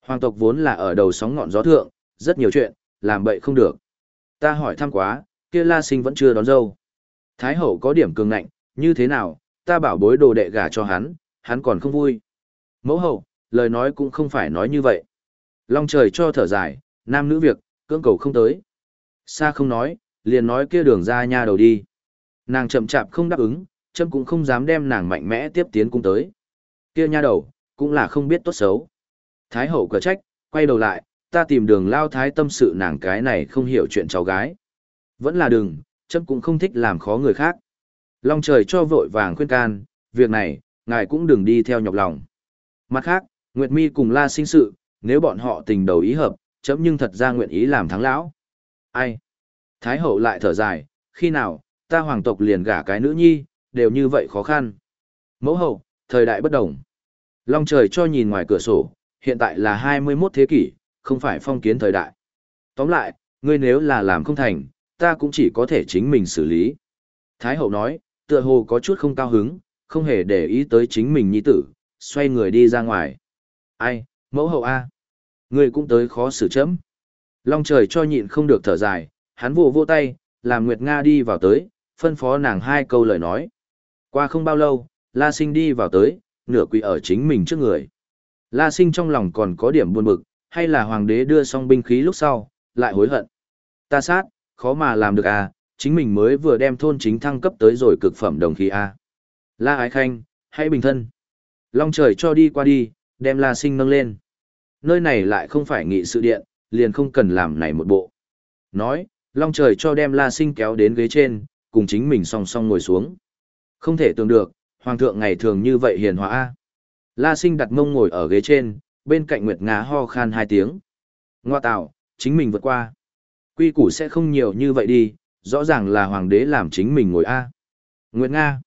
Hoàng tộc vốn là ở đầu sóng ngọn gió thượng, rất nhiều chuyện, làm bậy không được. Ta hỏi thăm quá, kia la sinh vẫn chưa đón dâu. Thái hậu có điểm cường ngạnh, như thế nào, ta bảo bối đồ đệ gả cho hắn, hắn còn không vui. Mẫu hậu, lời nói cũng không phải nói như vậy. Long trời cho thở dài, nam nữ việc, cưỡng cầu không tới. Xa không nói, liền nói kia đường ra nha đầu đi. Nàng chậm chạp không đáp ứng, châm cũng không dám đem nàng mạnh mẽ tiếp tiến cung tới. Kia nha đầu, cũng là không biết tốt xấu. Thái hậu cờ trách, quay đầu lại, ta tìm đường lao thái tâm sự nàng cái này không hiểu chuyện cháu gái. Vẫn là đừng, chấm cũng không thích làm khó người khác. Long trời cho vội vàng khuyên can, việc này, ngài cũng đừng đi theo nhọc lòng. Mặt khác, Nguyệt Mi cùng La sinh sự, nếu bọn họ tình đầu ý hợp, chấm nhưng thật ra nguyện ý làm thắng lão. Ai? Thái hậu lại thở dài, khi nào, ta hoàng tộc liền gả cái nữ nhi, đều như vậy khó khăn. Mẫu hậu, thời đại bất đồng. Long trời cho nhìn ngoài cửa sổ, hiện tại là 21 thế kỷ, không phải phong kiến thời đại. Tóm lại, ngươi nếu là làm không thành, ta cũng chỉ có thể chính mình xử lý. Thái hậu nói, tựa hồ có chút không cao hứng, không hề để ý tới chính mình nhi tử, xoay người đi ra ngoài. Ai, mẫu hậu A. Ngươi cũng tới khó xử chấm. Long trời cho nhịn không được thở dài, hắn vỗ vô tay, làm Nguyệt Nga đi vào tới, phân phó nàng hai câu lời nói. Qua không bao lâu, La Sinh đi vào tới, nửa quỳ ở chính mình trước người. La Sinh trong lòng còn có điểm buồn bực, hay là hoàng đế đưa xong binh khí lúc sau, lại hối hận. Ta sát, khó mà làm được à, chính mình mới vừa đem thôn chính thăng cấp tới rồi cực phẩm đồng khí à. La Ái Khanh, hãy bình thân. Long trời cho đi qua đi, đem La Sinh nâng lên. Nơi này lại không phải nghị sự điện, liền không cần làm này một bộ. Nói, Long trời cho đem La Sinh kéo đến ghế trên, cùng chính mình song song ngồi xuống. Không thể tưởng được, Hoàng thượng ngày thường như vậy hiền hòa a. La Sinh đặt mông ngồi ở ghế trên, bên cạnh Nguyệt Ngà ho khan hai tiếng. Ngoa tạo, chính mình vượt qua. Quy củ sẽ không nhiều như vậy đi, rõ ràng là hoàng đế làm chính mình ngồi a. Nguyệt Nga.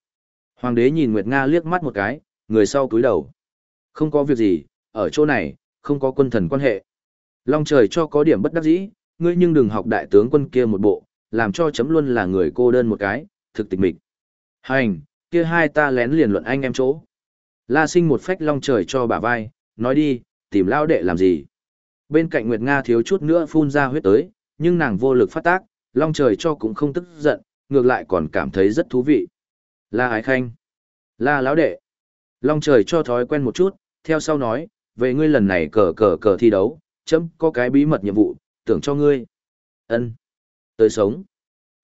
Hoàng đế nhìn Nguyệt Nga liếc mắt một cái, người sau cúi đầu. Không có việc gì, ở chỗ này, không có quân thần quan hệ. Long trời cho có điểm bất đắc dĩ, ngươi nhưng đừng học đại tướng quân kia một bộ, làm cho chấm luôn là người cô đơn một cái, thực tịch mịch. Hành, kia hai ta lén liền luận anh em chỗ. La sinh một phách long trời cho bả vai, nói đi, tìm lao đệ làm gì. Bên cạnh Nguyệt Nga thiếu chút nữa phun ra huyết tới, nhưng nàng vô lực phát tác, long trời cho cũng không tức giận, ngược lại còn cảm thấy rất thú vị. La ái khanh. La lão đệ. Long trời cho thói quen một chút, theo sau nói, về ngươi lần này cờ cờ cờ thi đấu, chấm có cái bí mật nhiệm vụ, tưởng cho ngươi. ân Tới sống.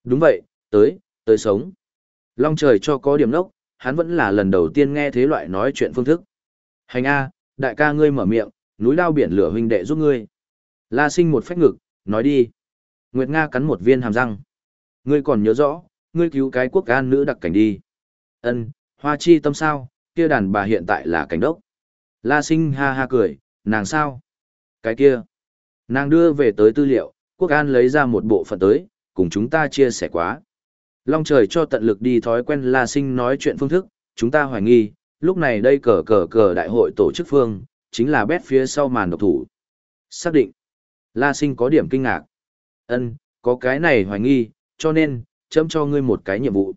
Đúng vậy, tới, tới sống. Long trời cho có điểm nốc, hắn vẫn là lần đầu tiên nghe thế loại nói chuyện phương thức. Hành A, đại ca ngươi mở miệng, núi lao biển lửa huynh đệ giúp ngươi. La sinh một phách ngực, nói đi. Nguyệt Nga cắn một viên hàm răng. Ngươi còn nhớ rõ, ngươi cứu cái quốc an nữ đặc cảnh đi. Ân, hoa chi tâm sao, kia đàn bà hiện tại là cảnh đốc. La sinh ha ha cười, nàng sao? Cái kia. Nàng đưa về tới tư liệu, quốc an lấy ra một bộ phận tới, cùng chúng ta chia sẻ quá. Long trời cho tận lực đi thói quen La Sinh nói chuyện phương thức, chúng ta hoài nghi, lúc này đây cờ cờ cờ đại hội tổ chức phương, chính là bét phía sau màn độc thủ. Xác định. La Sinh có điểm kinh ngạc. Ân, có cái này hoài nghi, cho nên, chấm cho ngươi một cái nhiệm vụ.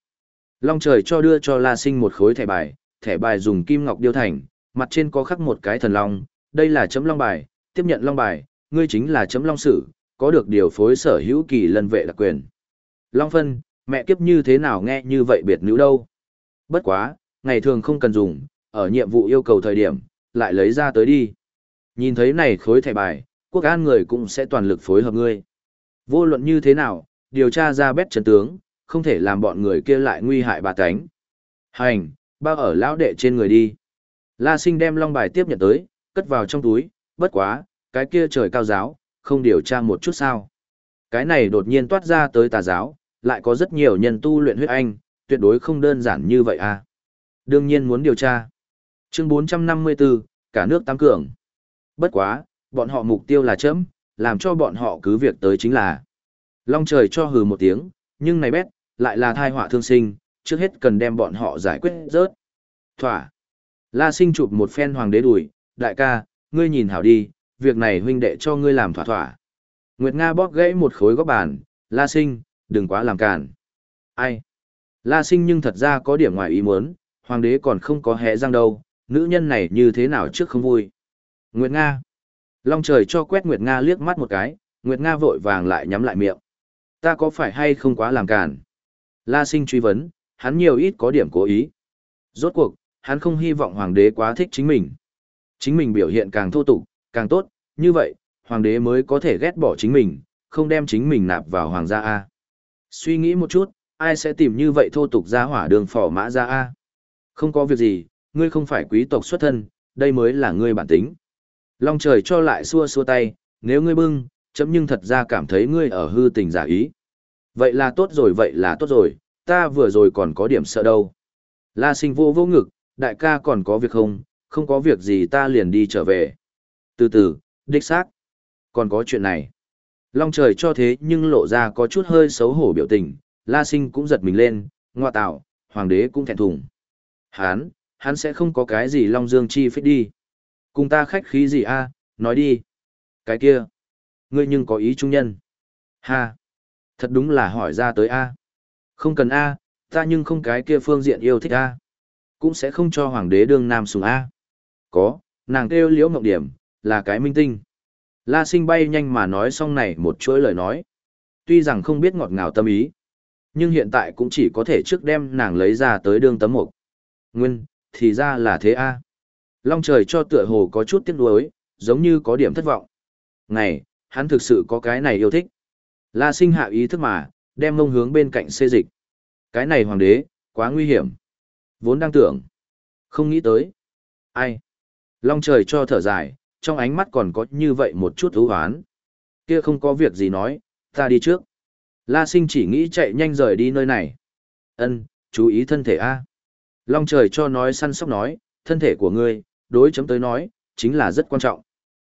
Long trời cho đưa cho La Sinh một khối thẻ bài, thẻ bài dùng kim ngọc điêu thành, mặt trên có khắc một cái thần long, đây là chấm long bài, tiếp nhận long bài, ngươi chính là chấm long sử, có được điều phối sở hữu kỳ lân vệ đặc quyền. Long phân, mẹ kiếp như thế nào nghe như vậy biệt nữ đâu. Bất quá, ngày thường không cần dùng, ở nhiệm vụ yêu cầu thời điểm, lại lấy ra tới đi. Nhìn thấy này khối thẻ bài, quốc an người cũng sẽ toàn lực phối hợp ngươi. Vô luận như thế nào, điều tra ra bét chấn tướng, không thể làm bọn người kia lại nguy hại bà tánh. Hành, bao ở lão đệ trên người đi. La sinh đem long bài tiếp nhận tới, cất vào trong túi, bất quá, cái kia trời cao giáo, không điều tra một chút sao. Cái này đột nhiên toát ra tới tà giáo, lại có rất nhiều nhân tu luyện huyết anh, tuyệt đối không đơn giản như vậy à. Đương nhiên muốn điều tra. Chương 454, cả nước tăng cường. Bất quá, bọn họ mục tiêu là chấm, làm cho bọn họ cứ việc tới chính là. Long trời cho hừ một tiếng, nhưng này bét, lại là thai họa thương sinh, trước hết cần đem bọn họ giải quyết rớt. Thỏa. La sinh chụp một phen hoàng đế đùi, đại ca, ngươi nhìn hảo đi, việc này huynh đệ cho ngươi làm thỏa thỏa. Nguyệt Nga bóp gãy một khối góc bàn, La sinh, đừng quá làm cản. Ai? La sinh nhưng thật ra có điểm ngoài ý muốn, hoàng đế còn không có hé răng đâu, nữ nhân này như thế nào trước không vui. Nguyệt Nga. Long trời cho quét Nguyệt Nga liếc mắt một cái, Nguyệt Nga vội vàng lại nhắm lại miệng. Ta có phải hay không quá làm cản? La sinh truy vấn, hắn nhiều ít có điểm cố ý. Rốt cuộc, hắn không hy vọng hoàng đế quá thích chính mình. Chính mình biểu hiện càng thô tục, càng tốt, như vậy, hoàng đế mới có thể ghét bỏ chính mình, không đem chính mình nạp vào hoàng gia A. Suy nghĩ một chút, ai sẽ tìm như vậy thô tục ra hỏa đường phỏ mã ra A. Không có việc gì, ngươi không phải quý tộc xuất thân, đây mới là ngươi bản tính. Long trời cho lại xua xua tay, nếu ngươi bưng, chấm nhưng thật ra cảm thấy ngươi ở hư tình giả ý. Vậy là tốt rồi, vậy là tốt rồi, ta vừa rồi còn có điểm sợ đâu. La sinh vô vô ngực, đại ca còn có việc không, không có việc gì ta liền đi trở về. Từ từ, đích xác. Còn có chuyện này. Long trời cho thế nhưng lộ ra có chút hơi xấu hổ biểu tình, La Sinh cũng giật mình lên, ngoa tạo, hoàng đế cũng thẹn thùng. Hán, hắn sẽ không có cái gì Long Dương chi phích đi. Cùng ta khách khí gì a nói đi. Cái kia. Ngươi nhưng có ý trung nhân. Ha. Thật đúng là hỏi ra tới a Không cần a ta nhưng không cái kia phương diện yêu thích a Cũng sẽ không cho hoàng đế đương nam sùng a Có, nàng kêu liễu mộng điểm, là cái minh tinh. La sinh bay nhanh mà nói xong này một chuỗi lời nói. Tuy rằng không biết ngọt ngào tâm ý, nhưng hiện tại cũng chỉ có thể trước đem nàng lấy ra tới đương tấm mục. Nguyên, thì ra là thế a. Long trời cho tựa hồ có chút tiếc nuối, giống như có điểm thất vọng. Ngày, hắn thực sự có cái này yêu thích. La sinh hạ ý thức mà, đem ngông hướng bên cạnh xê dịch. Cái này hoàng đế, quá nguy hiểm. Vốn đang tưởng. Không nghĩ tới. Ai? Long trời cho thở dài, trong ánh mắt còn có như vậy một chút ưu hoán. Kia không có việc gì nói, ta đi trước. La sinh chỉ nghĩ chạy nhanh rời đi nơi này. Ân, chú ý thân thể A. Long trời cho nói săn sóc nói, thân thể của ngươi, đối chấm tới nói, chính là rất quan trọng.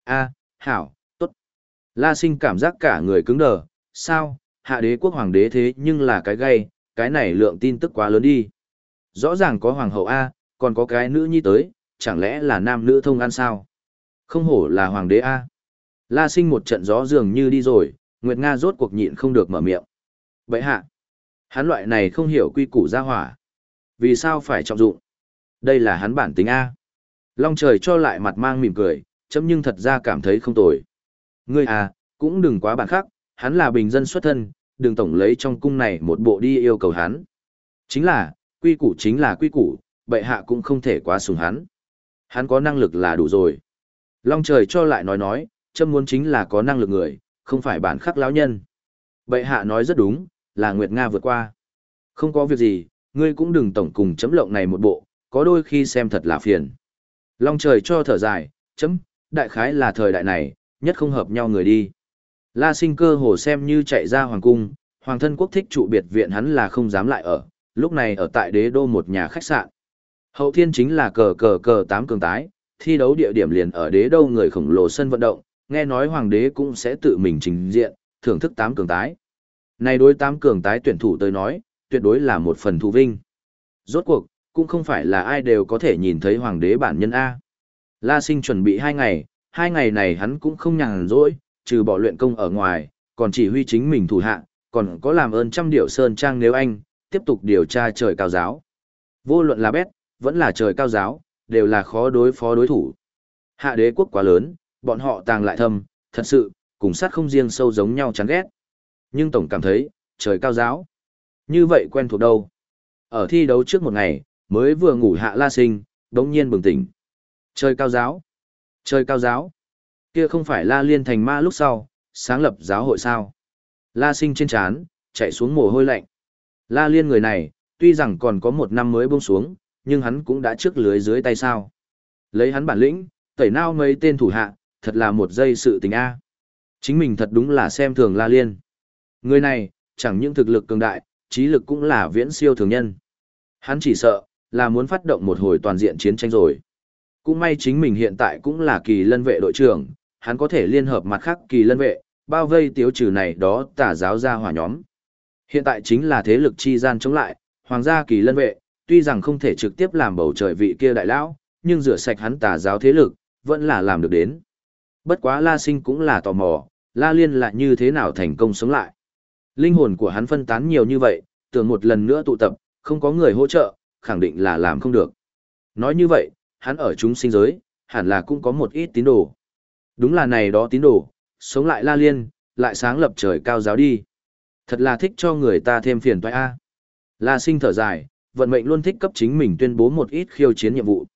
A, hảo, tốt. La sinh cảm giác cả người cứng đờ, sao, hạ đế quốc hoàng đế thế nhưng là cái gây, cái này lượng tin tức quá lớn đi. Rõ ràng có hoàng hậu A, còn có cái nữ nhi tới, chẳng lẽ là nam nữ thông ăn sao? Không hổ là hoàng đế A. La sinh một trận gió dường như đi rồi, Nguyệt Nga rốt cuộc nhịn không được mở miệng. Vậy hạ, hắn loại này không hiểu quy củ gia hỏa. Vì sao phải trọng dụng? Đây là hắn bản tính A. Long trời cho lại mặt mang mỉm cười, chấm nhưng thật ra cảm thấy không tồi. Ngươi à, cũng đừng quá bản khắc, hắn là bình dân xuất thân, đừng tổng lấy trong cung này một bộ đi yêu cầu hắn. Chính là, quy củ chính là quy củ, bệ hạ cũng không thể quá sùng hắn. Hắn có năng lực là đủ rồi. Long trời cho lại nói nói, châm muốn chính là có năng lực người, không phải bản khắc lão nhân. Bệ hạ nói rất đúng, là Nguyệt Nga vượt qua. Không có việc gì, ngươi cũng đừng tổng cùng chấm lộng này một bộ, có đôi khi xem thật là phiền. Long trời cho thở dài, chấm, đại khái là thời đại này, nhất không hợp nhau người đi. La sinh cơ hồ xem như chạy ra hoàng cung, hoàng thân quốc thích trụ biệt viện hắn là không dám lại ở, lúc này ở tại đế đô một nhà khách sạn. Hậu thiên chính là cờ cờ cờ tám cường tái, thi đấu địa điểm liền ở đế đô người khổng lồ sân vận động, nghe nói hoàng đế cũng sẽ tự mình trình diện, thưởng thức tám cường tái. Này đối tám cường tái tuyển thủ tới nói, tuyệt đối là một phần thù vinh. Rốt cuộc, cũng không phải là ai đều có thể nhìn thấy hoàng đế bản nhân A. La sinh chuẩn bị hai ngày, hai ngày này hắn cũng không nhàn rỗi, trừ bỏ luyện công ở ngoài, còn chỉ huy chính mình thủ hạ, còn có làm ơn trăm điệu sơn trang nếu anh, tiếp tục điều tra trời cao giáo. Vô luận là bét, vẫn là trời cao giáo, đều là khó đối phó đối thủ. Hạ đế quốc quá lớn, bọn họ tàng lại thâm, thật sự, cùng sát không riêng sâu giống nhau chán ghét. Nhưng tổng cảm thấy, trời cao giáo. Như vậy quen thuộc đâu. Ở thi đấu trước một ngày, mới vừa ngủ hạ la sinh, đống nhiên bừng tỉnh. Trời cao giáo. Trời cao giáo. Kia không phải la liên thành ma lúc sau, sáng lập giáo hội sao. La sinh trên chán, chạy xuống mồ hôi lạnh. La liên người này, tuy rằng còn có một năm mới buông xuống, nhưng hắn cũng đã trước lưới dưới tay sao. Lấy hắn bản lĩnh, tẩy nao mấy tên thủ hạ, thật là một giây sự tình A. Chính mình thật đúng là xem thường La Liên. Người này, chẳng những thực lực cường đại, trí lực cũng là viễn siêu thường nhân. Hắn chỉ sợ, là muốn phát động một hồi toàn diện chiến tranh rồi. Cũng may chính mình hiện tại cũng là kỳ lân vệ đội trưởng, hắn có thể liên hợp mặt khác kỳ lân vệ, bao vây tiếu trừ này đó tả giáo ra hỏa nhóm. Hiện tại chính là thế lực chi gian chống lại, hoàng gia kỳ lân vệ, tuy rằng không thể trực tiếp làm bầu trời vị kia đại lão, nhưng rửa sạch hắn tà giáo thế lực, vẫn là làm được đến. Bất quá La Sinh cũng là tò mò, La Liên lại như thế nào thành công sống lại. Linh hồn của hắn phân tán nhiều như vậy, tưởng một lần nữa tụ tập, không có người hỗ trợ, khẳng định là làm không được. Nói như vậy, hắn ở chúng sinh giới, hẳn là cũng có một ít tín đồ. Đúng là này đó tín đồ, sống lại La Liên, lại sáng lập trời cao giáo đi. Thật là thích cho người ta thêm phiền toái a. La Sinh thở dài, vận mệnh luôn thích cấp chính mình tuyên bố một ít khiêu chiến nhiệm vụ.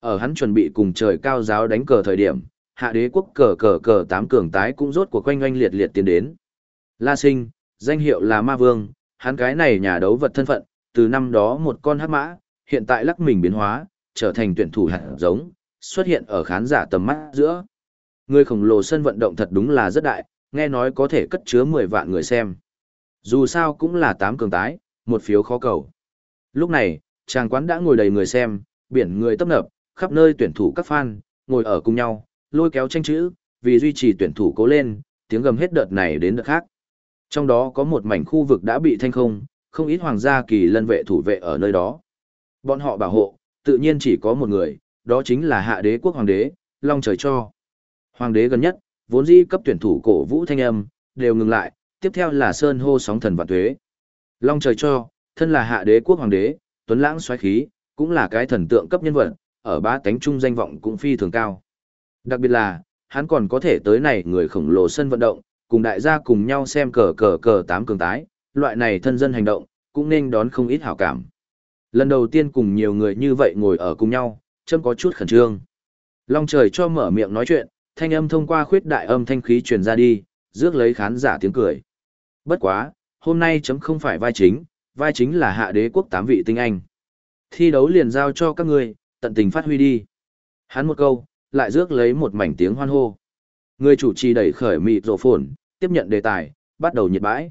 Ở hắn chuẩn bị cùng trời cao giáo đánh cờ thời điểm, hạ đế quốc cờ cờ cờ tám cường tái cũng rốt của quanh oanh liệt liệt tiến đến. La Sinh, danh hiệu là Ma Vương, hắn cái này nhà đấu vật thân phận, từ năm đó một con hắc mã, hiện tại lắc mình biến hóa, trở thành tuyển thủ hạt giống, xuất hiện ở khán giả tầm mắt giữa. Người khổng lồ sân vận động thật đúng là rất đại, nghe nói có thể cất chứa 10 vạn người xem. Dù sao cũng là tám cường tái, một phiếu khó cầu. Lúc này, tràng quán đã ngồi đầy người xem, biển người tấp nập, khắp nơi tuyển thủ các fan, ngồi ở cùng nhau, lôi kéo tranh chữ, vì duy trì tuyển thủ cố lên, tiếng gầm hết đợt này đến đợt khác. Trong đó có một mảnh khu vực đã bị thanh không, không ít hoàng gia kỳ lân vệ thủ vệ ở nơi đó. Bọn họ bảo hộ, tự nhiên chỉ có một người, đó chính là hạ đế quốc hoàng đế, long trời cho. Hoàng đế gần nhất, vốn dĩ cấp tuyển thủ cổ vũ thanh âm, đều ngừng lại, tiếp theo là sơn hô sóng thần vạn tuế. Long trời cho, thân là hạ đế quốc hoàng đế, tuấn lãng xoáy khí, cũng là cái thần tượng cấp nhân vật, ở ba tánh trung danh vọng cũng phi thường cao. Đặc biệt là, hắn còn có thể tới này người khổng lồ sân vận động, cùng đại gia cùng nhau xem cờ cờ cờ tám cường tái, loại này thân dân hành động, cũng nên đón không ít hảo cảm. Lần đầu tiên cùng nhiều người như vậy ngồi ở cùng nhau, châm có chút khẩn trương. Long trời cho mở miệng nói chuyện, thanh âm thông qua khuyết đại âm thanh khí truyền ra đi, rước lấy khán giả tiếng cười. Bất quá, hôm nay chấm không phải vai chính, vai chính là hạ đế quốc tám vị tinh anh. Thi đấu liền giao cho các ngươi, tận tình phát huy đi. Hắn một câu, lại rước lấy một mảnh tiếng hoan hô. Người chủ trì đẩy khởi mịt rổ phồn, tiếp nhận đề tài, bắt đầu nhiệt bãi.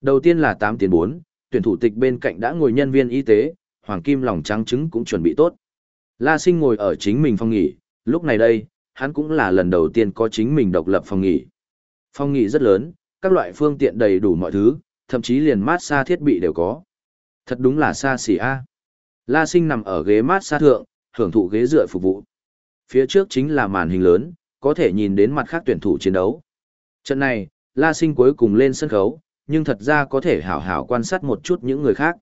Đầu tiên là 8 tiền 4, tuyển thủ tịch bên cạnh đã ngồi nhân viên y tế, Hoàng Kim lòng trắng trứng cũng chuẩn bị tốt. La Sinh ngồi ở chính mình phòng nghỉ, lúc này đây, hắn cũng là lần đầu tiên có chính mình độc lập phòng nghỉ. Phòng nghỉ rất lớn, các loại phương tiện đầy đủ mọi thứ, thậm chí liền mát xa thiết bị đều có. Thật đúng là xa xỉ a. La Sinh nằm ở ghế mát xa thượng, hưởng thụ ghế dựa phục vụ. Phía trước chính là màn hình lớn, có thể nhìn đến mặt khác tuyển thủ chiến đấu. Trận này, La Sinh cuối cùng lên sân khấu, nhưng thật ra có thể hảo hảo quan sát một chút những người khác.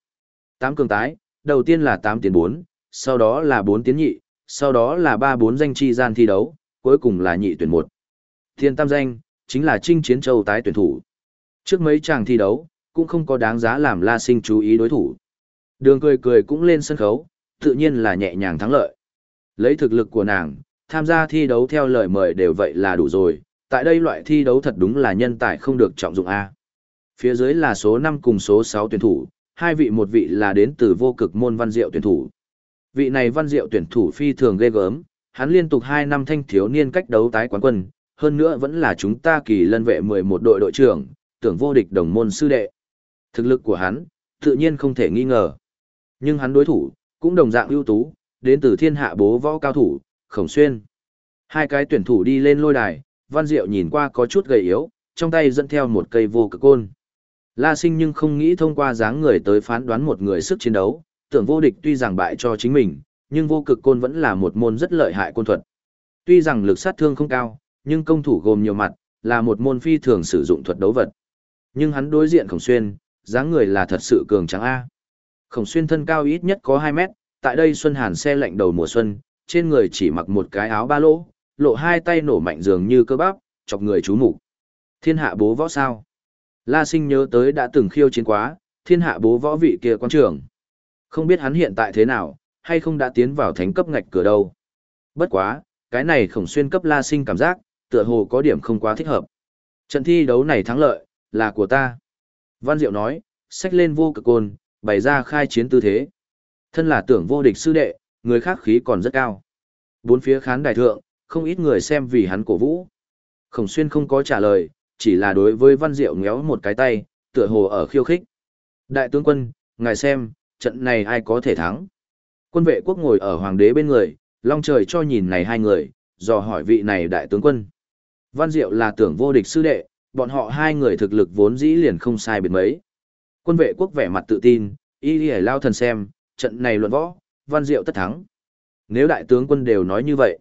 Tám cường tái, đầu tiên là 8 tiến 4, sau đó là 4 tiến nhị, sau đó là 3-4 danh chi gian thi đấu, cuối cùng là nhị tuyển 1. Thiên tam danh, chính là Trinh Chiến Châu tái tuyển thủ. Trước mấy chàng thi đấu, cũng không có đáng giá làm La Sinh chú ý đối thủ. Đường cười cười cũng lên sân khấu, tự nhiên là nhẹ nhàng thắng lợi. Lấy thực lực của nàng, tham gia thi đấu theo lời mời đều vậy là đủ rồi, tại đây loại thi đấu thật đúng là nhân tài không được trọng dụng A. Phía dưới là số 5 cùng số 6 tuyển thủ, hai vị một vị là đến từ vô cực môn văn diệu tuyển thủ. Vị này văn diệu tuyển thủ phi thường ghê gớm, hắn liên tục 2 năm thanh thiếu niên cách đấu tái quán quân, hơn nữa vẫn là chúng ta kỳ lân vệ 11 đội đội trưởng, tưởng vô địch đồng môn sư đệ. Thực lực của hắn, tự nhiên không thể nghi ngờ. Nhưng hắn đối thủ, cũng đồng dạng ưu tú, đến từ thiên hạ bố võ cao thủ, khổng xuyên. Hai cái tuyển thủ đi lên lôi đài, văn diệu nhìn qua có chút gầy yếu, trong tay dẫn theo một cây vô cực côn. La sinh nhưng không nghĩ thông qua dáng người tới phán đoán một người sức chiến đấu, tưởng vô địch tuy rằng bại cho chính mình, nhưng vô cực côn vẫn là một môn rất lợi hại côn thuật. Tuy rằng lực sát thương không cao, nhưng công thủ gồm nhiều mặt, là một môn phi thường sử dụng thuật đấu vật. Nhưng hắn đối diện khổng xuyên, dáng người là thật sự cường trắng A. Khổng xuyên thân cao ít nhất có 2 mét, tại đây xuân hàn xe lạnh đầu mùa xuân, trên người chỉ mặc một cái áo ba lỗ, lộ hai tay nổ mạnh dường như cơ bắp, chọc người chú mục Thiên hạ bố võ sao? La sinh nhớ tới đã từng khiêu chiến quá, thiên hạ bố võ vị kia quan trưởng. Không biết hắn hiện tại thế nào, hay không đã tiến vào thánh cấp ngạch cửa đâu. Bất quá, cái này khổng xuyên cấp la sinh cảm giác, tựa hồ có điểm không quá thích hợp. Trận thi đấu này thắng lợi, là của ta. Văn Diệu nói, xách lên vô cực côn, bày ra khai chiến tư thế. Thân là tưởng vô địch sư đệ, người khác khí còn rất cao. Bốn phía khán đài thượng, không ít người xem vì hắn cổ vũ. Khổng xuyên không có trả lời, chỉ là đối với Văn Diệu ngéo một cái tay, tựa hồ ở khiêu khích. Đại tướng quân, ngài xem, trận này ai có thể thắng? Quân vệ quốc ngồi ở hoàng đế bên người, long trời cho nhìn này hai người, dò hỏi vị này đại tướng quân. Văn Diệu là tưởng vô địch sư đệ, bọn họ hai người thực lực vốn dĩ liền không sai biệt mấy. Quân vệ quốc vẻ mặt tự tin, y y lao thần xem, trận này luận võ, Văn Diệu tất thắng. Nếu đại tướng quân đều nói như vậy.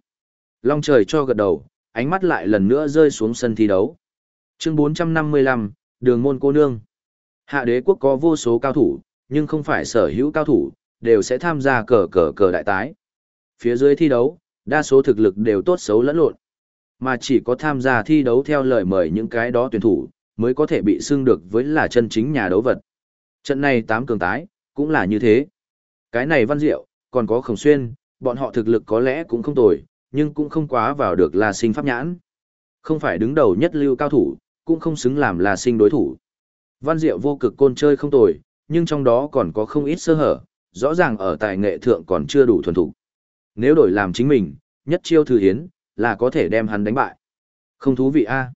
Long trời cho gật đầu, ánh mắt lại lần nữa rơi xuống sân thi đấu. Chương 455, Đường môn cô nương. Hạ đế quốc có vô số cao thủ, nhưng không phải sở hữu cao thủ, đều sẽ tham gia cờ cờ cờ đại tái. Phía dưới thi đấu, đa số thực lực đều tốt xấu lẫn lộn. Mà chỉ có tham gia thi đấu theo lời mời những cái đó tuyển thủ, mới có thể bị xưng được với là chân chính nhà đấu vật. Trận này tám cường tái, cũng là như thế. Cái này văn diệu, còn có khổng xuyên, bọn họ thực lực có lẽ cũng không tồi, nhưng cũng không quá vào được là sinh pháp nhãn. Không phải đứng đầu nhất lưu cao thủ, cũng không xứng làm là sinh đối thủ. Văn diệu vô cực côn chơi không tồi, nhưng trong đó còn có không ít sơ hở, rõ ràng ở tài nghệ thượng còn chưa đủ thuần thủ. Nếu đổi làm chính mình, nhất chiêu thư hiến, là có thể đem hắn đánh bại. Không thú vị a. À?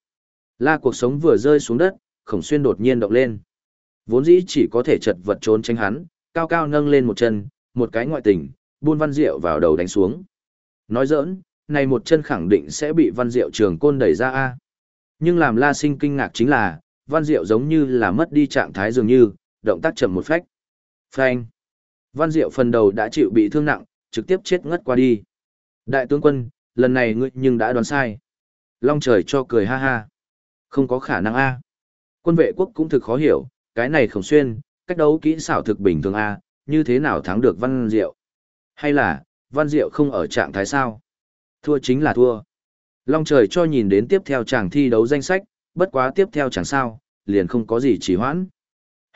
La cuộc sống vừa rơi xuống đất, khổng xuyên đột nhiên động lên. Vốn dĩ chỉ có thể chật vật trốn tránh hắn, cao cao nâng lên một chân, một cái ngoại tình, buôn văn diệu vào đầu đánh xuống. Nói giỡn, này một chân khẳng định sẽ bị văn diệu trường côn đẩy ra a. Nhưng làm la sinh kinh ngạc chính là, văn diệu giống như là mất đi trạng thái dường như, động tác chậm một phách. Phanh. Văn diệu phần đầu đã chịu bị thương nặng, trực tiếp chết ngất qua đi. Đại tướng quân, lần này ngươi nhưng đã đoán sai. Long trời cho cười ha ha. Không có khả năng a. Quân vệ quốc cũng thực khó hiểu, cái này khổng xuyên, cách đấu kỹ xảo thực bình thường a, như thế nào thắng được Văn Diệu? Hay là, Văn Diệu không ở trạng thái sao? Thua chính là thua. Long trời cho nhìn đến tiếp theo chàng thi đấu danh sách, bất quá tiếp theo chẳng sao, liền không có gì chỉ hoãn.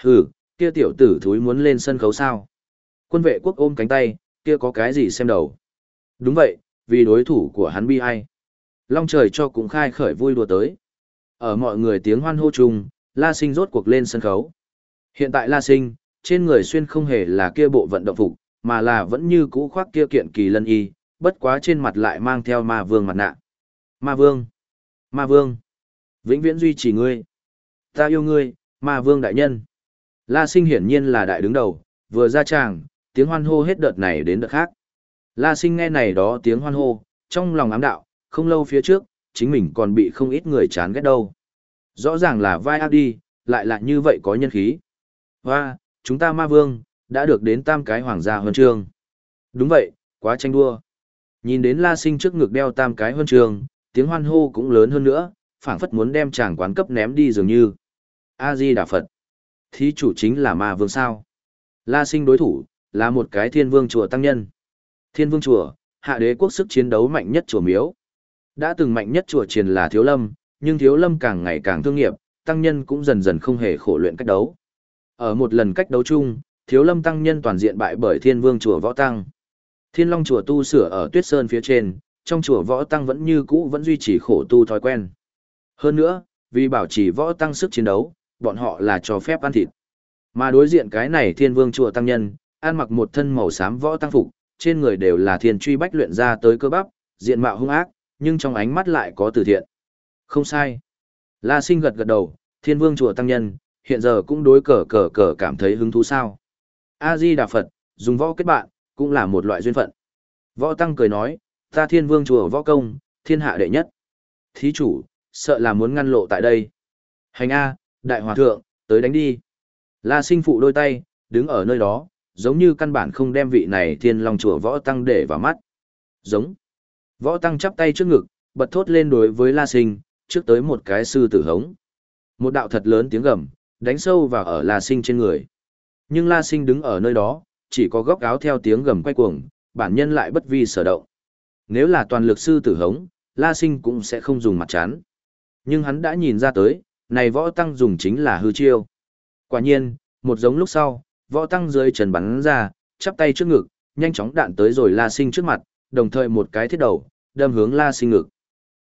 Hừ, kia tiểu tử thúi muốn lên sân khấu sao? Quân vệ quốc ôm cánh tay, kia có cái gì xem đầu? Đúng vậy, vì đối thủ của hắn bi ai. Long trời cho cũng khai khởi vui đùa tới. Ở mọi người tiếng hoan hô chung, La Sinh rốt cuộc lên sân khấu. Hiện tại La Sinh, trên người xuyên không hề là kia bộ vận động phục, mà là vẫn như cũ khoác kia kiện kỳ lân y, bất quá trên mặt lại mang theo ma vương mặt nạ. Ma vương! Ma vương! Vĩnh viễn duy trì ngươi! Ta yêu ngươi, ma vương đại nhân! La Sinh hiển nhiên là đại đứng đầu, vừa ra tràng, tiếng hoan hô hết đợt này đến đợt khác. La Sinh nghe này đó tiếng hoan hô, trong lòng ám đạo, không lâu phía trước, chính mình còn bị không ít người chán ghét đâu. Rõ ràng là vai ác đi, lại lại như vậy có nhân khí. và chúng ta ma vương, đã được đến tam cái hoàng gia huân chương. Đúng vậy, quá tranh đua. Nhìn đến la sinh trước ngực đeo tam cái huân chương, tiếng hoan hô cũng lớn hơn nữa, phảng phất muốn đem chàng quán cấp ném đi dường như. A-di Đà Phật. Thí chủ chính là ma vương sao. La sinh đối thủ, là một cái thiên vương chùa tăng nhân. Thiên vương chùa, hạ đế quốc sức chiến đấu mạnh nhất chùa miếu. Đã từng mạnh nhất chùa triền là thiếu lâm, nhưng thiếu lâm càng ngày càng thương nghiệp, tăng nhân cũng dần dần không hề khổ luyện cách đấu. Ở một lần cách đấu chung, thiếu lâm tăng nhân toàn diện bại bởi thiên vương chùa võ tăng. Thiên long chùa tu sửa ở tuyết sơn phía trên, trong chùa võ tăng vẫn như cũ vẫn duy trì khổ tu thói quen. Hơn nữa, vì bảo trì võ tăng sức chiến đấu, bọn họ là cho phép ăn thịt. Mà đối diện cái này thiên vương chùa tăng nhân, ăn mặc một thân màu xám võ tăng phục, trên người đều là thiên truy bách luyện ra tới cơ bắp, diện mạo hung ác, nhưng trong ánh mắt lại có từ thiện. Không sai. La sinh gật gật đầu, thiên vương chùa tăng nhân, hiện giờ cũng đối cờ cờ cờ cảm thấy hứng thú sao. A-di Đà Phật, dùng võ kết bạn, cũng là một loại duyên phận. Võ tăng cười nói, ta thiên vương chùa võ công, thiên hạ đệ nhất. Thí chủ, sợ là muốn ngăn lộ tại đây. Hành A, đại hòa thượng, tới đánh đi. La sinh phụ đôi tay, đứng ở nơi đó, giống như căn bản không đem vị này thiên long chùa võ tăng để vào mắt. Giống. Võ tăng chắp tay trước ngực, bật thốt lên đối với La sinh, trước tới một cái sư tử hống. Một đạo thật lớn tiếng gầm, đánh sâu vào ở La Sinh trên người. Nhưng La Sinh đứng ở nơi đó, chỉ có góc áo theo tiếng gầm quay cuồng, bản nhân lại bất vi sở động. Nếu là toàn lực sư tử hống, La Sinh cũng sẽ không dùng mặt chán. Nhưng hắn đã nhìn ra tới, này võ tăng dùng chính là hư chiêu. Quả nhiên, một giống lúc sau, võ tăng dưới trần bắn ra, chắp tay trước ngực, nhanh chóng đạn tới rồi La Sinh trước mặt, đồng thời một cái thiết đầu, đâm hướng La Sinh ngực.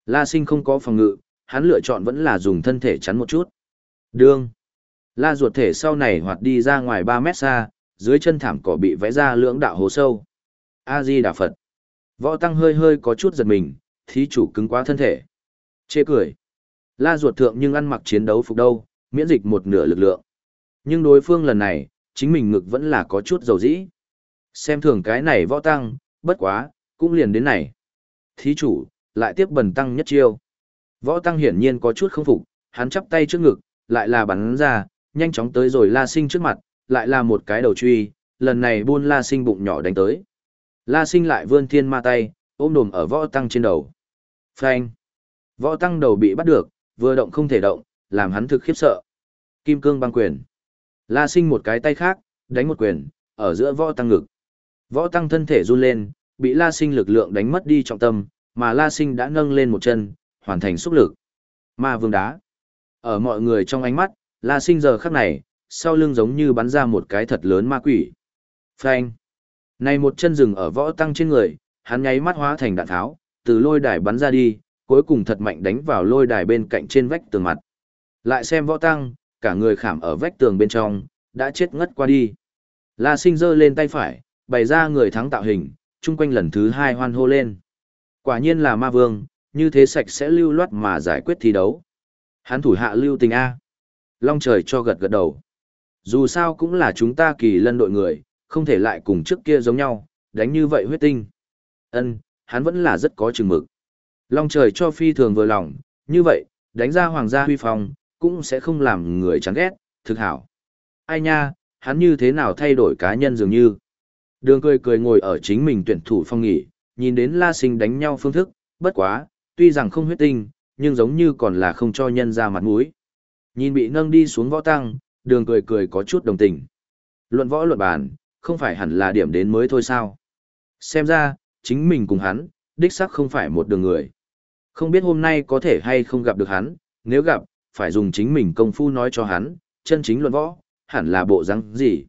La Sinh không có phòng ngự, hắn lựa chọn vẫn là dùng thân thể chắn một chút. Đương. La ruột thể sau này hoạt đi ra ngoài 3 mét xa, dưới chân thảm cỏ bị vẽ ra lưỡng đạo hố sâu. A-di Đà Phật. Võ tăng hơi hơi có chút giật mình, thí chủ cứng quá thân thể. Chê cười. La ruột thượng nhưng ăn mặc chiến đấu phục đâu, miễn dịch một nửa lực lượng. Nhưng đối phương lần này, chính mình ngực vẫn là có chút dầu dĩ. Xem thường cái này võ tăng, bất quá, cũng liền đến này. Thí chủ, lại tiếp bần tăng nhất chiêu. Võ tăng hiển nhiên có chút không phục, hắn chắp tay trước ngực, lại là bắn ra, nhanh chóng tới rồi La Sinh trước mặt, lại là một cái đầu truy, lần này buôn La Sinh bụng nhỏ đánh tới. La sinh lại vươn thiên ma tay, ôm đồm ở võ tăng trên đầu. Phanh. Võ tăng đầu bị bắt được, vừa động không thể động, làm hắn thực khiếp sợ. Kim cương băng quyền. La sinh một cái tay khác, đánh một quyền, ở giữa võ tăng ngực. Võ tăng thân thể run lên, bị la sinh lực lượng đánh mất đi trọng tâm, mà la sinh đã nâng lên một chân, hoàn thành xúc lực. Ma vương đá. Ở mọi người trong ánh mắt, la sinh giờ khắc này, sau lưng giống như bắn ra một cái thật lớn ma quỷ. Phanh. Này một chân rừng ở võ tăng trên người, hắn nháy mắt hóa thành đạn tháo, từ lôi đài bắn ra đi, cuối cùng thật mạnh đánh vào lôi đài bên cạnh trên vách tường mặt. Lại xem võ tăng, cả người khảm ở vách tường bên trong, đã chết ngất qua đi. La sinh giơ lên tay phải, bày ra người thắng tạo hình, chung quanh lần thứ hai hoan hô lên. Quả nhiên là ma vương, như thế sạch sẽ lưu loát mà giải quyết thi đấu. Hắn thủ hạ lưu tình A. Long trời cho gật gật đầu. Dù sao cũng là chúng ta kỳ lân đội người, không thể lại cùng trước kia giống nhau, đánh như vậy huyết tinh. Ân, hắn vẫn là rất có chừng mực. Long trời cho phi thường vừa lòng, như vậy, đánh ra hoàng gia huy phong, cũng sẽ không làm người chán ghét, thực hảo. Ai nha, hắn như thế nào thay đổi cá nhân dường như. Đường cười cười ngồi ở chính mình tuyển thủ phong nghỉ, nhìn đến la sinh đánh nhau phương thức, bất quá, tuy rằng không huyết tinh, nhưng giống như còn là không cho nhân ra mặt mũi. Nhìn bị nâng đi xuống võ tăng, đường cười cười có chút đồng tình. Luận võ luận bàn, không phải hẳn là điểm đến mới thôi sao. Xem ra, chính mình cùng hắn, đích xác không phải một đường người. Không biết hôm nay có thể hay không gặp được hắn, nếu gặp, phải dùng chính mình công phu nói cho hắn, chân chính luận võ, hẳn là bộ răng gì.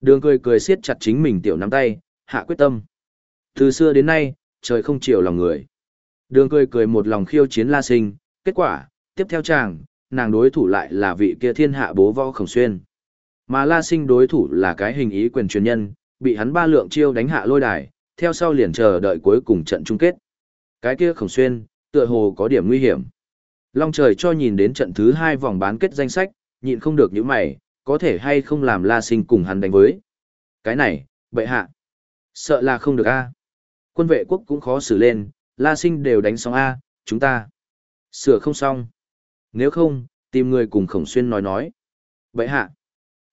Đường cười cười siết chặt chính mình tiểu nắm tay, hạ quyết tâm. Từ xưa đến nay, trời không chiều lòng người. Đường cười cười một lòng khiêu chiến la sinh, kết quả, tiếp theo chàng, nàng đối thủ lại là vị kia thiên hạ bố võ khổng xuyên. Mà la sinh đối thủ là cái hình ý quyền truyền nhân, bị hắn ba lượng chiêu đánh hạ lôi đài, theo sau liền chờ đợi cuối cùng trận chung kết. Cái kia khổng xuyên, tựa hồ có điểm nguy hiểm. Long trời cho nhìn đến trận thứ hai vòng bán kết danh sách, nhịn không được những mày, có thể hay không làm la sinh cùng hắn đánh với. Cái này, bệ hạ. Sợ là không được a Quân vệ quốc cũng khó xử lên, la sinh đều đánh xong a chúng ta. Sửa không xong. Nếu không, tìm người cùng khổng xuyên nói nói. Bệ hạ.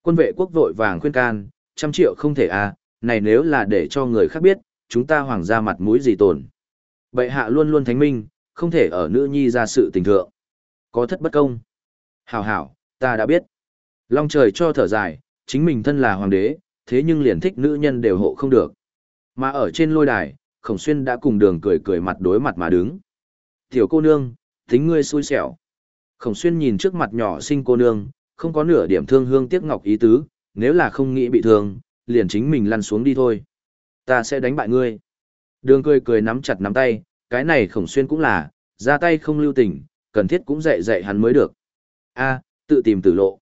Quân vệ quốc vội vàng khuyên can, trăm triệu không thể à này nếu là để cho người khác biết, chúng ta hoàng gia mặt mũi gì tồn. Bệ hạ luôn luôn thánh minh, không thể ở nữ nhi ra sự tình thượng. Có thất bất công. Hảo hảo, ta đã biết. Long trời cho thở dài, chính mình thân là hoàng đế, thế nhưng liền thích nữ nhân đều hộ không được. Mà ở trên lôi đài, Khổng Xuyên đã cùng đường cười cười mặt đối mặt mà đứng. Tiểu cô nương, tính ngươi xui xẻo. Khổng Xuyên nhìn trước mặt nhỏ xinh cô nương, không có nửa điểm thương hương tiếc ngọc ý tứ, nếu là không nghĩ bị thương, liền chính mình lăn xuống đi thôi. Ta sẽ đánh bại ngươi. Đường cười cười nắm chặt nắm tay, cái này Khổng Xuyên cũng là, ra tay không lưu tình, cần thiết cũng dạy dạy hắn mới được. A, tự tìm tử lộ.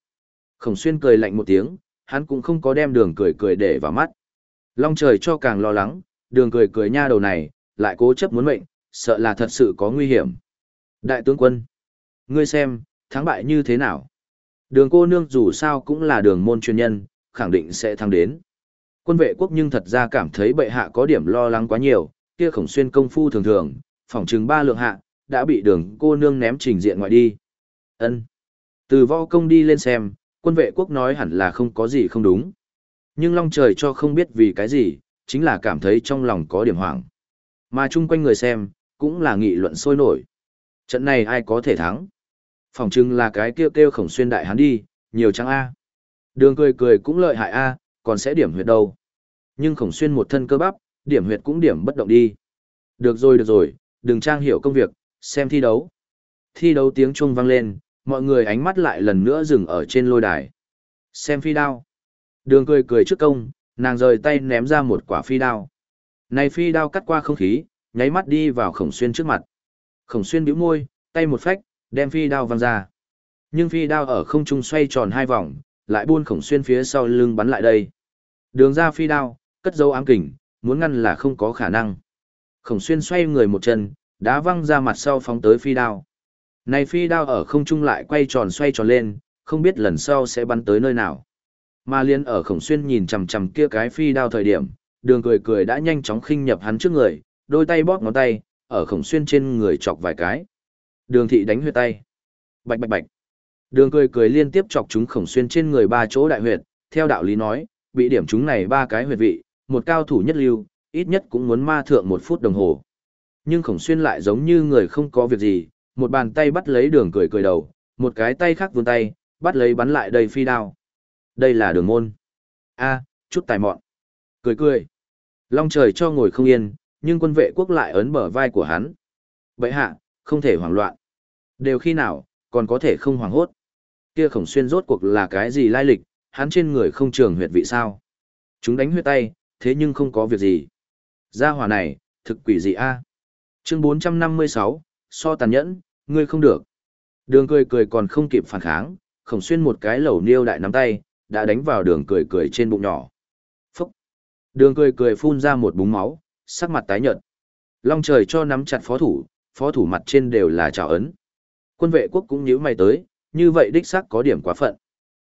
Khổng xuyên cười lạnh một tiếng, hắn cũng không có đem đường cười cười để vào mắt. Long trời cho càng lo lắng, đường cười cười nha đầu này, lại cố chấp muốn mệnh, sợ là thật sự có nguy hiểm. Đại tướng quân, ngươi xem, thắng bại như thế nào? Đường cô nương dù sao cũng là đường môn chuyên nhân, khẳng định sẽ thắng đến. Quân vệ quốc nhưng thật ra cảm thấy bệ hạ có điểm lo lắng quá nhiều, kia khổng xuyên công phu thường thường, phỏng chừng ba lượng hạ, đã bị đường cô nương ném trình diện ngoại đi. ân Từ võ công đi lên xem, quân vệ quốc nói hẳn là không có gì không đúng. Nhưng Long Trời cho không biết vì cái gì, chính là cảm thấy trong lòng có điểm hoảng. Mà chung quanh người xem, cũng là nghị luận sôi nổi. Trận này ai có thể thắng? Phòng chừng là cái kêu kêu khổng xuyên đại hắn đi, nhiều trắng A. Đường cười cười cũng lợi hại A, còn sẽ điểm huyệt đâu. Nhưng khổng xuyên một thân cơ bắp, điểm huyệt cũng điểm bất động đi. Được rồi được rồi, đừng trang hiểu công việc, xem thi đấu. Thi đấu tiếng chuông vang lên, mọi người ánh mắt lại lần nữa dừng ở trên lôi đài. Xem phi đao. Đường cười cười trước công, nàng rời tay ném ra một quả phi đao. Này phi đao cắt qua không khí, nháy mắt đi vào khổng xuyên trước mặt. Khổng xuyên bĩu môi, tay một phách, đem phi đao văng ra. Nhưng phi đao ở không trung xoay tròn hai vòng, lại buôn khổng xuyên phía sau lưng bắn lại đây. Đường ra phi đao, cất dấu ám kình, muốn ngăn là không có khả năng. Khổng xuyên xoay người một chân, đá văng ra mặt sau phóng tới phi đao. Này phi đao ở không trung lại quay tròn xoay tròn lên, không biết lần sau sẽ bắn tới nơi nào. Mà liên ở khổng xuyên nhìn chằm chằm kia cái phi đao thời điểm, đường cười cười đã nhanh chóng khinh nhập hắn trước người, đôi tay bóp ngón tay, ở khổng xuyên trên người chọc vài cái. Đường thị đánh huyệt tay. Bạch bạch bạch. Đường cười cười liên tiếp chọc chúng khổng xuyên trên người ba chỗ đại huyệt, theo đạo lý nói, bị điểm chúng này ba cái huyệt vị, một cao thủ nhất lưu, ít nhất cũng muốn ma thượng một phút đồng hồ. Nhưng khổng xuyên lại giống như người không có việc gì, một bàn tay bắt lấy đường cười cười đầu, một cái tay khác vươn tay, bắt lấy bắn lại đầy phi đao. Đây là đường môn. a chút tài mọn. Cười cười. Long trời cho ngồi không yên, nhưng quân vệ quốc lại ấn bờ vai của hắn. Vậy hạ, không thể hoảng loạn. Đều khi nào, còn có thể không hoảng hốt. Kia khổng xuyên rốt cuộc là cái gì lai lịch, hắn trên người không trường huyệt vị sao. Chúng đánh huyết tay, thế nhưng không có việc gì. Gia hỏa này, thực quỷ gì a? Chương 456, so tàn nhẫn, ngươi không được. Đường cười cười còn không kịp phản kháng, khổng xuyên một cái lẩu niêu đại nắm tay, đã đánh vào đường cười cười trên bụng nhỏ. Phúc! Đường cười cười phun ra một búng máu, sắc mặt tái nhợt. Long trời cho nắm chặt phó thủ, phó thủ mặt trên đều là trào ấn. Quân vệ quốc cũng nhíu mày tới, như vậy đích xác có điểm quá phận.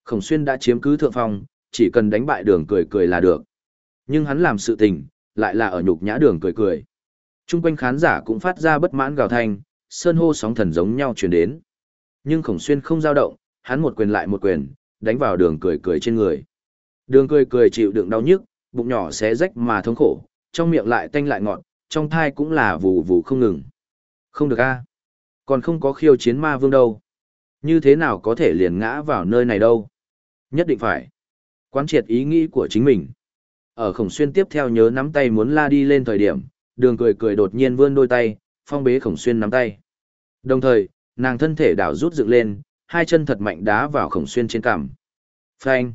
Khổng xuyên đã chiếm cứ thượng phong, chỉ cần đánh bại đường cười cười là được. Nhưng hắn làm sự tình, lại là ở nhục nhã đường cười cười. Trung quanh khán giả cũng phát ra bất mãn gào thanh, sơn hô sóng thần giống nhau truyền đến. Nhưng khổng xuyên không dao động, hắn một quyền lại một quyền, đánh vào đường cười cười trên người. Đường cười cười chịu đựng đau nhức, bụng nhỏ xé rách mà thống khổ, trong miệng lại tanh lại ngọt, trong thai cũng là vù vù không ngừng. Không được a, Còn không có khiêu chiến ma vương đâu. Như thế nào có thể liền ngã vào nơi này đâu? Nhất định phải. Quán triệt ý nghĩ của chính mình. Ở khổng xuyên tiếp theo nhớ nắm tay muốn la đi lên thời điểm, đường cười cười đột nhiên vươn đôi tay, phong bế khổng xuyên nắm tay. Đồng thời, nàng thân thể đảo rút dựng lên, hai chân thật mạnh đá vào khổng xuyên trên cằm. Phanh!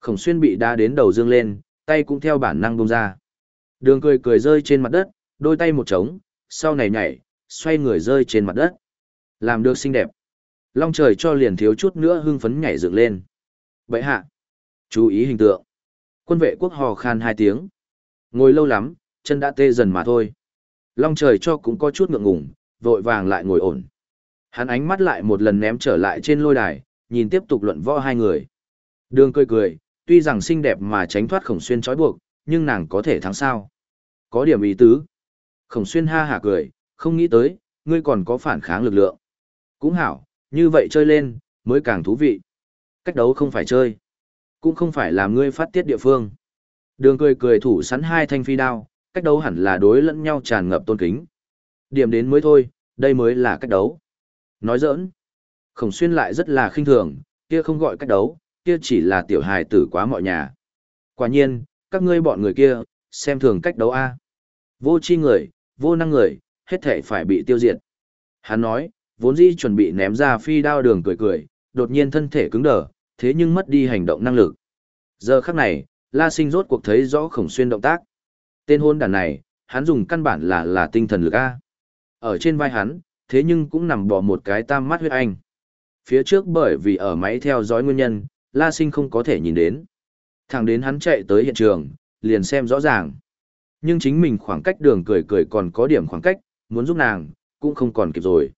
Khổng xuyên bị đá đến đầu dương lên, tay cũng theo bản năng bông ra. Đường cười cười rơi trên mặt đất, đôi tay một trống, sau này nhảy, xoay người rơi trên mặt đất. Làm được xinh đẹp. Long trời cho liền thiếu chút nữa hưng phấn nhảy dựng lên. Bậy hạ! Chú ý hình tượng. Quân vệ quốc hò khan hai tiếng. Ngồi lâu lắm, chân đã tê dần mà thôi. Long trời cho cũng có chút ngượng ngùng, vội vàng lại ngồi ổn. Hắn ánh mắt lại một lần ném trở lại trên lôi đài, nhìn tiếp tục luận võ hai người. Đường cười cười, tuy rằng xinh đẹp mà tránh thoát khổng xuyên trói buộc, nhưng nàng có thể thắng sao. Có điểm ý tứ. Khổng xuyên ha hả cười, không nghĩ tới, ngươi còn có phản kháng lực lượng. Cũng hảo, như vậy chơi lên, mới càng thú vị. Cách đấu không phải chơi, cũng không phải làm ngươi phát tiết địa phương. Đường cười cười thủ sẵn hai thanh phi đao, cách đấu hẳn là đối lẫn nhau tràn ngập tôn kính. Điểm đến mới thôi, đây mới là cách đấu. Nói giỡn. Khổng xuyên lại rất là khinh thường, kia không gọi cách đấu, kia chỉ là tiểu hài tử quá mọi nhà. Quả nhiên, các ngươi bọn người kia, xem thường cách đấu A. Vô chi người, vô năng người, hết thể phải bị tiêu diệt. Hắn nói, vốn dĩ chuẩn bị ném ra phi đao đường cười cười, đột nhiên thân thể cứng đờ, thế nhưng mất đi hành động năng lực. Giờ khắc này, La Sinh rốt cuộc thấy rõ khổng xuyên động tác. Tên hôn đàn này, hắn dùng căn bản là là tinh thần lực A. Ở trên vai hắn, thế nhưng cũng nằm bỏ một cái tam mắt huyết anh. Phía trước bởi vì ở máy theo dõi nguyên nhân, La Sinh không có thể nhìn đến. Thẳng đến hắn chạy tới hiện trường, liền xem rõ ràng. Nhưng chính mình khoảng cách đường cười cười còn có điểm khoảng cách, muốn giúp nàng, cũng không còn kịp rồi.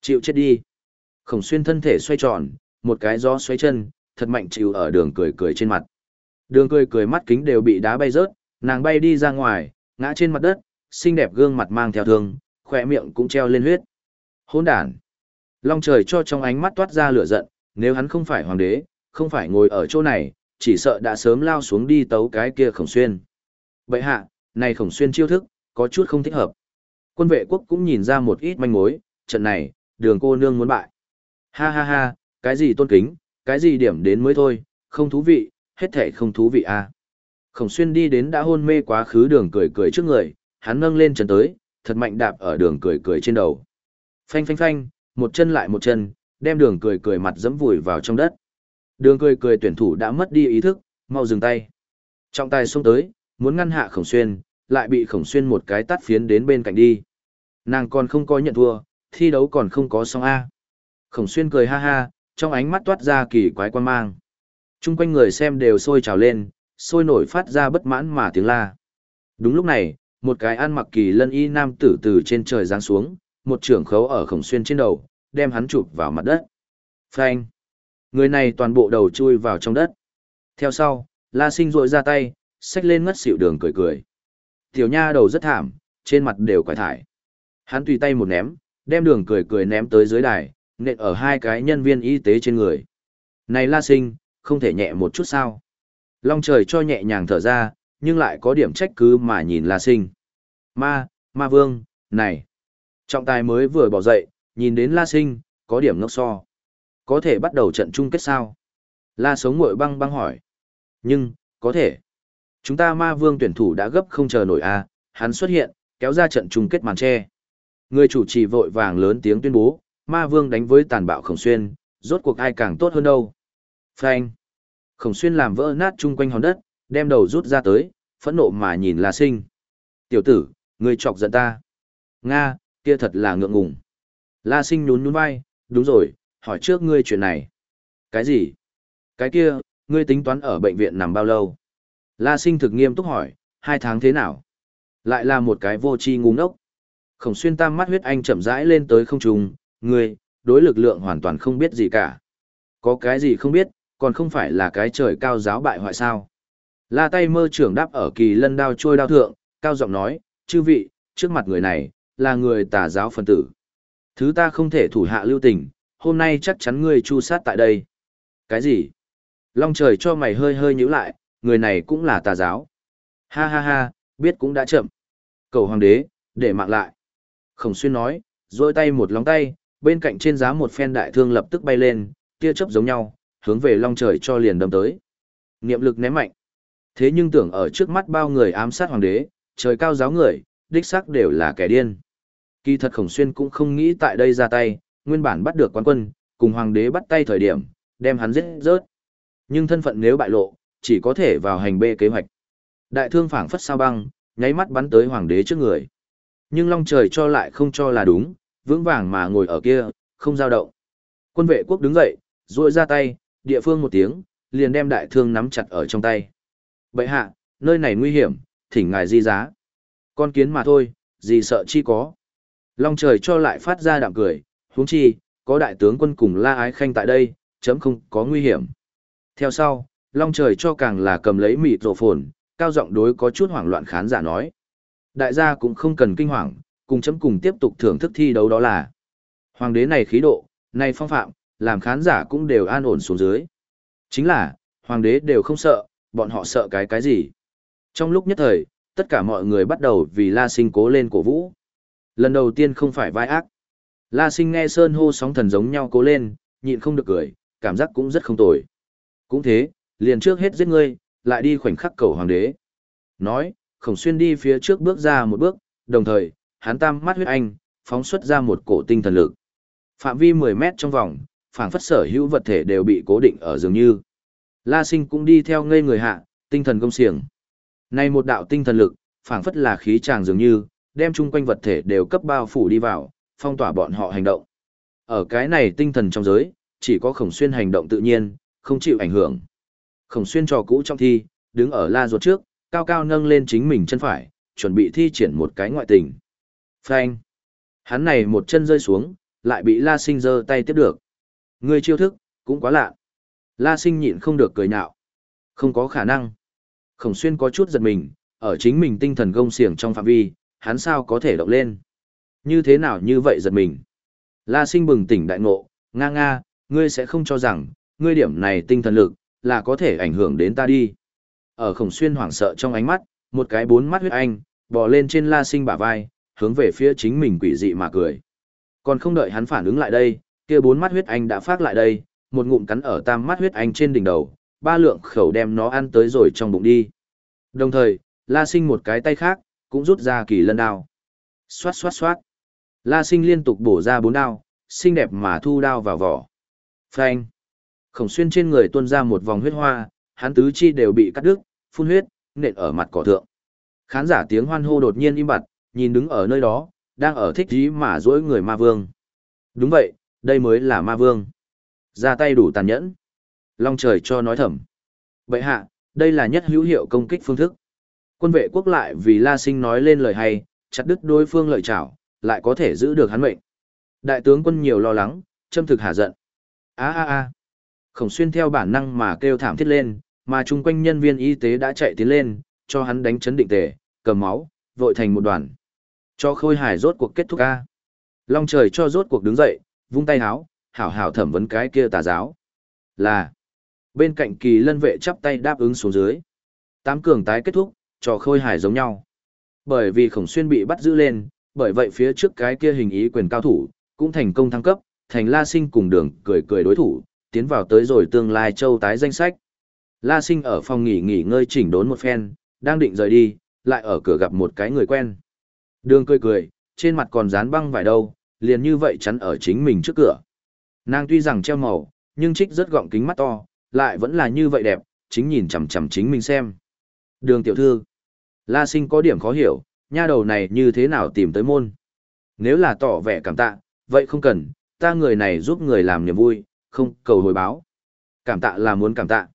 Chịu chết đi. Khổng xuyên thân thể xoay tròn, một cái gió xoay chân, thật mạnh chịu ở đường cười cười trên mặt. Đường cười cười mắt kính đều bị đá bay rớt, nàng bay đi ra ngoài, ngã trên mặt đất, xinh đẹp gương mặt mang theo thương, khỏe miệng cũng treo lên huyết. Hỗn đản. Long trời cho trong ánh mắt toát ra lửa giận, nếu hắn không phải hoàng đế, không phải ngồi ở chỗ này, chỉ sợ đã sớm lao xuống đi tấu cái kia khổng xuyên. Vậy hạ, này khổng xuyên chiêu thức, có chút không thích hợp. Quân vệ quốc cũng nhìn ra một ít manh mối, trận này, đường cô nương muốn bại. Ha ha ha, cái gì tôn kính, cái gì điểm đến mới thôi, không thú vị, hết thể không thú vị à. Khổng xuyên đi đến đã hôn mê quá khứ đường cười cười trước người, hắn nâng lên chân tới, thật mạnh đạp ở đường cười cười trên đầu. Phanh phanh phanh, một chân lại một chân, đem đường cười cười mặt dẫm vùi vào trong đất. Đường cười cười tuyển thủ đã mất đi ý thức, mau dừng tay. Trọng tài xông tới, muốn ngăn hạ khổng xuyên, lại bị khổng xuyên một cái tắt phiến đến bên cạnh đi. Nàng còn không có nhận thua, thi đấu còn không có xong A. Khổng xuyên cười ha ha, trong ánh mắt toát ra kỳ quái quan mang. Trung quanh người xem đều sôi trào lên, sôi nổi phát ra bất mãn mà tiếng la. Đúng lúc này, một cái ăn mặc kỳ lân y nam tử từ trên trời giáng xuống, một trưởng khấu ở khổng xuyên trên đầu, đem hắn chụp vào mặt đất. Phanh! Người này toàn bộ đầu chui vào trong đất. Theo sau, La Sinh rội ra tay, xách lên ngất xỉu đường cười cười. Tiểu nha đầu rất thảm, trên mặt đều quải thải. Hắn tùy tay một ném, đem đường cười cười ném tới dưới đài, nện ở hai cái nhân viên y tế trên người. Này La Sinh, không thể nhẹ một chút sao? Long trời cho nhẹ nhàng thở ra, nhưng lại có điểm trách cứ mà nhìn La Sinh. Ma, Ma Vương, này. Trọng tài mới vừa bỏ dậy, nhìn đến La Sinh, có điểm ngốc so. Có thể bắt đầu trận chung kết sao? La Sống ngội băng băng hỏi. Nhưng, có thể. Chúng ta Ma Vương tuyển thủ đã gấp không chờ nổi à, hắn xuất hiện, kéo ra trận chung kết màn che. Người chủ trì vội vàng lớn tiếng tuyên bố, Ma Vương đánh với tàn bạo khổng xuyên, rốt cuộc ai càng tốt hơn đâu. Phanh. Khổng xuyên làm vỡ nát chung quanh hòn đất, đem đầu rút ra tới, phẫn nộ mà nhìn La Sinh. Tiểu tử, ngươi chọc giận ta. Nga, kia thật là ngượng ngùng. La Sinh nhún nhún vai, đúng rồi, hỏi trước ngươi chuyện này. Cái gì? Cái kia, ngươi tính toán ở bệnh viện nằm bao lâu? La Sinh thực nghiêm túc hỏi, hai tháng thế nào? Lại là một cái vô tri ngu ngốc. Khổng xuyên tam mắt huyết anh chậm rãi lên tới không trung, ngươi, đối lực lượng hoàn toàn không biết gì cả. Có cái gì không biết, còn không phải là cái trời cao giáo bại hoại sao. La tay mơ trưởng đáp ở kỳ lân đao trôi đao thượng, cao giọng nói, chư vị, trước mặt người này, là người tà giáo phân tử. Thứ ta không thể thủ hạ lưu tình, hôm nay chắc chắn ngươi chu sát tại đây. Cái gì? Long trời cho mày hơi hơi nhíu lại, người này cũng là tà giáo. Ha ha ha, biết cũng đã chậm. Cầu hoàng đế, để mạng lại. Khổng xuyên nói, rôi tay một lóng tay, bên cạnh trên giá một phen đại thương lập tức bay lên, tia chớp giống nhau, hướng về long trời cho liền đâm tới. Niệm lực ném mạnh. Thế nhưng tưởng ở trước mắt bao người ám sát hoàng đế, trời cao giáo người, đích xác đều là kẻ điên. Kỳ thật khổng xuyên cũng không nghĩ tại đây ra tay, nguyên bản bắt được quán quân, cùng hoàng đế bắt tay thời điểm, đem hắn giết rớt. Nhưng thân phận nếu bại lộ, chỉ có thể vào hành bê kế hoạch. Đại thương phảng phất sao băng, nháy mắt bắn tới hoàng đế trước người. Nhưng long trời cho lại không cho là đúng, vững vàng mà ngồi ở kia, không dao động. Quân vệ quốc đứng dậy, duỗi ra tay, địa phương một tiếng, liền đem đại thương nắm chặt ở trong tay. Bậy hạ, nơi này nguy hiểm, thỉnh ngài di giá. Con kiến mà thôi, gì sợ chi có. Long trời cho lại phát ra đạm cười, huống chi, có đại tướng quân cùng la ái khanh tại đây, chấm không có nguy hiểm. Theo sau, Long trời cho càng là cầm lấy mịt rổ phồn, cao giọng đối có chút hoảng loạn khán giả nói. Đại gia cũng không cần kinh hoàng, cùng chấm cùng tiếp tục thưởng thức thi đấu đó là. Hoàng đế này khí độ, này phong phạm, làm khán giả cũng đều an ổn xuống dưới. Chính là, hoàng đế đều không sợ, bọn họ sợ cái cái gì. Trong lúc nhất thời, tất cả mọi người bắt đầu vì La Sinh cố lên cổ vũ. Lần đầu tiên không phải vai ác. La Sinh nghe Sơn hô sóng thần giống nhau cố lên, nhịn không được cười, cảm giác cũng rất không tồi. Cũng thế, liền trước hết giết ngươi, lại đi khoảnh khắc cầu hoàng đế. Nói, khổng xuyên đi phía trước bước ra một bước, đồng thời, hắn tam mắt huyết anh, phóng xuất ra một cổ tinh thần lực. Phạm vi 10 mét trong vòng, phảng phất sở hữu vật thể đều bị cố định ở dường như. La sinh cũng đi theo ngây người hạ, tinh thần công xiềng. nay một đạo tinh thần lực, phảng phất là khí tràng dường như, đem chung quanh vật thể đều cấp bao phủ đi vào, phong tỏa bọn họ hành động. Ở cái này tinh thần trong giới, chỉ có khổng xuyên hành động tự nhiên, không chịu ảnh hưởng. Khổng xuyên trò cũ trong thi, đứng ở la ruột trước, cao cao nâng lên chính mình chân phải, chuẩn bị thi triển một cái ngoại tình. Phanh. Hắn này một chân rơi xuống, lại bị la sinh giơ tay tiếp được. Người chiêu thức, cũng quá lạ. La sinh nhịn không được cười nhạo. Không có khả năng. Khổng xuyên có chút giật mình, ở chính mình tinh thần gông xiềng trong phạm vi, hắn sao có thể động lên. Như thế nào như vậy giật mình. La sinh bừng tỉnh đại ngộ, nga nga, ngươi sẽ không cho rằng, ngươi điểm này tinh thần lực, là có thể ảnh hưởng đến ta đi. Ở khổng xuyên hoảng sợ trong ánh mắt, một cái bốn mắt huyết anh, bò lên trên la sinh bả vai, hướng về phía chính mình quỷ dị mà cười. Còn không đợi hắn phản ứng lại đây, kia bốn mắt huyết anh đã phát lại đây, một ngụm cắn ở tam mắt huyết anh trên đỉnh đầu, ba lượng khẩu đem nó ăn tới rồi trong bụng đi. Đồng thời, la sinh một cái tay khác, cũng rút ra kỳ lân đao. Xoát xoát xoát. La sinh liên tục bổ ra bốn đao, xinh đẹp mà thu đao vào vỏ. Phanh. Khổng xuyên trên người tuôn ra một vòng huyết hoa, hắn tứ chi đều bị cắt đứt, phun huyết, nện ở mặt cỏ thượng. Khán giả tiếng hoan hô đột nhiên im bặt, nhìn đứng ở nơi đó, đang ở thích dí mà dỗi người ma vương. Đúng vậy, đây mới là ma vương. Ra tay đủ tàn nhẫn. Long trời cho nói thầm. Vậy hạ, đây là nhất hữu hiệu công kích phương thức. Quân vệ quốc lại vì La Sinh nói lên lời hay, chặt đứt đối phương lợi chảo, lại có thể giữ được hắn mệnh. Đại tướng quân nhiều lo lắng, châm thực hạ giận. A a a. Khổng xuyên theo bản năng mà kêu thảm thiết lên, mà chung quanh nhân viên y tế đã chạy tiến lên, cho hắn đánh chấn định tề, cầm máu, vội thành một đoàn. Cho khôi hải rốt cuộc kết thúc A. Long trời cho rốt cuộc đứng dậy, vung tay háo, hảo hảo thẩm vấn cái kia tà giáo. Là. Bên cạnh kỳ lân vệ chắp tay đáp ứng xuống dưới. Tám cường tái kết thúc, cho khôi Hải giống nhau. Bởi vì khổng xuyên bị bắt giữ lên, bởi vậy phía trước cái kia hình ý quyền cao thủ, cũng thành công thăng cấp, thành La Sinh cùng đường cười cười đối thủ, tiến vào tới rồi tương lai châu tái danh sách. La Sinh ở phòng nghỉ nghỉ ngơi chỉnh đốn một phen, đang định rời đi, lại ở cửa gặp một cái người quen. Đường cười cười, trên mặt còn dán băng vải đâu, liền như vậy chắn ở chính mình trước cửa. Nàng tuy rằng treo màu, nhưng trích rất gọng kính mắt to, lại vẫn là như vậy đẹp, chính nhìn chằm chằm chính mình xem. Đường tiểu thư. La sinh có điểm khó hiểu, nha đầu này như thế nào tìm tới môn. Nếu là tỏ vẻ cảm tạ, vậy không cần, ta người này giúp người làm niềm vui, không cầu hồi báo. Cảm tạ là muốn cảm tạ.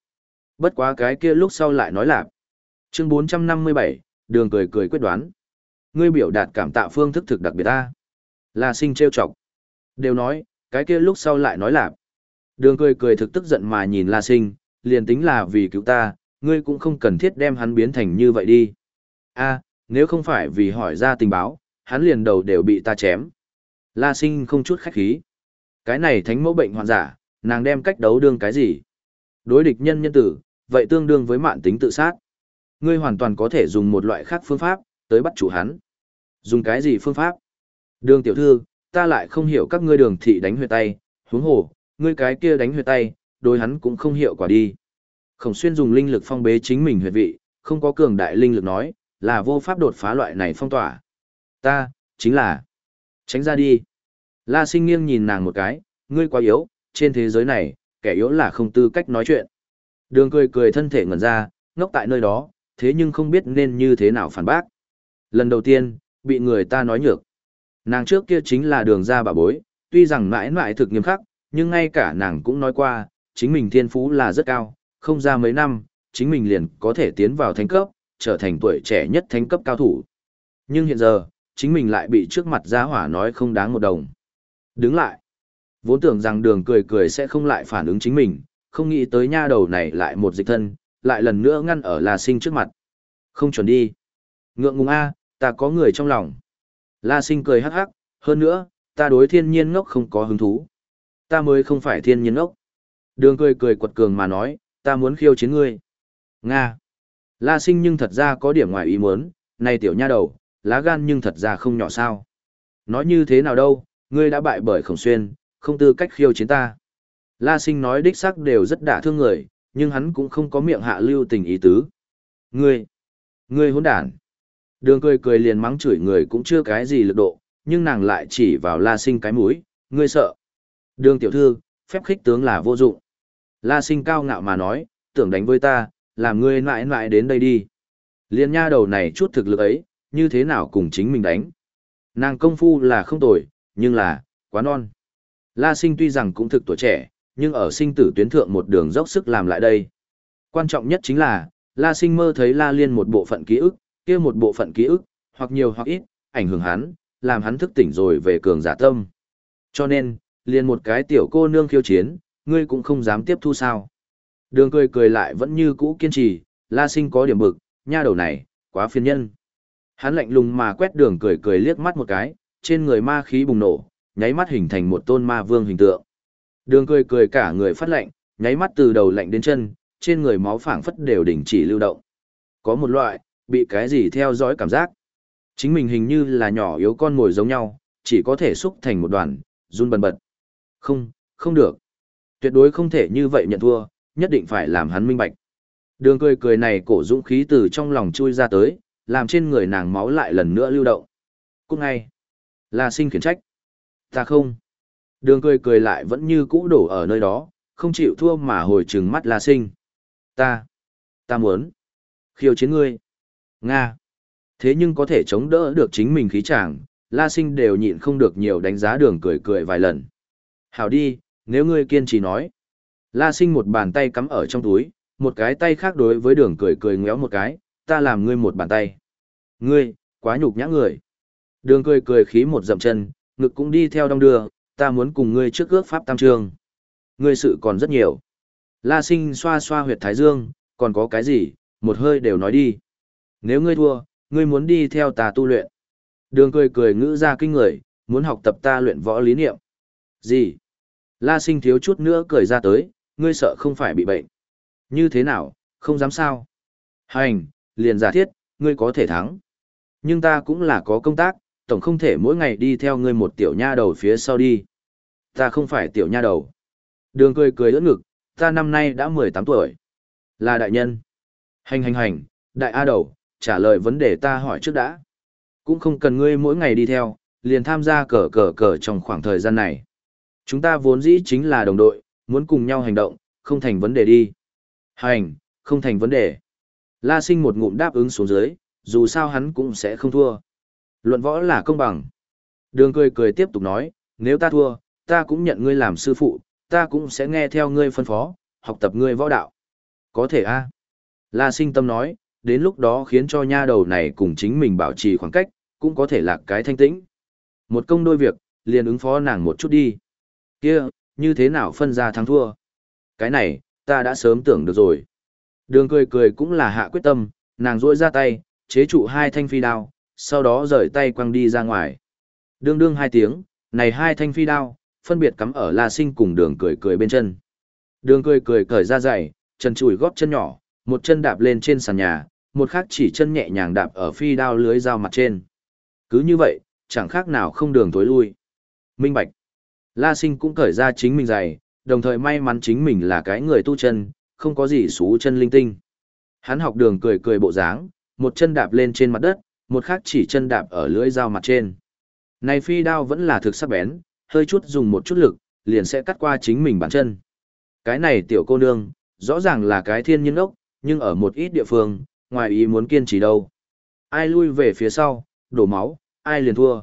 Bất quá cái kia lúc sau lại nói là. Chương 457, đường cười cười quyết đoán. Ngươi biểu đạt cảm tạ phương thức thực đặc biệt ta. La sinh trêu chọc. Đều nói, cái kia lúc sau lại nói là. Đường cười cười thực tức giận mà nhìn La sinh, liền tính là vì cứu ta, ngươi cũng không cần thiết đem hắn biến thành như vậy đi. a nếu không phải vì hỏi ra tình báo, hắn liền đầu đều bị ta chém. La sinh không chút khách khí. Cái này thánh mẫu bệnh hoạn giả, nàng đem cách đấu đương cái gì? Đối địch nhân nhân tử, vậy tương đương với mạn tính tự sát. Ngươi hoàn toàn có thể dùng một loại khác phương pháp, tới bắt chủ hắn. Dùng cái gì phương pháp? Đường tiểu thư, ta lại không hiểu các ngươi đường thị đánh huyệt tay, huống hồ, ngươi cái kia đánh huyệt tay, đối hắn cũng không hiệu quả đi. Khổng xuyên dùng linh lực phong bế chính mình huyệt vị, không có cường đại linh lực nói, là vô pháp đột phá loại này phong tỏa. Ta, chính là, tránh ra đi. La sinh nghiêng nhìn nàng một cái, ngươi quá yếu, trên thế giới này, kẻ yếu là không tư cách nói chuyện. Đường cười cười thân thể ngẩn ra, ngốc tại nơi đó, thế nhưng không biết nên như thế nào phản bác. Lần đầu tiên, bị người ta nói nhược. Nàng trước kia chính là đường ra bà bối, tuy rằng mãi mãi thực nghiêm khắc, nhưng ngay cả nàng cũng nói qua, chính mình thiên phú là rất cao, không ra mấy năm, chính mình liền có thể tiến vào thánh cấp, trở thành tuổi trẻ nhất thánh cấp cao thủ. Nhưng hiện giờ, chính mình lại bị trước mặt gia hỏa nói không đáng một đồng. Đứng lại. Vốn tưởng rằng đường cười cười sẽ không lại phản ứng chính mình, không nghĩ tới nha đầu này lại một dịch thân, lại lần nữa ngăn ở La Sinh trước mặt. Không chuẩn đi. Ngượng ngùng A, ta có người trong lòng. La Sinh cười hắc hắc, hơn nữa, ta đối thiên nhiên ngốc không có hứng thú. Ta mới không phải thiên nhiên ngốc. Đường cười cười quật cường mà nói, ta muốn khiêu chiến ngươi. Nga. La sinh nhưng thật ra có điểm ngoài ý muốn, này tiểu nha đầu, lá gan nhưng thật ra không nhỏ sao. Nói như thế nào đâu, ngươi đã bại bởi khổng xuyên, không tư cách khiêu chiến ta. La sinh nói đích xác đều rất đả thương người, nhưng hắn cũng không có miệng hạ lưu tình ý tứ. Ngươi, ngươi hỗn đản. Đường cười cười liền mắng chửi người cũng chưa cái gì lực độ, nhưng nàng lại chỉ vào la sinh cái mũi, ngươi sợ. Đường tiểu thư, phép khích tướng là vô dụng. La sinh cao ngạo mà nói, tưởng đánh với ta, làm ngươi mãi mãi đến đây đi. Liên nha đầu này chút thực lực ấy, như thế nào cùng chính mình đánh. Nàng công phu là không tồi, nhưng là, quá non. La sinh tuy rằng cũng thực tuổi trẻ, nhưng ở sinh tử tuyến thượng một đường dốc sức làm lại đây. Quan trọng nhất chính là, La sinh mơ thấy La liên một bộ phận ký ức, kia một bộ phận ký ức, hoặc nhiều hoặc ít, ảnh hưởng hắn, làm hắn thức tỉnh rồi về cường giả tâm. Cho nên, liền một cái tiểu cô nương khiêu chiến, ngươi cũng không dám tiếp thu sao. Đường cười cười lại vẫn như cũ kiên trì, la sinh có điểm bực, nha đầu này, quá phiền nhân. Hắn lạnh lùng mà quét đường cười cười liếc mắt một cái, trên người ma khí bùng nổ, nháy mắt hình thành một tôn ma vương hình tượng. Đường cười cười cả người phát lạnh, nháy mắt từ đầu lạnh đến chân, trên người máu phảng phất đều đình chỉ lưu động. Có một loại, bị cái gì theo dõi cảm giác. Chính mình hình như là nhỏ yếu con ngồi giống nhau, chỉ có thể xúc thành một đoàn, run bần bật. Không, không được. Tuyệt đối không thể như vậy nhận thua, nhất định phải làm hắn minh bạch. Đường cười cười này cổ dũng khí từ trong lòng chui ra tới, làm trên người nàng máu lại lần nữa lưu động. Cũng ngay, là sinh khiển trách. Ta không. Đường cười cười lại vẫn như cũ đổ ở nơi đó, không chịu thua mà hồi trừng mắt La Sinh. Ta, ta muốn khiêu chiến ngươi. Nga. Thế nhưng có thể chống đỡ được chính mình khí chàng, La Sinh đều nhịn không được nhiều đánh giá đường cười cười vài lần. Hảo đi, nếu ngươi kiên trì nói. La sinh một bàn tay cắm ở trong túi, một cái tay khác đối với đường cười cười ngéo một cái, ta làm ngươi một bàn tay. Ngươi, quá nhục nhã người. Đường cười cười khí một dậm chân, ngực cũng đi theo đong đưa, ta muốn cùng ngươi trước ước pháp tam trường. Ngươi sự còn rất nhiều. La sinh xoa xoa huyệt thái dương, còn có cái gì, một hơi đều nói đi. Nếu ngươi thua, ngươi muốn đi theo ta tu luyện. Đường cười cười ngữ ra kinh người, muốn học tập ta luyện võ lý niệm. Gì? La sinh thiếu chút nữa cười ra tới, ngươi sợ không phải bị bệnh. Như thế nào, không dám sao. Hành, liền giả thiết, ngươi có thể thắng. Nhưng ta cũng là có công tác, tổng không thể mỗi ngày đi theo ngươi một tiểu nha đầu phía sau đi. Ta không phải tiểu nha đầu. Đường cười cười ưỡn ngực, ta năm nay đã 18 tuổi. Là đại nhân. Hành hành hành, đại A đầu, trả lời vấn đề ta hỏi trước đã. Cũng không cần ngươi mỗi ngày đi theo, liền tham gia cờ cờ cờ trong khoảng thời gian này. Chúng ta vốn dĩ chính là đồng đội, muốn cùng nhau hành động, không thành vấn đề đi. Hành, không thành vấn đề. La sinh một ngụm đáp ứng xuống dưới, dù sao hắn cũng sẽ không thua. Luận võ là công bằng. Đường cười cười tiếp tục nói, nếu ta thua, ta cũng nhận ngươi làm sư phụ, ta cũng sẽ nghe theo ngươi phân phó, học tập ngươi võ đạo. Có thể a La sinh tâm nói, đến lúc đó khiến cho nha đầu này cùng chính mình bảo trì khoảng cách, cũng có thể là cái thanh tĩnh. Một công đôi việc, liền ứng phó nàng một chút đi. Kia, như thế nào phân ra thắng thua? Cái này, ta đã sớm tưởng được rồi. Đường cười cười cũng là hạ quyết tâm, nàng rỗi ra tay, chế trụ hai thanh phi đao, sau đó rời tay quăng đi ra ngoài. Đương đương hai tiếng, này hai thanh phi đao, phân biệt cắm ở la sinh cùng đường cười cười bên chân. Đường cười cười cởi ra giày, chân chùi góp chân nhỏ, một chân đạp lên trên sàn nhà, một khác chỉ chân nhẹ nhàng đạp ở phi đao lưới dao mặt trên. Cứ như vậy, chẳng khác nào không đường tối lui. Minh Bạch. La sinh cũng cởi ra chính mình giày, đồng thời may mắn chính mình là cái người tu chân, không có gì xú chân linh tinh. Hắn học đường cười cười bộ dáng, một chân đạp lên trên mặt đất, một khác chỉ chân đạp ở lưỡi dao mặt trên. Này phi đao vẫn là thực sắc bén, hơi chút dùng một chút lực, liền sẽ cắt qua chính mình bàn chân. Cái này tiểu cô nương, rõ ràng là cái thiên nhiên ốc, nhưng ở một ít địa phương, ngoài ý muốn kiên trì đâu. Ai lui về phía sau, đổ máu, ai liền thua.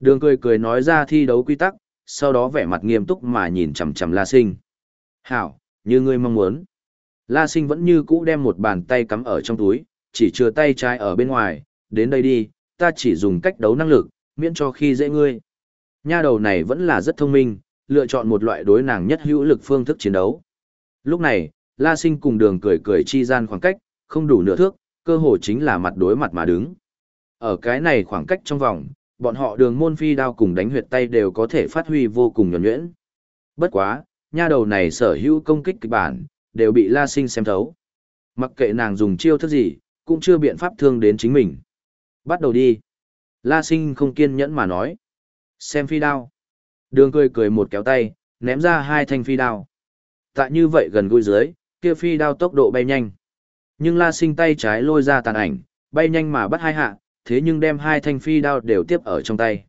Đường cười cười nói ra thi đấu quy tắc, sau đó vẻ mặt nghiêm túc mà nhìn chằm chằm La Sinh. Hảo, như ngươi mong muốn. La Sinh vẫn như cũ đem một bàn tay cắm ở trong túi, chỉ chừa tay trái ở bên ngoài, đến đây đi, ta chỉ dùng cách đấu năng lực, miễn cho khi dễ ngươi. Nha đầu này vẫn là rất thông minh, lựa chọn một loại đối nàng nhất hữu lực phương thức chiến đấu. Lúc này, La Sinh cùng đường cười cười chi gian khoảng cách, không đủ nửa thước, cơ hồ chính là mặt đối mặt mà đứng. Ở cái này khoảng cách trong vòng, bọn họ đường môn phi đao cùng đánh huyệt tay đều có thể phát huy vô cùng nhuẩn nhuyễn. Bất quá, nha đầu này sở hữu công kích kịch bản, đều bị La Sinh xem thấu. Mặc kệ nàng dùng chiêu thức gì, cũng chưa biện pháp thương đến chính mình. Bắt đầu đi. La Sinh không kiên nhẫn mà nói. Xem phi đao. Đường cười cười một kéo tay, ném ra hai thanh phi đao. Tại như vậy gần gũi dưới, kia phi đao tốc độ bay nhanh. Nhưng La Sinh tay trái lôi ra tàn ảnh, bay nhanh mà bắt hai hạ, thế nhưng đem hai thanh phi đao đều tiếp ở trong tay.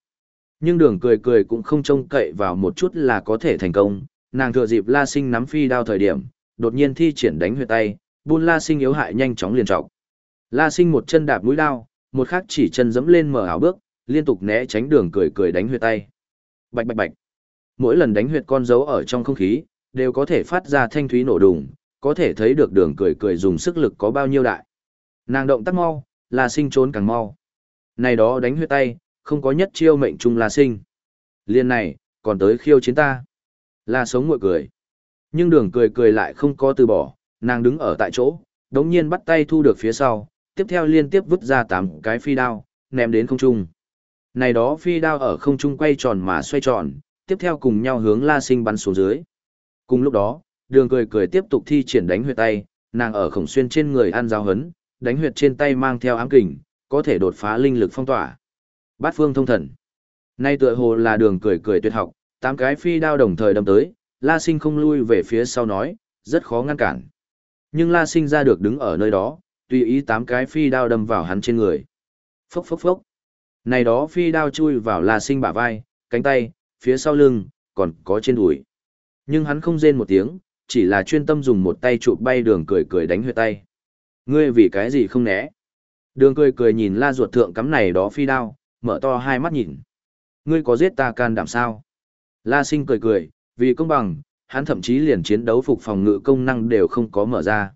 Nhưng đường cười cười cũng không trông cậy vào một chút là có thể thành công, nàng thừa dịp La Sinh nắm phi đao thời điểm, đột nhiên thi triển đánh huyệt tay, buôn La Sinh yếu hại nhanh chóng liền trọc. La Sinh một chân đạp mũi đao, một khác chỉ chân dẫm lên mở ảo bước, liên tục né tránh đường cười cười đánh huyệt tay. Bạch bạch bạch. Mỗi lần đánh huyệt con dấu ở trong không khí, đều có thể phát ra thanh thúy nổ đùng, có thể thấy được đường cười cười dùng sức lực có bao nhiêu đại. Nàng động tác mau, là Sinh trốn càng mau. Này đó đánh huyệt tay, không có nhất chiêu mệnh trung là Sinh. Liên này, còn tới khiêu chiến ta. là sống ngồi cười. Nhưng đường cười cười lại không có từ bỏ, nàng đứng ở tại chỗ, đống nhiên bắt tay thu được phía sau, tiếp theo liên tiếp vứt ra tám cái phi đao, ném đến không trung. Này đó phi đao ở không trung quay tròn mà xoay tròn, tiếp theo cùng nhau hướng La Sinh bắn xuống dưới. Cùng lúc đó, đường cười cười tiếp tục thi triển đánh huyệt tay, nàng ở khổng xuyên trên người ăn giao hấn, đánh huyệt trên tay mang theo ám kình, có thể đột phá linh lực phong tỏa. Bát phương thông thần. Nay tựa hồ là đường cười cười tuyệt học, tám cái phi đao đồng thời đâm tới, La Sinh không lui về phía sau nói, rất khó ngăn cản. Nhưng La Sinh ra được đứng ở nơi đó, tùy ý tám cái phi đao đâm vào hắn trên người. Phốc phốc phốc. Này đó phi đao chui vào La Sinh bả vai, cánh tay, phía sau lưng, còn có trên đùi. Nhưng hắn không rên một tiếng, chỉ là chuyên tâm dùng một tay chụp bay đường cười cười đánh huyệt tay. Ngươi vì cái gì không né? Đường cười cười nhìn la ruột thượng cắm này đó phi đao, mở to hai mắt nhìn. Ngươi có giết ta can đảm sao? La sinh cười cười, vì công bằng, hắn thậm chí liền chiến đấu phục phòng ngự công năng đều không có mở ra.